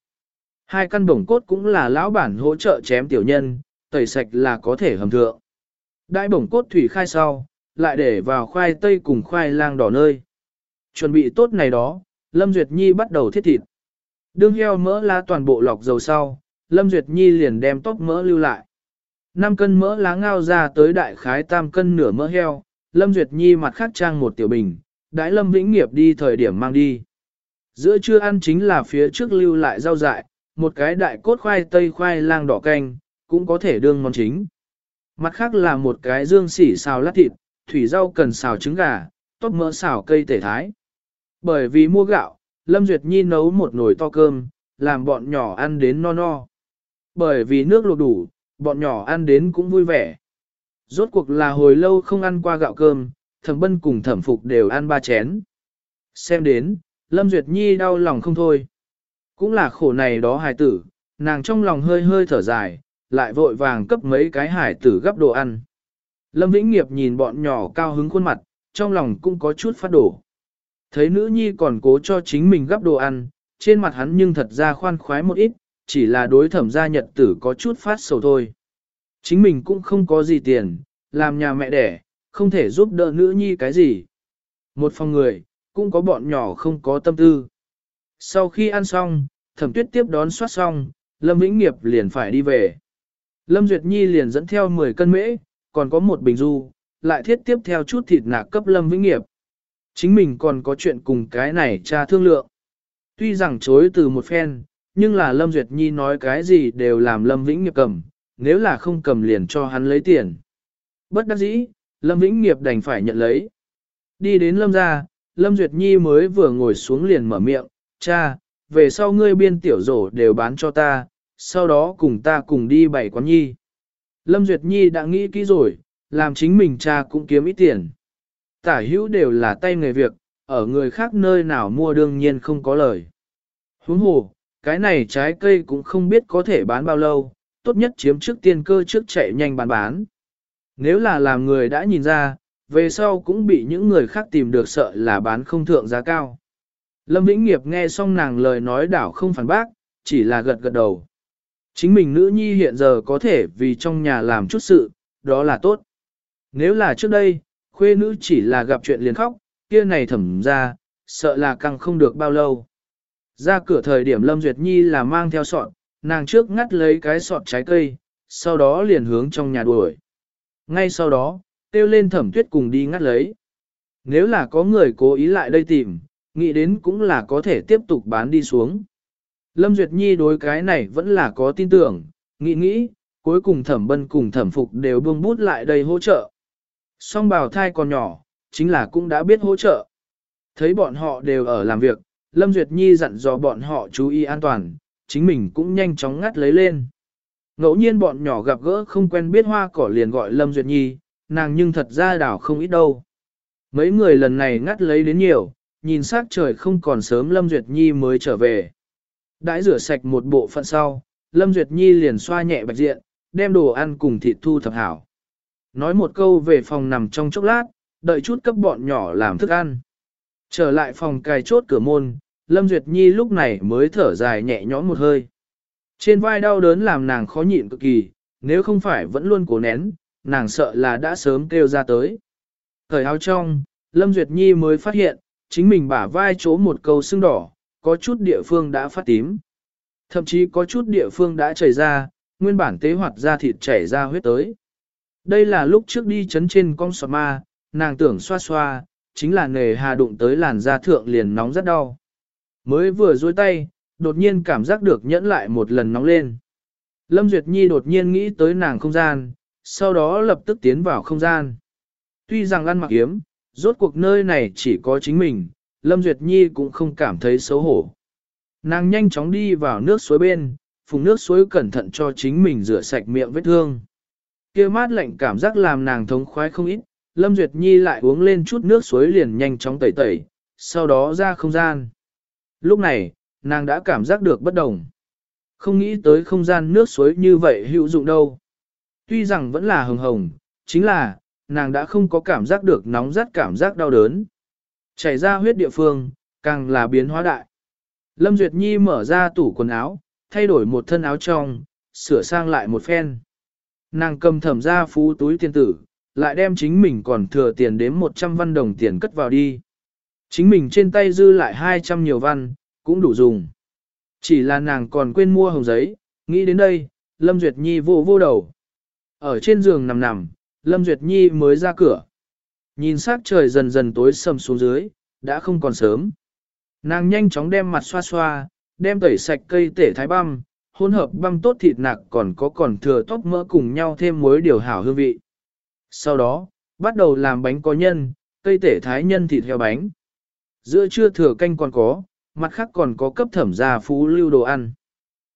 Hai căn bổng cốt cũng là lão bản hỗ trợ chém tiểu nhân, tẩy sạch là có thể hầm thượng. Đại bổng cốt thủy khai sau, lại để vào khoai tây cùng khoai lang đỏ nơi. Chuẩn bị tốt này đó, Lâm Duyệt Nhi bắt đầu thiết thịt. Đương heo mỡ lá toàn bộ lọc dầu sau, Lâm Duyệt Nhi liền đem tóc mỡ lưu lại. 5 cân mỡ lá ngao ra tới đại khái tam cân nửa mỡ heo, Lâm Duyệt Nhi mặt khác trang một tiểu bình, đãi Lâm Vĩnh Nghiệp đi thời điểm mang đi. Giữa trưa ăn chính là phía trước lưu lại rau dại, một cái đại cốt khoai tây khoai lang đỏ canh, cũng có thể đương món chính. Mặt khác là một cái dương sỉ xào lát thịt, thủy rau cần xào trứng gà, tốt mỡ xào cây tể thái. Bởi vì mua gạo, Lâm Duyệt Nhi nấu một nồi to cơm, làm bọn nhỏ ăn đến no no. Bởi vì nước luộc đủ, bọn nhỏ ăn đến cũng vui vẻ. Rốt cuộc là hồi lâu không ăn qua gạo cơm, thẩm bân cùng thẩm phục đều ăn ba chén. Xem đến, Lâm Duyệt Nhi đau lòng không thôi. Cũng là khổ này đó hài tử, nàng trong lòng hơi hơi thở dài, lại vội vàng cấp mấy cái hải tử gấp đồ ăn. Lâm Vĩnh Nghiệp nhìn bọn nhỏ cao hứng khuôn mặt, trong lòng cũng có chút phát đổ. Thấy nữ nhi còn cố cho chính mình gấp đồ ăn, trên mặt hắn nhưng thật ra khoan khoái một ít, chỉ là đối thẩm gia nhật tử có chút phát sầu thôi. Chính mình cũng không có gì tiền, làm nhà mẹ đẻ, không thể giúp đỡ nữ nhi cái gì. Một phòng người, cũng có bọn nhỏ không có tâm tư. Sau khi ăn xong, thẩm tuyết tiếp đón soát xong, Lâm Vĩnh Nghiệp liền phải đi về. Lâm Duyệt Nhi liền dẫn theo 10 cân mễ, còn có một bình du, lại thiết tiếp theo chút thịt nạc cấp Lâm Vĩnh Nghiệp. Chính mình còn có chuyện cùng cái này cha thương lượng. Tuy rằng chối từ một phen, nhưng là Lâm Duyệt Nhi nói cái gì đều làm Lâm Vĩnh Nghiệp cầm, nếu là không cầm liền cho hắn lấy tiền. Bất đắc dĩ, Lâm Vĩnh Nghiệp đành phải nhận lấy. Đi đến Lâm ra, Lâm Duyệt Nhi mới vừa ngồi xuống liền mở miệng, cha, về sau ngươi biên tiểu rổ đều bán cho ta, sau đó cùng ta cùng đi bảy quán nhi. Lâm Duyệt Nhi đã nghĩ kỹ rồi, làm chính mình cha cũng kiếm ít tiền. Tả hữu đều là tay nghề việc, ở người khác nơi nào mua đương nhiên không có lời. Huống hồ, cái này trái cây cũng không biết có thể bán bao lâu, tốt nhất chiếm trước tiên cơ trước chạy nhanh bán bán. Nếu là làm người đã nhìn ra, về sau cũng bị những người khác tìm được sợ là bán không thượng giá cao. Lâm Vĩnh Nghiệp nghe xong nàng lời nói đảo không phản bác, chỉ là gật gật đầu. Chính mình nữ nhi hiện giờ có thể vì trong nhà làm chút sự, đó là tốt. Nếu là trước đây, khuê nữ chỉ là gặp chuyện liền khóc, kia này thẩm ra, sợ là càng không được bao lâu. Ra cửa thời điểm Lâm Duyệt Nhi là mang theo sọt, nàng trước ngắt lấy cái sọt trái cây, sau đó liền hướng trong nhà đuổi. Ngay sau đó, kêu lên thẩm tuyết cùng đi ngắt lấy. Nếu là có người cố ý lại đây tìm, nghĩ đến cũng là có thể tiếp tục bán đi xuống. Lâm Duyệt Nhi đối cái này vẫn là có tin tưởng, nghĩ nghĩ, cuối cùng thẩm bân cùng thẩm phục đều buông bút lại đây hỗ trợ. Song bào thai còn nhỏ, chính là cũng đã biết hỗ trợ. Thấy bọn họ đều ở làm việc, Lâm Duyệt Nhi dặn dò bọn họ chú ý an toàn, chính mình cũng nhanh chóng ngắt lấy lên. Ngẫu nhiên bọn nhỏ gặp gỡ không quen biết hoa cỏ liền gọi Lâm Duyệt Nhi, nàng nhưng thật ra đảo không ít đâu. Mấy người lần này ngắt lấy đến nhiều, nhìn sát trời không còn sớm Lâm Duyệt Nhi mới trở về. Đãi rửa sạch một bộ phận sau, Lâm Duyệt Nhi liền xoa nhẹ bạch diện, đem đồ ăn cùng thịt thu thập hảo. Nói một câu về phòng nằm trong chốc lát, đợi chút cấp bọn nhỏ làm thức ăn. Trở lại phòng cài chốt cửa môn, Lâm Duyệt Nhi lúc này mới thở dài nhẹ nhõm một hơi. Trên vai đau đớn làm nàng khó nhịn cực kỳ, nếu không phải vẫn luôn cố nén, nàng sợ là đã sớm kêu ra tới. Thời áo trong, Lâm Duyệt Nhi mới phát hiện, chính mình bả vai chỗ một câu sưng đỏ, có chút địa phương đã phát tím. Thậm chí có chút địa phương đã chảy ra, nguyên bản tế hoạt ra thịt chảy ra huyết tới. Đây là lúc trước đi chấn trên con sọt ma, nàng tưởng xoa xoa, chính là nề hà đụng tới làn da thượng liền nóng rất đau. Mới vừa duỗi tay, đột nhiên cảm giác được nhẫn lại một lần nóng lên. Lâm Duyệt Nhi đột nhiên nghĩ tới nàng không gian, sau đó lập tức tiến vào không gian. Tuy rằng ăn mặc kiếm, rốt cuộc nơi này chỉ có chính mình, Lâm Duyệt Nhi cũng không cảm thấy xấu hổ. Nàng nhanh chóng đi vào nước suối bên, phùng nước suối cẩn thận cho chính mình rửa sạch miệng vết thương kia mát lạnh cảm giác làm nàng thống khoái không ít, Lâm Duyệt Nhi lại uống lên chút nước suối liền nhanh chóng tẩy tẩy, sau đó ra không gian. Lúc này, nàng đã cảm giác được bất đồng. Không nghĩ tới không gian nước suối như vậy hữu dụng đâu. Tuy rằng vẫn là hồng hồng, chính là, nàng đã không có cảm giác được nóng rát cảm giác đau đớn. Chảy ra huyết địa phương, càng là biến hóa đại. Lâm Duyệt Nhi mở ra tủ quần áo, thay đổi một thân áo trong, sửa sang lại một phen. Nàng cầm thẩm ra phú túi tiền tử, lại đem chính mình còn thừa tiền đến 100 văn đồng tiền cất vào đi. Chính mình trên tay dư lại 200 nhiều văn, cũng đủ dùng. Chỉ là nàng còn quên mua hồng giấy, nghĩ đến đây, Lâm Duyệt Nhi vô vô đầu. Ở trên giường nằm nằm, Lâm Duyệt Nhi mới ra cửa. Nhìn sát trời dần dần tối sầm xuống dưới, đã không còn sớm. Nàng nhanh chóng đem mặt xoa xoa, đem tẩy sạch cây tể thái băm, hỗn hợp băm tốt thịt nạc còn có còn thừa tóc mỡ cùng nhau thêm muối điều hảo hương vị. Sau đó, bắt đầu làm bánh có nhân, cây tể thái nhân thịt heo bánh. Giữa trưa thừa canh còn có, mặt khác còn có cấp thẩm gia phú lưu đồ ăn.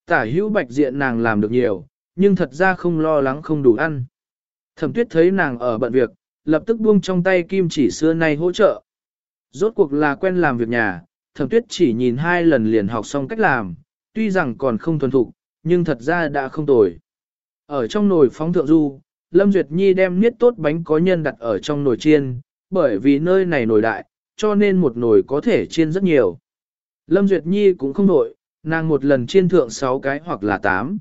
Tả hữu bạch diện nàng làm được nhiều, nhưng thật ra không lo lắng không đủ ăn. Thẩm tuyết thấy nàng ở bận việc, lập tức buông trong tay kim chỉ xưa nay hỗ trợ. Rốt cuộc là quen làm việc nhà, thẩm tuyết chỉ nhìn hai lần liền học xong cách làm, tuy rằng còn không thuần thục, nhưng thật ra đã không tồi. Ở trong nồi phóng thượng du, Lâm Duyệt Nhi đem niết tốt bánh có nhân đặt ở trong nồi chiên, bởi vì nơi này nồi đại, cho nên một nồi có thể chiên rất nhiều. Lâm Duyệt Nhi cũng không nổi, nàng một lần chiên thượng 6 cái hoặc là 8.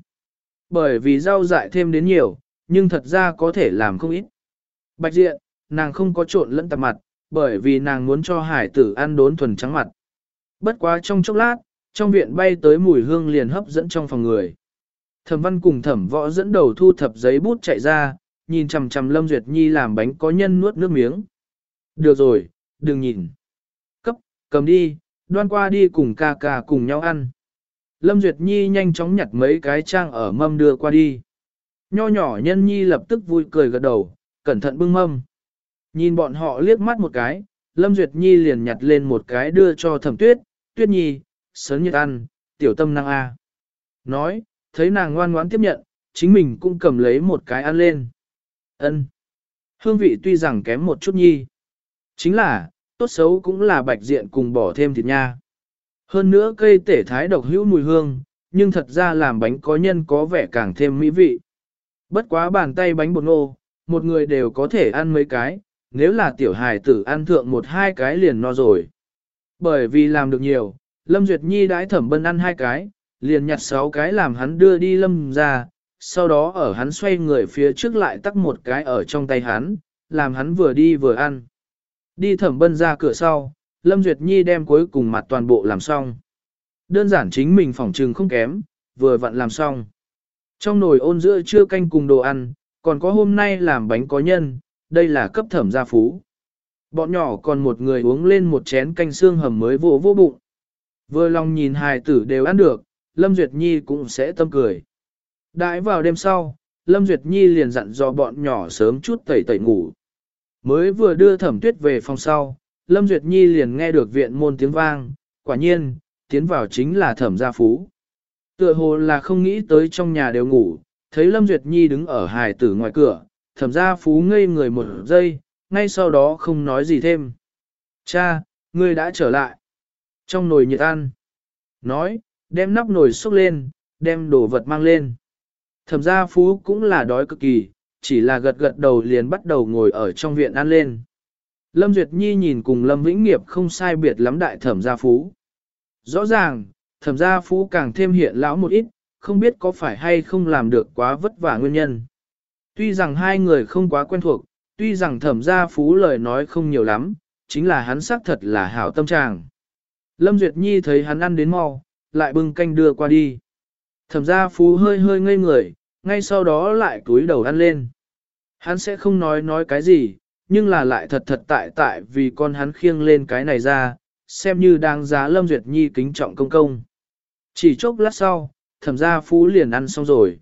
Bởi vì rau dại thêm đến nhiều, nhưng thật ra có thể làm không ít. Bạch diện, nàng không có trộn lẫn tạp mặt, bởi vì nàng muốn cho hải tử ăn đốn thuần trắng mặt. Bất quá trong chốc lát, trong viện bay tới mùi hương liền hấp dẫn trong phòng người. Thẩm văn cùng thẩm võ dẫn đầu thu thập giấy bút chạy ra, nhìn chằm chằm Lâm Duyệt Nhi làm bánh có nhân nuốt nước miếng. Được rồi, đừng nhìn. Cấp, cầm đi, đoan qua đi cùng ca ca cùng nhau ăn. Lâm Duyệt Nhi nhanh chóng nhặt mấy cái trang ở mâm đưa qua đi. Nho nhỏ nhân nhi lập tức vui cười gật đầu, cẩn thận bưng mâm. Nhìn bọn họ liếc mắt một cái, Lâm Duyệt Nhi liền nhặt lên một cái đưa cho thẩm tuyết, tuyết nhi, sớm nhiệt ăn, tiểu tâm năng A. Nói, thấy nàng ngoan ngoãn tiếp nhận, chính mình cũng cầm lấy một cái ăn lên. ân Hương vị tuy rằng kém một chút nhi. Chính là, tốt xấu cũng là bạch diện cùng bỏ thêm thịt nha. Hơn nữa cây tể thái độc hữu mùi hương, nhưng thật ra làm bánh có nhân có vẻ càng thêm mỹ vị. Bất quá bàn tay bánh bột ngô, một người đều có thể ăn mấy cái, nếu là tiểu hài tử ăn thượng một hai cái liền no rồi. Bởi vì làm được nhiều, Lâm Duyệt Nhi đãi thẩm bân ăn hai cái, liền nhặt sáu cái làm hắn đưa đi Lâm ra, sau đó ở hắn xoay người phía trước lại tắt một cái ở trong tay hắn, làm hắn vừa đi vừa ăn. Đi thẩm bân ra cửa sau, Lâm Duyệt Nhi đem cuối cùng mặt toàn bộ làm xong. Đơn giản chính mình phỏng trừng không kém, vừa vặn làm xong. Trong nồi ôn giữa chưa canh cùng đồ ăn, còn có hôm nay làm bánh có nhân, đây là cấp thẩm gia phú. Bọn nhỏ còn một người uống lên một chén canh xương hầm mới vô vô bụng. Vừa lòng nhìn hài tử đều ăn được, Lâm Duyệt Nhi cũng sẽ tâm cười. Đãi vào đêm sau, Lâm Duyệt Nhi liền dặn dò bọn nhỏ sớm chút tẩy tẩy ngủ. Mới vừa đưa thẩm tuyết về phòng sau, Lâm Duyệt Nhi liền nghe được viện môn tiếng vang, quả nhiên, tiến vào chính là thẩm gia phú. Tựa hồ là không nghĩ tới trong nhà đều ngủ, thấy Lâm Duyệt Nhi đứng ở hài tử ngoài cửa, thẩm gia phú ngây người một giây, ngay sau đó không nói gì thêm. Cha, ngươi đã trở lại. Trong nồi nhiệt ăn. Nói, đem nắp nồi xúc lên, đem đồ vật mang lên. Thẩm gia phú cũng là đói cực kỳ, chỉ là gật gật đầu liền bắt đầu ngồi ở trong viện ăn lên. Lâm Duyệt Nhi nhìn cùng Lâm Vĩnh Nghiệp không sai biệt lắm đại thẩm gia phú. Rõ ràng, thẩm gia phú càng thêm hiện lão một ít, không biết có phải hay không làm được quá vất vả nguyên nhân. Tuy rằng hai người không quá quen thuộc, tuy rằng thẩm gia phú lời nói không nhiều lắm, chính là hắn xác thật là hảo tâm trạng. Lâm Duyệt Nhi thấy hắn ăn đến mau, lại bưng canh đưa qua đi. Thẩm gia phú hơi hơi ngây người, ngay sau đó lại cúi đầu ăn lên. Hắn sẽ không nói nói cái gì, nhưng là lại thật thật tại tại vì con hắn khiêng lên cái này ra, xem như đang giá Lâm Duyệt Nhi kính trọng công công. Chỉ chốc lát sau, thẩm gia phú liền ăn xong rồi.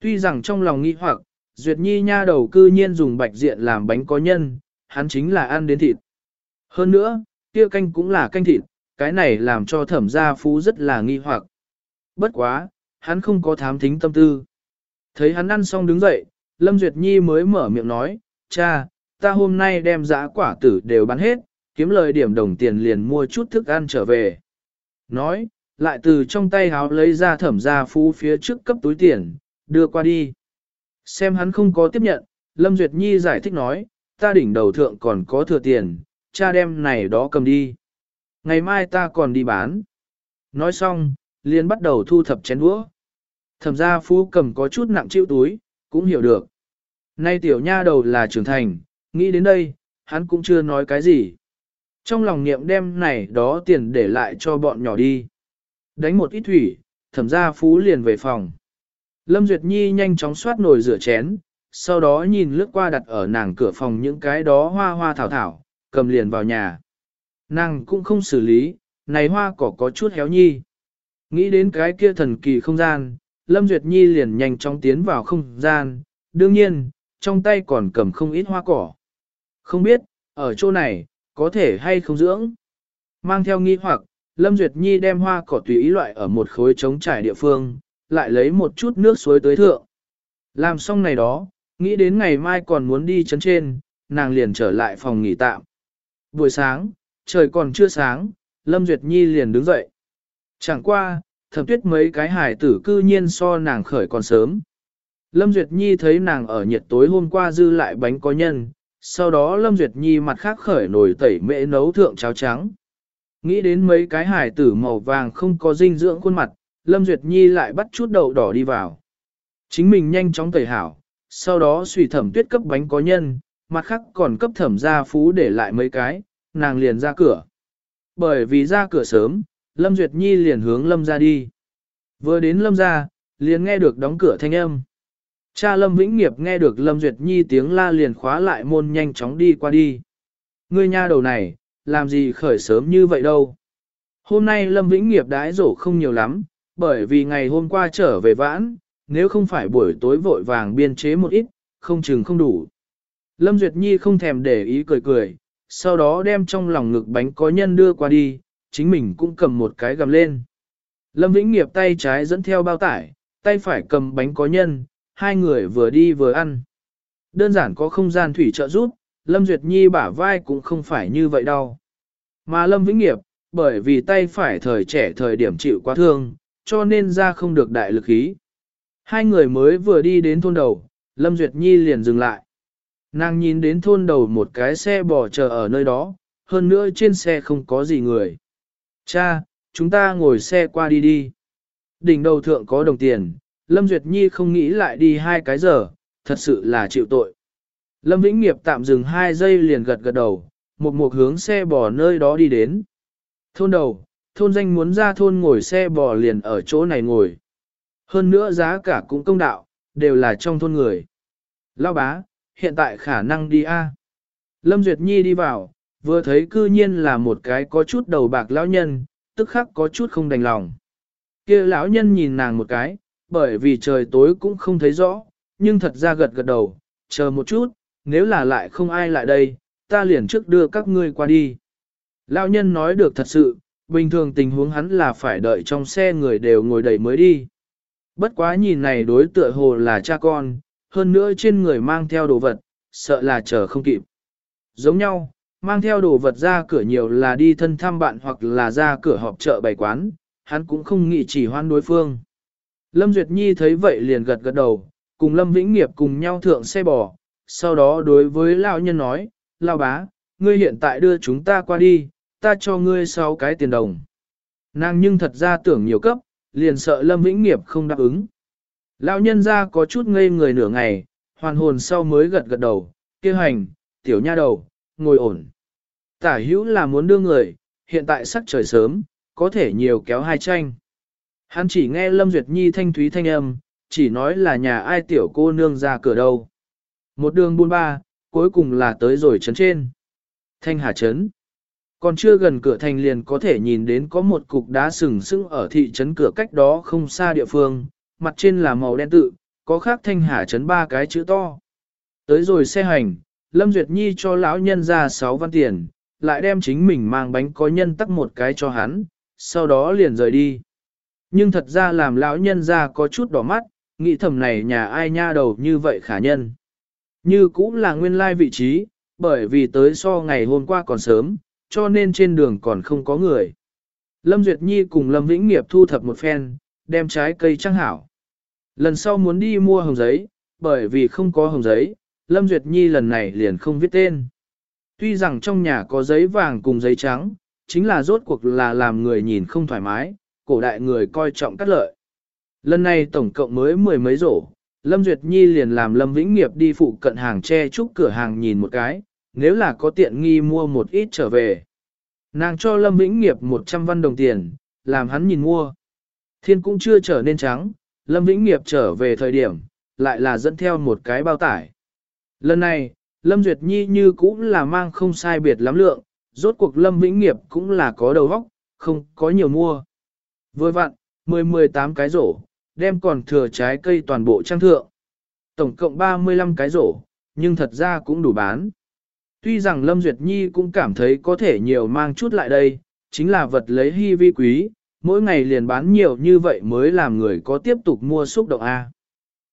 Tuy rằng trong lòng nghi hoặc, Duyệt Nhi nha đầu cư nhiên dùng bạch diện làm bánh có nhân, hắn chính là ăn đến thịt. Hơn nữa, kia canh cũng là canh thịt, cái này làm cho thẩm gia phú rất là nghi hoặc. Bất quá, hắn không có thám thính tâm tư. Thấy hắn ăn xong đứng dậy, Lâm Duyệt Nhi mới mở miệng nói, cha, ta hôm nay đem giã quả tử đều bán hết, kiếm lời điểm đồng tiền liền mua chút thức ăn trở về. Nói, lại từ trong tay háo lấy ra thẩm gia phú phía trước cấp túi tiền, đưa qua đi. Xem hắn không có tiếp nhận, Lâm Duyệt Nhi giải thích nói, ta đỉnh đầu thượng còn có thừa tiền, cha đem này đó cầm đi. Ngày mai ta còn đi bán. Nói xong, liền bắt đầu thu thập chén đũa. Thẩm gia phú cầm có chút nặng chịu túi, cũng hiểu được. Nay tiểu nha đầu là trưởng thành, nghĩ đến đây, hắn cũng chưa nói cái gì. Trong lòng niệm đem này đó tiền để lại cho bọn nhỏ đi. Đánh một ít thủy, thẩm gia phú liền về phòng. Lâm Duyệt Nhi nhanh chóng xoát nồi rửa chén, sau đó nhìn lướt qua đặt ở nàng cửa phòng những cái đó hoa hoa thảo thảo, cầm liền vào nhà. Nàng cũng không xử lý, này hoa cỏ có chút héo nhi. Nghĩ đến cái kia thần kỳ không gian, Lâm Duyệt Nhi liền nhanh chóng tiến vào không gian, đương nhiên, trong tay còn cầm không ít hoa cỏ. Không biết, ở chỗ này, có thể hay không dưỡng. Mang theo nghi hoặc, Lâm Duyệt Nhi đem hoa cỏ tùy ý loại ở một khối trống trải địa phương, lại lấy một chút nước suối tới thượng. Làm xong này đó, nghĩ đến ngày mai còn muốn đi chấn trên, nàng liền trở lại phòng nghỉ tạm. Buổi sáng, trời còn chưa sáng, Lâm Duyệt Nhi liền đứng dậy. Chẳng qua, thẩm tuyết mấy cái hải tử cư nhiên so nàng khởi còn sớm. Lâm Duyệt Nhi thấy nàng ở nhiệt tối hôm qua dư lại bánh có nhân, sau đó Lâm Duyệt Nhi mặt khác khởi nổi tẩy mễ nấu thượng cháo trắng. Nghĩ đến mấy cái hải tử màu vàng không có dinh dưỡng khuôn mặt, Lâm Duyệt Nhi lại bắt chút đậu đỏ đi vào. Chính mình nhanh chóng tẩy hảo, sau đó suy thẩm tuyết cấp bánh có nhân, mặt khác còn cấp thẩm gia phú để lại mấy cái, nàng liền ra cửa. Bởi vì ra cửa sớm, Lâm Duyệt Nhi liền hướng Lâm ra đi. Vừa đến Lâm ra, liền nghe được đóng cửa thanh âm. Cha Lâm Vĩnh Nghiệp nghe được Lâm Duyệt Nhi tiếng la liền khóa lại môn nhanh chóng đi qua đi. Ngươi nha đầu này, làm gì khởi sớm như vậy đâu. Hôm nay Lâm Vĩnh Nghiệp đãi rổ không nhiều lắm, bởi vì ngày hôm qua trở về vãn, nếu không phải buổi tối vội vàng biên chế một ít, không chừng không đủ. Lâm Duyệt Nhi không thèm để ý cười cười, sau đó đem trong lòng ngực bánh có nhân đưa qua đi, chính mình cũng cầm một cái gầm lên. Lâm Vĩnh Nghiệp tay trái dẫn theo bao tải, tay phải cầm bánh có nhân, hai người vừa đi vừa ăn. Đơn giản có không gian thủy trợ giúp, Lâm Duyệt Nhi bả vai cũng không phải như vậy đâu. Mà Lâm Vĩnh Nghiệp, bởi vì tay phải thời trẻ thời điểm chịu quá thương, cho nên ra không được đại lực khí. Hai người mới vừa đi đến thôn đầu, Lâm Duyệt Nhi liền dừng lại. Nàng nhìn đến thôn đầu một cái xe bò chờ ở nơi đó, hơn nữa trên xe không có gì người. Cha, chúng ta ngồi xe qua đi đi. Đỉnh đầu thượng có đồng tiền, Lâm Duyệt Nhi không nghĩ lại đi hai cái giờ, thật sự là chịu tội. Lâm Vĩnh Nghiệp tạm dừng hai giây liền gật gật đầu, một một hướng xe bò nơi đó đi đến. Thôn đầu, thôn danh muốn ra thôn ngồi xe bò liền ở chỗ này ngồi. Hơn nữa giá cả cũng công đạo, đều là trong thôn người. Lao bá, hiện tại khả năng đi a. Lâm Duyệt Nhi đi vào, vừa thấy cư nhiên là một cái có chút đầu bạc lão nhân, tức khắc có chút không đành lòng. kia lão nhân nhìn nàng một cái, bởi vì trời tối cũng không thấy rõ, nhưng thật ra gật gật đầu, chờ một chút, nếu là lại không ai lại đây, ta liền trước đưa các ngươi qua đi. Lão nhân nói được thật sự, bình thường tình huống hắn là phải đợi trong xe người đều ngồi đầy mới đi. Bất quá nhìn này đối tựa hồ là cha con, hơn nữa trên người mang theo đồ vật, sợ là chờ không kịp. Giống nhau, mang theo đồ vật ra cửa nhiều là đi thân thăm bạn hoặc là ra cửa họp chợ bày quán, hắn cũng không nghĩ chỉ hoan đối phương. Lâm Duyệt Nhi thấy vậy liền gật gật đầu, cùng Lâm Vĩnh Nghiệp cùng nhau thượng xe bò, sau đó đối với lão nhân nói, lão bá, ngươi hiện tại đưa chúng ta qua đi, ta cho ngươi 6 cái tiền đồng. Nàng nhưng thật ra tưởng nhiều cấp, liền sợ Lâm Vĩnh Nghiệp không đáp ứng. Lão nhân ra có chút ngây người nửa ngày, hoàn hồn sau mới gật gật đầu, kêu hành, tiểu nha đầu, ngồi ổn. Tả hữu là muốn đưa người, hiện tại sắc trời sớm, có thể nhiều kéo hai tranh. Hắn chỉ nghe Lâm Duyệt Nhi thanh thúy thanh âm, chỉ nói là nhà ai tiểu cô nương ra cửa đâu. Một đường buôn ba, cuối cùng là tới rồi trấn trên. Thanh Hà Trấn. Còn chưa gần cửa thành liền có thể nhìn đến có một cục đá sừng sững ở thị trấn cửa cách đó không xa địa phương, mặt trên là màu đen tự, có khác Thanh Hà Trấn ba cái chữ to. Tới rồi xe hành, Lâm Duyệt Nhi cho lão nhân ra 6 văn tiền, lại đem chính mình mang bánh có nhân tắc một cái cho hắn, sau đó liền rời đi. Nhưng thật ra làm lão nhân ra có chút đỏ mắt, nghĩ thầm này nhà ai nha đầu như vậy khả nhân. Như cũng là nguyên lai vị trí, bởi vì tới so ngày hôm qua còn sớm, cho nên trên đường còn không có người. Lâm Duyệt Nhi cùng Lâm Vĩnh Nghiệp thu thập một phen, đem trái cây trăng hảo. Lần sau muốn đi mua hồng giấy, bởi vì không có hồng giấy, Lâm Duyệt Nhi lần này liền không viết tên. Tuy rằng trong nhà có giấy vàng cùng giấy trắng, chính là rốt cuộc là làm người nhìn không thoải mái, cổ đại người coi trọng cắt lợi. Lần này tổng cộng mới mười mấy rổ, Lâm Duyệt Nhi liền làm Lâm Vĩnh Nghiệp đi phụ cận hàng tre, trúc cửa hàng nhìn một cái, nếu là có tiện nghi mua một ít trở về. Nàng cho Lâm Vĩnh Nghiệp 100 văn đồng tiền, làm hắn nhìn mua. Thiên cũng chưa trở nên trắng, Lâm Vĩnh Nghiệp trở về thời điểm, lại là dẫn theo một cái bao tải. Lần này, Lâm Duyệt Nhi như cũng là mang không sai biệt lắm lượng, rốt cuộc Lâm Vĩnh Nghiệp cũng là có đầu óc, không có nhiều mua. Vừa vặn, 10-18 cái rổ, đem còn thừa trái cây toàn bộ trang thượng. Tổng cộng 35 cái rổ, nhưng thật ra cũng đủ bán. Tuy rằng Lâm Duyệt Nhi cũng cảm thấy có thể nhiều mang chút lại đây, chính là vật lấy hy vi quý, mỗi ngày liền bán nhiều như vậy mới làm người có tiếp tục mua xúc động A.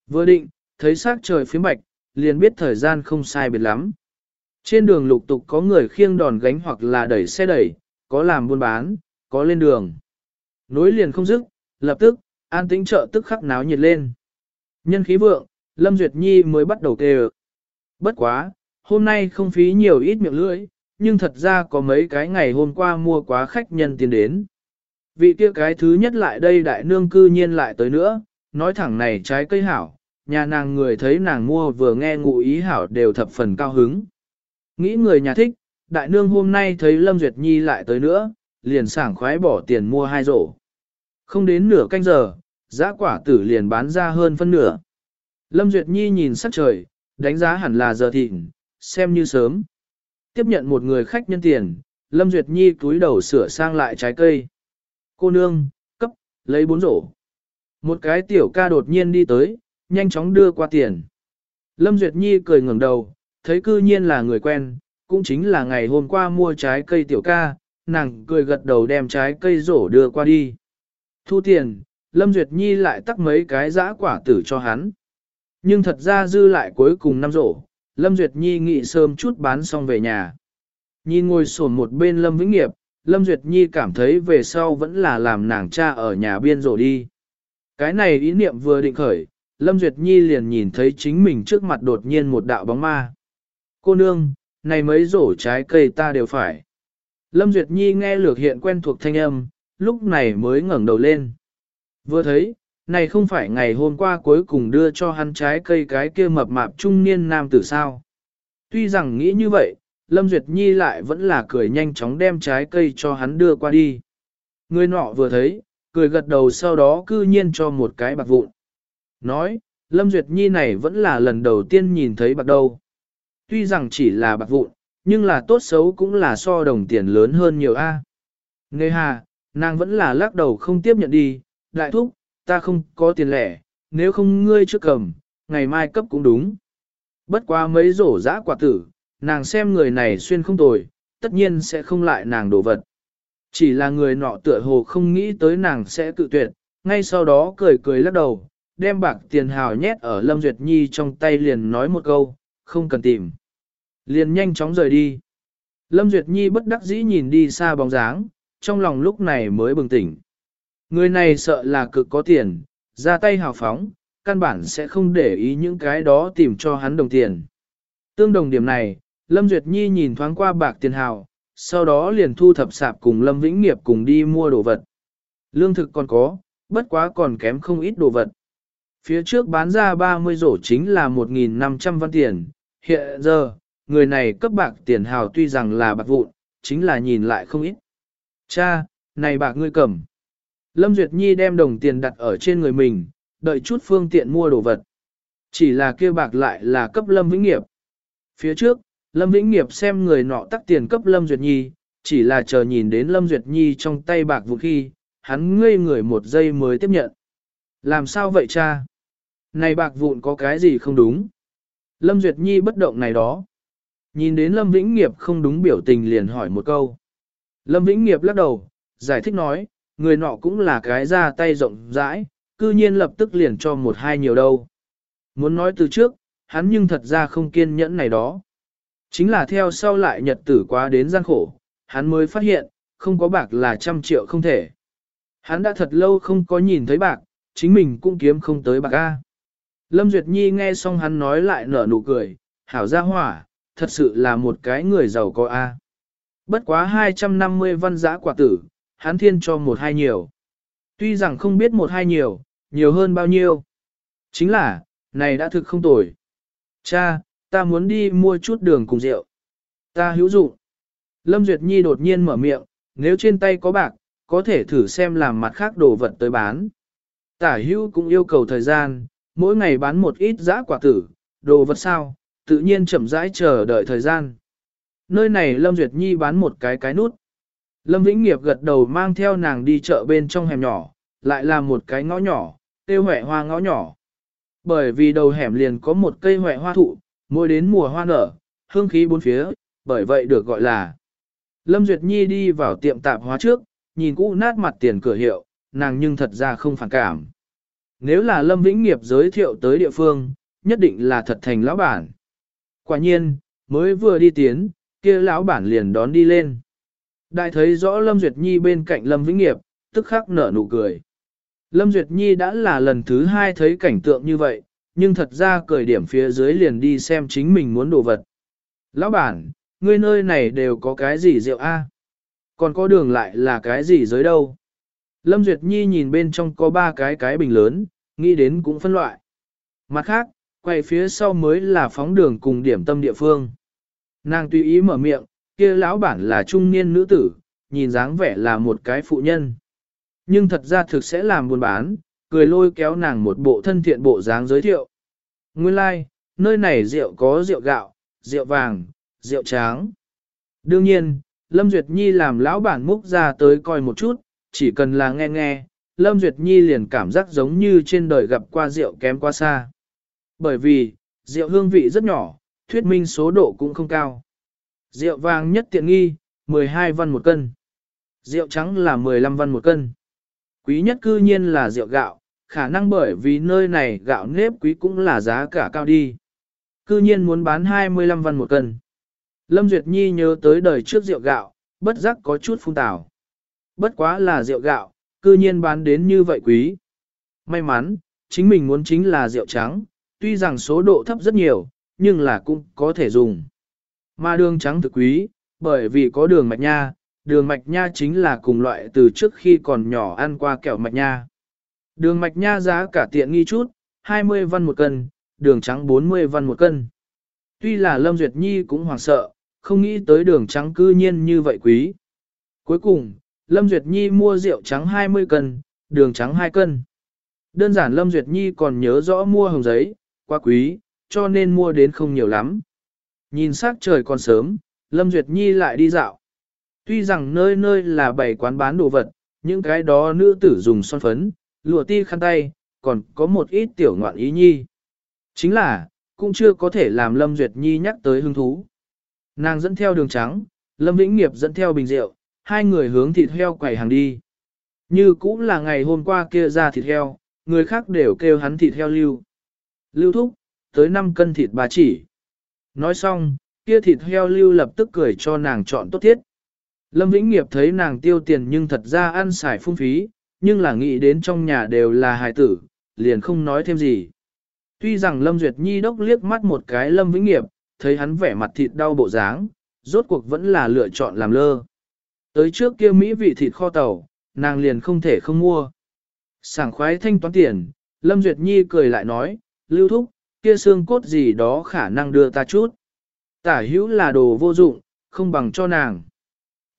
Vừa định, thấy sắc trời phía bạch, liền biết thời gian không sai biệt lắm. Trên đường lục tục có người khiêng đòn gánh hoặc là đẩy xe đẩy, có làm buôn bán, có lên đường. Nối liền không dứt, lập tức, an tĩnh chợ tức khắc náo nhiệt lên. Nhân khí vượng, Lâm Duyệt Nhi mới bắt đầu kêu. Bất quá, hôm nay không phí nhiều ít miệng lưỡi, nhưng thật ra có mấy cái ngày hôm qua mua quá khách nhân tiền đến. Vị kia cái thứ nhất lại đây đại nương cư nhiên lại tới nữa, nói thẳng này trái cây hảo, nhà nàng người thấy nàng mua vừa nghe ngụ ý hảo đều thập phần cao hứng. Nghĩ người nhà thích, đại nương hôm nay thấy Lâm Duyệt Nhi lại tới nữa, liền sảng khoái bỏ tiền mua hai rổ. Không đến nửa canh giờ, giá quả tử liền bán ra hơn phân nửa. Lâm Duyệt Nhi nhìn sắc trời, đánh giá hẳn là giờ thịnh, xem như sớm. Tiếp nhận một người khách nhân tiền, Lâm Duyệt Nhi cúi đầu sửa sang lại trái cây. Cô nương, cấp, lấy bốn rổ. Một cái tiểu ca đột nhiên đi tới, nhanh chóng đưa qua tiền. Lâm Duyệt Nhi cười ngẩng đầu, thấy cư nhiên là người quen, cũng chính là ngày hôm qua mua trái cây tiểu ca, nàng cười gật đầu đem trái cây rổ đưa qua đi. Thu tiền, Lâm Duyệt Nhi lại tắc mấy cái giã quả tử cho hắn. Nhưng thật ra dư lại cuối cùng năm rổ, Lâm Duyệt Nhi nghĩ sớm chút bán xong về nhà. Nhìn ngồi sổn một bên Lâm Vĩnh Nghiệp, Lâm Duyệt Nhi cảm thấy về sau vẫn là làm nàng cha ở nhà biên rổ đi. Cái này ý niệm vừa định khởi, Lâm Duyệt Nhi liền nhìn thấy chính mình trước mặt đột nhiên một đạo bóng ma. Cô nương, này mấy rổ trái cây ta đều phải. Lâm Duyệt Nhi nghe lược hiện quen thuộc thanh âm, lúc này mới ngẩng đầu lên. Vừa thấy, này không phải ngày hôm qua cuối cùng đưa cho hắn trái cây cái kia mập mạp trung niên nam tử sao. Tuy rằng nghĩ như vậy, Lâm Duyệt Nhi lại vẫn là cười nhanh chóng đem trái cây cho hắn đưa qua đi. Người nọ vừa thấy, cười gật đầu sau đó cư nhiên cho một cái bạc vụn. Nói, Lâm Duyệt Nhi này vẫn là lần đầu tiên nhìn thấy bạc đâu. Tuy rằng chỉ là bạc vụn, nhưng là tốt xấu cũng là so đồng tiền lớn hơn nhiều a. À. Nghe hà, nàng vẫn là lắc đầu không tiếp nhận đi, đại thúc, ta không có tiền lẻ, nếu không ngươi trước cầm, ngày mai cấp cũng đúng. Bất quá mấy rổ giã quả tử, nàng xem người này xuyên không tồi, tất nhiên sẽ không lại nàng đổ vật. Chỉ là người nọ tựa hồ không nghĩ tới nàng sẽ cự tuyệt, ngay sau đó cười cười lắc đầu, đem bạc tiền hào nhét ở Lâm Duyệt Nhi trong tay liền nói một câu, không cần tìm. Liền nhanh chóng rời đi. Lâm Duyệt Nhi bất đắc dĩ nhìn đi xa bóng dáng, trong lòng lúc này mới bừng tỉnh. Người này sợ là cực có tiền, ra tay hào phóng, căn bản sẽ không để ý những cái đó tìm cho hắn đồng tiền. Tương đồng điểm này, Lâm Duyệt Nhi nhìn thoáng qua bạc tiền hào, sau đó liền thu thập sạp cùng Lâm Vĩnh Nghiệp cùng đi mua đồ vật. Lương thực còn có, bất quá còn kém không ít đồ vật. Phía trước bán ra 30 rổ chính là 1.500 văn tiền, hiện giờ, người này cấp bạc tiền hào tuy rằng là bạc vụn, chính là nhìn lại không ít. Cha, này bạc ngươi cầm. Lâm Duyệt Nhi đem đồng tiền đặt ở trên người mình, đợi chút phương tiện mua đồ vật. Chỉ là kia bạc lại là cấp Lâm Vĩnh Nghiệp. Phía trước, Lâm Vĩnh Nghiệp xem người nọ tắc tiền cấp Lâm Duyệt Nhi, chỉ là chờ nhìn đến Lâm Duyệt Nhi trong tay bạc vụ khi, hắn ngây người một giây mới tiếp nhận. Làm sao vậy cha? Này bạc vụn có cái gì không đúng? Lâm Duyệt Nhi bất động này đó. Nhìn đến Lâm Vĩnh Nghiệp không đúng biểu tình liền hỏi một câu. Lâm Vĩnh Nghiệp lắc đầu, giải thích nói, người nọ cũng là cái ra tay rộng rãi, cư nhiên lập tức liền cho một hai nhiều đâu. Muốn nói từ trước, hắn nhưng thật ra không kiên nhẫn này đó. Chính là theo sau lại nhật tử quá đến gian khổ, hắn mới phát hiện, không có bạc là trăm triệu không thể. Hắn đã thật lâu không có nhìn thấy bạc, chính mình cũng kiếm không tới bạc A. Lâm Duyệt Nhi nghe xong hắn nói lại nở nụ cười, hảo gia hỏa, thật sự là một cái người giàu có A. Bất quá 250 văn giã quả tử, hắn thiên cho một hai nhiều. Tuy rằng không biết một hai nhiều, nhiều hơn bao nhiêu. Chính là, này đã thực không tồi. Cha, ta muốn đi mua chút đường cùng rượu. Ta hữu dụng. Lâm Duyệt Nhi đột nhiên mở miệng, nếu trên tay có bạc, có thể thử xem làm mặt khác đồ vật tới bán. Tả hữu cũng yêu cầu thời gian, mỗi ngày bán một ít giã quả tử, đồ vật sao, tự nhiên chậm rãi chờ đợi thời gian. Nơi này Lâm Duyệt Nhi bán một cái cái nút. Lâm Vĩnh Nghiệp gật đầu mang theo nàng đi chợ bên trong hẻm nhỏ, lại là một cái ngõ nhỏ, tiêu huệ hoa ngõ nhỏ. Bởi vì đầu hẻm liền có một cây huệ hoa thụ, mỗi đến mùa hoa nở, hương khí bốn phía, bởi vậy được gọi là. Lâm Duyệt Nhi đi vào tiệm tạp hóa trước, nhìn cũ nát mặt tiền cửa hiệu, nàng nhưng thật ra không phản cảm. Nếu là Lâm Vĩnh Nghiệp giới thiệu tới địa phương, nhất định là thật thành lão bản. Quả nhiên, mới vừa đi tiến, kia lão bản liền đón đi lên. Đại thấy rõ Lâm Duyệt Nhi bên cạnh Lâm Vĩnh Nghiệp, tức khắc nở nụ cười. Lâm Duyệt Nhi đã là lần thứ hai thấy cảnh tượng như vậy, nhưng thật ra cởi điểm phía dưới liền đi xem chính mình muốn đồ vật. Lão bản, ngươi nơi này đều có cái gì rượu a? Còn có đường lại là cái gì dưới đâu? Lâm Duyệt Nhi nhìn bên trong có ba cái cái bình lớn, nghĩ đến cũng phân loại. Mặt khác, quay phía sau mới là phóng đường cùng điểm tâm địa phương. Nàng tùy ý mở miệng, kia lão bản là trung niên nữ tử, nhìn dáng vẻ là một cái phụ nhân. Nhưng thật ra thực sẽ làm buôn bán, cười lôi kéo nàng một bộ thân thiện bộ dáng giới thiệu. Nguyên lai, like, nơi này rượu có rượu gạo, rượu vàng, rượu tráng. Đương nhiên, Lâm Duyệt Nhi làm lão bản múc ra tới coi một chút, chỉ cần là nghe nghe, Lâm Duyệt Nhi liền cảm giác giống như trên đời gặp qua rượu kém quá xa. Bởi vì, rượu hương vị rất nhỏ, thuyết minh số độ cũng không cao. Rượu vàng nhất tiện nghi, 12 văn một cân. Rượu trắng là 15 văn một cân. Quý nhất cư nhiên là rượu gạo, khả năng bởi vì nơi này gạo nếp quý cũng là giá cả cao đi. Cư nhiên muốn bán 25 văn một cân. Lâm Duyệt Nhi nhớ tới đời trước rượu gạo, bất giác có chút phung tảo. Bất quá là rượu gạo, cư nhiên bán đến như vậy quý. May mắn, chính mình muốn chính là rượu trắng, tuy rằng số độ thấp rất nhiều, nhưng là cũng có thể dùng. Mà đường trắng thực quý, bởi vì có đường mạch nha, đường mạch nha chính là cùng loại từ trước khi còn nhỏ ăn qua kẹo mạch nha. Đường mạch nha giá cả tiện nghi chút, 20 văn một cân, đường trắng 40 văn một cân. Tuy là Lâm Duyệt Nhi cũng hoảng sợ, không nghĩ tới đường trắng cư nhiên như vậy quý. Cuối cùng, Lâm Duyệt Nhi mua rượu trắng 20 cân, đường trắng 2 cân. Đơn giản Lâm Duyệt Nhi còn nhớ rõ mua hồng giấy, quá quý, cho nên mua đến không nhiều lắm. Nhìn sắc trời còn sớm, Lâm Duyệt Nhi lại đi dạo. Tuy rằng nơi nơi là bảy quán bán đồ vật, những cái đó nữ tử dùng son phấn, lụa ti khăn tay, còn có một ít tiểu ngoạn ý nhi. Chính là, cũng chưa có thể làm Lâm Duyệt Nhi nhắc tới hứng thú. Nàng dẫn theo đường trắng, Lâm Vĩnh Nghiệp dẫn theo bình rượu, hai người hướng thịt heo quầy hàng đi. Như cũng là ngày hôm qua kia ra thịt heo, người khác đều kêu hắn thịt heo lưu. Lưu thúc, tới 5 cân thịt bà chỉ. Nói xong, kia thịt heo lưu lập tức cười cho nàng chọn tốt thiết. Lâm Vĩnh Nghiệp thấy nàng tiêu tiền nhưng thật ra ăn xài phung phí, nhưng là nghĩ đến trong nhà đều là hài tử, liền không nói thêm gì. Tuy rằng Lâm Duyệt Nhi đốc liếc mắt một cái Lâm Vĩnh Nghiệp, thấy hắn vẻ mặt thịt đau bộ dáng, rốt cuộc vẫn là lựa chọn làm lơ. Tới trước kia Mỹ vị thịt kho tàu, nàng liền không thể không mua. Sảng khoái thanh toán tiền, Lâm Duyệt Nhi cười lại nói, lưu thúc, kia xương cốt gì đó khả năng đưa ta chút. Tả hữu là đồ vô dụng, không bằng cho nàng.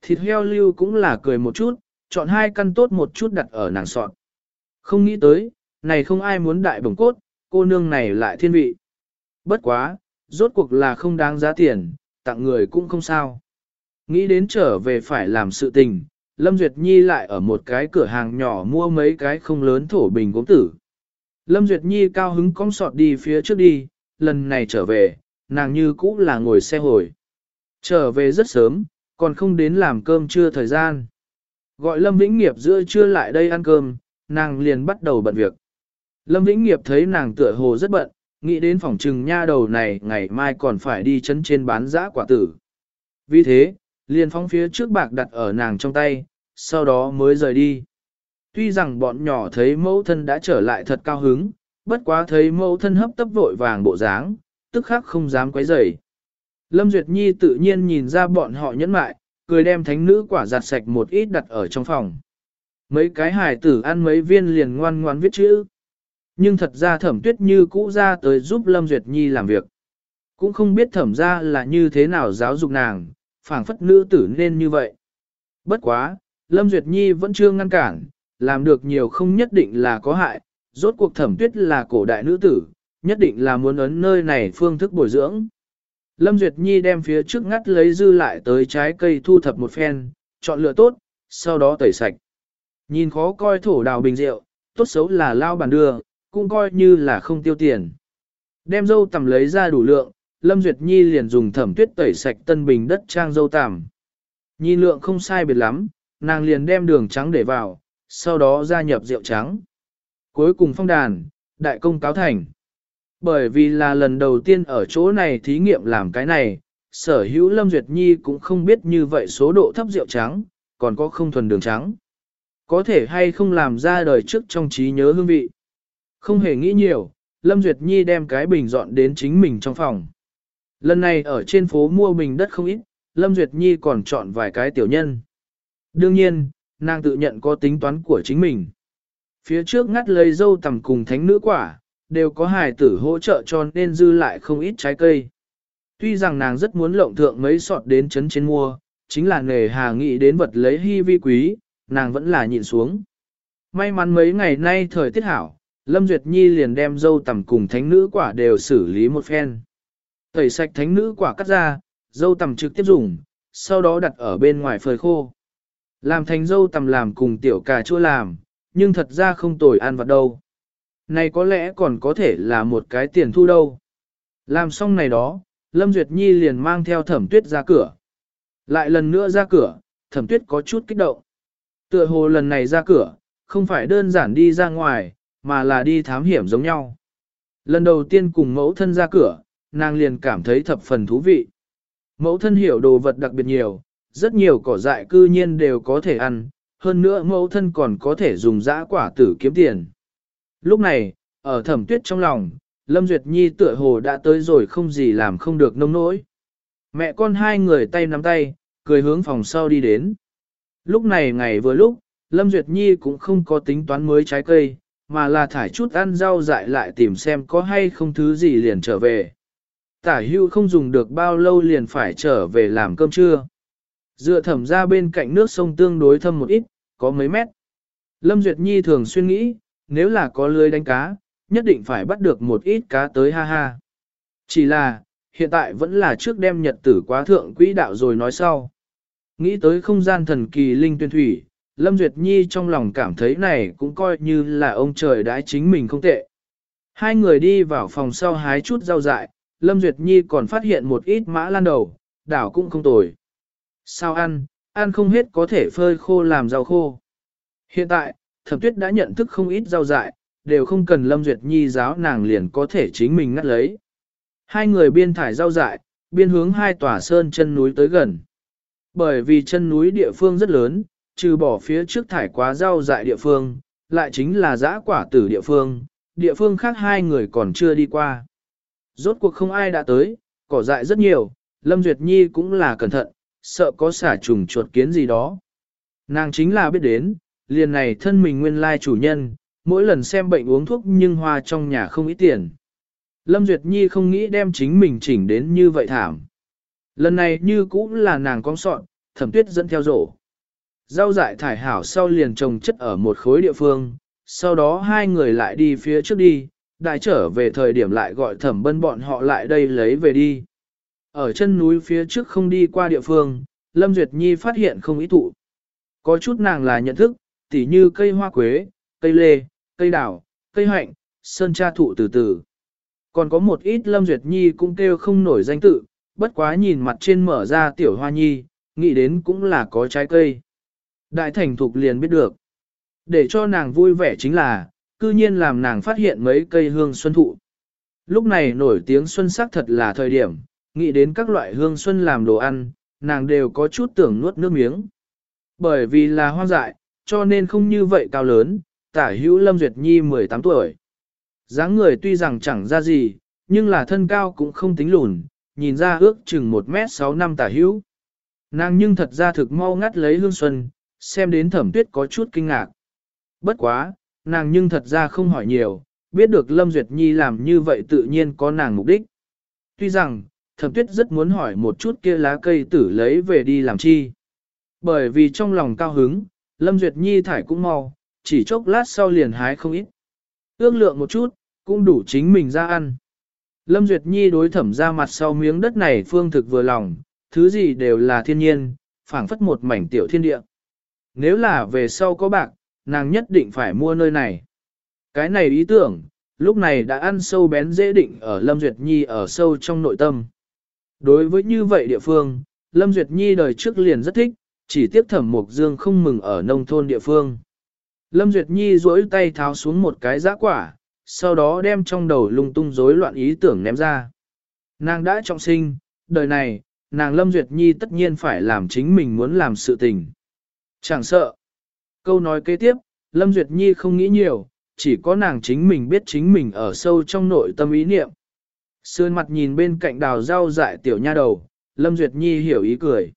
Thịt heo lưu cũng là cười một chút, chọn hai căn tốt một chút đặt ở nàng sọt. Không nghĩ tới, này không ai muốn đại bổng cốt, cô nương này lại thiên vị. Bất quá, rốt cuộc là không đáng giá tiền, tặng người cũng không sao. Nghĩ đến trở về phải làm sự tình, Lâm Duyệt Nhi lại ở một cái cửa hàng nhỏ mua mấy cái không lớn thổ bình gốm tử. Lâm Duyệt Nhi cao hứng cong sọt đi phía trước đi, lần này trở về, nàng như cũ là ngồi xe hồi. Trở về rất sớm, còn không đến làm cơm trưa thời gian. Gọi Lâm Vĩnh Nghiệp giữa trưa lại đây ăn cơm, nàng liền bắt đầu bận việc. Lâm Vĩnh Nghiệp thấy nàng tựa hồ rất bận, nghĩ đến phòng trừng nha đầu này ngày mai còn phải đi chân trên bán giã quả tử. Vì thế, liền phóng phía trước bạc đặt ở nàng trong tay, sau đó mới rời đi. Tuy rằng bọn nhỏ thấy mẫu thân đã trở lại thật cao hứng, bất quá thấy mẫu thân hấp tấp vội vàng bộ dáng, tức khắc không dám quấy rầy. Lâm Duyệt Nhi tự nhiên nhìn ra bọn họ nhẫn mại, cười đem thánh nữ quả giặt sạch một ít đặt ở trong phòng. Mấy cái hài tử ăn mấy viên liền ngoan ngoan viết chữ. Nhưng thật ra thẩm tuyết như cũ ra tới giúp Lâm Duyệt Nhi làm việc. Cũng không biết thẩm ra là như thế nào giáo dục nàng, phảng phất nữ tử nên như vậy. Bất quá, Lâm Duyệt Nhi vẫn chưa ngăn cản, làm được nhiều không nhất định là có hại, rốt cuộc thẩm tuyết là cổ đại nữ tử, nhất định là muốn ấn nơi này phương thức bồi dưỡng. Lâm Duyệt Nhi đem phía trước ngắt lấy dư lại tới trái cây thu thập một phen, chọn lựa tốt, sau đó tẩy sạch. Nhìn khó coi thổ đào bình rượu, tốt xấu là lao bàn đưa, cũng coi như là không tiêu tiền. Đem dâu tằm lấy ra đủ lượng, Lâm Duyệt Nhi liền dùng thẩm tuyết tẩy sạch tân bình đất trang dâu tằm. Nhìn lượng không sai biệt lắm, nàng liền đem đường trắng để vào, sau đó gia nhập rượu trắng. Cuối cùng phong đàn, đại công cáo thành. Bởi vì là lần đầu tiên ở chỗ này thí nghiệm làm cái này, sở hữu Lâm Duyệt Nhi cũng không biết như vậy số độ thấp rượu trắng, còn có không thuần đường trắng. Có thể hay không làm ra đời trước trong trí nhớ hương vị. Không hề nghĩ nhiều, Lâm Duyệt Nhi đem cái bình dọn đến chính mình trong phòng. Lần này ở trên phố mua bình đất không ít, Lâm Duyệt Nhi còn chọn vài cái tiểu nhân. Đương nhiên, nàng tự nhận có tính toán của chính mình. Phía trước ngắt lấy dâu tầm cùng thánh nữ quả, đều có hài tử hỗ trợ cho nên dư lại không ít trái cây. Tuy rằng nàng rất muốn lộng thượng mấy sọt đến chấn trên mua, chính là nghề hà nghĩ đến vật lấy hy vi quý, nàng vẫn là nhịn xuống. May mắn mấy ngày nay thời tiết hảo, Lâm Duyệt Nhi liền đem dâu tằm cùng thánh nữ quả đều xử lý một phen. Tẩy sạch thánh nữ quả cắt ra, dâu tằm trực tiếp dùng, sau đó đặt ở bên ngoài phơi khô. Làm thành dâu tằm làm cùng tiểu cà chua làm, nhưng thật ra không tồi ăn vặt đâu. Này có lẽ còn có thể là một cái tiền thu đâu. Làm xong này đó, Lâm Duyệt Nhi liền mang theo thẩm tuyết ra cửa. Lại lần nữa ra cửa, thẩm tuyết có chút kích động. Tựa hồ lần này ra cửa, không phải đơn giản đi ra ngoài, mà là đi thám hiểm giống nhau. Lần đầu tiên cùng mẫu thân ra cửa, nàng liền cảm thấy thập phần thú vị. Mẫu thân hiểu đồ vật đặc biệt nhiều, rất nhiều cỏ dại cư nhiên đều có thể ăn, hơn nữa mẫu thân còn có thể dùng dã quả tử kiếm tiền. Lúc này, ở thẩm tuyết trong lòng, Lâm Duyệt Nhi tựa hồ đã tới rồi không gì làm không được nông nỗi. Mẹ con hai người tay nắm tay, cười hướng phòng sau đi đến. Lúc này ngày vừa lúc, Lâm Duyệt Nhi cũng không có tính toán mới trái cây, mà là thải chút ăn rau dại lại tìm xem có hay không thứ gì liền trở về. Tả hưu không dùng được bao lâu liền phải trở về làm cơm trưa. Dựa thẩm ra bên cạnh nước sông tương đối thâm một ít, có mấy mét. Lâm Duyệt Nhi thường xuyên nghĩ, nếu là có lưới đánh cá, nhất định phải bắt được một ít cá tới ha ha. Chỉ là, hiện tại vẫn là trước đem nhật tử quá thượng quỹ đạo rồi nói sau. Nghĩ tới không gian thần kỳ linh tuyên thủy, Lâm Duyệt Nhi trong lòng cảm thấy này cũng coi như là ông trời đãi chính mình không tệ. Hai người đi vào phòng sau hái chút rau dại, Lâm Duyệt Nhi còn phát hiện một ít mã lan đầu, đảo cũng không tồi. Sao ăn, ăn không hết có thể phơi khô làm rau khô. Hiện tại, thẩm tuyết đã nhận thức không ít rau dại, đều không cần Lâm Duyệt Nhi giáo nàng liền có thể chính mình ngắt lấy. Hai người biên thải rau dại, biên hướng hai tòa sơn chân núi tới gần. Bởi vì chân núi địa phương rất lớn, trừ bỏ phía trước thải quá rau dại địa phương, lại chính là giã quả tử địa phương, địa phương khác hai người còn chưa đi qua. Rốt cuộc không ai đã tới, cỏ dại rất nhiều, Lâm Duyệt Nhi cũng là cẩn thận, sợ có xả trùng chuột kiến gì đó. Nàng chính là biết đến, liền này thân mình nguyên lai chủ nhân, mỗi lần xem bệnh uống thuốc nhưng hoa trong nhà không ít tiền. Lâm Duyệt Nhi không nghĩ đem chính mình chỉnh đến như vậy thảm. Lần này như cũng là nàng con sọn, thẩm tuyết dẫn theo rổ. Rau dại thải hảo sau liền trồng chất ở một khối địa phương, sau đó hai người lại đi phía trước đi, đại trở về thời điểm lại gọi thẩm bân bọn họ lại đây lấy về đi. Ở chân núi phía trước không đi qua địa phương, Lâm Duyệt Nhi phát hiện không ý thụ. Có chút nàng là nhận thức, tỉ như cây hoa quế, cây lê, cây đào, cây hạnh, sơn tra thụ từ từ. Còn có một ít Lâm Duyệt Nhi cũng kêu không nổi danh tự, bất quá nhìn mặt trên mở ra tiểu hoa nhi, nghĩ đến cũng là có trái cây. Đại thành thục liền biết được. Để cho nàng vui vẻ chính là, cư nhiên làm nàng phát hiện mấy cây hương xuân thụ. Lúc này nổi tiếng xuân sắc thật là thời điểm, nghĩ đến các loại hương xuân làm đồ ăn, nàng đều có chút tưởng nuốt nước miếng. Bởi vì là hoang dại, cho nên không như vậy cao lớn, tả hữu Lâm Duyệt Nhi 18 tuổi. dáng người tuy rằng chẳng ra gì, nhưng là thân cao cũng không tính lùn, nhìn ra ước chừng 1 mét 6 năm tả hữu. Nàng nhưng thật ra thực mau ngắt lấy hương xuân, xem đến thẩm tuyết có chút kinh ngạc. Bất quá, nàng nhưng thật ra không hỏi nhiều, biết được Lâm Duyệt Nhi làm như vậy tự nhiên có nàng mục đích. Tuy rằng, thẩm tuyết rất muốn hỏi một chút kia lá cây tử lấy về đi làm chi. Bởi vì trong lòng cao hứng, Lâm Duyệt Nhi thải cũng mau, chỉ chốc lát sau liền hái không ít. Ước lượng một chút, cũng đủ chính mình ra ăn. Lâm Duyệt Nhi đối thẩm ra mặt sau miếng đất này phương thực vừa lòng, thứ gì đều là thiên nhiên, phảng phất một mảnh tiểu thiên địa. Nếu là về sau có bạc, nàng nhất định phải mua nơi này. Cái này ý tưởng, lúc này đã ăn sâu bén dễ định ở Lâm Duyệt Nhi ở sâu trong nội tâm. Đối với như vậy địa phương, Lâm Duyệt Nhi đời trước liền rất thích, chỉ tiếp thẩm mục dương không mừng ở nông thôn địa phương. Lâm Duyệt Nhi duỗi tay tháo xuống một cái giã quả, sau đó đem trong đầu lung tung rối loạn ý tưởng ném ra. Nàng đã trọng sinh, đời này, nàng Lâm Duyệt Nhi tất nhiên phải làm chính mình muốn làm sự tình. Chẳng sợ. Câu nói kế tiếp, Lâm Duyệt Nhi không nghĩ nhiều, chỉ có nàng chính mình biết chính mình ở sâu trong nội tâm ý niệm. Sườn mặt nhìn bên cạnh đào rau dại tiểu nha đầu, Lâm Duyệt Nhi hiểu ý cười.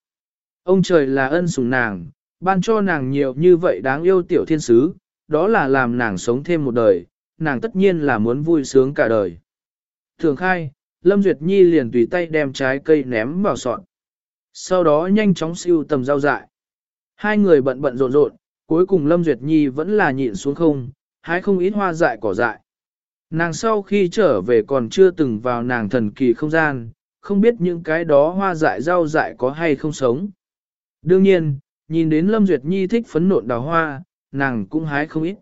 Ông trời là ân sủng nàng, ban cho nàng nhiều như vậy đáng yêu tiểu thiên sứ, đó là làm nàng sống thêm một đời, nàng tất nhiên là muốn vui sướng cả đời. Thường khai, Lâm Duyệt Nhi liền tùy tay đem trái cây ném vào sọt. Sau đó nhanh chóng siêu tầm rau dại. Hai người bận bận rộn rộn, cuối cùng Lâm Duyệt Nhi vẫn là nhịn xuống không, hái không ít hoa dại cỏ dại. Nàng sau khi trở về còn chưa từng vào nàng thần kỳ không gian, không biết những cái đó hoa dại rau dại có hay không sống. Đương nhiên, nhìn đến Lâm Duyệt Nhi thích phấn nộn đào hoa, nàng cũng hái không ít.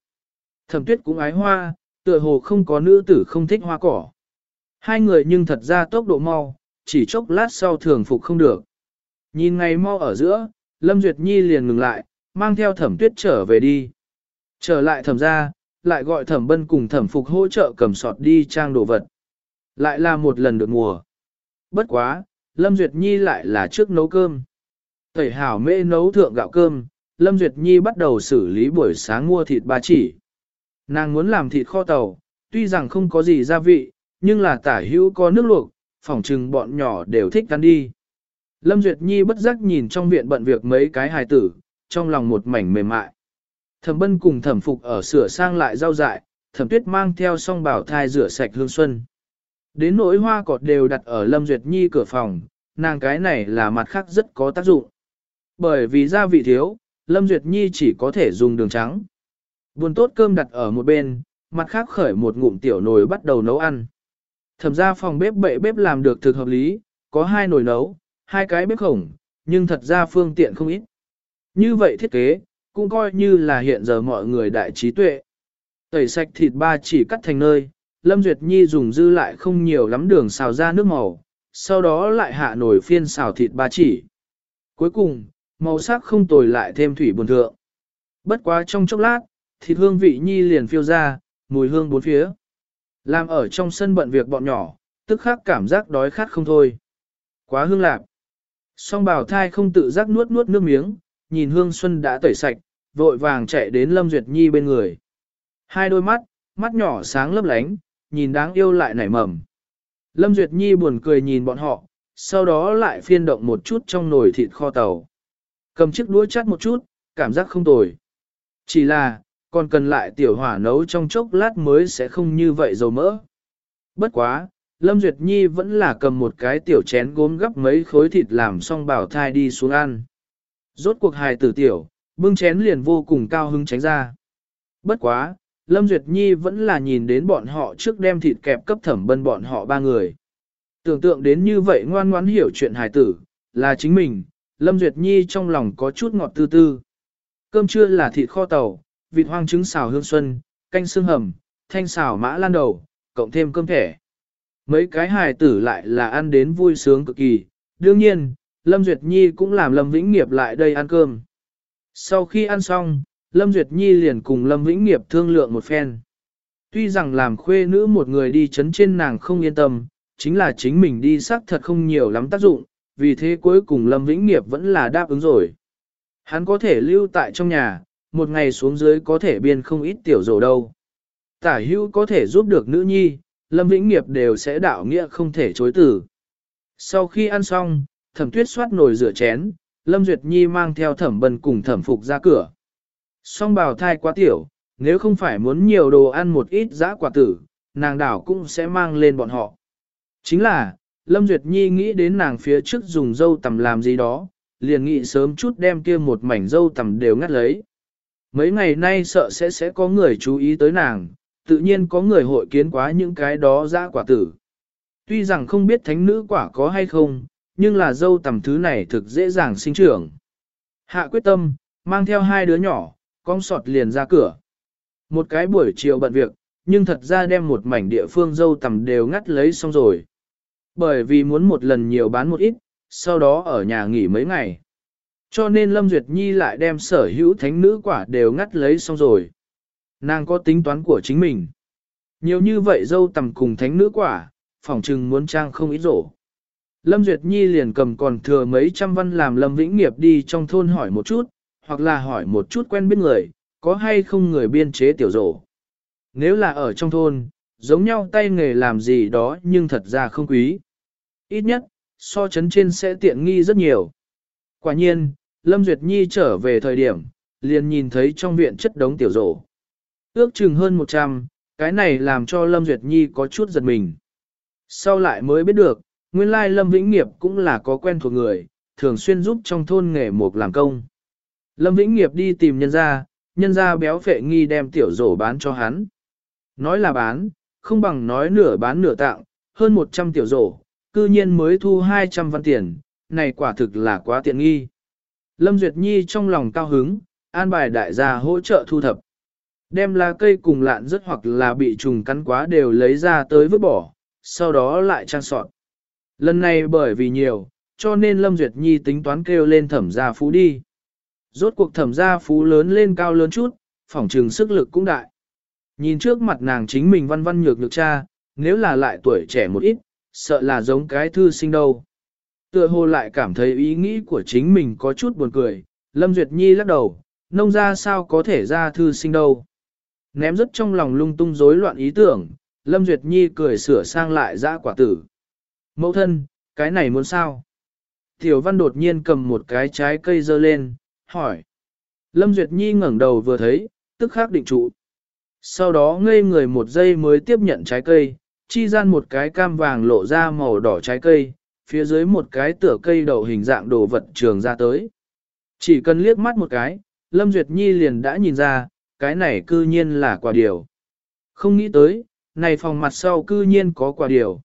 Thẩm tuyết cũng ái hoa, tựa hồ không có nữ tử không thích hoa cỏ. Hai người nhưng thật ra tốc độ mau, chỉ chốc lát sau thường phục không được. Nhìn ngày mau ở giữa, Lâm Duyệt Nhi liền ngừng lại, mang theo thẩm tuyết trở về đi. Trở lại thẩm ra, lại gọi thẩm bân cùng thẩm phục hỗ trợ cầm sọt đi trang đồ vật. Lại là một lần được mùa. Bất quá, Lâm Duyệt Nhi lại là trước nấu cơm. Tẩy hảo mễ nấu thượng gạo cơm, Lâm Duyệt Nhi bắt đầu xử lý buổi sáng mua thịt ba chỉ. Nàng muốn làm thịt kho tàu, tuy rằng không có gì gia vị, nhưng là tả hữu có nước luộc, phỏng trừng bọn nhỏ đều thích ăn đi. Lâm Duyệt Nhi bất giác nhìn trong viện bận việc mấy cái hài tử, trong lòng một mảnh mềm mại. Thẩm bân cùng thẩm phục ở sửa sang lại rau dại, thẩm tuyết mang theo song bảo thai rửa sạch hương xuân. Đến nỗi hoa cọt đều đặt ở Lâm Duyệt Nhi cửa phòng, nàng cái này là mặt khác rất có tác dụng. Bởi vì gia vị thiếu, Lâm Duyệt Nhi chỉ có thể dùng đường trắng. Buồn tốt cơm đặt ở một bên, mặt khác khởi một ngụm tiểu nồi bắt đầu nấu ăn. Thẩm ra phòng bếp bệ bếp làm được thực hợp lý, có hai nồi nấu, hai cái bếp khổng, nhưng thật ra phương tiện không ít. Như vậy thiết kế, cũng coi như là hiện giờ mọi người đại trí tuệ. Tẩy sạch thịt ba chỉ cắt thành nơi, Lâm Duyệt Nhi dùng dư lại không nhiều lắm đường xào ra nước màu, sau đó lại hạ nồi phiên xào thịt ba chỉ. Cuối cùng, màu sắc không tồi lại thêm thủy buồn thượng. Bất quá trong chốc lát, thịt hương vị Nhi liền phiêu ra, mùi hương bốn phía. Làm ở trong sân bận việc bọn nhỏ, tức khắc cảm giác đói khát không thôi. Quá hương lạc. Song bảo thai không tự giác nuốt nuốt nước miếng, nhìn hương xuân đã tẩy sạch, vội vàng chạy đến Lâm Duyệt Nhi bên người. Hai đôi mắt, mắt nhỏ sáng lấp lánh, nhìn đáng yêu lại nảy mầm. Lâm Duyệt Nhi buồn cười nhìn bọn họ, sau đó lại phiên động một chút trong nồi thịt kho tàu. Cầm chiếc đũa chát một chút, cảm giác không tồi. Chỉ là, còn cần lại tiểu hỏa nấu trong chốc lát mới sẽ không như vậy dầu mỡ. Bất quá, Lâm Duyệt Nhi vẫn là cầm một cái tiểu chén gốm gấp mấy khối thịt làm xong bảo thai đi xuống ăn. Rốt cuộc hài tử tiểu, bưng chén liền vô cùng cao hứng tránh ra. Bất quá, Lâm Duyệt Nhi vẫn là nhìn đến bọn họ trước đem thịt kẹp cấp thẩm bân bọn họ ba người. Tưởng tượng đến như vậy ngoan ngoãn hiểu chuyện hài tử, là chính mình, Lâm Duyệt Nhi trong lòng có chút ngọt tư tư. Cơm trưa là thịt kho tàu, vịt hoang trứng xào hương xuân, canh xương hầm, thanh xào mã lan đầu, cộng thêm cơm thẻ. Mấy cái hài tử lại là ăn đến vui sướng cực kỳ, đương nhiên, Lâm Duyệt Nhi cũng làm Lâm Vĩnh Nghiệp lại đây ăn cơm. Sau khi ăn xong, Lâm Duyệt Nhi liền cùng Lâm Vĩnh Nghiệp thương lượng một phen. Tuy rằng làm khuê nữ một người đi chấn trên nàng không yên tâm, chính là chính mình đi xác thật không nhiều lắm tác dụng, vì thế cuối cùng Lâm Vĩnh Nghiệp vẫn là đáp ứng rồi. Hắn có thể lưu tại trong nhà, một ngày xuống dưới có thể biên không ít tiểu rổ đâu. Tả hữu có thể giúp được nữ nhi, Lâm Vĩnh Nghiệp đều sẽ đạo nghĩa không thể chối từ. Sau khi ăn xong, thẩm tuyết xoát nồi rửa chén, Lâm Duyệt Nhi mang theo thẩm bần cùng thẩm phục ra cửa. Song bào thai quá tiểu, nếu không phải muốn nhiều đồ ăn một ít giã quả tử, nàng đảo cũng sẽ mang lên bọn họ. Chính là, Lâm Duyệt Nhi nghĩ đến nàng phía trước dùng dâu tầm làm gì đó, liền nghĩ sớm chút đem kia một mảnh dâu tầm đều ngắt lấy. Mấy ngày nay sợ sẽ sẽ có người chú ý tới nàng, tự nhiên có người hội kiến quá những cái đó ra quả tử. Tuy rằng không biết thánh nữ quả có hay không, nhưng là dâu tầm thứ này thực dễ dàng sinh trưởng. Hạ quyết tâm, mang theo hai đứa nhỏ, con sọt liền ra cửa. Một cái buổi chiều bận việc, nhưng thật ra đem một mảnh địa phương dâu tầm đều ngắt lấy xong rồi. Bởi vì muốn một lần nhiều bán một ít, sau đó ở nhà nghỉ mấy ngày. Cho nên Lâm Duyệt Nhi lại đem sở hữu thánh nữ quả đều ngắt lấy xong rồi. Nàng có tính toán của chính mình. Nhiều như vậy dâu tầm cùng thánh nữ quả, phỏng chừng muốn trang không ít rổ. Lâm Duyệt Nhi liền cầm còn thừa mấy trăm văn làm Lâm Vĩnh Nghiệp đi trong thôn hỏi một chút, hoặc là hỏi một chút quen biết người, có hay không người biên chế tiểu rổ. Nếu là ở trong thôn, giống nhau tay nghề làm gì đó nhưng thật ra không quý. Ít nhất, so chấn trên sẽ tiện nghi rất nhiều. Quả nhiên, Lâm Duyệt Nhi trở về thời điểm, liền nhìn thấy trong viện chất đống tiểu rổ. Ước chừng hơn 100, cái này làm cho Lâm Duyệt Nhi có chút giật mình. Sau lại mới biết được, nguyên lai Lâm Vĩnh Nghiệp cũng là có quen thuộc người, thường xuyên giúp trong thôn nghề mộc làm công. Lâm Vĩnh Nghiệp đi tìm nhân gia, nhân gia béo phệ nghi đem tiểu rổ bán cho hắn. Nói là bán, không bằng nói nửa bán nửa tặng, hơn 100 tiểu rổ, cư nhiên mới thu 200 văn tiền, này quả thực là quá tiện nghi. Lâm Duyệt Nhi trong lòng cao hứng, an bài đại gia hỗ trợ thu thập. Đem lá cây cùng lạn rất hoặc là bị trùng cắn quá đều lấy ra tới vứt bỏ, sau đó lại trang soạn. Lần này bởi vì nhiều, cho nên Lâm Duyệt Nhi tính toán kêu lên thẩm gia phú đi. Rốt cuộc thẩm gia phú lớn lên cao lớn chút, phỏng trừng sức lực cũng đại. Nhìn trước mặt nàng chính mình văn văn nhược nhược cha, nếu là lại tuổi trẻ một ít, sợ là giống cái thư sinh đâu. Tựa hồ lại cảm thấy ý nghĩ của chính mình có chút buồn cười, Lâm Duyệt Nhi lắc đầu, nông ra sao có thể ra thư sinh đâu. Ném rất trong lòng lung tung rối loạn ý tưởng, Lâm Duyệt Nhi cười sửa sang lại ra quả tử. Mẫu thân, cái này muốn sao? Tiểu văn đột nhiên cầm một cái trái cây dơ lên, hỏi. Lâm Duyệt Nhi ngẩng đầu vừa thấy, tức khắc định trụ. Sau đó ngây người một giây mới tiếp nhận trái cây, chi gian một cái cam vàng lộ ra màu đỏ trái cây, phía dưới một cái tựa cây đậu hình dạng đồ vật trường ra tới. Chỉ cần liếc mắt một cái, Lâm Duyệt Nhi liền đã nhìn ra, cái này cư nhiên là quả điều. Không nghĩ tới, này phòng mặt sau cư nhiên có quả điều.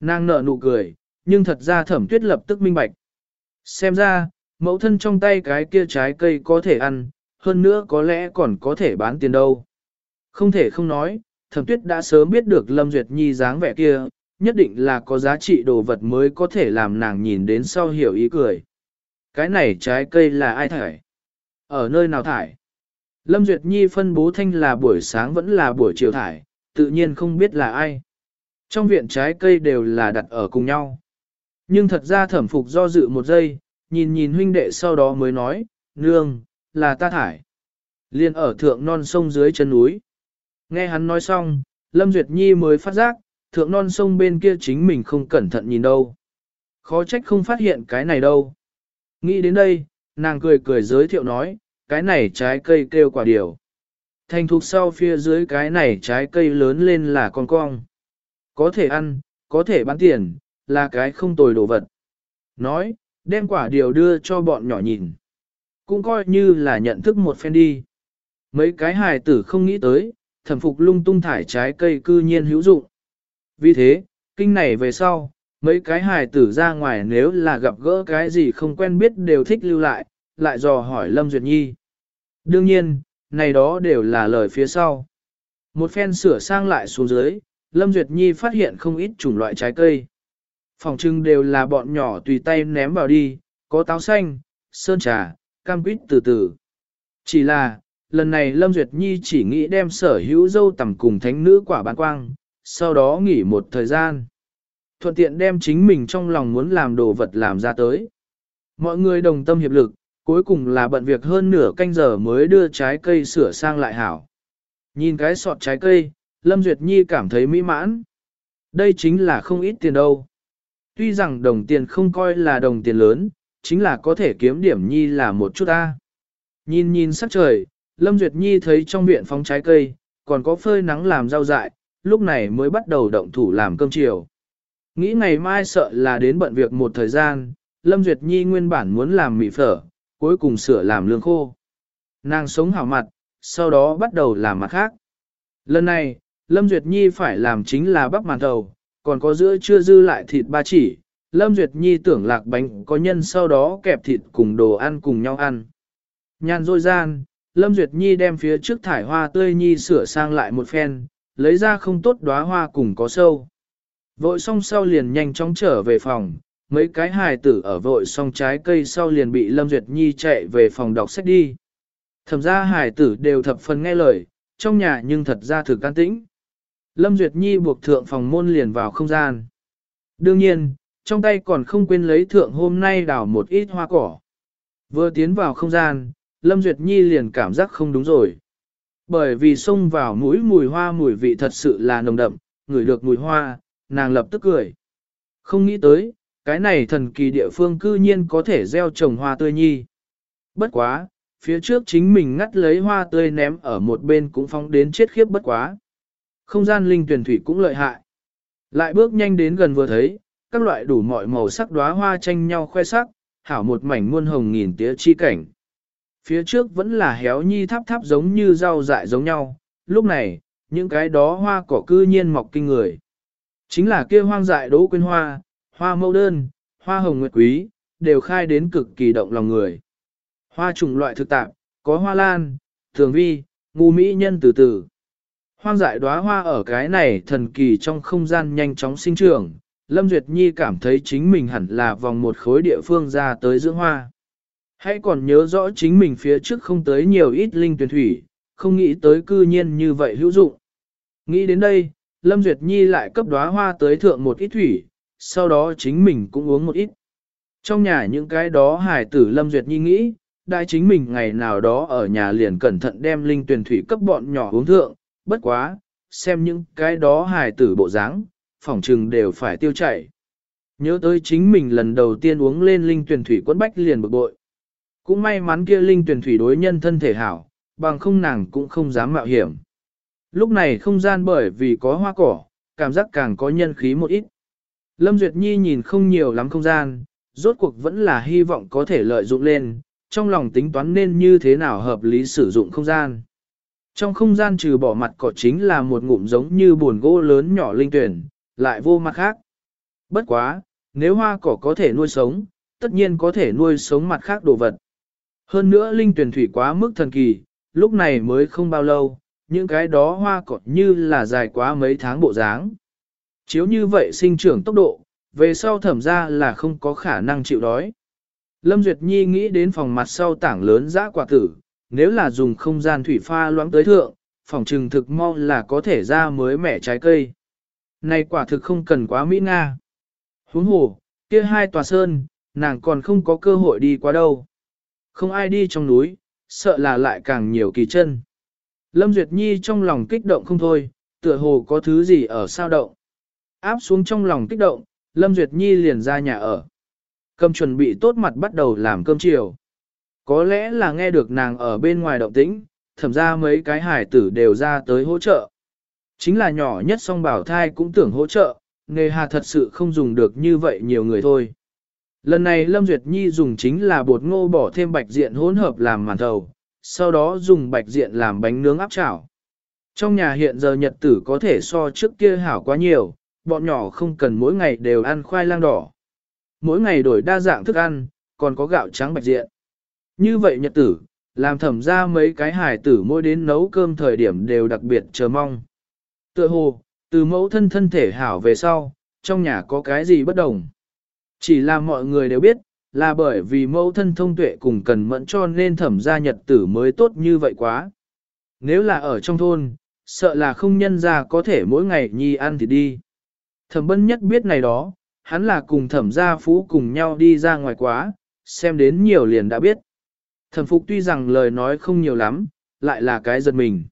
Nàng nở nụ cười, nhưng thật ra thẩm tuyết lập tức minh bạch. Xem ra, mẫu thân trong tay cái kia trái cây có thể ăn, hơn nữa có lẽ còn có thể bán tiền đâu. Không thể không nói, thẩm tuyết đã sớm biết được Lâm Duyệt Nhi dáng vẻ kia, nhất định là có giá trị đồ vật mới có thể làm nàng nhìn đến sau hiểu ý cười. Cái này trái cây là ai thải? Ở nơi nào thải? Lâm Duyệt Nhi phân bố thanh là buổi sáng vẫn là buổi chiều thải, tự nhiên không biết là ai. Trong viện trái cây đều là đặt ở cùng nhau. Nhưng thật ra thẩm phục do dự một giây, nhìn nhìn huynh đệ sau đó mới nói, nương, là ta thải. Liên ở thượng non sông dưới chân núi. Nghe hắn nói xong, Lâm Duyệt Nhi mới phát giác, thượng non sông bên kia chính mình không cẩn thận nhìn đâu. Khó trách không phát hiện cái này đâu. Nghĩ đến đây, nàng cười cười giới thiệu nói, cái này trái cây kêu quả điều. Thành thục sau phía dưới cái này trái cây lớn lên là con cong. Có thể ăn, có thể bán tiền, là cái không tồi đồ vật. Nói, đem quả điều đưa cho bọn nhỏ nhìn. Cũng coi như là nhận thức một phen đi. Mấy cái hài tử không nghĩ tới, thẩm phục lung tung thải trái cây cư nhiên hữu dụng. Vì thế, kinh này về sau, mấy cái hài tử ra ngoài nếu là gặp gỡ cái gì không quen biết đều thích lưu lại, lại dò hỏi Lâm Duyệt Nhi. Đương nhiên, này đó đều là lời phía sau. Một phen sửa sang lại xuống dưới, Lâm Duyệt Nhi phát hiện không ít chủng loại trái cây. Phòng trưng đều là bọn nhỏ tùy tay ném vào đi, có táo xanh, sơn trà, cam quýt từ từ. Chỉ là, lần này Lâm Duyệt Nhi chỉ nghĩ đem sở hữu dâu tầm cùng thánh nữ quả bán quang, sau đó nghỉ một thời gian. Thuận tiện đem chính mình trong lòng muốn làm đồ vật làm ra tới. Mọi người đồng tâm hiệp lực, cuối cùng là bận việc hơn nửa canh giờ mới đưa trái cây sửa sang lại hảo. Nhìn cái sọt trái cây, Lâm Duyệt Nhi cảm thấy mỹ mãn. Đây chính là không ít tiền đâu. Tuy rằng đồng tiền không coi là đồng tiền lớn, chính là có thể kiếm điểm Nhi là một chút ta. Nhìn nhìn sắc trời, Lâm Duyệt Nhi thấy trong viện phóng trái cây, còn có phơi nắng làm rau dại, lúc này mới bắt đầu động thủ làm cơm chiều. Nghĩ ngày mai sợ là đến bận việc một thời gian, Lâm Duyệt Nhi nguyên bản muốn làm mì phở, cuối cùng sửa làm lương khô. Nàng sống hảo mặt, sau đó bắt đầu làm mặt khác. Lần này, Lâm Duyệt Nhi phải làm chính là bắp màn thầu, còn có giữa chưa dư lại thịt ba chỉ. Lâm Duyệt Nhi tưởng lạc bánh có nhân sau đó kẹp thịt cùng đồ ăn cùng nhau ăn. Nhàn rôi gian, Lâm Duyệt Nhi đem phía trước thải hoa tươi nhi sửa sang lại một phen, lấy ra không tốt đóa hoa cùng có sâu. Vội xong sau liền nhanh chóng trở về phòng, mấy cái hài tử ở vội xong trái cây sau liền bị Lâm Duyệt Nhi chạy về phòng đọc sách đi. Thẩm ra hài tử đều thập phần nghe lời, trong nhà nhưng thật ra thực can tĩnh. Lâm Duyệt Nhi buộc thượng phòng môn liền vào không gian. Đương nhiên, trong tay còn không quên lấy thượng hôm nay đào một ít hoa cỏ. Vừa tiến vào không gian, Lâm Duyệt Nhi liền cảm giác không đúng rồi. Bởi vì xông vào mũi mùi hoa mùi vị thật sự là nồng đậm, ngửi được mùi hoa, nàng lập tức cười. Không nghĩ tới, cái này thần kỳ địa phương cư nhiên có thể gieo trồng hoa tươi nhi. Bất quá, phía trước chính mình ngắt lấy hoa tươi ném ở một bên cũng phóng đến chết khiếp bất quá. Không gian linh tuyển thủy cũng lợi hại. Lại bước nhanh đến gần vừa thấy, các loại đủ mọi màu sắc đóa hoa tranh nhau khoe sắc, hảo một mảnh muôn hồng nghìn tía chi cảnh. Phía trước vẫn là héo nhi tháp tháp giống như rau dại giống nhau, lúc này, những cái đó hoa cỏ cư nhiên mọc kinh người. Chính là kia hoang dại đỗ quên hoa, hoa mẫu đơn, hoa hồng nguyệt quý, đều khai đến cực kỳ động lòng người. Hoa chủng loại thực tạp, có hoa lan, thường vi, ngu mỹ nhân từ từ. Hoang dại đóa hoa ở cái này thần kỳ trong không gian nhanh chóng sinh trưởng, Lâm Duyệt Nhi cảm thấy chính mình hẳn là vòng một khối địa phương ra tới dưỡng hoa. Hãy còn nhớ rõ chính mình phía trước không tới nhiều ít linh tuyển thủy, không nghĩ tới cư nhiên như vậy hữu dụng. Nghĩ đến đây, Lâm Duyệt Nhi lại cấp đóa hoa tới thượng một ít thủy, sau đó chính mình cũng uống một ít. Trong nhà những cái đó hải tử Lâm Duyệt Nhi nghĩ, đại chính mình ngày nào đó ở nhà liền cẩn thận đem linh tuyển thủy cấp bọn nhỏ uống thượng, bất quá, xem những cái đó hải tử bộ dáng, phỏng trừng đều phải tiêu chảy. Nhớ tới chính mình lần đầu tiên uống lên linh tuyển thủy quấn bách liền bực bội. Cũng may mắn kia linh tuyển thủy đối nhân thân thể hảo, bằng không nàng cũng không dám mạo hiểm. Lúc này không gian bởi vì có hoa cỏ, cảm giác càng có nhân khí một ít. Lâm Duyệt Nhi nhìn không nhiều lắm không gian, rốt cuộc vẫn là hy vọng có thể lợi dụng lên, trong lòng tính toán nên như thế nào hợp lý sử dụng không gian. Trong không gian trừ bỏ mặt cỏ chính là một ngụm giống như buồn gỗ lớn nhỏ linh tuyển, lại vô mặt khác. Bất quá, nếu hoa cỏ có thể nuôi sống, tất nhiên có thể nuôi sống mặt khác đồ vật. Hơn nữa linh tuyển thủy quá mức thần kỳ, lúc này mới không bao lâu, những cái đó hoa cọt như là dài quá mấy tháng bộ dáng. Chiếu như vậy sinh trưởng tốc độ, về sau thẩm ra là không có khả năng chịu đói. Lâm Duyệt Nhi nghĩ đến phòng mặt sau tảng lớn giã quả tử, nếu là dùng không gian thủy pha loãng tới thượng, phòng trừng thực mau là có thể ra mới mẻ trái cây. Này quả thực không cần quá Mỹ Nga. Huống hồ, kia hai tòa sơn, nàng còn không có cơ hội đi qua đâu. Không ai đi trong núi, sợ là lại càng nhiều kỳ chân. Lâm Duyệt Nhi trong lòng kích động không thôi, tựa hồ có thứ gì ở sao động. Áp xuống trong lòng kích động, Lâm Duyệt Nhi liền ra nhà ở. Cầm chuẩn bị tốt mặt bắt đầu làm cơm chiều. Có lẽ là nghe được nàng ở bên ngoài động tĩnh, thẩm ra mấy cái hải tử đều ra tới hỗ trợ. Chính là nhỏ nhất song bảo thai cũng tưởng hỗ trợ, nghề hà thật sự không dùng được như vậy nhiều người thôi. Lần này Lâm Duyệt Nhi dùng chính là bột ngô bỏ thêm bạch diện hỗn hợp làm màn thầu, sau đó dùng bạch diện làm bánh nướng áp chảo. Trong nhà hiện giờ nhật tử có thể so trước kia hảo quá nhiều, bọn nhỏ không cần mỗi ngày đều ăn khoai lang đỏ. Mỗi ngày đổi đa dạng thức ăn, còn có gạo trắng bạch diện. Như vậy nhật tử, làm thẩm ra mấy cái Hải tử mỗi đến nấu cơm thời điểm đều đặc biệt chờ mong. Tựa hồ, từ mẫu thân thân thể hảo về sau, trong nhà có cái gì bất đồng. Chỉ là mọi người đều biết, là bởi vì mẫu thân thông tuệ cùng cần mẫn cho nên thẩm gia nhật tử mới tốt như vậy quá. Nếu là ở trong thôn, sợ là không nhân ra có thể mỗi ngày nhi ăn thì đi. Thẩm bân nhất biết này đó, hắn là cùng thẩm gia phú cùng nhau đi ra ngoài quá, xem đến nhiều liền đã biết. Thẩm phục tuy rằng lời nói không nhiều lắm, lại là cái giật mình.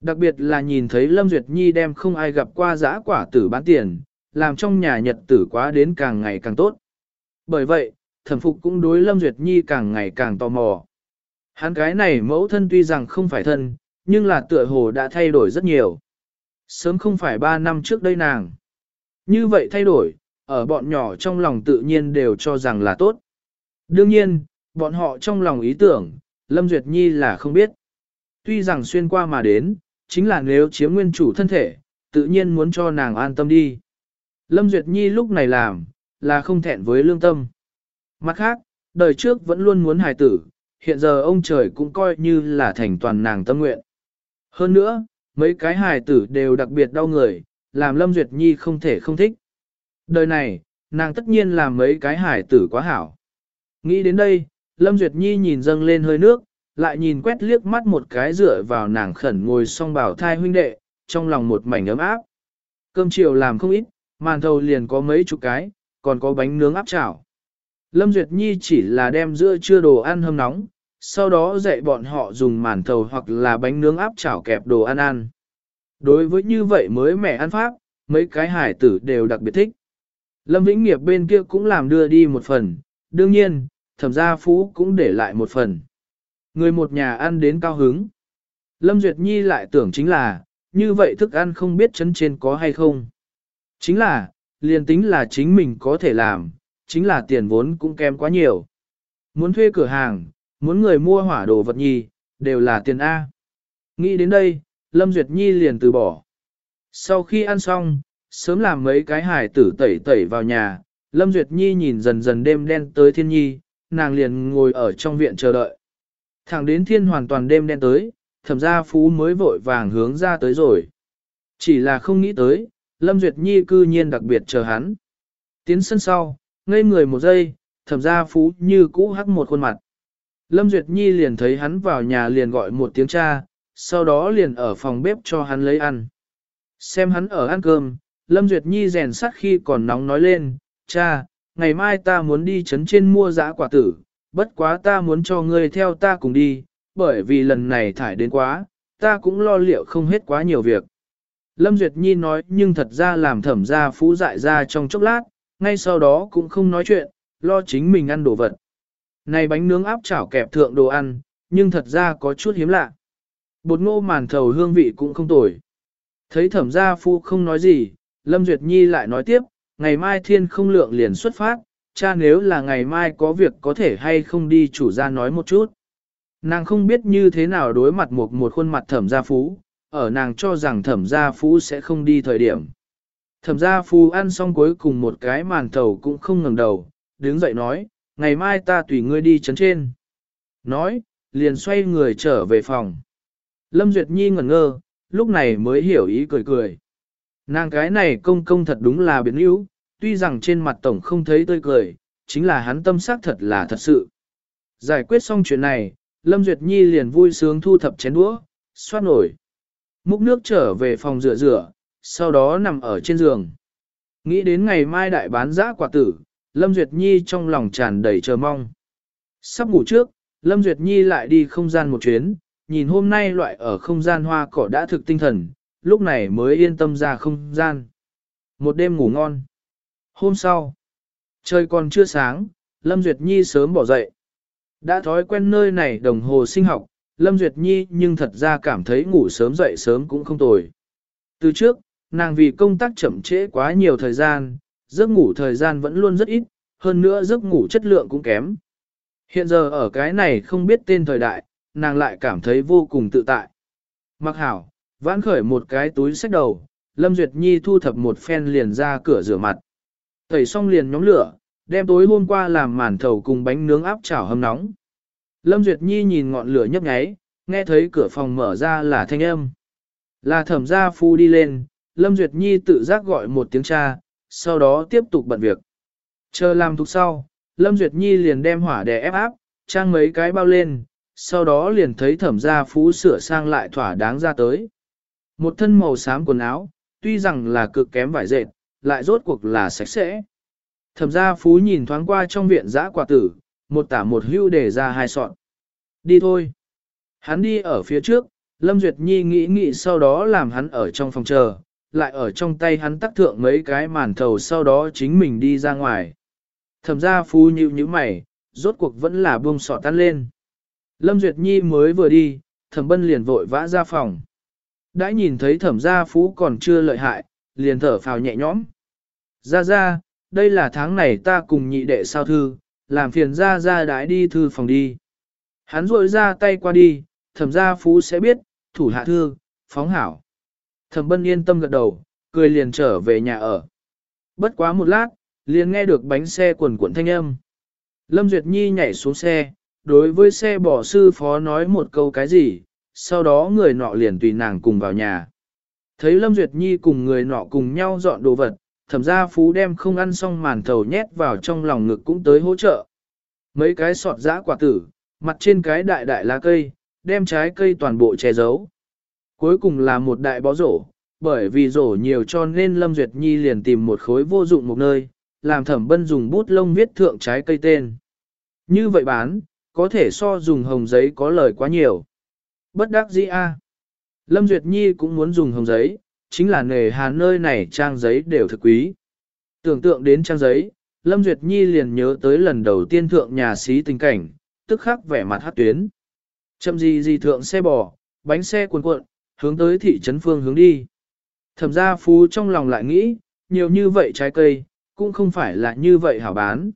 Đặc biệt là nhìn thấy Lâm Duyệt Nhi đem không ai gặp qua giã quả tử bán tiền, làm trong nhà nhật tử quá đến càng ngày càng tốt. Bởi vậy, thẩm phục cũng đối Lâm Duyệt Nhi càng ngày càng tò mò. Hắn cái này mẫu thân tuy rằng không phải thân, nhưng là tựa hồ đã thay đổi rất nhiều. Sớm không phải 3 năm trước đây nàng. Như vậy thay đổi, ở bọn nhỏ trong lòng tự nhiên đều cho rằng là tốt. Đương nhiên, bọn họ trong lòng ý tưởng, Lâm Duyệt Nhi là không biết. Tuy rằng xuyên qua mà đến, chính là nếu chiếm nguyên chủ thân thể, tự nhiên muốn cho nàng an tâm đi. Lâm Duyệt Nhi lúc này làm, là không thẹn với lương tâm. Mặt khác, đời trước vẫn luôn muốn hài tử, hiện giờ ông trời cũng coi như là thành toàn nàng tâm nguyện. Hơn nữa, mấy cái hài tử đều đặc biệt đau người, làm Lâm Duyệt Nhi không thể không thích. Đời này, nàng tất nhiên làm mấy cái hài tử quá hảo. Nghĩ đến đây, Lâm Duyệt Nhi nhìn dâng lên hơi nước, lại nhìn quét liếc mắt một cái dựa vào nàng khẩn ngồi song bảo thai huynh đệ, trong lòng một mảnh ấm áp. Cơm chiều làm không ít, màn thầu liền có mấy chục cái, còn có bánh nướng áp chảo. Lâm Duyệt Nhi chỉ là đem giữa trưa đồ ăn hâm nóng, sau đó dạy bọn họ dùng màn thầu hoặc là bánh nướng áp chảo kẹp đồ ăn ăn. Đối với như vậy mới mẻ ăn pháp, mấy cái hải tử đều đặc biệt thích. Lâm Vĩnh Nghiệp bên kia cũng làm đưa đi một phần, đương nhiên, thẩm gia phú cũng để lại một phần. Người một nhà ăn đến cao hứng. Lâm Duyệt Nhi lại tưởng chính là, như vậy thức ăn không biết chấn trên có hay không. Chính là, liền tính là chính mình có thể làm, chính là tiền vốn cũng kém quá nhiều. Muốn thuê cửa hàng, muốn người mua hỏa đồ vật nhi, đều là tiền A. Nghĩ đến đây, Lâm Duyệt Nhi liền từ bỏ. Sau khi ăn xong, sớm làm mấy cái hải tử tẩy tẩy vào nhà, Lâm Duyệt Nhi nhìn dần dần đêm đen tới thiên nhi, nàng liền ngồi ở trong viện chờ đợi. Thẳng đến thiên hoàn toàn đêm đen tới, thẩm gia phú mới vội vàng hướng ra tới rồi. Chỉ là không nghĩ tới, Lâm Duyệt Nhi cư nhiên đặc biệt chờ hắn. Tiến sân sau, ngây người một giây, thẩm gia phú như cũ hắc một khuôn mặt. Lâm Duyệt Nhi liền thấy hắn vào nhà liền gọi một tiếng cha, sau đó liền ở phòng bếp cho hắn lấy ăn. Xem hắn ở ăn cơm, Lâm Duyệt Nhi rèn sắt khi còn nóng nói lên, cha, ngày mai ta muốn đi chấn trên mua giã quả tử, bất quá ta muốn cho ngươi theo ta cùng đi, bởi vì lần này thải đến quá, ta cũng lo liệu không hết quá nhiều việc. Lâm Duyệt Nhi nói nhưng thật ra làm thẩm Gia phú dại ra trong chốc lát, ngay sau đó cũng không nói chuyện, lo chính mình ăn đồ vật. Này bánh nướng áp chảo kẹp thượng đồ ăn, nhưng thật ra có chút hiếm lạ. Bột ngô màn thầu hương vị cũng không tồi. Thấy thẩm gia phu không nói gì, Lâm Duyệt Nhi lại nói tiếp, ngày mai thiên không lượng liền xuất phát, cha nếu là ngày mai có việc có thể hay không đi chủ gia nói một chút. Nàng không biết như thế nào đối mặt một một khuôn mặt thẩm gia phú, ở nàng cho rằng thẩm gia phú sẽ không đi thời điểm. Thẩm gia phú ăn xong cuối cùng một cái màn thầu cũng không ngẩng đầu, đứng dậy nói, ngày mai ta tùy ngươi đi chấn trên. Nói, liền xoay người trở về phòng. Lâm Duyệt Nhi ngẩn ngơ, lúc này mới hiểu ý cười cười. Nàng cái này công công thật đúng là biến yếu, tuy rằng trên mặt tổng không thấy tươi cười, chính là hắn tâm sắc thật là thật sự. Giải quyết xong chuyện này, Lâm Duyệt Nhi liền vui sướng thu thập chén đũa, xoát nổi. Múc nước trở về phòng rửa rửa, sau đó nằm ở trên giường. Nghĩ đến ngày mai đại bán giã quả tử, Lâm Duyệt Nhi trong lòng tràn đầy chờ mong. Sắp ngủ trước, Lâm Duyệt Nhi lại đi không gian một chuyến, nhìn hôm nay loại ở không gian hoa cỏ đã thực tinh thần, lúc này mới yên tâm ra không gian. Một đêm ngủ ngon. Hôm sau, trời còn chưa sáng, Lâm Duyệt Nhi sớm bỏ dậy. Đã thói quen nơi này đồng hồ sinh học, Lâm Duyệt Nhi nhưng thật ra cảm thấy ngủ sớm dậy sớm cũng không tồi. Từ trước, nàng vì công tác chậm trễ quá nhiều thời gian, giấc ngủ thời gian vẫn luôn rất ít, hơn nữa giấc ngủ chất lượng cũng kém. Hiện giờ ở cái này không biết tên thời đại, nàng lại cảm thấy vô cùng tự tại. Mặc hảo, vãn khởi một cái túi sách đầu, Lâm Duyệt Nhi thu thập một phen liền ra cửa rửa mặt. Tẩy xong liền nhóm lửa, đem tối hôm qua làm màn thầu cùng bánh nướng áp chảo hâm nóng. Lâm Duyệt Nhi nhìn ngọn lửa nhấp nháy, nghe thấy cửa phòng mở ra là thanh âm. Là thẩm gia phu đi lên, Lâm Duyệt Nhi tự giác gọi một tiếng cha, sau đó tiếp tục bận việc. Chờ làm thuộc sau, Lâm Duyệt Nhi liền đem hỏa đè ép áp, trang mấy cái bao lên, sau đó liền thấy thẩm gia phú sửa sang lại thỏa đáng ra tới. Một thân màu xám quần áo, tuy rằng là cực kém vải dệt, lại rốt cuộc là sạch sẽ. Thẩm gia phú nhìn thoáng qua trong viện giã quả tử, một tả một hưu để ra hai sọn. Đi thôi. Hắn đi ở phía trước, Lâm Duyệt Nhi nghĩ nghĩ sau đó làm hắn ở trong phòng chờ, lại ở trong tay hắn tắc thượng mấy cái màn thầu sau đó chính mình đi ra ngoài. Thẩm gia phú nhíu như mày, rốt cuộc vẫn là buông sọ tan lên. Lâm Duyệt Nhi mới vừa đi, thẩm bân liền vội vã ra phòng. Đã nhìn thấy thẩm gia phú còn chưa lợi hại, liền thở phào nhẹ nhõm. Ra ra, đây là tháng này ta cùng nhị đệ sao thư, làm phiền ra ra đái đi thư phòng đi. Hắn rội ra tay qua đi, thẩm gia phú sẽ biết, thủ hạ thư, phóng hảo. Thẩm bân yên tâm gật đầu, cười liền trở về nhà ở. Bất quá một lát, liền nghe được bánh xe quần cuộn thanh âm. Lâm Duyệt Nhi nhảy xuống xe, đối với xe bỏ sư phó nói một câu cái gì, sau đó người nọ liền tùy nàng cùng vào nhà. Thấy Lâm Duyệt Nhi cùng người nọ cùng nhau dọn đồ vật, thẩm gia phú đem không ăn xong màn thầu nhét vào trong lòng ngực cũng tới hỗ trợ. Mấy cái sọt giã quả tử, mặt trên cái đại đại lá cây, đem trái cây toàn bộ che giấu. Cuối cùng là một đại bó rổ, bởi vì rổ nhiều cho nên Lâm Duyệt Nhi liền tìm một khối vô dụng một nơi, làm thẩm bân dùng bút lông viết thượng trái cây tên. Như vậy bán, có thể so dùng hồng giấy có lời quá nhiều. Bất đắc dĩ a. Lâm Duyệt Nhi cũng muốn dùng hồng giấy, chính là nghề hà nơi này trang giấy đều thực quý. Tưởng tượng đến trang giấy, Lâm Duyệt Nhi liền nhớ tới lần đầu tiên thượng nhà xí tình cảnh, tức khắc vẻ mặt hát tuyến. Chậm gì gì thượng xe bò, bánh xe cuộn cuộn, hướng tới thị trấn phương hướng đi. Thẩm gia phú trong lòng lại nghĩ, nhiều như vậy trái cây, cũng không phải là như vậy hảo bán.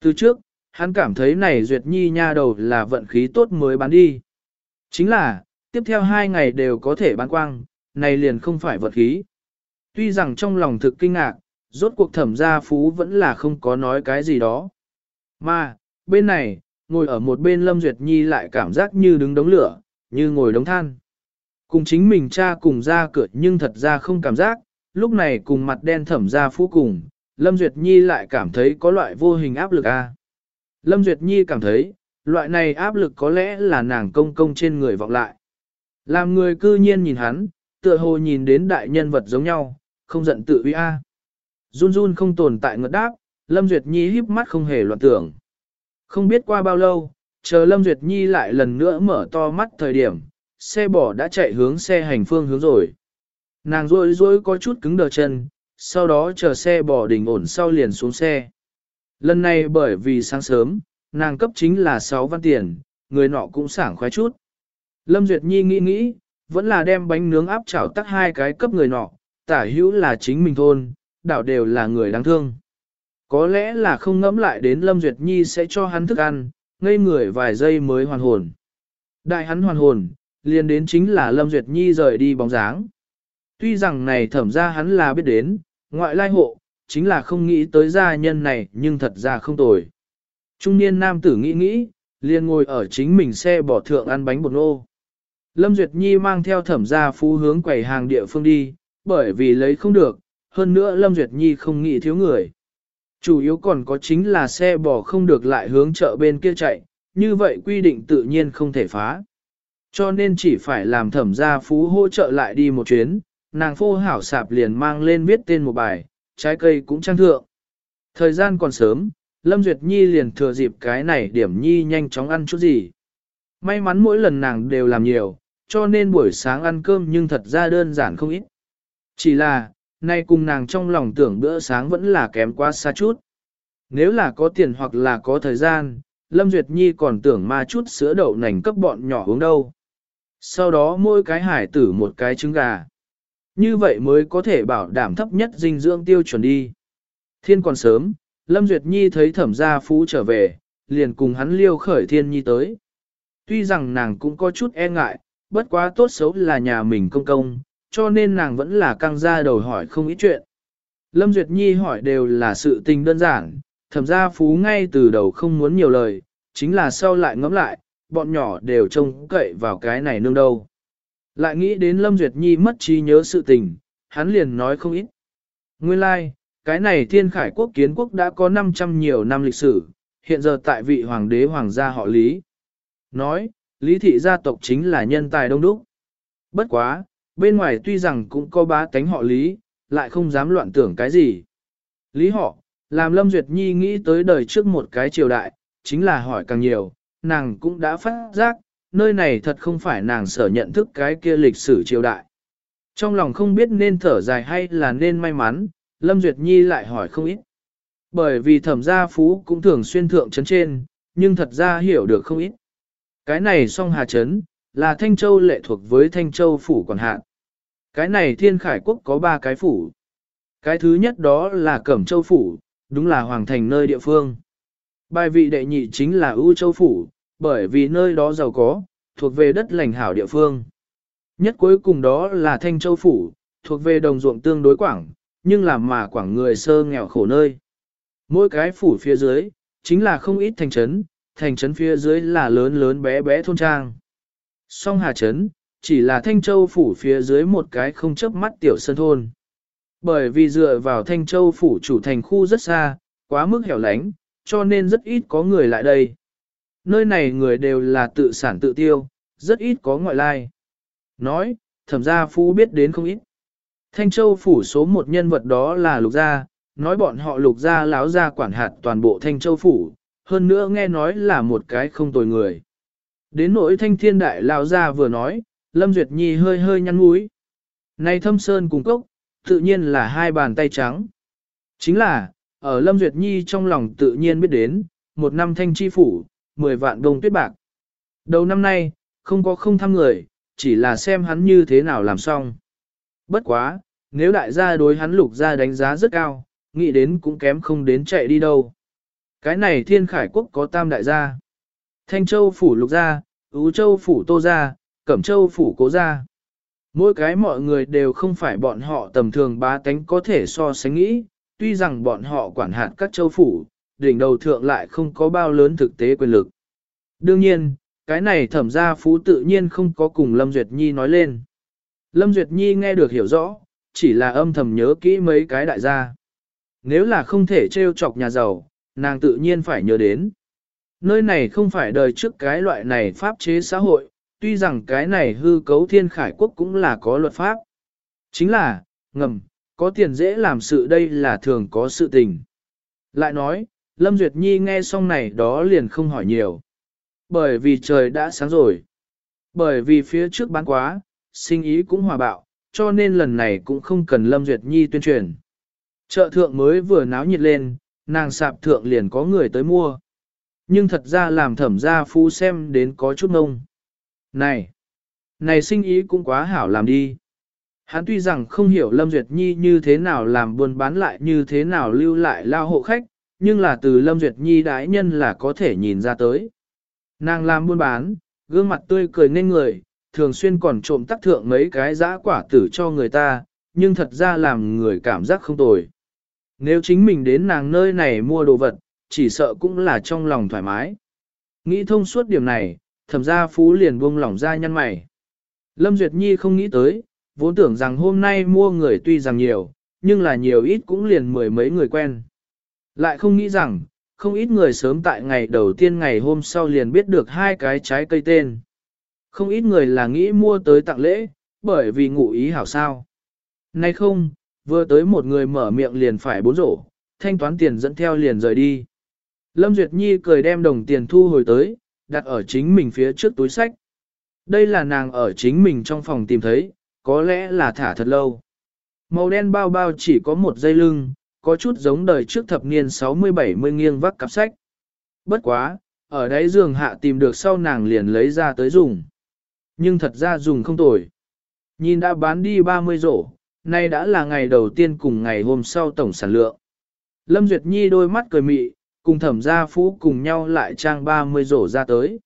Từ trước, Hắn cảm thấy này Duyệt Nhi nha đầu là vận khí tốt mới bán đi. Chính là, tiếp theo hai ngày đều có thể bán quang, này liền không phải vật khí. Tuy rằng trong lòng thực kinh ngạc, rốt cuộc thẩm gia phú vẫn là không có nói cái gì đó. Mà, bên này, ngồi ở một bên Lâm Duyệt Nhi lại cảm giác như đứng đống lửa, như ngồi đống than. Cùng chính mình cha cùng ra cửa nhưng thật ra không cảm giác, lúc này cùng mặt đen thẩm gia phú cùng, Lâm Duyệt Nhi lại cảm thấy có loại vô hình áp lực a. Lâm Duyệt Nhi cảm thấy, loại này áp lực có lẽ là nàng công công trên người vọng lại. Làm người cư nhiên nhìn hắn, tựa hồ nhìn đến đại nhân vật giống nhau, không giận tự uy a. Run run không tồn tại ngật đáp, Lâm Duyệt Nhi híp mắt không hề loạn tưởng. Không biết qua bao lâu, chờ Lâm Duyệt Nhi lại lần nữa mở to mắt thời điểm, xe bỏ đã chạy hướng xe hành phương hướng rồi. Nàng rối rối có chút cứng đờ chân, sau đó chờ xe bỏ đỉnh ổn sau liền xuống xe. Lần này bởi vì sáng sớm, nàng cấp chính là 6 văn tiền, người nọ cũng sảng khoái chút. Lâm Duyệt Nhi nghĩ nghĩ, vẫn là đem bánh nướng áp chảo tắt hai cái cấp người nọ, tả hữu là chính mình thôn, đảo đều là người đáng thương. Có lẽ là không ngẫm lại đến Lâm Duyệt Nhi sẽ cho hắn thức ăn, ngây người vài giây mới hoàn hồn. Đại hắn hoàn hồn, liền đến chính là Lâm Duyệt Nhi rời đi bóng dáng. Tuy rằng này thẩm ra hắn là biết đến, ngoại lai hộ, chính là không nghĩ tới gia nhân này nhưng thật ra không tồi. Trung niên nam tử nghĩ nghĩ, liền ngồi ở chính mình xe bỏ thượng ăn bánh bột nô. Lâm Duyệt Nhi mang theo thẩm gia phú hướng quầy hàng địa phương đi, bởi vì lấy không được, hơn nữa Lâm Duyệt Nhi không nghĩ thiếu người. Chủ yếu còn có chính là xe bò không được lại hướng chợ bên kia chạy, như vậy quy định tự nhiên không thể phá. Cho nên chỉ phải làm thẩm gia phú hỗ trợ lại đi một chuyến, nàng phô hảo sạp liền mang lên viết tên một bài, trái cây cũng trang thượng. Thời gian còn sớm, Lâm Duyệt Nhi liền thừa dịp cái này điểm Nhi nhanh chóng ăn chút gì. May mắn mỗi lần nàng đều làm nhiều, cho nên buổi sáng ăn cơm nhưng thật ra đơn giản không ít. Chỉ là, nay cùng nàng trong lòng tưởng bữa sáng vẫn là kém quá xa chút. Nếu là có tiền hoặc là có thời gian, Lâm Duyệt Nhi còn tưởng ma chút sữa đậu nành cấp bọn nhỏ uống đâu. Sau đó mỗi cái hải tử một cái trứng gà. Như vậy mới có thể bảo đảm thấp nhất dinh dưỡng tiêu chuẩn đi. Thiên còn sớm, Lâm Duyệt Nhi thấy thẩm gia phú trở về, liền cùng hắn liêu khởi thiên nhi tới. Tuy rằng nàng cũng có chút e ngại, bất quá tốt xấu là nhà mình công công, cho nên nàng vẫn là căng ra đầu hỏi không ít chuyện. Lâm Duyệt Nhi hỏi đều là sự tình đơn giản, thẩm gia phú ngay từ đầu không muốn nhiều lời, chính là sau lại ngẫm lại, bọn nhỏ đều trông cậy vào cái này nương đâu. Lại nghĩ đến Lâm Duyệt Nhi mất trí nhớ sự tình, hắn liền nói không ít. Nguyên lai, like, cái này thiên khải quốc kiến quốc đã có 500 nhiều năm lịch sử, hiện giờ tại vị hoàng đế hoàng gia họ Lý. Nói, Lý thị gia tộc chính là nhân tài đông đúc. Bất quá, bên ngoài tuy rằng cũng có bá tánh họ Lý, lại không dám loạn tưởng cái gì. Lý họ, làm Lâm Duyệt Nhi nghĩ tới đời trước một cái triều đại, chính là hỏi càng nhiều, nàng cũng đã phát giác, nơi này thật không phải nàng sở nhận thức cái kia lịch sử triều đại. Trong lòng không biết nên thở dài hay là nên may mắn, Lâm Duyệt Nhi lại hỏi không ít. Bởi vì thẩm gia phú cũng thường xuyên thượng chấn trên, nhưng thật ra hiểu được không ít. Cái này song hà chấn, là Thanh Châu lệ thuộc với Thanh Châu phủ quản hạn. Cái này thiên khải quốc có ba cái phủ. Cái thứ nhất đó là Cẩm Châu phủ, đúng là hoàng thành nơi địa phương. Bài vị đệ nhị chính là ưu châu phủ, bởi vì nơi đó giàu có, thuộc về đất lành hảo địa phương. Nhất cuối cùng đó là Thanh Châu phủ, thuộc về đồng ruộng tương đối quảng, nhưng làm mà quảng người sơ nghèo khổ nơi. Mỗi cái phủ phía dưới, chính là không ít thành trấn, thành trấn phía dưới là lớn lớn bé bé thôn trang. Song Hà Trấn, chỉ là Thanh Châu phủ phía dưới một cái không chấp mắt tiểu sân thôn. Bởi vì dựa vào Thanh Châu phủ chủ thành khu rất xa, quá mức hẻo lánh, cho nên rất ít có người lại đây. Nơi này người đều là tự sản tự tiêu, rất ít có ngoại lai. Nói, thẩm gia phú biết đến không ít. Thanh Châu phủ số một nhân vật đó là lục gia, nói bọn họ lục gia láo gia quản hạt toàn bộ Thanh Châu phủ, hơn nữa nghe nói là một cái không tồi người. Đến nỗi thanh thiên đại lao gia vừa nói, Lâm Duyệt Nhi hơi hơi nhăn mũi. Này thâm sơn cùng cốc, tự nhiên là hai bàn tay trắng. Chính là, ở Lâm Duyệt Nhi trong lòng tự nhiên biết đến, một năm thanh chi phủ, 10 vạn đồng tuyết bạc. Đầu năm nay, không có không thăm người, chỉ là xem hắn như thế nào làm xong. Bất quá, nếu đại gia đối hắn lục gia đánh giá rất cao, nghĩ đến cũng kém không đến chạy đi đâu. Cái này thiên khải quốc có tam đại gia. Thanh Châu phủ lục gia, Ú Châu phủ tô gia, Cẩm Châu phủ cố gia. Mỗi cái mọi người đều không phải bọn họ tầm thường bá tánh có thể so sánh nghĩ, tuy rằng bọn họ quản hạt các châu phủ, đỉnh đầu thượng lại không có bao lớn thực tế quyền lực. Đương nhiên, cái này thẩm gia phú tự nhiên không có cùng Lâm Duyệt Nhi nói lên. Lâm Duyệt Nhi nghe được hiểu rõ, chỉ là âm thầm nhớ kỹ mấy cái đại gia. Nếu là không thể trêu chọc nhà giàu, nàng tự nhiên phải nhớ đến. Nơi này không phải đời trước cái loại này pháp chế xã hội, tuy rằng cái này hư cấu thiên khải quốc cũng là có luật pháp. Chính là, ngầm, có tiền dễ làm sự đây là thường có sự tình. Lại nói, Lâm Duyệt Nhi nghe xong này đó liền không hỏi nhiều. Bởi vì trời đã sáng rồi. Bởi vì phía trước bán quá, sinh ý cũng hòa bạo, cho nên lần này cũng không cần Lâm Duyệt Nhi tuyên truyền. Chợ thượng mới vừa náo nhiệt lên, nàng sạp thượng liền có người tới mua. Nhưng thật ra làm thẩm gia phu xem đến có chút nông. Này! Này sinh ý cũng quá hảo làm đi. Hắn tuy rằng không hiểu Lâm Duyệt Nhi như thế nào làm buôn bán lại như thế nào lưu lại lao hộ khách, nhưng là từ Lâm Duyệt Nhi đái nhân là có thể nhìn ra tới. Nàng làm buôn bán, gương mặt tươi cười nên người, thường xuyên còn trộm tắc thượng mấy cái giã quả tử cho người ta, nhưng thật ra làm người cảm giác không tồi. Nếu chính mình đến nàng nơi này mua đồ vật, chỉ sợ cũng là trong lòng thoải mái. Nghĩ thông suốt điểm này, thẩm gia phú liền buông lỏng ra nhăn mày. Lâm Duyệt Nhi không nghĩ tới, vốn tưởng rằng hôm nay mua người tuy rằng nhiều, nhưng là nhiều ít cũng liền mười mấy người quen. Lại không nghĩ rằng, không ít người sớm tại ngày đầu tiên ngày hôm sau liền biết được hai cái trái cây tên. Không ít người là nghĩ mua tới tặng lễ, bởi vì ngụ ý hảo sao. Nay không, vừa tới một người mở miệng liền phải bốn rổ, thanh toán tiền dẫn theo liền rời đi. Lâm Duyệt Nhi cười đem đồng tiền thu hồi tới, đặt ở chính mình phía trước túi sách. Đây là nàng ở chính mình trong phòng tìm thấy, có lẽ là thả thật lâu. Màu đen bao bao chỉ có một dây lưng, có chút giống đời trước thập niên 60-70 nghiêng vác cặp sách. Bất quá, ở đấy giường hạ tìm được sau nàng liền lấy ra tới dùng. Nhưng thật ra dùng không tồi. Nhìn đã bán đi 30 rổ, nay đã là ngày đầu tiên cùng ngày hôm sau tổng sản lượng. Lâm Duyệt Nhi đôi mắt cười mị, cùng thẩm gia phú cùng nhau lại trang 30 rổ ra tới.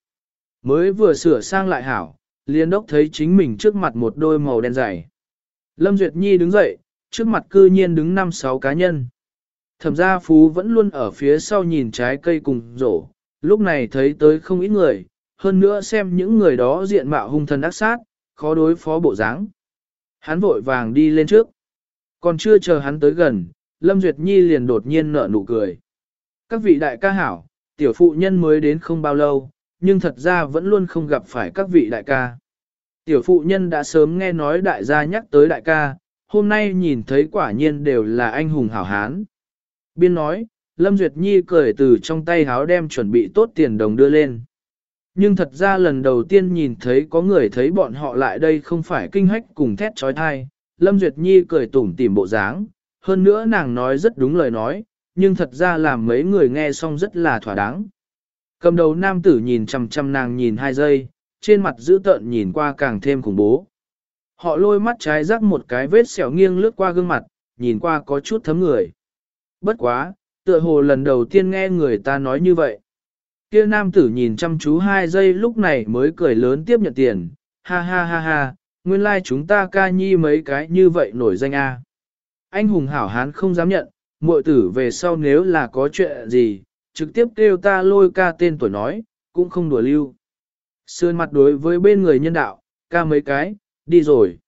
Mới vừa sửa sang lại hảo, liên đốc thấy chính mình trước mặt một đôi màu đen dày. Lâm Duyệt Nhi đứng dậy, trước mặt cư nhiên đứng năm sáu cá nhân. Thẩm gia phú vẫn luôn ở phía sau nhìn trái cây cùng rổ, lúc này thấy tới không ít người, hơn nữa xem những người đó diện mạo hung thần ác sát, khó đối phó bộ dáng. Hắn vội vàng đi lên trước. Còn chưa chờ hắn tới gần, Lâm Duyệt Nhi liền đột nhiên nở nụ cười. Các vị đại ca hảo, tiểu phụ nhân mới đến không bao lâu, nhưng thật ra vẫn luôn không gặp phải các vị đại ca. Tiểu phụ nhân đã sớm nghe nói đại gia nhắc tới đại ca, hôm nay nhìn thấy quả nhiên đều là anh hùng hảo hán. Biên nói, Lâm Duyệt Nhi cười từ trong tay háo đem chuẩn bị tốt tiền đồng đưa lên. Nhưng thật ra lần đầu tiên nhìn thấy có người thấy bọn họ lại đây không phải kinh hách cùng thét trói thai, Lâm Duyệt Nhi cười tủm tỉm bộ dáng, hơn nữa nàng nói rất đúng lời nói, nhưng thật ra làm mấy người nghe xong rất là thỏa đáng. Cầm đầu nam tử nhìn chằm chằm nàng nhìn hai giây, trên mặt giữ tợn nhìn qua càng thêm khủng bố. Họ lôi mắt trái rắc một cái vết sẹo nghiêng lướt qua gương mặt, nhìn qua có chút thấm người. Bất quá, tựa hồ lần đầu tiên nghe người ta nói như vậy. Kia nam tử nhìn chăm chú hai giây lúc này mới cười lớn tiếp nhận tiền, ha ha ha ha, nguyên lai like chúng ta ca nhi mấy cái như vậy nổi danh a. Anh hùng hảo hán không dám nhận, muội tử về sau nếu là có chuyện gì, trực tiếp kêu ta lôi ca tên tuổi nói, cũng không đùa lưu. Sườn mặt đối với bên người nhân đạo, ca mấy cái, đi rồi.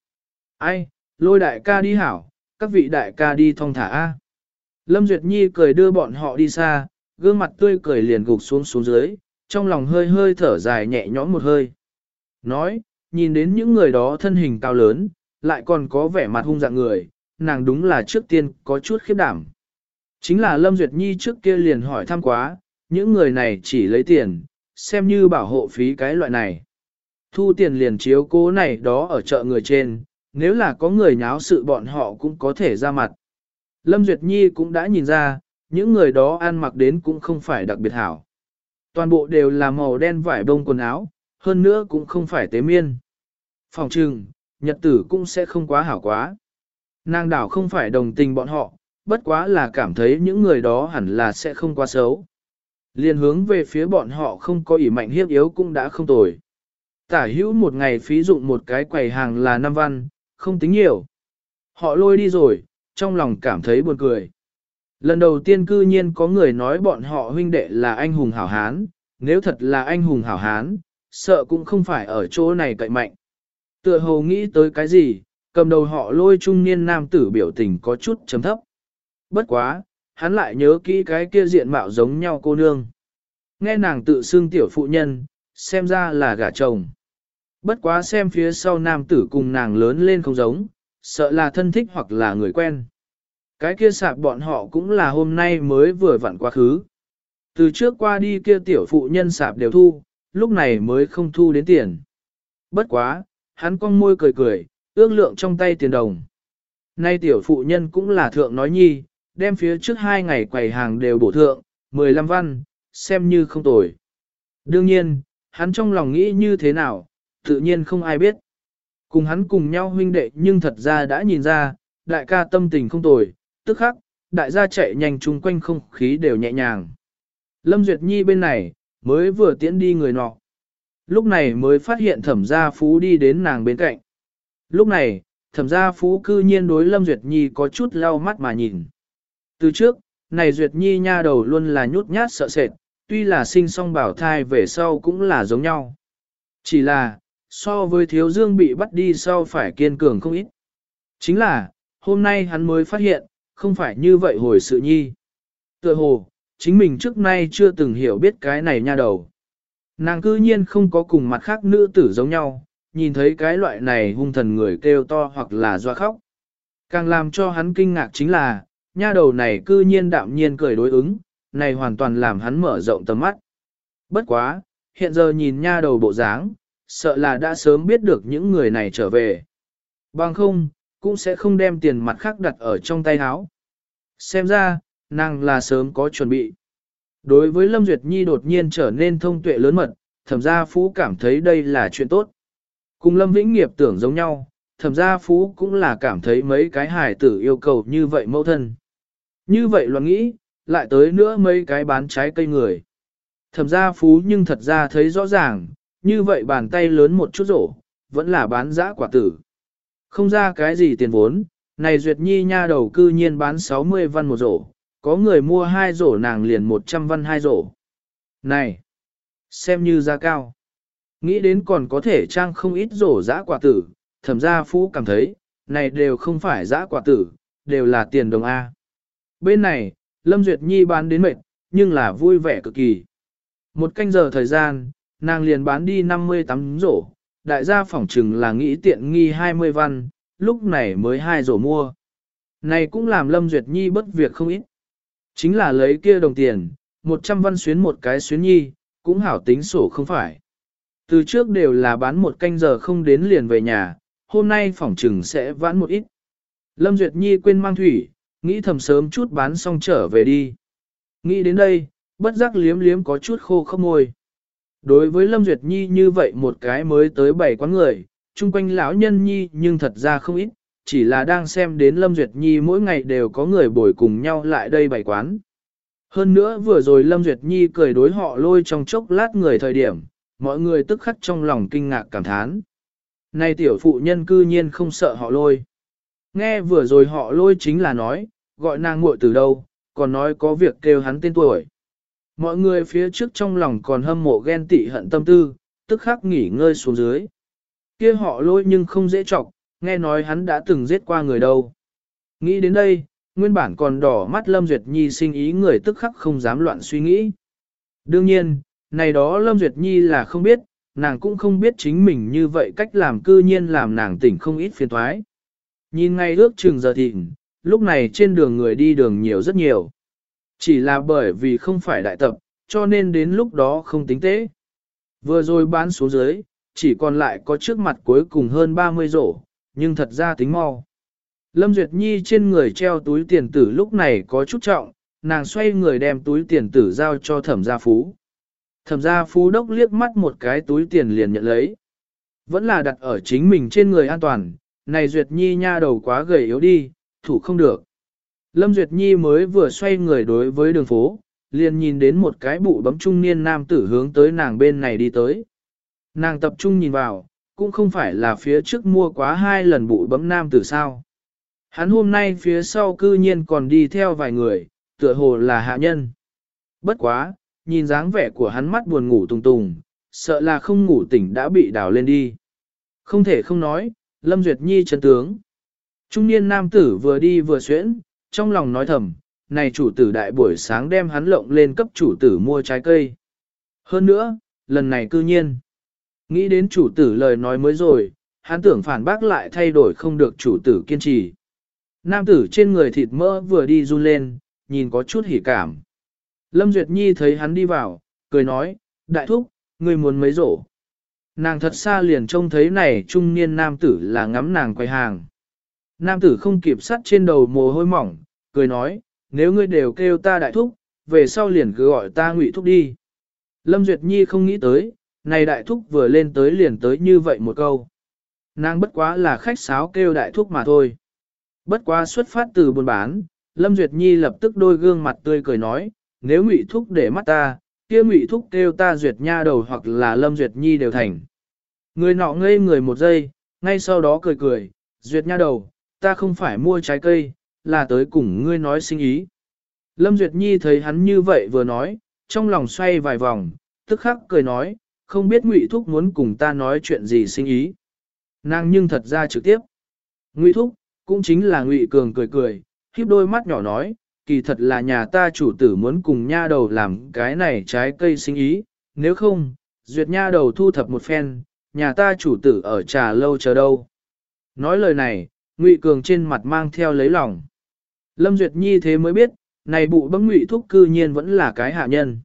Ai, lôi đại ca đi hảo, các vị đại ca đi thong thả A. Lâm Duyệt Nhi cười đưa bọn họ đi xa, gương mặt tươi cười liền gục xuống xuống dưới, trong lòng hơi hơi thở dài nhẹ nhõm một hơi. Nói, nhìn đến những người đó thân hình cao lớn, lại còn có vẻ mặt hung dạng người, nàng đúng là trước tiên có chút khiếp đảm. Chính là Lâm Duyệt Nhi trước kia liền hỏi thăm quá, những người này chỉ lấy tiền, xem như bảo hộ phí cái loại này. Thu tiền liền chiếu cố này đó ở chợ người trên, nếu là có người nháo sự bọn họ cũng có thể ra mặt. Lâm Duyệt Nhi cũng đã nhìn ra, những người đó ăn mặc đến cũng không phải đặc biệt hảo. Toàn bộ đều là màu đen vải bông quần áo, hơn nữa cũng không phải tế miên. Phòng trừng, nhật tử cũng sẽ không quá hảo quá. Nàng đảo không phải đồng tình bọn họ, bất quá là cảm thấy những người đó hẳn là sẽ không quá xấu. Liên hướng về phía bọn họ không có ỉ mạnh hiếp yếu cũng đã không tồi. Tả hữu một ngày phí dụng một cái quầy hàng là năm văn, không tính nhiều. Họ lôi đi rồi, trong lòng cảm thấy buồn cười. Lần đầu tiên cư nhiên có người nói bọn họ huynh đệ là anh hùng hảo hán, nếu thật là anh hùng hảo hán, sợ cũng không phải ở chỗ này cậy mạnh. Tựa hồ nghĩ tới cái gì, cầm đầu họ lôi trung niên nam tử biểu tình có chút chấm thấp. Bất quá, hắn lại nhớ kỹ cái kia diện mạo giống nhau cô nương. Nghe nàng tự xưng tiểu phụ nhân, xem ra là gả chồng. Bất quá xem phía sau nam tử cùng nàng lớn lên không giống, sợ là thân thích hoặc là người quen. Cái kia sạp bọn họ cũng là hôm nay mới vừa vặn quá khứ. Từ trước qua đi kia tiểu phụ nhân sạp đều thu, lúc này mới không thu đến tiền. Bất quá, hắn cong môi cười cười, ước lượng trong tay tiền đồng. Nay tiểu phụ nhân cũng là thượng nói nhi, đem phía trước hai ngày quầy hàng đều bổ thượng, 15 văn, xem như không tồi. Đương nhiên, hắn trong lòng nghĩ như thế nào, tự nhiên không ai biết. Cùng hắn cùng nhau huynh đệ nhưng thật ra đã nhìn ra, đại ca tâm tình không tồi, tức khắc, đại gia chạy nhanh chung quanh không khí đều nhẹ nhàng. Lâm Duyệt Nhi bên này, mới vừa tiễn đi người nọ. Lúc này mới phát hiện thẩm gia phú đi đến nàng bên cạnh. Lúc này, thẩm gia phú cư nhiên đối Lâm Duyệt Nhi có chút lau mắt mà nhìn. Từ trước, này Duyệt Nhi nha đầu luôn là nhút nhát sợ sệt, tuy là sinh song bảo thai về sau cũng là giống nhau. Chỉ là, so với thiếu dương bị bắt đi sau phải kiên cường không ít. Chính là, hôm nay hắn mới phát hiện, không phải như vậy hồi sự nhi. Tựa hồ, chính mình trước nay chưa từng hiểu biết cái này nha đầu. Nàng cư nhiên không có cùng mặt khác nữ tử giống nhau, nhìn thấy cái loại này hung thần người kêu to hoặc là doa khóc. Càng làm cho hắn kinh ngạc chính là, nha đầu này cư nhiên đạm nhiên cười đối ứng, này hoàn toàn làm hắn mở rộng tầm mắt. Bất quá, hiện giờ nhìn nha đầu bộ dáng, sợ là đã sớm biết được những người này trở về. Bằng không, cũng sẽ không đem tiền mặt khác đặt ở trong tay áo. Xem ra, nàng là sớm có chuẩn bị. Đối với Lâm Duyệt Nhi đột nhiên trở nên thông tuệ lớn mật, thẩm gia phú cảm thấy đây là chuyện tốt. Cùng Lâm Vĩnh Nghiệp tưởng giống nhau, thẩm gia phú cũng là cảm thấy mấy cái hài tử yêu cầu như vậy mẫu thân. Như vậy loạn nghĩ, lại tới nữa mấy cái bán trái cây người. Thẩm gia phú nhưng thật ra thấy rõ ràng, như vậy bàn tay lớn một chút rổ, vẫn là bán giã quả tử. Không ra cái gì tiền vốn, này Duyệt Nhi nha đầu cư nhiên bán 60 văn một rổ, có người mua hai rổ nàng liền 100 văn hai rổ. Này, xem như giá cao. Nghĩ đến còn có thể trang không ít rổ giã quả tử, thẩm gia phú cảm thấy, này đều không phải giã quả tử, đều là tiền đồng A. Bên này, Lâm Duyệt Nhi bán đến mệt, nhưng là vui vẻ cực kỳ. Một canh giờ thời gian, nàng liền bán đi 58 rổ, đại gia phỏng chừng là nghĩ tiện nghi 20 văn, lúc này mới hai rổ mua. Này cũng làm Lâm Duyệt Nhi bất việc không ít. Chính là lấy kia đồng tiền, 100 văn xuyến một cái xuyến nhi, cũng hảo tính sổ không phải. Từ trước đều là bán một canh giờ không đến liền về nhà, hôm nay phỏng trừng sẽ vãn một ít. Lâm Duyệt Nhi quên mang thủy, nghĩ thầm sớm chút bán xong trở về đi. Nghĩ đến đây, bất giác liếm liếm có chút khô không môi. Đối với Lâm Duyệt Nhi như vậy một cái mới tới bảy quán người, chung quanh lão nhân Nhi nhưng thật ra không ít, chỉ là đang xem đến Lâm Duyệt Nhi mỗi ngày đều có người bồi cùng nhau lại đây bày quán. Hơn nữa vừa rồi Lâm Duyệt Nhi cười đối họ lôi trong chốc lát người thời điểm, mọi người tức khắc trong lòng kinh ngạc cảm thán. Này tiểu phụ nhân cư nhiên không sợ họ lôi. Nghe vừa rồi họ lôi chính là nói, gọi nàng muội từ đâu, còn nói có việc kêu hắn tên tuổi. Mọi người phía trước trong lòng còn hâm mộ ghen tị hận tâm tư, tức khắc nghỉ ngơi xuống dưới kia họ lôi nhưng không dễ chọc, nghe nói hắn đã từng giết qua người đâu. Nghĩ đến đây, nguyên bản còn đỏ mắt Lâm Duyệt Nhi sinh ý người tức khắc không dám loạn suy nghĩ. Đương nhiên, này đó Lâm Duyệt Nhi là không biết, nàng cũng không biết chính mình như vậy cách làm cư nhiên làm nàng tỉnh không ít phiền thoái. Nhìn ngay ước chừng giờ thịnh, lúc này trên đường người đi đường nhiều rất nhiều. Chỉ là bởi vì không phải đại tập, cho nên đến lúc đó không tính tế. Vừa rồi bán số dưới, chỉ còn lại có trước mặt cuối cùng hơn 30 rổ, nhưng thật ra tính mau. Lâm Duyệt Nhi trên người treo túi tiền tử lúc này có chút trọng, nàng xoay người đem túi tiền tử giao cho thẩm gia phú. Thẩm gia phú đốc liếc mắt một cái túi tiền liền nhận lấy. Vẫn là đặt ở chính mình trên người an toàn, này Duyệt Nhi nha đầu quá gầy yếu đi, thủ không được. Lâm Duyệt Nhi mới vừa xoay người đối với đường phố, liền nhìn đến một cái bụ bấm trung niên nam tử hướng tới nàng bên này đi tới. Nàng tập trung nhìn vào, cũng không phải là phía trước mua quá hai lần bụi bấm nam tử sao. Hắn hôm nay phía sau cư nhiên còn đi theo vài người, tựa hồ là hạ nhân. Bất quá, nhìn dáng vẻ của hắn mắt buồn ngủ tùng tùng, sợ là không ngủ tỉnh đã bị đào lên đi. Không thể không nói, Lâm Duyệt Nhi chấn tướng. Trung niên nam tử vừa đi vừa xuyễn, trong lòng nói thầm, này chủ tử đại buổi sáng đem hắn lộng lên cấp chủ tử mua trái cây. Hơn nữa, lần này cư nhiên. Nghĩ đến chủ tử lời nói mới rồi, hắn tưởng phản bác lại thay đổi không được chủ tử kiên trì. Nam tử trên người thịt mỡ vừa đi run lên, nhìn có chút hỉ cảm. Lâm Duyệt Nhi thấy hắn đi vào, cười nói, đại thúc, người muốn mấy rổ. Nàng thật xa liền trông thấy này trung niên nam tử là ngắm nàng quay hàng. Nam tử không kịp sắt trên đầu mồ hôi mỏng, cười nói, nếu ngươi đều kêu ta đại thúc, về sau liền cứ gọi ta ngụy thúc đi. Lâm Duyệt Nhi không nghĩ tới, này đại thúc vừa lên tới liền tới như vậy một câu. Nàng bất quá là khách sáo kêu đại thúc mà thôi. Bất quá xuất phát từ buôn bán, Lâm Duyệt Nhi lập tức đôi gương mặt tươi cười nói, nếu ngụy thúc để mắt ta, kia ngụy thúc kêu ta Duyệt Nha đầu hoặc là Lâm Duyệt Nhi đều thành. Người nọ ngây người một giây, ngay sau đó cười cười, Duyệt Nha đầu, ta không phải mua trái cây, là tới cùng ngươi nói sinh ý. Lâm Duyệt Nhi thấy hắn như vậy vừa nói, trong lòng xoay vài vòng, tức khắc cười nói, không biết Ngụy Thúc muốn cùng ta nói chuyện gì sinh ý. Nàng nhưng thật ra trực tiếp. Ngụy Thúc, cũng chính là Ngụy Cường cười cười, khiếp đôi mắt nhỏ nói, kỳ thật là nhà ta chủ tử muốn cùng nha đầu làm cái này trái cây sinh ý, nếu không, duyệt nha đầu thu thập một phen, nhà ta chủ tử ở trà lâu chờ đâu. Nói lời này, Ngụy Cường trên mặt mang theo lấy lòng. Lâm Duyệt Nhi thế mới biết, này bụ bấm Ngụy Thúc cư nhiên vẫn là cái hạ nhân.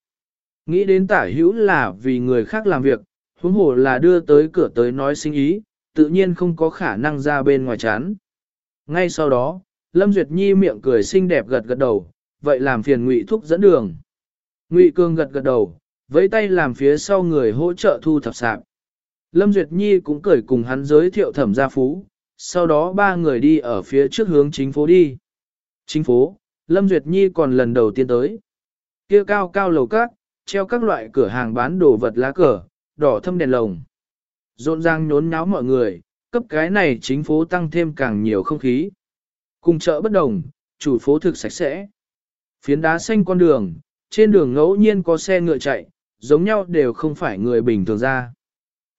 Nghĩ đến tả hữu là vì người khác làm việc, huống hồ là đưa tới cửa tới nói sinh ý, tự nhiên không có khả năng ra bên ngoài chán. Ngay sau đó, Lâm Duyệt Nhi miệng cười xinh đẹp gật gật đầu, vậy làm phiền Ngụy Thúc dẫn đường. Ngụy Cương gật gật đầu, với tay làm phía sau người hỗ trợ thu thập sạp. Lâm Duyệt Nhi cũng cười cùng hắn giới thiệu thẩm gia phú, sau đó ba người đi ở phía trước hướng chính phố đi. Chính phố, Lâm Duyệt Nhi còn lần đầu tiên tới. Kia cao cao lầu cát, treo các loại cửa hàng bán đồ vật lá cờ, đỏ thâm đèn lồng. Rộn ràng nhốn nháo mọi người, cấp cái này chính phố tăng thêm càng nhiều không khí. Cùng chợ bất đồng, chủ phố thực sạch sẽ. Phiến đá xanh con đường, trên đường ngẫu nhiên có xe ngựa chạy, giống nhau đều không phải người bình thường ra.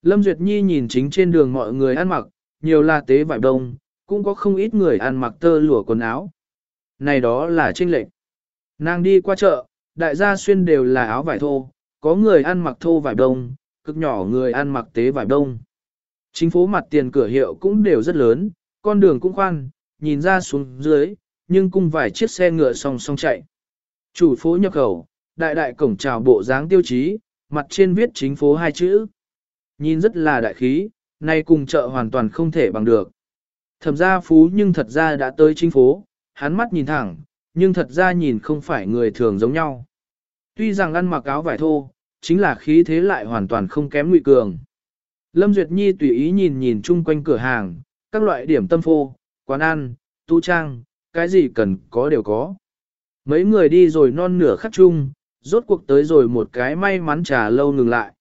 Lâm Duyệt Nhi nhìn chính trên đường mọi người ăn mặc, nhiều là tế vải đông, cũng có không ít người ăn mặc tơ lụa quần áo. Này đó là trinh lệnh. Nàng đi qua chợ, đại gia xuyên đều là áo vải thô, có người ăn mặc thô vải đông, cực nhỏ người ăn mặc tế vải đông. Chính phố mặt tiền cửa hiệu cũng đều rất lớn, con đường cũng khoan, nhìn ra xuống dưới, nhưng cung vài chiếc xe ngựa song song chạy. Chủ phố nhập khẩu, đại đại cổng chào bộ dáng tiêu chí, mặt trên viết chính phố hai chữ. Nhìn rất là đại khí, nay cùng chợ hoàn toàn không thể bằng được. Thẩm gia phú nhưng thật ra đã tới chính phố, hắn mắt nhìn thẳng, nhưng thật ra nhìn không phải người thường giống nhau. Tuy rằng ăn mặc áo vải thô, chính là khí thế lại hoàn toàn không kém ngụy cường. Lâm Duyệt Nhi tùy ý nhìn nhìn chung quanh cửa hàng, các loại điểm tâm phô, quán ăn, tu trang, cái gì cần có đều có. Mấy người đi rồi non nửa khắc chung, rốt cuộc tới rồi một cái may mắn trà lâu ngừng lại.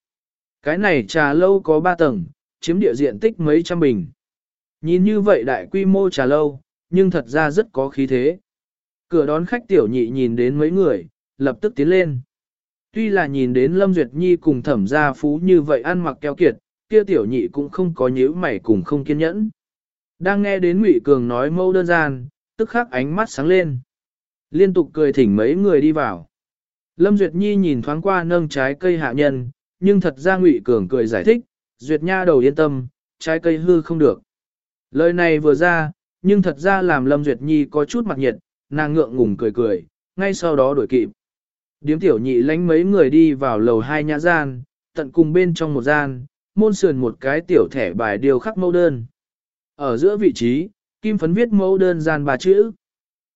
Cái này trà lâu có ba tầng, chiếm địa diện tích mấy trăm bình. Nhìn như vậy đại quy mô trà lâu, nhưng thật ra rất có khí thế. Cửa đón khách tiểu nhị nhìn đến mấy người, lập tức tiến lên. Tuy là nhìn đến Lâm Duyệt Nhi cùng thẩm gia phú như vậy ăn mặc keo kiệt, kia tiểu nhị cũng không có nhíu mày cùng không kiên nhẫn. Đang nghe đến Ngụy Cường nói mâu đơn giản, tức khắc ánh mắt sáng lên. Liên tục cười thỉnh mấy người đi vào. Lâm Duyệt Nhi nhìn thoáng qua nâng trái cây hạ nhân, nhưng thật ra Ngụy Cường cười giải thích, Duyệt Nha đầu yên tâm, trái cây hư không được. Lời này vừa ra, nhưng thật ra làm Lâm Duyệt Nhi có chút mặt nhiệt, nàng ngượng ngùng cười cười, ngay sau đó đổi kịp. Điếm tiểu nhị lánh mấy người đi vào lầu hai nhã gian, tận cùng bên trong một gian, môn sườn một cái tiểu thẻ bài điều khắc mẫu đơn. Ở giữa vị trí, kim phấn viết mẫu đơn gian ba chữ.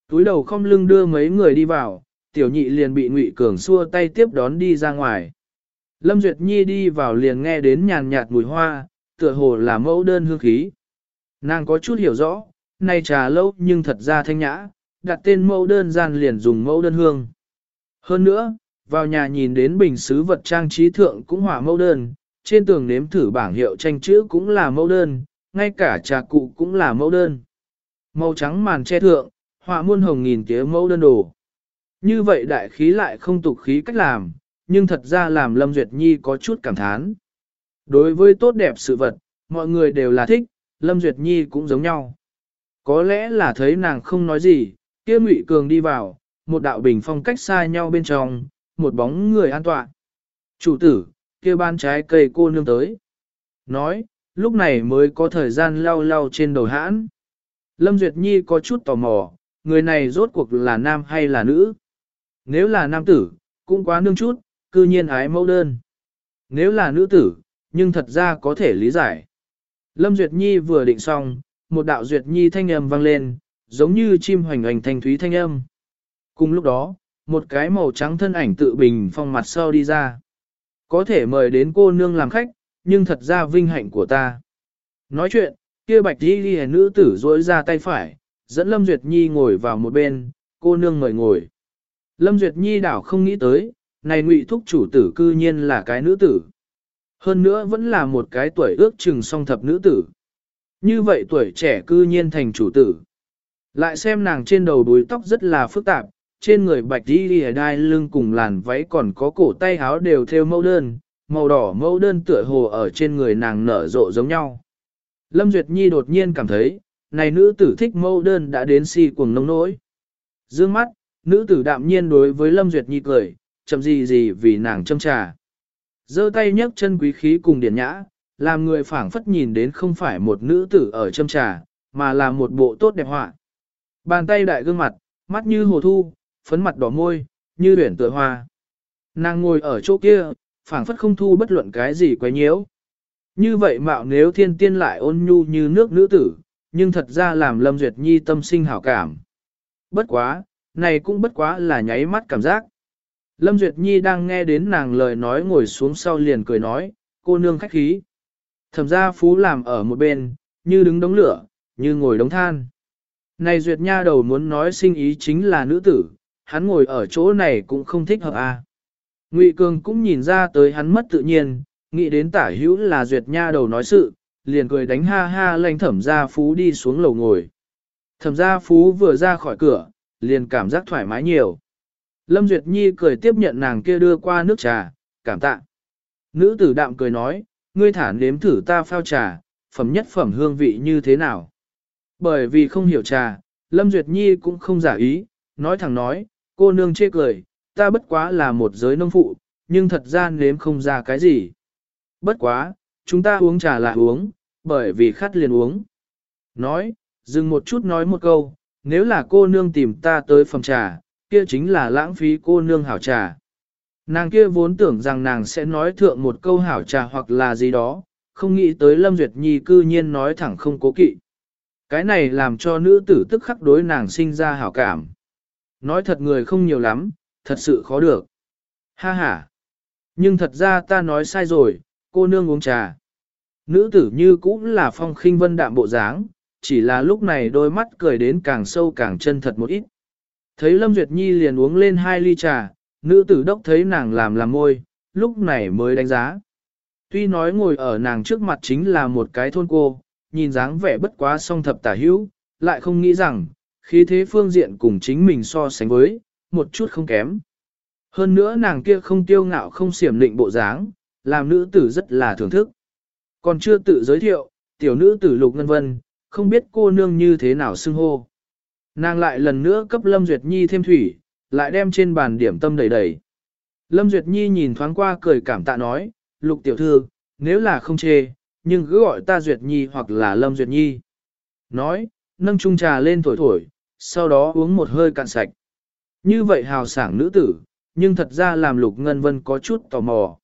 Túi đầu không lưng đưa mấy người đi vào, tiểu nhị liền bị ngụy cường xua tay tiếp đón đi ra ngoài. Lâm Duyệt Nhi đi vào liền nghe đến nhàn nhạt mùi hoa, tựa hồ là mẫu đơn hương khí. Nàng có chút hiểu rõ, nay trà lâu nhưng thật ra thanh nhã, đặt tên mẫu đơn gian liền dùng mẫu đơn hương. Hơn nữa, Vào nhà nhìn đến bình sứ vật trang trí thượng cũng hỏa mẫu đơn, trên tường nếm thử bảng hiệu tranh chữ cũng là mẫu đơn, ngay cả trà cụ cũng là mẫu đơn. Màu trắng màn che thượng, họa muôn hồng nghìn tía mẫu đơn đồ. Như vậy đại khí lại không tục khí cách làm, nhưng thật ra làm Lâm Duyệt Nhi có chút cảm thán. Đối với tốt đẹp sự vật, mọi người đều là thích, Lâm Duyệt Nhi cũng giống nhau. Có lẽ là thấy nàng không nói gì, kia Ngụy Cường đi vào, một đạo bình phong cách xa nhau bên trong, một bóng người an toàn. Chủ tử, kia ban trái cây cô nương tới. Nói, lúc này mới có thời gian lau lau trên đầu hãn. Lâm Duyệt Nhi có chút tò mò, người này rốt cuộc là nam hay là nữ? Nếu là nam tử, cũng quá nương chút, cư nhiên ái mẫu đơn. Nếu là nữ tử, nhưng thật ra có thể lý giải. Lâm Duyệt Nhi vừa định xong, một đạo Duyệt Nhi thanh âm vang lên, giống như chim hoành hành thanh thúy thanh âm. Cùng lúc đó, một cái màu trắng thân ảnh tự bình phong mặt sau đi ra. Có thể mời đến cô nương làm khách, nhưng thật ra vinh hạnh của ta. Nói chuyện, kia bạch đi ghi nữ tử rỗi ra tay phải, dẫn Lâm Duyệt Nhi ngồi vào một bên, cô nương ngồi ngồi. Lâm Duyệt Nhi đảo không nghĩ tới, này ngụy thúc chủ tử cư nhiên là cái nữ tử. Hơn nữa vẫn là một cái tuổi ước chừng song thập nữ tử. Như vậy tuổi trẻ cư nhiên thành chủ tử. Lại xem nàng trên đầu đuôi tóc rất là phức tạp, trên người bạch đi đi đai lưng cùng làn váy còn có cổ tay áo đều theo mẫu đơn, màu đỏ mẫu đơn tựa hồ ở trên người nàng nở rộ giống nhau. Lâm Duyệt Nhi đột nhiên cảm thấy, này nữ tử thích mẫu đơn đã đến si cuồng nông nỗi. Dương mắt, nữ tử đạm nhiên đối với Lâm Duyệt Nhi cười, chậm gì gì vì nàng châm trà. giơ tay nhấc chân quý khí cùng điển nhã, làm người phảng phất nhìn đến không phải một nữ tử ở châm trà, mà là một bộ tốt đẹp họa. Bàn tay đại gương mặt, mắt như hồ thu, phấn mặt đỏ môi, như huyển tựa hoa. Nàng ngồi ở chỗ kia, phảng phất không thu bất luận cái gì quấy nhiễu. Như vậy mạo nếu thiên tiên lại ôn nhu như nước nữ tử, nhưng thật ra làm Lâm Duyệt Nhi tâm sinh hảo cảm. Bất quá, này cũng bất quá là nháy mắt cảm giác. Lâm Duyệt Nhi đang nghe đến nàng lời nói ngồi xuống sau liền cười nói, cô nương khách khí. Thẩm gia phú làm ở một bên, như đứng đống lửa, như ngồi đống than. Này Duyệt Nha đầu muốn nói sinh ý chính là nữ tử, hắn ngồi ở chỗ này cũng không thích hợp à. Ngụy Cường cũng nhìn ra tới hắn mất tự nhiên, nghĩ đến tả hữu là Duyệt Nha đầu nói sự, liền cười đánh ha ha lanh thẩm gia phú đi xuống lầu ngồi. Thẩm gia phú vừa ra khỏi cửa, liền cảm giác thoải mái nhiều. Lâm Duyệt Nhi cười tiếp nhận nàng kia đưa qua nước trà, cảm tạ. Nữ tử đạm cười nói, ngươi thả nếm thử ta phao trà, phẩm nhất phẩm hương vị như thế nào. Bởi vì không hiểu trà, Lâm Duyệt Nhi cũng không giả ý, nói thẳng nói, cô nương chê cười, ta bất quá là một giới nông phụ, nhưng thật ra nếm không ra cái gì. Bất quá, chúng ta uống trà là uống, bởi vì khát liền uống. Nói, dừng một chút nói một câu, nếu là cô nương tìm ta tới phòng trà, kia chính là lãng phí cô nương hảo trà. Nàng kia vốn tưởng rằng nàng sẽ nói thượng một câu hảo trà hoặc là gì đó, không nghĩ tới Lâm Duyệt Nhi cư nhiên nói thẳng không cố kỵ. Cái này làm cho nữ tử tức khắc đối nàng sinh ra hảo cảm. Nói thật người không nhiều lắm, thật sự khó được. Ha ha. Nhưng thật ra ta nói sai rồi, cô nương uống trà. Nữ tử như cũng là phong khinh vân đạm bộ dáng, chỉ là lúc này đôi mắt cười đến càng sâu càng chân thật một ít. Thấy Lâm Duyệt Nhi liền uống lên hai ly trà, nữ tử đốc thấy nàng làm làm môi, lúc này mới đánh giá. Tuy nói ngồi ở nàng trước mặt chính là một cái thôn cô, nhìn dáng vẻ bất quá song thập tả hữu, lại không nghĩ rằng, khí thế phương diện cùng chính mình so sánh với, một chút không kém. Hơn nữa nàng kia không tiêu ngạo không xiểm định bộ dáng, làm nữ tử rất là thưởng thức. Còn chưa tự giới thiệu, tiểu nữ tử Lục Ngân Vân, không biết cô nương như thế nào xưng hô. Nàng lại lần nữa cấp Lâm Duyệt Nhi thêm thủy, lại đem trên bàn điểm tâm đầy đầy. Lâm Duyệt Nhi nhìn thoáng qua cười cảm tạ nói, Lục tiểu thư, nếu là không chê, nhưng cứ gọi ta Duyệt Nhi hoặc là Lâm Duyệt Nhi. Nói, nâng chung trà lên thổi thổi, sau đó uống một hơi cạn sạch. Như vậy hào sảng nữ tử, nhưng thật ra làm Lục Ngân Vân có chút tò mò.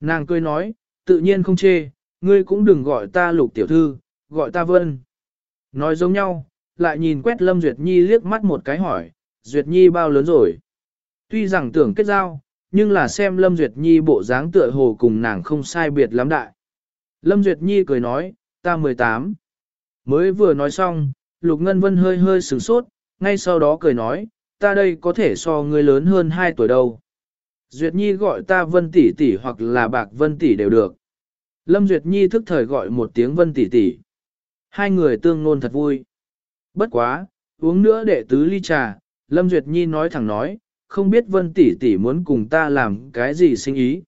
Nàng cười nói, tự nhiên không chê, ngươi cũng đừng gọi ta Lục tiểu thư, gọi ta Vân. Nói giống nhau, lại nhìn quét Lâm Duyệt Nhi liếc mắt một cái hỏi, Duyệt Nhi bao lớn rồi? Tuy rằng tưởng kết giao, nhưng là xem Lâm Duyệt Nhi bộ dáng tựa hồ cùng nàng không sai biệt lắm đại. Lâm Duyệt Nhi cười nói, ta 18. Mới vừa nói xong, Lục Ngân Vân hơi hơi sửng sốt, ngay sau đó cười nói, ta đây có thể so ngươi lớn hơn 2 tuổi đâu. Duyệt Nhi gọi ta Vân tỷ tỷ hoặc là Bạc Vân tỷ đều được. Lâm Duyệt Nhi thức thời gọi một tiếng Vân tỷ tỷ. Hai người tương ngôn thật vui. Bất quá, uống nữa để tứ ly trà, Lâm Duyệt Nhi nói thẳng nói, không biết Vân tỷ tỷ muốn cùng ta làm cái gì sinh ý.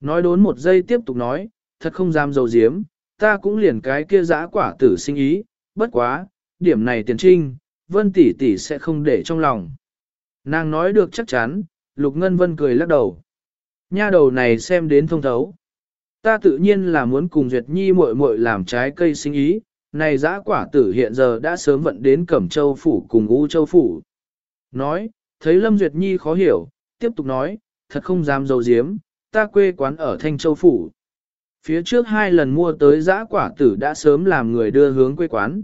Nói đốn một giây tiếp tục nói, thật không dám dầu diếm, ta cũng liền cái kia giã quả tử sinh ý, bất quá, điểm này tiền trinh, Vân tỷ tỷ sẽ không để trong lòng. Nàng nói được chắc chắn, Lục Ngân Vân cười lắc đầu. Nha đầu này xem đến thông thấu. Ta tự nhiên là muốn cùng Duyệt Nhi muội muội làm trái cây sinh ý, này giã quả tử hiện giờ đã sớm vận đến Cẩm Châu Phủ cùng U Châu Phủ. Nói, thấy Lâm Duyệt Nhi khó hiểu, tiếp tục nói, thật không dám dầu diếm, ta quê quán ở Thanh Châu Phủ. Phía trước hai lần mua tới giã quả tử đã sớm làm người đưa hướng quê quán.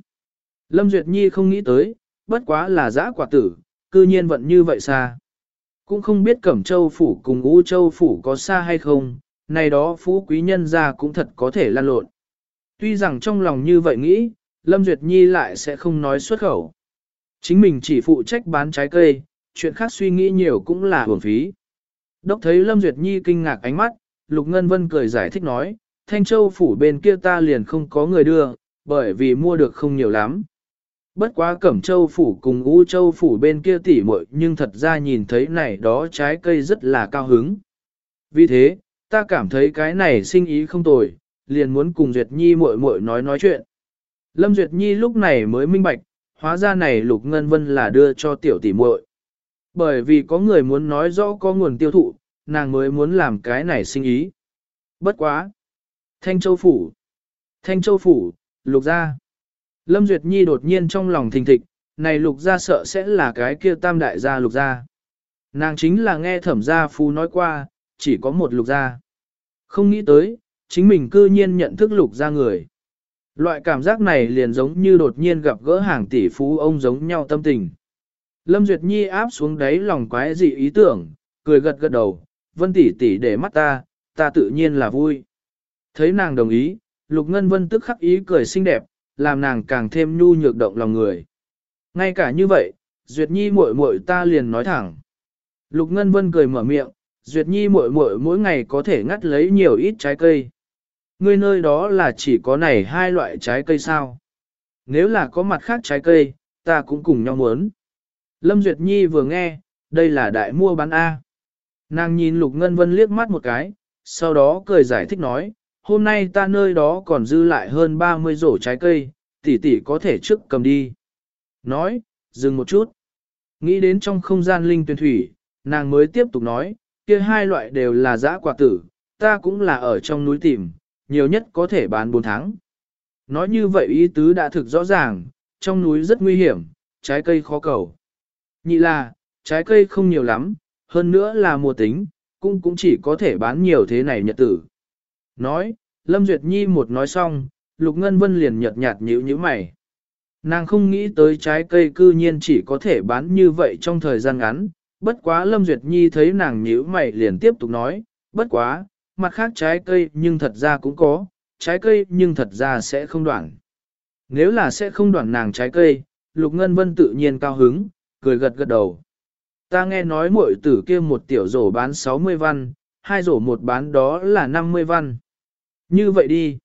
Lâm Duyệt Nhi không nghĩ tới, bất quá là giã quả tử, cư nhiên vận như vậy xa. Cũng không biết Cẩm Châu Phủ cùng U Châu Phủ có xa hay không, này đó phú quý nhân ra cũng thật có thể lan lộn. Tuy rằng trong lòng như vậy nghĩ, Lâm Duyệt Nhi lại sẽ không nói xuất khẩu. Chính mình chỉ phụ trách bán trái cây, chuyện khác suy nghĩ nhiều cũng là hưởng phí. Đốc thấy Lâm Duyệt Nhi kinh ngạc ánh mắt, Lục Ngân Vân cười giải thích nói, Thanh Châu phủ bên kia ta liền không có người đưa, bởi vì mua được không nhiều lắm. Bất quá Cẩm Châu phủ cùng U Châu phủ bên kia tỉ muội nhưng thật ra nhìn thấy này đó trái cây rất là cao hứng. Vì thế, ta cảm thấy cái này sinh ý không tồi, liền muốn cùng Duyệt Nhi muội muội nói nói chuyện. Lâm Duyệt Nhi lúc này mới minh bạch, hóa ra này Lục Ngân Vân là đưa cho tiểu tỷ muội. Bởi vì có người muốn nói rõ có nguồn tiêu thụ, nàng mới muốn làm cái này sinh ý. Bất quá. Thanh Châu Phủ. Thanh Châu Phủ, Lục Gia. Lâm Duyệt Nhi đột nhiên trong lòng thình thịch, này Lục Gia sợ sẽ là cái kia tam đại gia Lục Gia. Nàng chính là nghe thẩm gia phu nói qua, chỉ có một Lục Gia. Không nghĩ tới, chính mình cư nhiên nhận thức Lục Gia người. Loại cảm giác này liền giống như đột nhiên gặp gỡ hàng tỷ phú ông giống nhau tâm tình. Lâm Duyệt Nhi áp xuống đáy lòng quái dị ý tưởng, cười gật gật đầu, vân tỷ tỷ để mắt ta, ta tự nhiên là vui. Thấy nàng đồng ý, Lục Ngân Vân tức khắc ý cười xinh đẹp, làm nàng càng thêm nhu nhược động lòng người. Ngay cả như vậy, Duyệt Nhi muội muội ta liền nói thẳng. Lục Ngân Vân cười mở miệng, Duyệt Nhi muội muội mỗi ngày có thể ngắt lấy nhiều ít trái cây. Ngươi nơi đó là chỉ có này hai loại trái cây sao? Nếu là có mặt khác trái cây, ta cũng cùng nhau muốn. Lâm Duyệt Nhi vừa nghe, đây là đại mua bán A. Nàng nhìn Lục Ngân Vân liếc mắt một cái, sau đó cười giải thích nói, hôm nay ta nơi đó còn dư lại hơn 30 rổ trái cây, tỷ tỷ có thể trước cầm đi. Nói, dừng một chút. Nghĩ đến trong không gian linh tuyển thủy, nàng mới tiếp tục nói, kia hai loại đều là dã quả tử, ta cũng là ở trong núi tìm, nhiều nhất có thể bán 4 tháng. Nói như vậy ý tứ đã thực rõ ràng, trong núi rất nguy hiểm, trái cây khó cầu. Nhị là, trái cây không nhiều lắm, hơn nữa là mùa tính, cũng cũng chỉ có thể bán nhiều thế này nhật tử. Nói, Lâm Duyệt Nhi một nói xong, Lục Ngân Vân liền nhợt nhạt nhíu nhíu mày. Nàng không nghĩ tới trái cây cư nhiên chỉ có thể bán như vậy trong thời gian ngắn, bất quá Lâm Duyệt Nhi thấy nàng nhíu mày liền tiếp tục nói, bất quá, mặt khác trái cây nhưng thật ra cũng có, trái cây nhưng thật ra sẽ không đoạn. Nếu là sẽ không đoạn nàng trái cây, Lục Ngân Vân tự nhiên cao hứng, cười gật gật đầu. Ta nghe nói muội tử kia một tiểu rổ bán 60 văn, hai rổ một bán đó là 50 văn. Như vậy đi.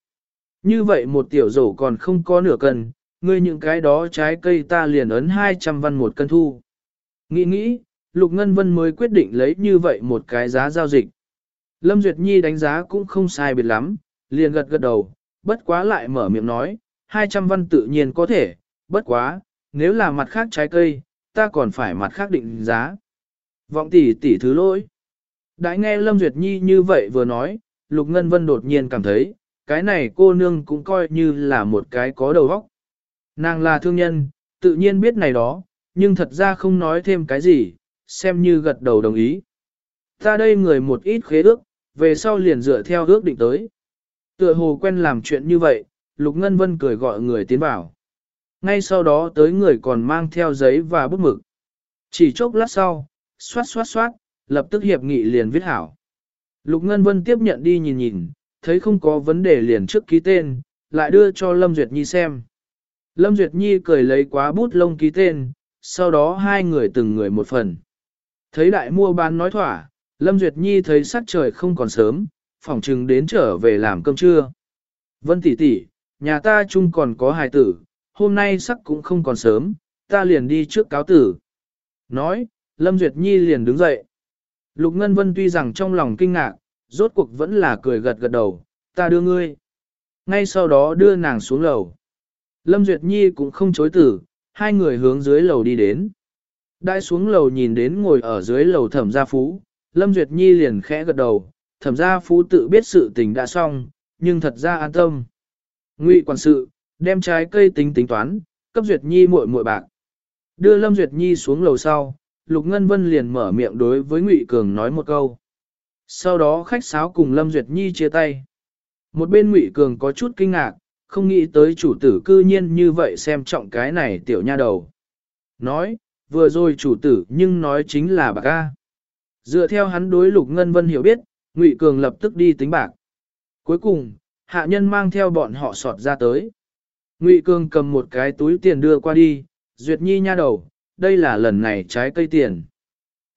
Như vậy một tiểu rổ còn không có nửa cân, ngươi những cái đó trái cây ta liền ấn 200 văn một cân thu. Nghĩ nghĩ, Lục Ngân Vân mới quyết định lấy như vậy một cái giá giao dịch. Lâm Duyệt Nhi đánh giá cũng không sai biệt lắm, liền gật gật đầu, bất quá lại mở miệng nói, 200 văn tự nhiên có thể, bất quá, nếu là mặt khác trái cây, ta còn phải mặt khác định giá. Vọng tỷ tỷ thứ lỗi. Đã nghe Lâm Duyệt Nhi như vậy vừa nói, Lục Ngân Vân đột nhiên cảm thấy, cái này cô nương cũng coi như là một cái có đầu óc. Nàng là thương nhân, tự nhiên biết này đó, nhưng thật ra không nói thêm cái gì, xem như gật đầu đồng ý. Ta đây người một ít khế ước, về sau liền dựa theo ước định tới. Tựa hồ quen làm chuyện như vậy, Lục Ngân Vân cười gọi người tiến vào ngay sau đó tới người còn mang theo giấy và bút mực. Chỉ chốc lát sau, xoát xoát xoát, lập tức hiệp nghị liền viết hảo. Lục Ngân Vân tiếp nhận đi nhìn nhìn, thấy không có vấn đề liền trước ký tên, lại đưa cho Lâm Duyệt Nhi xem. Lâm Duyệt Nhi cười lấy quá bút lông ký tên, sau đó hai người từng người một phần. Thấy đại mua bán nói thỏa, Lâm Duyệt Nhi thấy sắc trời không còn sớm, phỏng chừng đến trở về làm cơm trưa. Vân tỷ tỷ, nhà ta chung còn có hài tử, hôm nay sắc cũng không còn sớm, ta liền đi trước cáo tử. Nói, Lâm Duyệt Nhi liền đứng dậy. Lục Ngân Vân tuy rằng trong lòng kinh ngạc, rốt cuộc vẫn là cười gật gật đầu, ta đưa ngươi. Ngay sau đó đưa nàng xuống lầu. Lâm Duyệt Nhi cũng không chối tử, hai người hướng dưới lầu đi đến. Đại xuống lầu nhìn đến ngồi ở dưới lầu thẩm gia phú, Lâm Duyệt Nhi liền khẽ gật đầu, thẩm gia phú tự biết sự tình đã xong, nhưng thật ra an tâm. Ngụy quản sự, đem trái cây tính tính toán, cấp Duyệt Nhi muội muội bạc. Đưa Lâm Duyệt Nhi xuống lầu sau, Lục Ngân Vân liền mở miệng đối với Ngụy Cường nói một câu. Sau đó khách sáo cùng Lâm Duyệt Nhi chia tay. Một bên Ngụy Cường có chút kinh ngạc, không nghĩ tới chủ tử cư nhiên như vậy xem trọng cái này tiểu nha đầu. Nói, vừa rồi chủ tử nhưng nói chính là bạc ca. Dựa theo hắn đối Lục Ngân Vân hiểu biết, Ngụy Cường lập tức đi tính bạc. Cuối cùng, hạ nhân mang theo bọn họ sọt ra tới. Ngụy Cường cầm một cái túi tiền đưa qua đi, Duyệt Nhi nha đầu, đây là lần này trái cây tiền.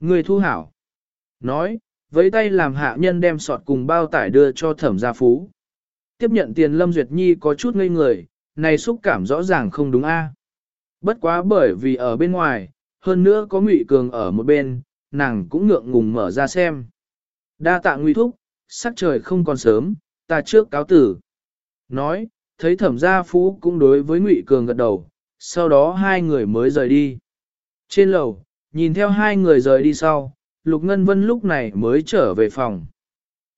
Người thu hảo. Nói, với tay làm hạ nhân đem sọt cùng bao tải đưa cho thẩm gia phú. Tiếp nhận tiền Lâm Duyệt Nhi có chút ngây người, này xúc cảm rõ ràng không đúng a. À. Bất quá bởi vì ở bên ngoài, hơn nữa có Ngụy Cường ở một bên, nàng cũng ngượng ngùng mở ra xem. Đa tạ Ngụy Thúc, sắc trời không còn sớm, ta trước cáo tử. Nói, thấy thẩm gia phú cũng đối với Ngụy Cường gật đầu, sau đó hai người mới rời đi. Trên lầu, nhìn theo hai người rời đi sau, Lục Ngân Vân lúc này mới trở về phòng.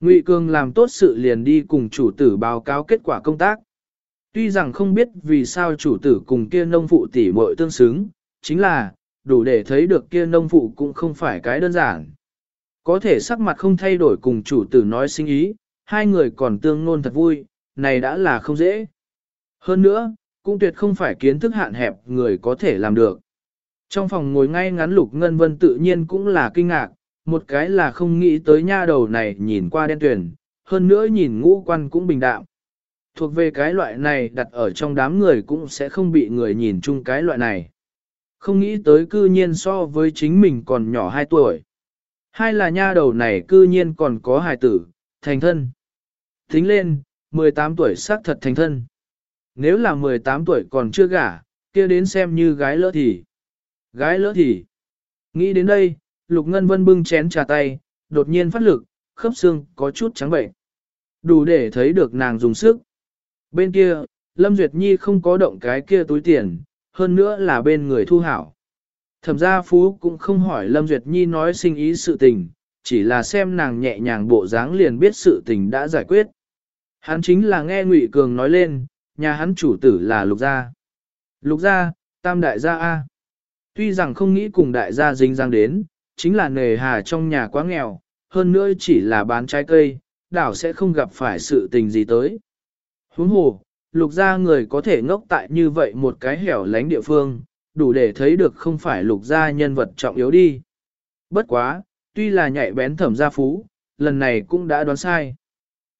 Ngụy Cường làm tốt sự liền đi cùng chủ tử báo cáo kết quả công tác. Tuy rằng không biết vì sao chủ tử cùng kia nông phụ tỷ muội tương xứng, chính là, đủ để thấy được kia nông phụ cũng không phải cái đơn giản. Có thể sắc mặt không thay đổi cùng chủ tử nói sinh ý, hai người còn tương ngôn thật vui, này đã là không dễ. Hơn nữa, cũng tuyệt không phải kiến thức hạn hẹp người có thể làm được. Trong phòng ngồi ngay ngắn lục ngân vân tự nhiên cũng là kinh ngạc, một cái là không nghĩ tới nha đầu này nhìn qua đen tuyển, hơn nữa nhìn ngũ quan cũng bình đạm. Thuộc về cái loại này đặt ở trong đám người cũng sẽ không bị người nhìn chung cái loại này. Không nghĩ tới cư nhiên so với chính mình còn nhỏ 2 tuổi. Hai là nha đầu này cư nhiên còn có hài tử, thành thân. Tính lên, 18 tuổi xác thật thành thân. Nếu là 18 tuổi còn chưa gả, kia đến xem như gái lỡ thì. Gái lỡ thì. Nghĩ đến đây, Lục Ngân Vân bưng chén trà tay, đột nhiên phát lực, khớp xương có chút trắng bệnh. Đủ để thấy được nàng dùng sức. Bên kia, Lâm Duyệt Nhi không có động cái kia túi tiền, hơn nữa là bên người thu hảo. Thẩm gia Phú cũng không hỏi Lâm Duyệt Nhi nói sinh ý sự tình, chỉ là xem nàng nhẹ nhàng bộ dáng liền biết sự tình đã giải quyết. Hắn chính là nghe Ngụy Cường nói lên, nhà hắn chủ tử là Lục Gia. Lục Gia, Tam Đại Gia A. Tuy rằng không nghĩ cùng đại gia dính răng đến, chính là nề hà trong nhà quá nghèo, hơn nữa chỉ là bán trái cây, đảo sẽ không gặp phải sự tình gì tới. Huống hồ, lục gia người có thể ngốc tại như vậy một cái hẻo lánh địa phương, đủ để thấy được không phải lục gia nhân vật trọng yếu đi. Bất quá, tuy là nhạy bén thẩm gia phú, lần này cũng đã đoán sai.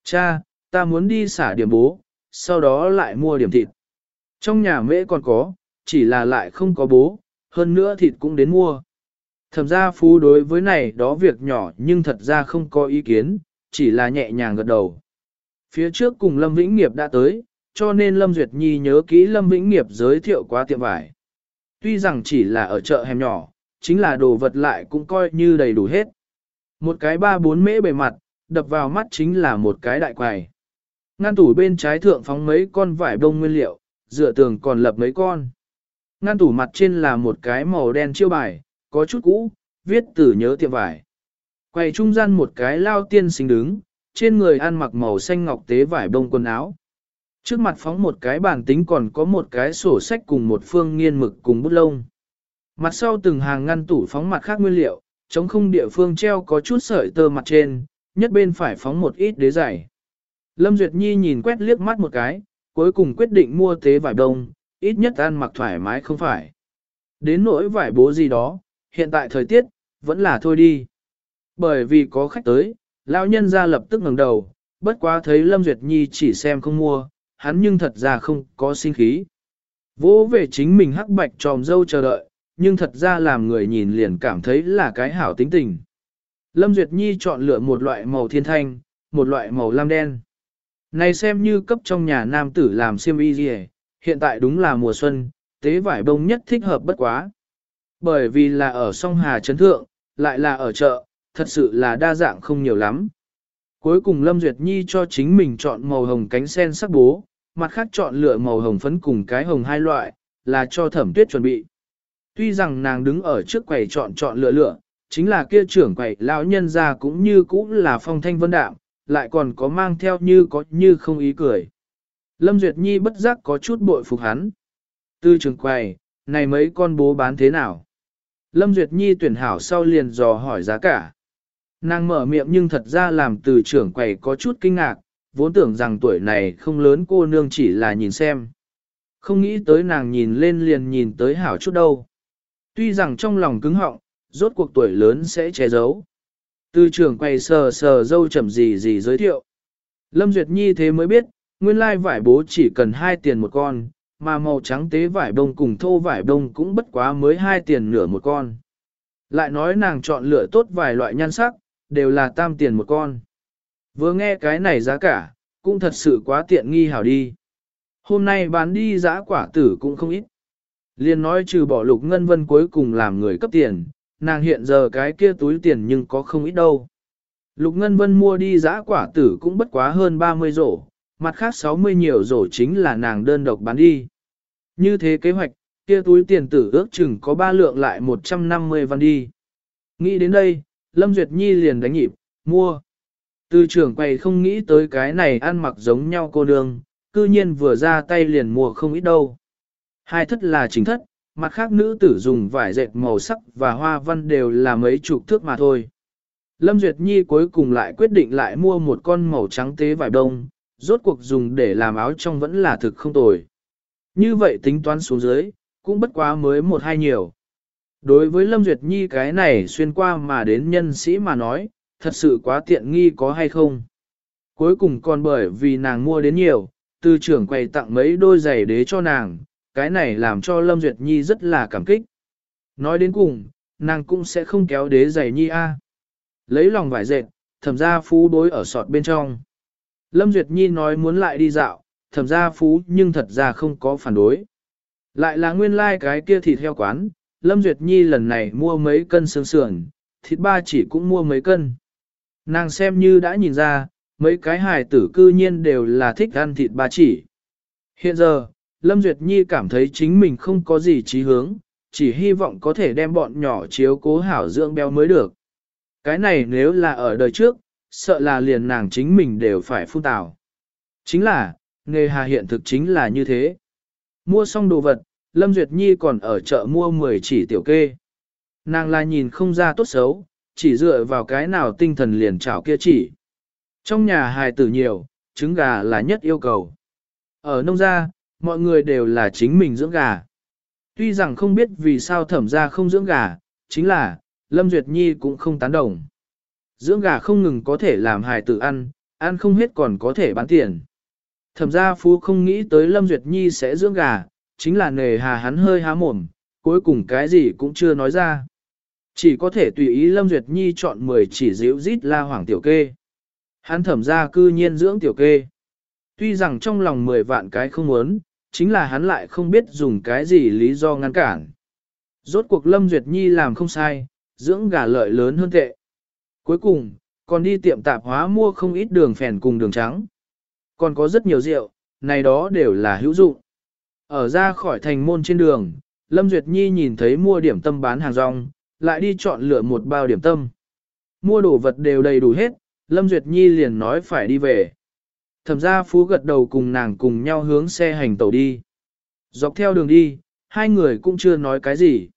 Cha, ta muốn đi xả điểm bố, sau đó lại mua điểm thịt. Trong nhà mễ còn có, chỉ là lại không có bố, hơn nữa thịt cũng đến mua. Thẩm gia phú đối với này đó việc nhỏ nhưng thật ra không có ý kiến, chỉ là nhẹ nhàng gật đầu. Phía trước cùng Lâm Vĩnh Nghiệp đã tới, cho nên Lâm Duyệt Nhi nhớ kỹ Lâm Vĩnh Nghiệp giới thiệu qua tiệm vải. Tuy rằng chỉ là ở chợ hẻm nhỏ, chính là đồ vật lại cũng coi như đầy đủ hết. Một cái ba bốn mễ bề mặt, đập vào mắt chính là một cái đại quài. Ngăn tủ bên trái thượng phóng mấy con vải bông nguyên liệu, dựa tường còn lập mấy con. Ngăn tủ mặt trên là một cái màu đen chiêu bài, có chút cũ, viết từ nhớ tiệm vải. Quầy trung gian một cái lao tiên sinh đứng, trên người ăn mặc màu xanh ngọc tế vải bông quần áo. Trước mặt phóng một cái bàn tính còn có một cái sổ sách cùng một phương nghiên mực cùng bút lông. Mặt sau từng hàng ngăn tủ phóng mặt khác nguyên liệu, chống không địa phương treo có chút sợi tơ mặt trên, nhất bên phải phóng một ít đế giày. Lâm Duyệt Nhi nhìn quét liếc mắt một cái, cuối cùng quyết định mua tế vải đông, ít nhất ăn mặc thoải mái không phải. Đến nỗi vải bố gì đó, hiện tại thời tiết, vẫn là thôi đi. Bởi vì có khách tới, lão nhân ra lập tức ngẩng đầu, bất quá thấy Lâm Duyệt Nhi chỉ xem không mua, hắn nhưng thật ra không có sinh khí. Vỗ về chính mình hắc bạch tròm dâu chờ đợi, nhưng thật ra làm người nhìn liền cảm thấy là cái hảo tính tình. Lâm Duyệt Nhi chọn lựa một loại màu thiên thanh, một loại màu lam đen. Này xem như cấp trong nhà nam tử làm xiêm y gì hiện tại đúng là mùa xuân, tế vải bông nhất thích hợp bất quá. Bởi vì là ở sông Hà Trấn Thượng, lại là ở chợ, thật sự là đa dạng không nhiều lắm. Cuối cùng Lâm Duyệt Nhi cho chính mình chọn màu hồng cánh sen sắc bố, mặt khác chọn lựa màu hồng phấn cùng cái hồng hai loại, là cho thẩm tuyết chuẩn bị. Tuy rằng nàng đứng ở trước quầy chọn chọn lựa lựa, chính là kia trưởng quầy lão nhân ra cũng như cũng là phong thanh vân đạm, lại còn có mang theo như có như không ý cười. Lâm Duyệt Nhi bất giác có chút bội phục hắn. Tư trưởng quầy, này mấy con bố bán thế nào? Lâm Duyệt Nhi tuyển hảo sau liền dò hỏi giá cả. Nàng mở miệng nhưng thật ra làm từ trưởng quầy có chút kinh ngạc, vốn tưởng rằng tuổi này không lớn cô nương chỉ là nhìn xem. Không nghĩ tới nàng nhìn lên liền nhìn tới hảo chút đâu. Tuy rằng trong lòng cứng họng, rốt cuộc tuổi lớn sẽ che giấu. Từ trưởng quầy sờ sờ dâu chậm gì gì giới thiệu. Lâm Duyệt Nhi thế mới biết, nguyên lai vải bố chỉ cần 2 tiền một con, mà màu trắng tế vải bông cùng thô vải bông cũng bất quá mới 2 tiền nửa một con. Lại nói nàng chọn lựa tốt vài loại nhan sắc, đều là tam tiền một con. Vừa nghe cái này giá cả, cũng thật sự quá tiện nghi hảo đi. Hôm nay bán đi giá quả tử cũng không ít. Liên nói trừ bỏ lục ngân vân cuối cùng làm người cấp tiền, nàng hiện giờ cái kia túi tiền nhưng có không ít đâu. Lục ngân vân mua đi giá quả tử cũng bất quá hơn 30 rổ, mặt khác 60 nhiều rổ chính là nàng đơn độc bán đi. Như thế kế hoạch, kia túi tiền tử ước chừng có ba lượng lại 150 văn đi. Nghĩ đến đây, Lâm Duyệt Nhi liền đánh nhịp, mua. Từ trưởng quầy không nghĩ tới cái này ăn mặc giống nhau cô nương, cư nhiên vừa ra tay liền mua không ít đâu. Hai thất là chính thất, mặt khác nữ tử dùng vải dệt màu sắc và hoa văn đều là mấy chục thước mà thôi. Lâm Duyệt Nhi cuối cùng lại quyết định lại mua một con màu trắng tế vải đông, rốt cuộc dùng để làm áo trong vẫn là thực không tồi. Như vậy tính toán xuống dưới, cũng bất quá mới một hai nhiều. Đối với Lâm Duyệt Nhi cái này xuyên qua mà đến nhân sĩ mà nói, thật sự quá tiện nghi có hay không. Cuối cùng còn bởi vì nàng mua đến nhiều, từ trưởng quầy tặng mấy đôi giày đế cho nàng, cái này làm cho Lâm Duyệt Nhi rất là cảm kích. Nói đến cùng, nàng cũng sẽ không kéo đế giày Nhi A. Lấy lòng vải dệt, thẩm ra phú đối ở sọt bên trong. Lâm Duyệt Nhi nói muốn lại đi dạo, thẩm ra phú nhưng thật ra không có phản đối. Lại là nguyên lai like cái kia thịt heo quán, Lâm Duyệt Nhi lần này mua mấy cân sương sườn, thịt ba chỉ cũng mua mấy cân. Nàng xem như đã nhìn ra, mấy cái hài tử cư nhiên đều là thích ăn thịt ba chỉ. Hiện giờ, Lâm Duyệt Nhi cảm thấy chính mình không có gì trí hướng, chỉ hy vọng có thể đem bọn nhỏ chiếu cố hảo dưỡng béo mới được. Cái này nếu là ở đời trước, sợ là liền nàng chính mình đều phải phun tào. Chính là, nghề hà hiện thực chính là như thế. Mua xong đồ vật, Lâm Duyệt Nhi còn ở chợ mua 10 chỉ tiểu kê. Nàng là nhìn không ra tốt xấu, chỉ dựa vào cái nào tinh thần liền chảo kia chỉ. Trong nhà hài tử nhiều, trứng gà là nhất yêu cầu. Ở nông gia, mọi người đều là chính mình dưỡng gà. Tuy rằng không biết vì sao thẩm gia không dưỡng gà, chính là, Lâm Duyệt Nhi cũng không tán đồng. Dưỡng gà không ngừng có thể làm hài tử ăn, ăn không hết còn có thể bán tiền. Thẩm gia phú không nghĩ tới Lâm Duyệt Nhi sẽ dưỡng gà, chính là nề hà hắn hơi há mồm, cuối cùng cái gì cũng chưa nói ra. Chỉ có thể tùy ý Lâm Duyệt Nhi chọn 10 chỉ díu rít la hoàng tiểu kê. Hắn thẩm ra cư nhiên dưỡng tiểu kê. Tuy rằng trong lòng 10 vạn cái không muốn, chính là hắn lại không biết dùng cái gì lý do ngăn cản. Rốt cuộc Lâm Duyệt Nhi làm không sai, dưỡng gà lợi lớn hơn tệ. Cuối cùng, còn đi tiệm tạp hóa mua không ít đường phèn cùng đường trắng. Còn có rất nhiều rượu, này đó đều là hữu dụng. Ở ra khỏi thành môn trên đường, Lâm Duyệt Nhi nhìn thấy mua điểm tâm bán hàng rong, lại đi chọn lựa một bao điểm tâm. Mua đồ vật đều đầy đủ hết, Lâm Duyệt Nhi liền nói phải đi về. Thẩm gia phú gật đầu cùng nàng cùng nhau hướng xe hành tàu đi. Dọc theo đường đi, hai người cũng chưa nói cái gì.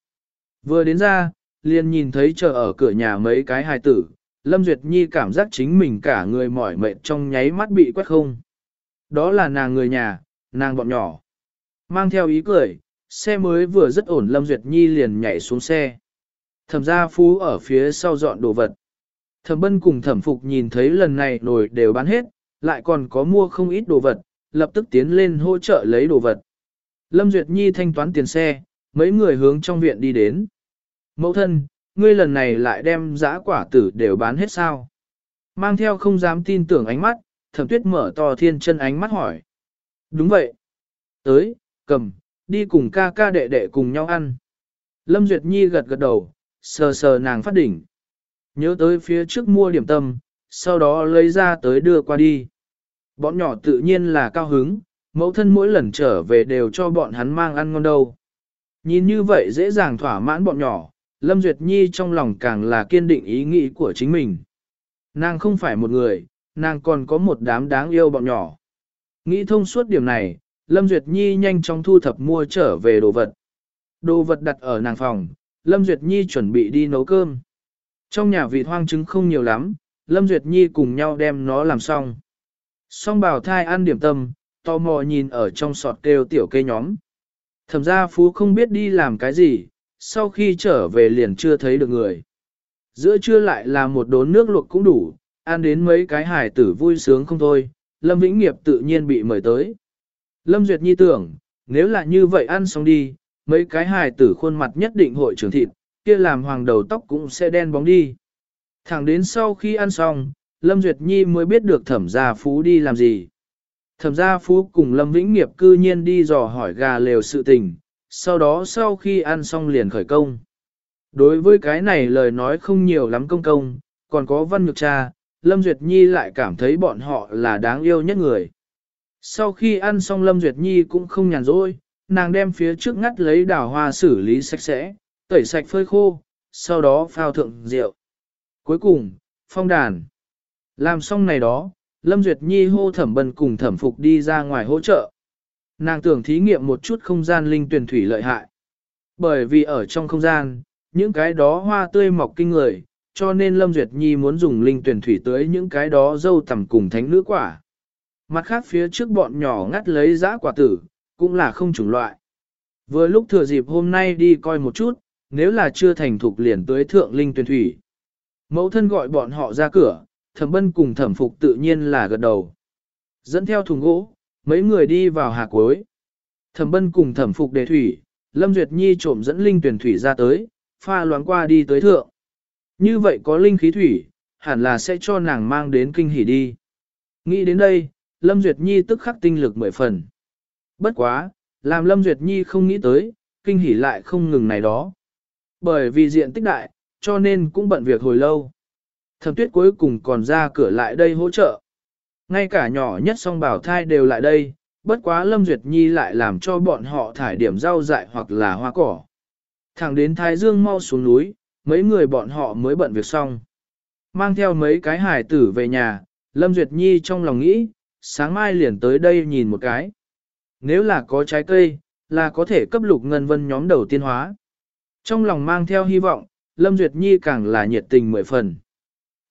Vừa đến ra, liền nhìn thấy chờ ở cửa nhà mấy cái hài tử, Lâm Duyệt Nhi cảm giác chính mình cả người mỏi mệt trong nháy mắt bị quét không. Đó là nàng người nhà, nàng bọn nhỏ. Mang theo ý cười, xe mới vừa rất ổn Lâm Duyệt Nhi liền nhảy xuống xe. Thẩm gia phú ở phía sau dọn đồ vật. Thẩm bân cùng thẩm phục nhìn thấy lần này nồi đều bán hết, lại còn có mua không ít đồ vật, lập tức tiến lên hỗ trợ lấy đồ vật. Lâm Duyệt Nhi thanh toán tiền xe, mấy người hướng trong viện đi đến. Mẫu thân, ngươi lần này lại đem giã quả tử đều bán hết sao? Mang theo không dám tin tưởng ánh mắt, thẩm tuyết mở to thiên chân ánh mắt hỏi. Đúng vậy. Tới, cầm, đi cùng ca ca đệ đệ cùng nhau ăn. Lâm Duyệt Nhi gật gật đầu, sờ sờ nàng phát đỉnh. Nhớ tới phía trước mua điểm tâm, sau đó lấy ra tới đưa qua đi. Bọn nhỏ tự nhiên là cao hứng, mẫu thân mỗi lần trở về đều cho bọn hắn mang ăn ngon đâu. Nhìn như vậy dễ dàng thỏa mãn bọn nhỏ, Lâm Duyệt Nhi trong lòng càng là kiên định ý nghĩ của chính mình. Nàng không phải một người, nàng còn có một đám đáng yêu bọn nhỏ. Nghĩ thông suốt điểm này, Lâm Duyệt Nhi nhanh chóng thu thập mua trở về đồ vật. Đồ vật đặt ở nàng phòng, Lâm Duyệt Nhi chuẩn bị đi nấu cơm. Trong nhà vịt hoang trứng không nhiều lắm, Lâm Duyệt Nhi cùng nhau đem nó làm xong. Xong bảo thai ăn điểm tâm, tò mò nhìn ở trong sọt kêu tiểu cây nhóm. Thẩm gia phú không biết đi làm cái gì, sau khi trở về liền chưa thấy được người. Giữa trưa lại là một đốn nước luộc cũng đủ, ăn đến mấy cái hải tử vui sướng không thôi, Lâm Vĩnh Nghiệp tự nhiên bị mời tới. Lâm Duyệt Nhi tưởng, nếu là như vậy ăn xong đi, mấy cái hài tử khuôn mặt nhất định hội trưởng thịt, kia làm hoàng đầu tóc cũng sẽ đen bóng đi. Thẳng đến sau khi ăn xong, Lâm Duyệt Nhi mới biết được thẩm gia phú đi làm gì. Thẩm gia phú cùng Lâm Vĩnh Nghiệp cư nhiên đi dò hỏi gà lều sự tình, sau đó sau khi ăn xong liền khởi công. Đối với cái này lời nói không nhiều lắm công công, còn có văn nhược cha, Lâm Duyệt Nhi lại cảm thấy bọn họ là đáng yêu nhất người. Sau khi ăn xong Lâm Duyệt Nhi cũng không nhàn rỗi, nàng đem phía trước ngắt lấy đào hoa xử lý sạch sẽ, tẩy sạch phơi khô, sau đó phao thượng rượu. Cuối cùng, phong đàn. Làm xong này đó, Lâm Duyệt Nhi hô thẩm bần cùng thẩm phục đi ra ngoài hỗ trợ. Nàng tưởng thí nghiệm một chút không gian linh tuyển thủy lợi hại. Bởi vì ở trong không gian, những cái đó hoa tươi mọc kinh người, cho nên Lâm Duyệt Nhi muốn dùng linh tuyển thủy tới những cái đó dâu tầm cùng thánh nữ quả. Mặt khác phía trước bọn nhỏ ngắt lấy giã quả tử, cũng là không chủng loại. Vừa lúc thừa dịp hôm nay đi coi một chút, nếu là chưa thành thục liền tới thượng linh tuyển thủy. Mẫu thân gọi bọn họ ra cửa, thẩm bân cùng thẩm phục tự nhiên là gật đầu. Dẫn theo thùng gỗ, mấy người đi vào hà cuối. Thẩm bân cùng thẩm phục đề thủy, Lâm Duyệt Nhi trộm dẫn linh tuyển thủy ra tới, pha loáng qua đi tới thượng. Như vậy có linh khí thủy, hẳn là sẽ cho nàng mang đến kinh hỉ đi. Nghĩ đến đây, Lâm Duyệt Nhi tức khắc tinh lực mười phần. Bất quá, làm Lâm Duyệt Nhi không nghĩ tới, kinh hỉ lại không ngừng này đó. Bởi vì diện tích đại, cho nên cũng bận việc hồi lâu. Thẩm tuyết cuối cùng còn ra cửa lại đây hỗ trợ. Ngay cả nhỏ nhất song bảo thai đều lại đây, bất quá Lâm Duyệt Nhi lại làm cho bọn họ thải điểm rau dại hoặc là hoa cỏ. Thẳng đến Thái Dương mau xuống núi, mấy người bọn họ mới bận việc xong. Mang theo mấy cái hải tử về nhà, Lâm Duyệt Nhi trong lòng nghĩ, sáng mai liền tới đây nhìn một cái. Nếu là có trái cây, là có thể cấp lục ngân vân nhóm đầu tiên hóa. Trong lòng mang theo hy vọng, Lâm Duyệt Nhi càng là nhiệt tình mười phần.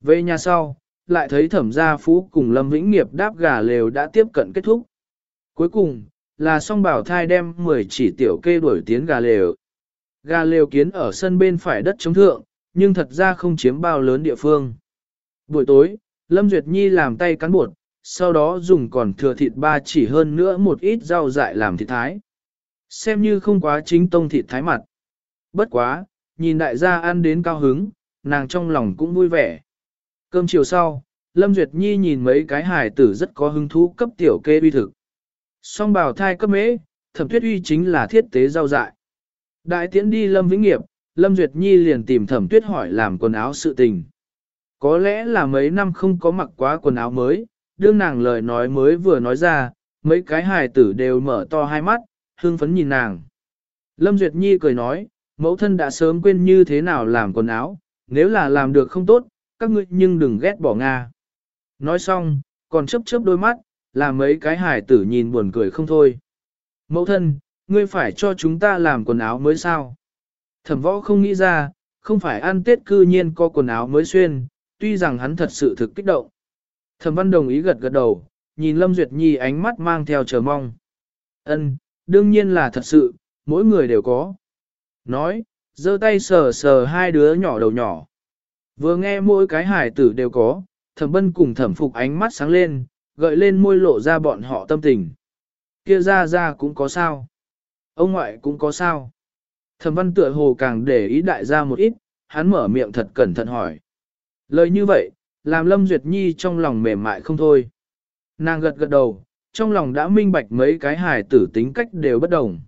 Về nhà sau, lại thấy thẩm gia phú cùng Lâm Vĩnh Nghiệp đáp gà lều đã tiếp cận kết thúc. Cuối cùng, là song bảo thai đem 10 chỉ tiểu kê đuổi tiến gà lều. Gà lều kiến ở sân bên phải đất chống thượng, nhưng thật ra không chiếm bao lớn địa phương. Buổi tối, Lâm Duyệt Nhi làm tay cán bột, sau đó dùng còn thừa thịt ba chỉ hơn nữa một ít rau dại làm thịt thái. Xem như không quá chính tông thịt thái mặt. Bất quá, nhìn đại gia ăn đến cao hứng, nàng trong lòng cũng vui vẻ. Cơm chiều sau, Lâm Duyệt Nhi nhìn mấy cái hài tử rất có hứng thú cấp tiểu kê uy thực. Song bào thai cấp mễ, thẩm tuyết uy chính là thiết tế rau dại. Đại tiễn đi Lâm Vĩnh Nghiệp, Lâm Duyệt Nhi liền tìm thẩm tuyết hỏi làm quần áo sự tình. Có lẽ là mấy năm không có mặc quá quần áo mới, đương nàng lời nói mới vừa nói ra, mấy cái hài tử đều mở to hai mắt, hương phấn nhìn nàng. Lâm Duyệt Nhi cười nói, mẫu thân đã sớm quên như thế nào làm quần áo, nếu là làm được không tốt, các ngươi nhưng đừng ghét bỏ Nga. Nói xong, còn chớp chớp đôi mắt, làm mấy cái hải tử nhìn buồn cười không thôi. Mẫu thân, ngươi phải cho chúng ta làm quần áo mới sao? Thẩm võ không nghĩ ra, không phải ăn tết cư nhiên có quần áo mới xuyên, tuy rằng hắn thật sự thực kích động. Thẩm văn đồng ý gật gật đầu, nhìn Lâm Duyệt Nhi ánh mắt mang theo chờ mong. Ân, đương nhiên là thật sự, mỗi người đều có. Nói, giơ tay sờ sờ hai đứa nhỏ đầu nhỏ. Vừa nghe mỗi cái hải tử đều có, thẩm bân cùng thẩm phục ánh mắt sáng lên, gợi lên môi lộ ra bọn họ tâm tình. Kia ra ra cũng có sao. Ông ngoại cũng có sao. Thẩm văn tựa hồ càng để ý đại gia một ít, hắn mở miệng thật cẩn thận hỏi. Lời như vậy, làm Lâm Duyệt Nhi trong lòng mềm mại không thôi. Nàng gật gật đầu, trong lòng đã minh bạch mấy cái hài tử tính cách đều bất đồng.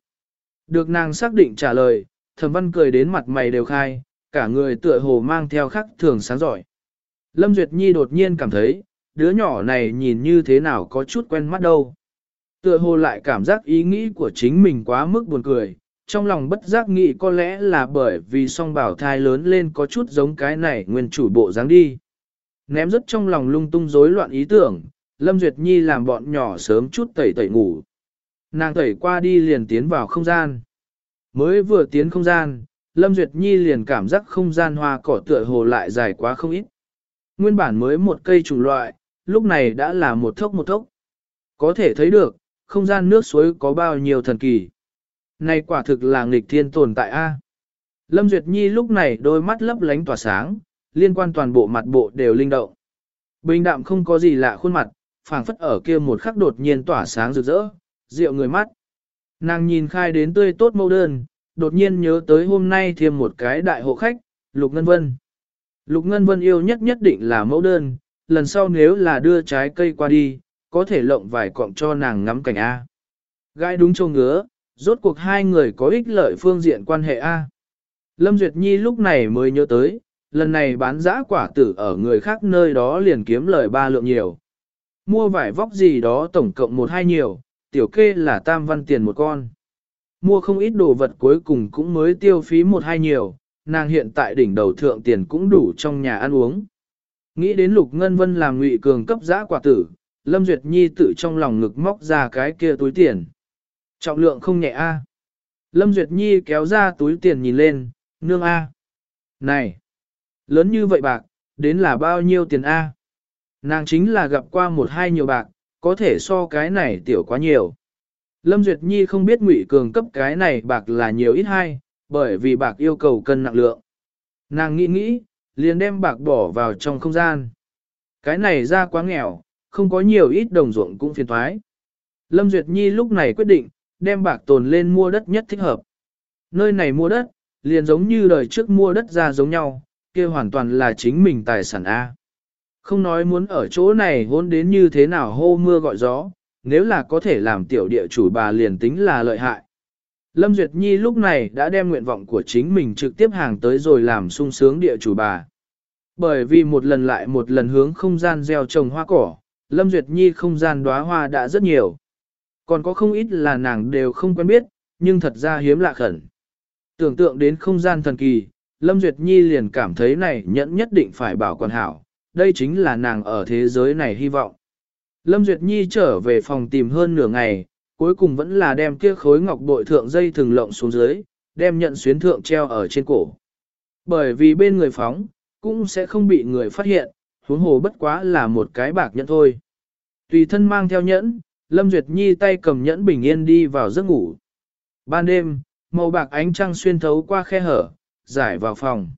Được nàng xác định trả lời, thẩm văn cười đến mặt mày đều khai, cả người tựa hồ mang theo khắc thường sáng giỏi. Lâm Duyệt Nhi đột nhiên cảm thấy, đứa nhỏ này nhìn như thế nào có chút quen mắt đâu. Tựa hồ lại cảm giác ý nghĩ của chính mình quá mức buồn cười, trong lòng bất giác nghĩ có lẽ là bởi vì song bảo thai lớn lên có chút giống cái này nguyên chủ bộ dáng đi. Ném rất trong lòng lung tung rối loạn ý tưởng, Lâm Duyệt Nhi làm bọn nhỏ sớm chút tẩy tẩy ngủ. Nàng tẩy qua đi liền tiến vào không gian. Mới vừa tiến không gian, Lâm Duyệt Nhi liền cảm giác không gian hoa cỏ tựa hồ lại dài quá không ít. Nguyên bản mới một cây chủng loại, lúc này đã là một thốc một thốc. Có thể thấy được, không gian nước suối có bao nhiêu thần kỳ. Này quả thực là nghịch thiên tồn tại A. Lâm Duyệt Nhi lúc này đôi mắt lấp lánh tỏa sáng, liên quan toàn bộ mặt bộ đều linh động. Bình đạm không có gì lạ khuôn mặt, phảng phất ở kia một khắc đột nhiên tỏa sáng rực rỡ, rượu người mắt. Nàng nhìn khai đến tươi tốt mâu đơn, đột nhiên nhớ tới hôm nay thêm một cái đại hộ khách, Lục Ngân Vân. Lục Ngân Vân yêu nhất nhất định là mẫu đơn, lần sau nếu là đưa trái cây qua đi, có thể lộng vài cọng cho nàng ngắm cảnh A. Gai đúng châu ngứa, rốt cuộc hai người có ích lợi phương diện quan hệ A. Lâm Duyệt Nhi lúc này mới nhớ tới, lần này bán giã quả tử ở người khác nơi đó liền kiếm lời ba lượng nhiều. Mua vải vóc gì đó tổng cộng một hai nhiều, tiểu kê là tam văn tiền một con. Mua không ít đồ vật cuối cùng cũng mới tiêu phí một hai nhiều, nàng hiện tại đỉnh đầu thượng tiền cũng đủ trong nhà ăn uống. Nghĩ đến Lục Ngân Vân làm ngụy cường cấp giã quả tử, Lâm Duyệt Nhi tự trong lòng ngực móc ra cái kia túi tiền. Trọng lượng không nhẹ a. Lâm Duyệt Nhi kéo ra túi tiền nhìn lên, nương a. Này, lớn như vậy bạc, đến là bao nhiêu tiền a? Nàng chính là gặp qua một hai nhiều bạc, có thể so cái này tiểu quá nhiều. Lâm Duyệt Nhi không biết ngụy cường cấp cái này bạc là nhiều ít hay, bởi vì bạc yêu cầu cân nặng lượng. Nàng nghĩ nghĩ, liền đem bạc bỏ vào trong không gian. Cái này ra quá nghèo, không có nhiều ít đồng ruộng cũng phiền thoái. Lâm Duyệt Nhi lúc này quyết định, đem bạc tồn lên mua đất nhất thích hợp. Nơi này mua đất, liền giống như đời trước mua đất ra giống nhau, kia hoàn toàn là chính mình tài sản A. Không nói muốn ở chỗ này hôn đến như thế nào hô mưa gọi gió, nếu là có thể làm tiểu địa chủ bà liền tính là lợi hại. Lâm Duyệt Nhi lúc này đã đem nguyện vọng của chính mình trực tiếp hàng tới rồi làm sung sướng địa chủ bà. Bởi vì một lần lại một lần hướng không gian gieo trồng hoa cỏ, Lâm Duyệt Nhi không gian đóa hoa đã rất nhiều. Còn có không ít là nàng đều không quen biết, nhưng thật ra hiếm lạ khẩn. Tưởng tượng đến không gian thần kỳ, Lâm Duyệt Nhi liền cảm thấy này nhẫn nhất định phải bảo quản hảo, đây chính là nàng ở thế giới này hy vọng. Lâm Duyệt Nhi trở về phòng tìm hơn nửa ngày, cuối cùng vẫn là đem kia khối ngọc bội thượng dây thừng lộng xuống dưới, đem nhận xuyến thượng treo ở trên cổ. Bởi vì bên người phóng, cũng sẽ không bị người phát hiện, huống hồ bất quá là một cái bạc nhẫn thôi. Tùy thân mang theo nhẫn, Lâm Duyệt Nhi tay cầm nhẫn bình yên đi vào giấc ngủ. Ban đêm, màu bạc ánh trăng xuyên thấu qua khe hở, giải vào phòng.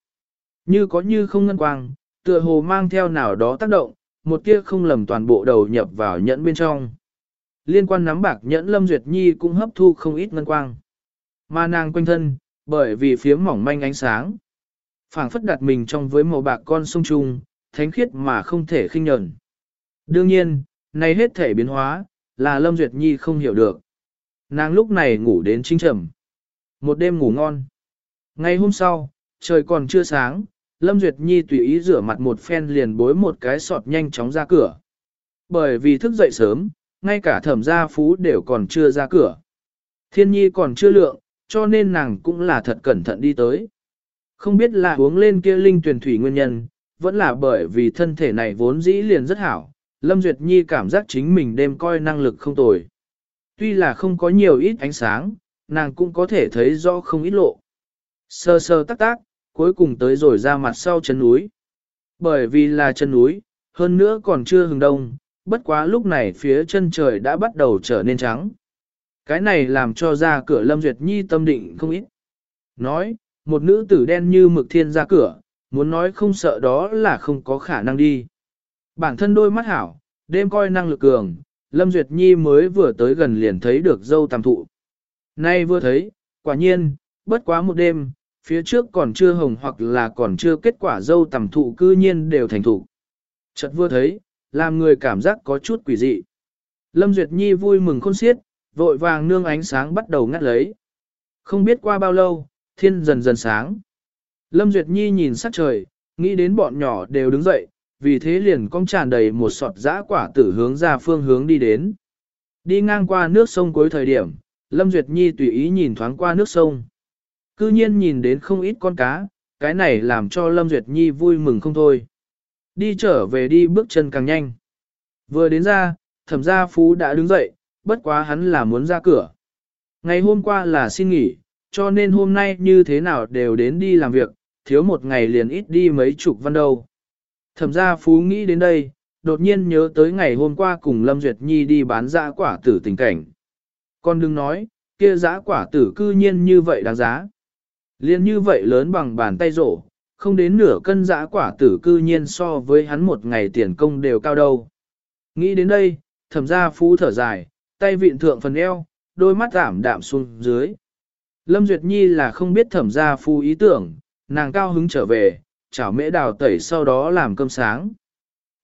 Như có như không ngân quang, tựa hồ mang theo nào đó tác động, một tia không lầm toàn bộ đầu nhập vào nhẫn bên trong. Liên quan nắm bạc nhẫn Lâm Duyệt Nhi cũng hấp thu không ít ngân quang. Mà nàng quanh thân, bởi vì phiếm mỏng manh ánh sáng. phảng phất đặt mình trong với màu bạc con sông trùng thánh khiết mà không thể khinh nhẫn. Đương nhiên, này hết thể biến hóa, là Lâm Duyệt Nhi không hiểu được. Nàng lúc này ngủ đến chính trầm. Một đêm ngủ ngon. Ngày hôm sau, trời còn chưa sáng, Lâm Duyệt Nhi tùy ý rửa mặt một phen liền bối một cái sọt nhanh chóng ra cửa. Bởi vì thức dậy sớm, ngay cả thẩm gia phú đều còn chưa ra cửa. Thiên nhi còn chưa lượng, cho nên nàng cũng là thật cẩn thận đi tới. Không biết là uống lên kia linh tuyển thủy nguyên nhân, vẫn là bởi vì thân thể này vốn dĩ liền rất hảo, Lâm Duyệt Nhi cảm giác chính mình đêm coi năng lực không tồi. Tuy là không có nhiều ít ánh sáng, nàng cũng có thể thấy rõ không ít lộ. Sơ sơ tắc tác, cuối cùng tới rồi ra mặt sau chân núi. Bởi vì là chân núi, hơn nữa còn chưa hừng đông, bất quá lúc này phía chân trời đã bắt đầu trở nên trắng. Cái này làm cho ra cửa Lâm Duyệt Nhi tâm định không ít. Nói, một nữ tử đen như mực thiên ra cửa, muốn nói không sợ đó là không có khả năng đi. Bản thân đôi mắt hảo, đêm coi năng lực cường, Lâm Duyệt Nhi mới vừa tới gần liền thấy được dâu tàm thụ. Nay vừa thấy, quả nhiên, bất quá một đêm, phía trước còn chưa hồng hoặc là còn chưa kết quả dâu tầm thụ cư nhiên đều thành thụ. Chợt vừa thấy, làm người cảm giác có chút quỷ dị. Lâm Duyệt Nhi vui mừng khôn xiết, vội vàng nương ánh sáng bắt đầu ngắt lấy. Không biết qua bao lâu, thiên dần dần sáng. Lâm Duyệt Nhi nhìn sắc trời, nghĩ đến bọn nhỏ đều đứng dậy, vì thế liền cong tràn đầy một sọt dã quả tử hướng ra phương hướng đi đến. Đi ngang qua nước sông cuối thời điểm, Lâm Duyệt Nhi tùy ý nhìn thoáng qua nước sông. Cư nhiên nhìn đến không ít con cá, cái này làm cho Lâm Duyệt Nhi vui mừng không thôi. Đi trở về đi bước chân càng nhanh. Vừa đến ra, thẩm gia phú đã đứng dậy, bất quá hắn là muốn ra cửa. Ngày hôm qua là xin nghỉ, cho nên hôm nay như thế nào đều đến đi làm việc, thiếu một ngày liền ít đi mấy chục văn đâu. Thẩm gia phú nghĩ đến đây, đột nhiên nhớ tới ngày hôm qua cùng Lâm Duyệt Nhi đi bán dã quả tử tình cảnh. Con đừng nói, kia dã quả tử cư nhiên như vậy đáng giá. Liên như vậy lớn bằng bàn tay rổ, không đến nửa cân dã quả tử cư nhiên so với hắn một ngày tiền công đều cao đâu. Nghĩ đến đây, thẩm gia phú thở dài, tay vịn thượng phần eo, đôi mắt giảm đạm xuống dưới. Lâm Duyệt Nhi là không biết thẩm gia phú ý tưởng, nàng cao hứng trở về, chảo mễ đào tẩy sau đó làm cơm sáng.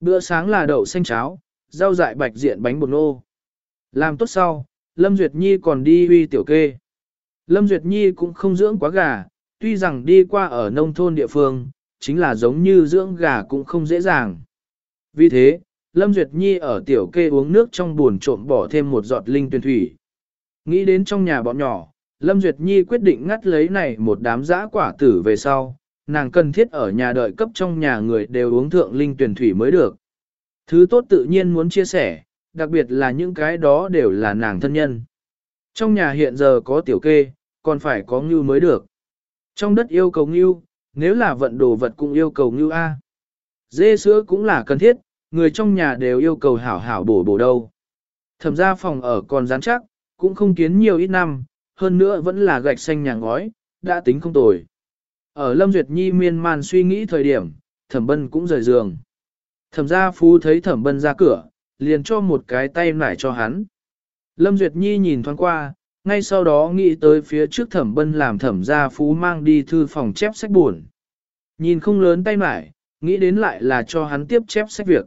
Bữa sáng là đậu xanh cháo, rau dại bạch diện bánh bột nô. Làm tốt sau, Lâm Duyệt Nhi còn đi uy tiểu kê. Lâm Duyệt Nhi cũng không dưỡng quá gà, tuy rằng đi qua ở nông thôn địa phương, chính là giống như dưỡng gà cũng không dễ dàng. Vì thế, Lâm Duyệt Nhi ở tiểu kê uống nước trong buồn trộm bỏ thêm một giọt linh tuyển thủy. Nghĩ đến trong nhà bọn nhỏ, Lâm Duyệt Nhi quyết định ngắt lấy này một đám giã quả tử về sau, nàng cần thiết ở nhà đợi cấp trong nhà người đều uống thượng linh tuyển thủy mới được. Thứ tốt tự nhiên muốn chia sẻ, đặc biệt là những cái đó đều là nàng thân nhân. Trong nhà hiện giờ có tiểu kê, còn phải có ngưu mới được. Trong đất yêu cầu ngưu, nếu là vận đồ vật cũng yêu cầu ngưu A. Dê sữa cũng là cần thiết, người trong nhà đều yêu cầu hảo hảo bổ bổ đâu. Thẩm ra phòng ở còn rắn chắc, cũng không kiến nhiều ít năm, hơn nữa vẫn là gạch xanh nhà ngói, đã tính không tồi. Ở Lâm Duyệt Nhi miên man suy nghĩ thời điểm, thẩm bân cũng rời giường. Thẩm gia phú thấy thẩm bân ra cửa, liền cho một cái tay nải cho hắn. Lâm Duyệt Nhi nhìn thoáng qua, ngay sau đó nghĩ tới phía trước thẩm bân làm thẩm gia phú mang đi thư phòng chép sách buồn. Nhìn không lớn tay mải, nghĩ đến lại là cho hắn tiếp chép sách việc.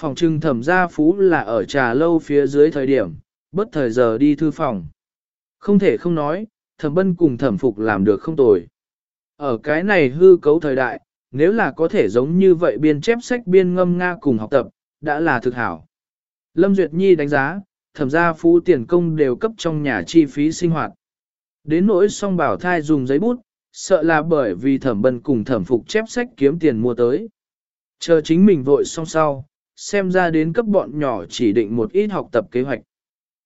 Phòng trưng thẩm gia phú là ở trà lâu phía dưới thời điểm, bất thời giờ đi thư phòng. Không thể không nói, thẩm bân cùng thẩm phục làm được không tồi. Ở cái này hư cấu thời đại, nếu là có thể giống như vậy biên chép sách biên ngâm Nga cùng học tập, đã là thực hảo. Lâm Duyệt Nhi đánh giá, thẩm gia phú tiền công đều cấp trong nhà chi phí sinh hoạt. Đến nỗi song bảo thai dùng giấy bút, sợ là bởi vì thẩm bân cùng thẩm phục chép sách kiếm tiền mua tới. Chờ chính mình vội xong sau, xem ra đến cấp bọn nhỏ chỉ định một ít học tập kế hoạch.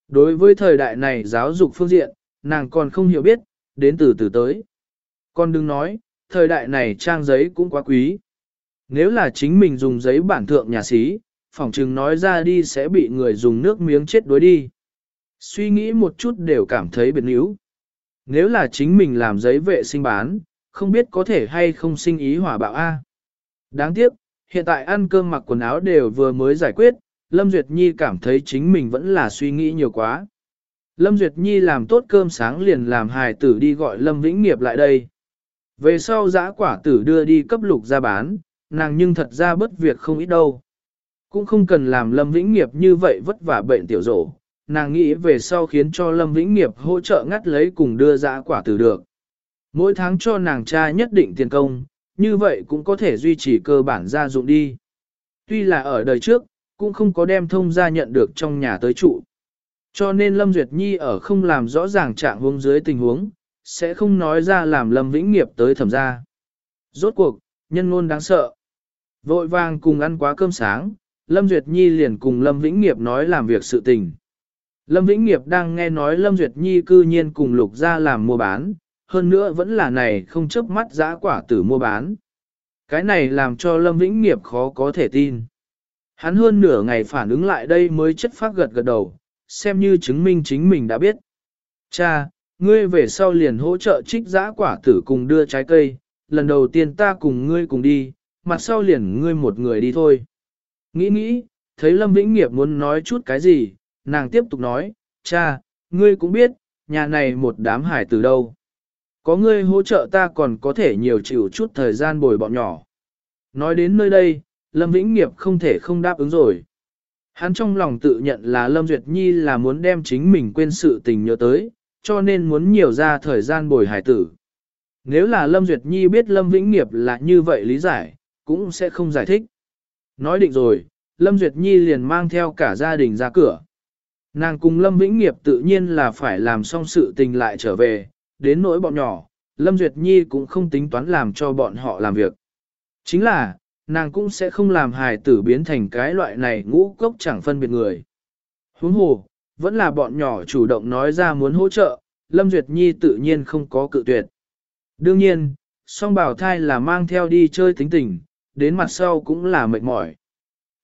Đối với thời đại này giáo dục phương diện, nàng còn không hiểu biết, đến từ từ tới. Con đừng nói, thời đại này trang giấy cũng quá quý. Nếu là chính mình dùng giấy bản thượng nhà sĩ, phỏng chừng nói ra đi sẽ bị người dùng nước miếng chết đuối đi. Suy nghĩ một chút đều cảm thấy biệt níu. Nếu là chính mình làm giấy vệ sinh bán, không biết có thể hay không sinh ý hỏa bạo A. Đáng tiếc, hiện tại ăn cơm mặc quần áo đều vừa mới giải quyết, Lâm Duyệt Nhi cảm thấy chính mình vẫn là suy nghĩ nhiều quá. Lâm Duyệt Nhi làm tốt cơm sáng liền làm hài tử đi gọi Lâm Vĩnh Nghiệp lại đây. Về sau giã quả tử đưa đi cấp lục ra bán, nàng nhưng thật ra bất việc không ít đâu. Cũng không cần làm Lâm Vĩnh Nghiệp như vậy vất vả bệnh tiểu rổ, nàng nghĩ về sau khiến cho Lâm Vĩnh Nghiệp hỗ trợ ngắt lấy cùng đưa ra quả từ được. Mỗi tháng cho nàng cha nhất định tiền công, như vậy cũng có thể duy trì cơ bản gia dụng đi. Tuy là ở đời trước, cũng không có đem thông gia nhận được trong nhà tới trụ. Cho nên Lâm Duyệt Nhi ở không làm rõ ràng trạng huống dưới tình huống, sẽ không nói ra làm Lâm Vĩnh Nghiệp tới thẩm gia. Rốt cuộc, nhân ngôn đáng sợ. Vội vàng cùng ăn quá cơm sáng, Lâm Duyệt Nhi liền cùng Lâm Vĩnh Nghiệp nói làm việc sự tình. Lâm Vĩnh Nghiệp đang nghe nói Lâm Duyệt Nhi cư nhiên cùng Lục gia làm mua bán, hơn nữa vẫn là này không chấp mắt giã quả tử mua bán. Cái này làm cho Lâm Vĩnh Nghiệp khó có thể tin. Hắn hơn nửa ngày phản ứng lại đây mới chất phát gật gật đầu, xem như chứng minh chính mình đã biết. Cha, ngươi về sau liền hỗ trợ trích giã quả tử cùng đưa trái cây, lần đầu tiên ta cùng ngươi cùng đi, mặt sau liền ngươi một người đi thôi. Nghĩ nghĩ, thấy Lâm Vĩnh Nghiệp muốn nói chút cái gì, nàng tiếp tục nói, cha, ngươi cũng biết, nhà này một đám hải từ đâu. Có ngươi hỗ trợ ta còn có thể nhiều chịu chút thời gian bồi bọn nhỏ. Nói đến nơi đây, Lâm Vĩnh Nghiệp không thể không đáp ứng rồi. Hắn trong lòng tự nhận là Lâm Duyệt Nhi là muốn đem chính mình quên sự tình nhớ tới, cho nên muốn nhiều ra thời gian bồi hải tử. Nếu là Lâm Duyệt Nhi biết Lâm Vĩnh Nghiệp là như vậy lý giải, cũng sẽ không giải thích. Nói định rồi, Lâm Duyệt Nhi liền mang theo cả gia đình ra cửa. Nàng cùng Lâm Vĩnh Nghiệp tự nhiên là phải làm xong sự tình lại trở về, đến nỗi bọn nhỏ, Lâm Duyệt Nhi cũng không tính toán làm cho bọn họ làm việc. Chính là, nàng cũng sẽ không làm hài tử biến thành cái loại này ngũ cốc chẳng phân biệt người. Huống hồ, vẫn là bọn nhỏ chủ động nói ra muốn hỗ trợ, Lâm Duyệt Nhi tự nhiên không có cự tuyệt. Đương nhiên, song bảo thai là mang theo đi chơi tính tình, đến mặt sau cũng là mệt mỏi.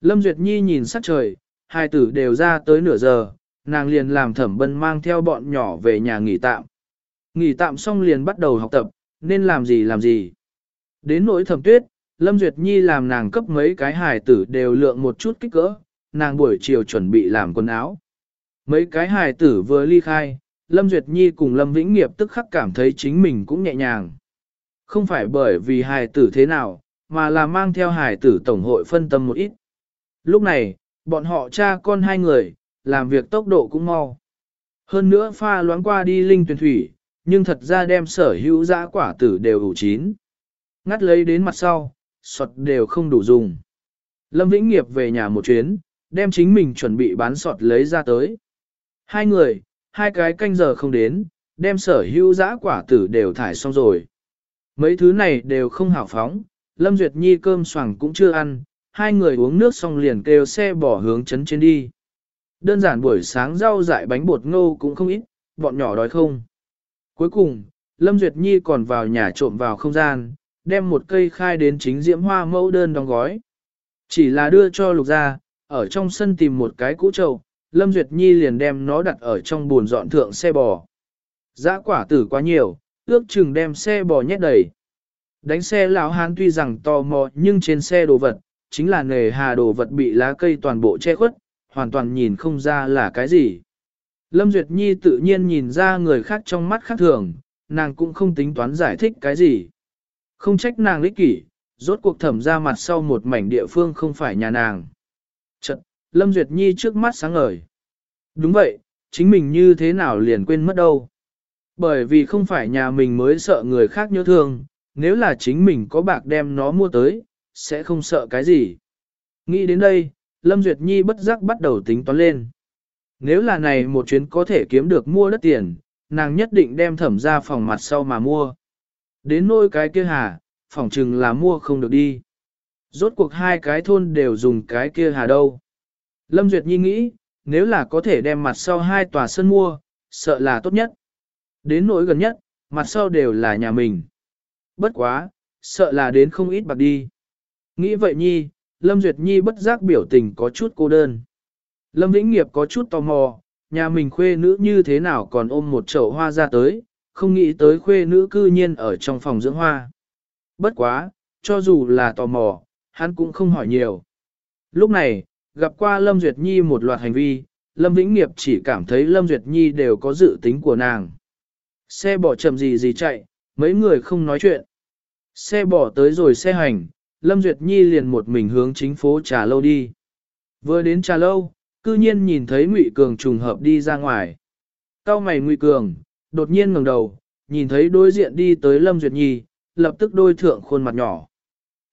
Lâm Duyệt Nhi nhìn sắc trời, hai tử đều ra tới nửa giờ, nàng liền làm thẩm bân mang theo bọn nhỏ về nhà nghỉ tạm. Nghỉ tạm xong liền bắt đầu học tập, nên làm gì làm gì. Đến nỗi thẩm tuyết, Lâm Duyệt Nhi làm nàng cấp mấy cái hài tử đều lượng một chút kích cỡ, nàng buổi chiều chuẩn bị làm quần áo. Mấy cái hài tử vừa ly khai, Lâm Duyệt Nhi cùng Lâm Vĩnh Nghiệp tức khắc cảm thấy chính mình cũng nhẹ nhàng. Không phải bởi vì hài tử thế nào, mà là mang theo hải tử tổng hội phân tâm một ít. Lúc này, bọn họ cha con hai người, làm việc tốc độ cũng mau. Hơn nữa pha loáng qua đi linh tuyển thủy, nhưng thật ra đem sở hữu dã quả tử đều đủ chín. Ngắt lấy đến mặt sau, sọt đều không đủ dùng. Lâm Vĩnh Nghiệp về nhà một chuyến, đem chính mình chuẩn bị bán sọt lấy ra tới. Hai người, hai cái canh giờ không đến, đem sở hữu dã quả tử đều thải xong rồi. Mấy thứ này đều không hảo phóng, Lâm Duyệt Nhi cơm xoàng cũng chưa ăn, hai người uống nước xong liền kêu xe bỏ hướng chấn trên đi. Đơn giản buổi sáng rau dại bánh bột ngô cũng không ít, bọn nhỏ đói không. Cuối cùng, Lâm Duyệt Nhi còn vào nhà trộm vào không gian, đem một cây khai đến chính diễm hoa mẫu đơn đóng gói. Chỉ là đưa cho lục ra, ở trong sân tìm một cái cũ trâu, Lâm Duyệt Nhi liền đem nó đặt ở trong buồn dọn thượng xe bò. Giá quả tử quá nhiều, ước chừng đem xe bò nhét đầy. Đánh xe lão hán tuy rằng to mò nhưng trên xe đồ vật, chính là nề hà đồ vật bị lá cây toàn bộ che khuất, hoàn toàn nhìn không ra là cái gì. Lâm Duyệt Nhi tự nhiên nhìn ra người khác trong mắt khác thường, nàng cũng không tính toán giải thích cái gì. Không trách nàng lý kỷ, rốt cuộc thẩm ra mặt sau một mảnh địa phương không phải nhà nàng. Chật, Lâm Duyệt Nhi trước mắt sáng ngời. Đúng vậy, chính mình như thế nào liền quên mất đâu. Bởi vì không phải nhà mình mới sợ người khác nhớ thương, nếu là chính mình có bạc đem nó mua tới, sẽ không sợ cái gì. Nghĩ đến đây, Lâm Duyệt Nhi bất giác bắt đầu tính toán lên. Nếu là này một chuyến có thể kiếm được mua đất tiền, nàng nhất định đem thẩm ra phòng mặt sau mà mua. Đến nôi cái kia hà, phòng chừng là mua không được đi. Rốt cuộc hai cái thôn đều dùng cái kia hà đâu. Lâm Duyệt Nhi nghĩ, nếu là có thể đem mặt sau hai tòa sân mua, sợ là tốt nhất. Đến nỗi gần nhất, mặt sau đều là nhà mình. Bất quá, sợ là đến không ít bạc đi. Nghĩ vậy Nhi, Lâm Duyệt Nhi bất giác biểu tình có chút cô đơn. Lâm Vĩnh Nghiệp có chút tò mò, nhà mình khuê nữ như thế nào còn ôm một chậu hoa ra tới, không nghĩ tới khuê nữ cư nhiên ở trong phòng dưỡng hoa. Bất quá, cho dù là tò mò, hắn cũng không hỏi nhiều. Lúc này, gặp qua Lâm Duyệt Nhi một loạt hành vi, Lâm Vĩnh Nghiệp chỉ cảm thấy Lâm Duyệt Nhi đều có dự tính của nàng. Xe bỏ chậm gì gì chạy, mấy người không nói chuyện. Xe bỏ tới rồi xe hành, Lâm Duyệt Nhi liền một mình hướng chính phố trà lâu đi. Vừa đến trà lâu, cư nhiên nhìn thấy Ngụy Cường trùng hợp đi ra ngoài. Cao mày Ngụy Cường, đột nhiên ngẩng đầu, nhìn thấy đối diện đi tới Lâm Duyệt Nhi, lập tức đôi thượng khuôn mặt nhỏ.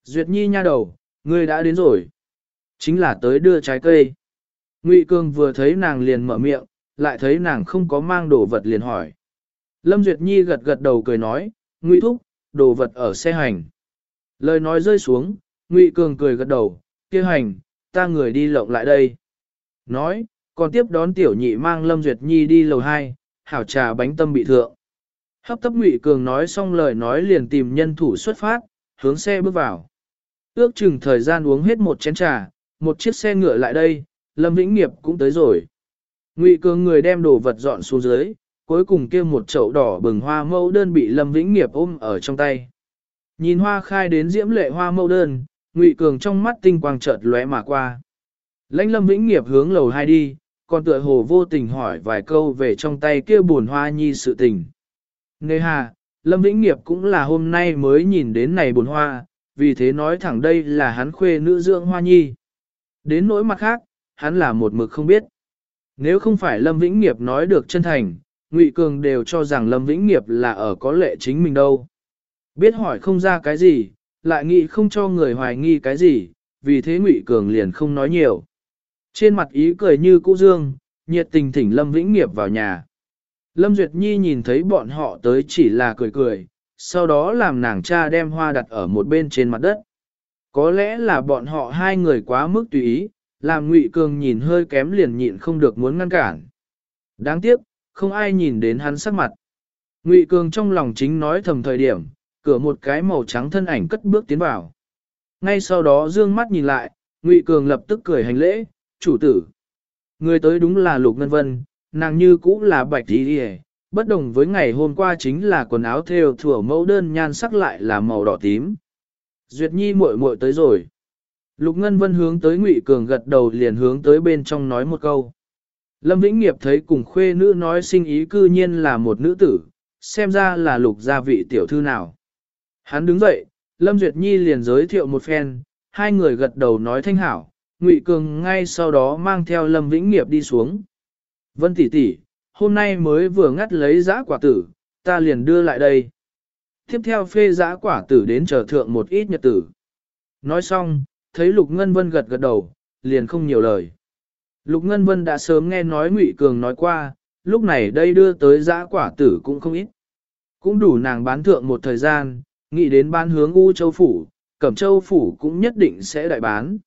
Duyệt Nhi nha đầu, ngươi đã đến rồi. Chính là tới đưa trái cây. Ngụy Cường vừa thấy nàng liền mở miệng, lại thấy nàng không có mang đồ vật liền hỏi. Lâm Duyệt Nhi gật gật đầu cười nói, Ngụy Thúc, đồ vật ở xe hành. Lời nói rơi xuống, Ngụy Cường cười gật đầu, kia hành, ta người đi lộng lại đây. Nói, còn tiếp đón tiểu nhị mang Lâm Duyệt Nhi đi lầu 2, hảo trà bánh tâm bị thượng. Hấp tấp Ngụy Cường nói xong lời nói liền tìm nhân thủ xuất phát, hướng xe bước vào. Ước chừng thời gian uống hết một chén trà, một chiếc xe ngựa lại đây, Lâm Vĩnh Nghiệp cũng tới rồi. Ngụy Cường người đem đồ vật dọn xuống dưới, cuối cùng kia một chậu đỏ bừng hoa mẫu đơn bị Lâm Vĩnh Nghiệp ôm ở trong tay. Nhìn hoa khai đến diễm lệ hoa mẫu đơn, Ngụy Cường trong mắt tinh quang chợt lóe mà qua. Lãnh Lâm Vĩnh Nghiệp hướng lầu hai đi, còn tựa hồ vô tình hỏi vài câu về trong tay kia buồn hoa nhi sự tình. Nề hà, Lâm Vĩnh Nghiệp cũng là hôm nay mới nhìn đến này buồn hoa, vì thế nói thẳng đây là hắn khuê nữ dưỡng hoa nhi. Đến nỗi mặt khác, hắn là một mực không biết. Nếu không phải Lâm Vĩnh Nghiệp nói được chân thành, Ngụy Cường đều cho rằng Lâm Vĩnh Nghiệp là ở có lệ chính mình đâu. Biết hỏi không ra cái gì, lại nghĩ không cho người hoài nghi cái gì, vì thế Ngụy Cường liền không nói nhiều. Trên mặt ý cười như cũ dương, nhiệt tình thỉnh Lâm Vĩnh Nghiệp vào nhà. Lâm Duyệt Nhi nhìn thấy bọn họ tới chỉ là cười cười, sau đó làm nàng cha đem hoa đặt ở một bên trên mặt đất. Có lẽ là bọn họ hai người quá mức tùy ý, làm Ngụy Cường nhìn hơi kém liền nhịn không được muốn ngăn cản. Đáng tiếc, không ai nhìn đến hắn sắc mặt. Ngụy Cường trong lòng chính nói thầm thời điểm, cửa một cái màu trắng thân ảnh cất bước tiến vào. Ngay sau đó dương mắt nhìn lại, Ngụy Cường lập tức cười hành lễ, chủ tử. Người tới đúng là Lục Ngân Vân, nàng như cũ là bạch tí đi bất đồng với ngày hôm qua chính là quần áo thêu thủa mẫu đơn nhan sắc lại là màu đỏ tím. Duyệt Nhi muội muội tới rồi. Lục Ngân Vân hướng tới Ngụy Cường gật đầu liền hướng tới bên trong nói một câu. Lâm Vĩnh Nghiệp thấy cùng khuê nữ nói sinh ý cư nhiên là một nữ tử, xem ra là lục gia vị tiểu thư nào. Hắn đứng dậy, Lâm Duyệt Nhi liền giới thiệu một phen, hai người gật đầu nói thanh hảo, Ngụy Cường ngay sau đó mang theo Lâm Vĩnh Nghiệp đi xuống. Vân tỷ tỷ, hôm nay mới vừa ngắt lấy giã quả tử, ta liền đưa lại đây. Tiếp theo phê giã quả tử đến chờ thượng một ít nhật tử. Nói xong, thấy Lục Ngân Vân gật gật đầu, liền không nhiều lời. Lục Ngân Vân đã sớm nghe nói Ngụy Cường nói qua, lúc này đây đưa tới giã quả tử cũng không ít. Cũng đủ nàng bán thượng một thời gian, nghĩ đến bán hướng U Châu Phủ, Cẩm Châu Phủ cũng nhất định sẽ đại bán.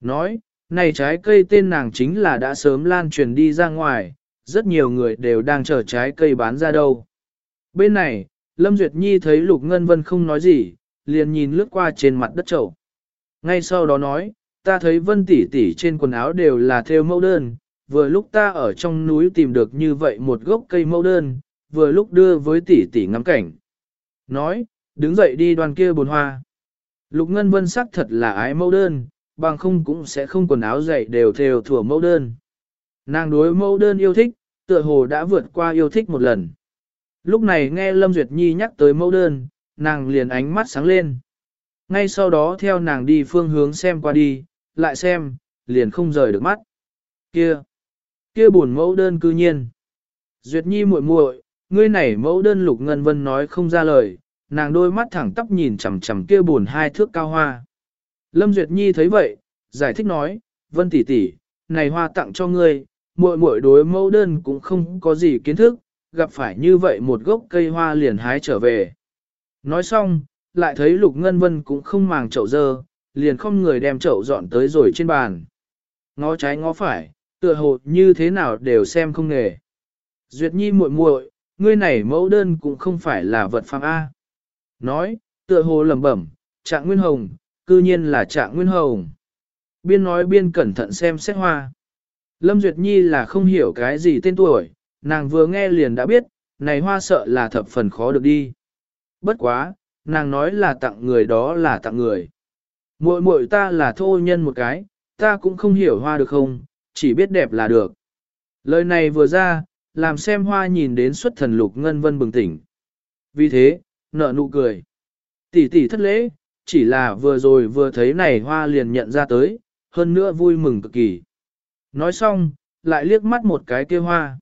Nói, này trái cây tên nàng chính là đã sớm lan truyền đi ra ngoài, rất nhiều người đều đang chờ trái cây bán ra đâu. Bên này, Lâm Duyệt Nhi thấy Lục Ngân Vân không nói gì, liền nhìn lướt qua trên mặt đất trầu, Ngay sau đó nói, ta thấy Vân tỷ tỷ trên quần áo đều là theo mẫu đơn, vừa lúc ta ở trong núi tìm được như vậy một gốc cây mẫu đơn, vừa lúc đưa với tỷ tỷ ngắm cảnh. Nói, đứng dậy đi đoàn kia bồn hoa. Lục Ngân Vân sắc thật là ái mẫu đơn, bằng không cũng sẽ không quần áo dày đều theo thủa mẫu đơn. Nàng đối mẫu đơn yêu thích, tựa hồ đã vượt qua yêu thích một lần. Lúc này nghe Lâm Duyệt Nhi nhắc tới mẫu đơn, nàng liền ánh mắt sáng lên. Ngay sau đó theo nàng đi phương hướng xem qua đi, lại xem, liền không rời được mắt. Kia! Kia buồn mẫu đơn cư nhiên. Duyệt Nhi muội muội, ngươi này mẫu đơn lục ngân vân nói không ra lời, nàng đôi mắt thẳng tắp nhìn chằm chằm kia buồn hai thước cao hoa. Lâm Duyệt Nhi thấy vậy, giải thích nói, vân tỷ tỷ, này hoa tặng cho ngươi, muội muội đối mẫu đơn cũng không có gì kiến thức, gặp phải như vậy một gốc cây hoa liền hái trở về. Nói xong, lại thấy Lục Ngân Vân cũng không màng chậu dơ, liền không người đem chậu dọn tới rồi trên bàn. Ngó trái ngó phải, tựa hồ như thế nào đều xem không nghề. Duyệt Nhi muội muội, ngươi này mẫu đơn cũng không phải là vật phàm A. Nói, tựa hồ lẩm bẩm, trạng nguyên hồng, cư nhiên là trạng nguyên hồng. Biên nói biên cẩn thận xem xét hoa. Lâm Duyệt Nhi là không hiểu cái gì tên tuổi, nàng vừa nghe liền đã biết, này hoa sợ là thập phần khó được đi. Bất quá, nàng nói là tặng người đó là tặng người. Muội muội ta là thô nhân một cái, ta cũng không hiểu hoa được không, chỉ biết đẹp là được. Lời này vừa ra, làm xem hoa nhìn đến xuất thần lục ngân vân bừng tỉnh. Vì thế, nợ nụ cười. Tỷ tỷ thất lễ, chỉ là vừa rồi vừa thấy này hoa liền nhận ra tới, hơn nữa vui mừng cực kỳ. Nói xong, lại liếc mắt một cái kia hoa.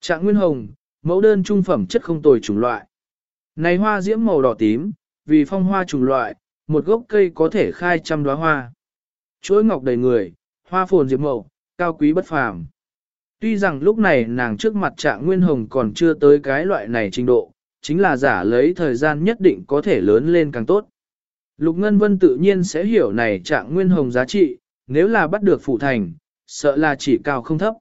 Trạng nguyên hồng, mẫu đơn trung phẩm chất không tồi chủng loại. Này hoa diễm màu đỏ tím, vì phong hoa chủng loại, một gốc cây có thể khai trăm đóa hoa. Chuỗi ngọc đầy người, hoa phồn diệp mậu, cao quý bất phàm. Tuy rằng lúc này nàng trước mặt trạng nguyên hồng còn chưa tới cái loại này trình độ, chính là giả lấy thời gian nhất định có thể lớn lên càng tốt. Lục Ngân Vân tự nhiên sẽ hiểu này trạng nguyên hồng giá trị, nếu là bắt được phụ thành, sợ là chỉ cao không thấp.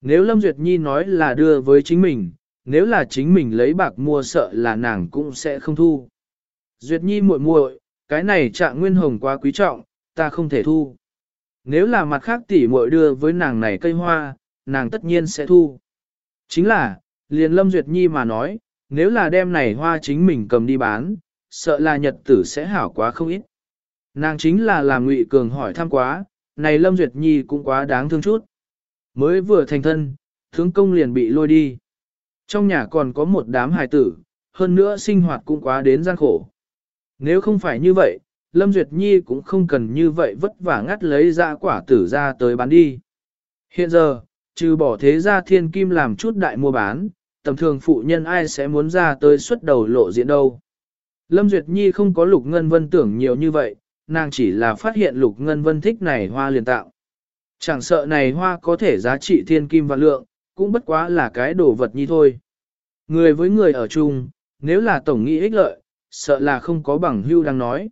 Nếu Lâm Duyệt Nhi nói là đưa với chính mình, nếu là chính mình lấy bạc mua sợ là nàng cũng sẽ không thu. Duyệt Nhi muội muội, cái này trạng nguyên hồng quá quý trọng, ta không thể thu. Nếu là mặt khác tỷ muội đưa với nàng này cây hoa, nàng tất nhiên sẽ thu. Chính là, liền Lâm Duyệt Nhi mà nói, nếu là đem này hoa chính mình cầm đi bán, sợ là nhật tử sẽ hảo quá không ít. Nàng chính là làm ngụy cường hỏi thăm quá, này Lâm Duyệt Nhi cũng quá đáng thương chút. Mới vừa thành thân, tướng công liền bị lôi đi. Trong nhà còn có một đám hài tử, hơn nữa sinh hoạt cũng quá đến gian khổ. Nếu không phải như vậy, Lâm Duyệt Nhi cũng không cần như vậy vất vả ngắt lấy ra quả tử ra tới bán đi. Hiện giờ, trừ bỏ thế gia thiên kim làm chút đại mua bán, tầm thường phụ nhân ai sẽ muốn ra tới xuất đầu lộ diện đâu. Lâm Duyệt Nhi không có Lục Ngân Vân tưởng nhiều như vậy, nàng chỉ là phát hiện Lục Ngân Vân thích này hoa liền tạo. Chẳng sợ này hoa có thể giá trị thiên kim và lượng, cũng bất quá là cái đồ vật nhi thôi. Người với người ở chung, nếu là tổng nghĩ ích lợi, sợ là không có bằng hưu đang nói.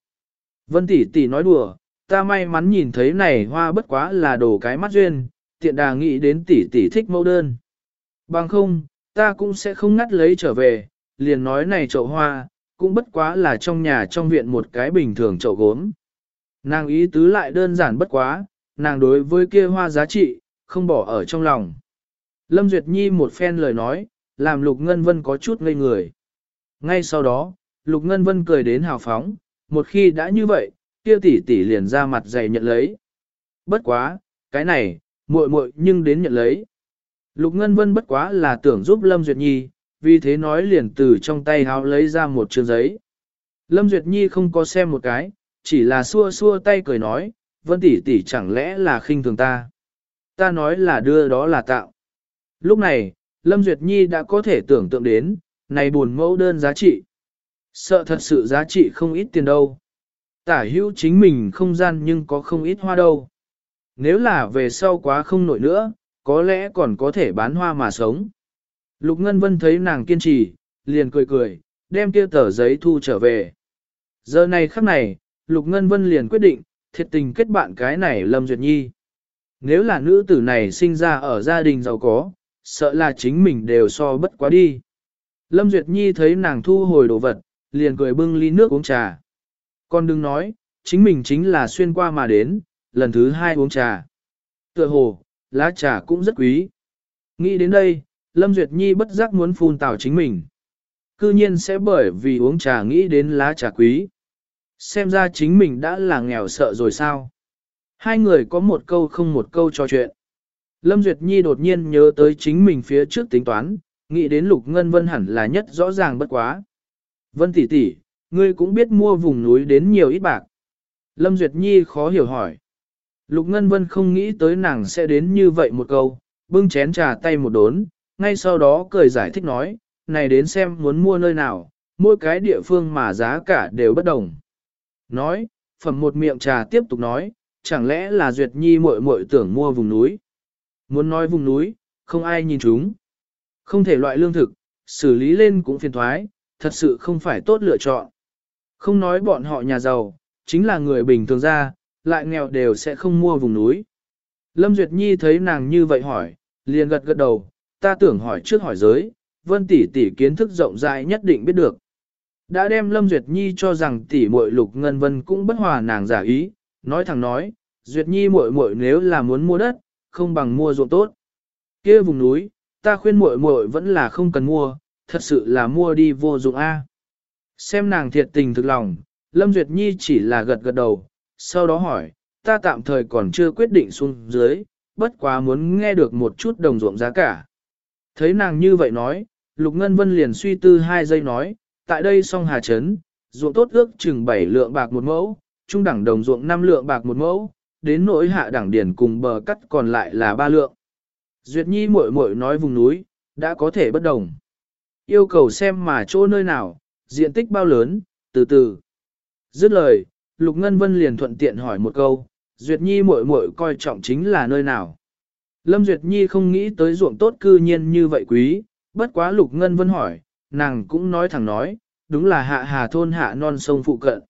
Vân tỷ tỷ nói đùa, ta may mắn nhìn thấy này hoa bất quá là đồ cái mắt duyên, tiện đà nghĩ đến tỷ tỷ thích mẫu đơn. Bằng không, ta cũng sẽ không ngắt lấy trở về, liền nói này chậu hoa, cũng bất quá là trong nhà trong viện một cái bình thường chậu gốm. Nàng ý tứ lại đơn giản bất quá, nàng đối với kia hoa giá trị, không bỏ ở trong lòng. Lâm Duyệt Nhi một phen lời nói, làm Lục Ngân Vân có chút ngây người. Ngay sau đó, Lục Ngân Vân cười đến hào phóng, một khi đã như vậy, kia tỷ tỷ liền ra mặt dày nhận lấy. Bất quá, cái này, muội muội nhưng đến nhận lấy. Lục Ngân Vân bất quá là tưởng giúp Lâm Duyệt Nhi, vì thế nói liền từ trong tay háo lấy ra một trường giấy. Lâm Duyệt Nhi không có xem một cái, chỉ là xua xua tay cười nói, Vân tỷ tỷ chẳng lẽ là khinh thường ta. Ta nói là đưa đó là tạo. Lúc này, Lâm Duyệt Nhi đã có thể tưởng tượng đến, này buồn mẫu đơn giá trị. Sợ thật sự giá trị không ít tiền đâu. Tả hữu chính mình không gian nhưng có không ít hoa đâu. Nếu là về sau quá không nổi nữa, có lẽ còn có thể bán hoa mà sống. Lục Ngân Vân thấy nàng kiên trì, liền cười cười, đem kia tờ giấy thu trở về. Giờ này khắc này, Lục Ngân Vân liền quyết định, thiệt tình kết bạn cái này Lâm Duyệt Nhi. Nếu là nữ tử này sinh ra ở gia đình giàu có, sợ là chính mình đều so bất quá đi. Lâm Duyệt Nhi thấy nàng thu hồi đồ vật, liền cười bưng ly nước uống trà. Con đừng nói, chính mình chính là xuyên qua mà đến, lần thứ hai uống trà. Tựa hồ, lá trà cũng rất quý. Nghĩ đến đây, Lâm Duyệt Nhi bất giác muốn phun tào chính mình. Cư nhiên sẽ bởi vì uống trà nghĩ đến lá trà quý. Xem ra chính mình đã là nghèo sợ rồi sao. Hai người có một câu không một câu trò chuyện. Lâm Duyệt Nhi đột nhiên nhớ tới chính mình phía trước tính toán, nghĩ đến Lục Ngân Vân hẳn là nhất rõ ràng bất quá. Vân tỷ tỷ, ngươi cũng biết mua vùng núi đến nhiều ít bạc. Lâm Duyệt Nhi khó hiểu hỏi. Lục Ngân Vân không nghĩ tới nàng sẽ đến như vậy một câu, bưng chén trà tay một đốn, ngay sau đó cười giải thích nói, này đến xem muốn mua nơi nào, mỗi cái địa phương mà giá cả đều bất đồng. Nói, phẩm một miệng trà tiếp tục nói, chẳng lẽ là Duyệt Nhi muội muội tưởng mua vùng núi. Muốn nói vùng núi, không ai nhìn chúng. Không thể loại lương thực, xử lý lên cũng phiền thoái, thật sự không phải tốt lựa chọn. Không nói bọn họ nhà giàu, chính là người bình thường ra, lại nghèo đều sẽ không mua vùng núi. Lâm Duyệt Nhi thấy nàng như vậy hỏi, liền gật gật đầu, ta tưởng hỏi trước hỏi giới, vân tỷ tỷ kiến thức rộng rãi nhất định biết được. Đã đem Lâm Duyệt Nhi cho rằng tỷ muội lục ngân vân cũng bất hòa nàng giả ý, nói thẳng nói, Duyệt Nhi muội muội nếu là muốn mua đất, không bằng mua ruộng tốt. kia vùng núi, ta khuyên muội muội vẫn là không cần mua, thật sự là mua đi vô dụng A. Xem nàng thiệt tình thực lòng, Lâm Duyệt Nhi chỉ là gật gật đầu, sau đó hỏi, ta tạm thời còn chưa quyết định xuống dưới, bất quá muốn nghe được một chút đồng ruộng giá cả. Thấy nàng như vậy nói, Lục Ngân Vân liền suy tư hai giây nói, tại đây song hà trấn, ruộng tốt ước chừng 7 lượng bạc một mẫu, trung đẳng đồng ruộng 5 lượng bạc một mẫu, đến nỗi hạ đẳng điển cùng bờ cắt còn lại là 3 lượng. Duyệt Nhi muội muội nói vùng núi, đã có thể bất đồng. Yêu cầu xem mà chỗ nơi nào, diện tích bao lớn, từ từ. Dứt lời, Lục Ngân Vân liền thuận tiện hỏi một câu, Duyệt Nhi muội muội coi trọng chính là nơi nào. Lâm Duyệt Nhi không nghĩ tới ruộng tốt cư nhiên như vậy quý, bất quá Lục Ngân Vân hỏi, nàng cũng nói thẳng nói, đúng là hạ hà thôn hạ non sông phụ cận,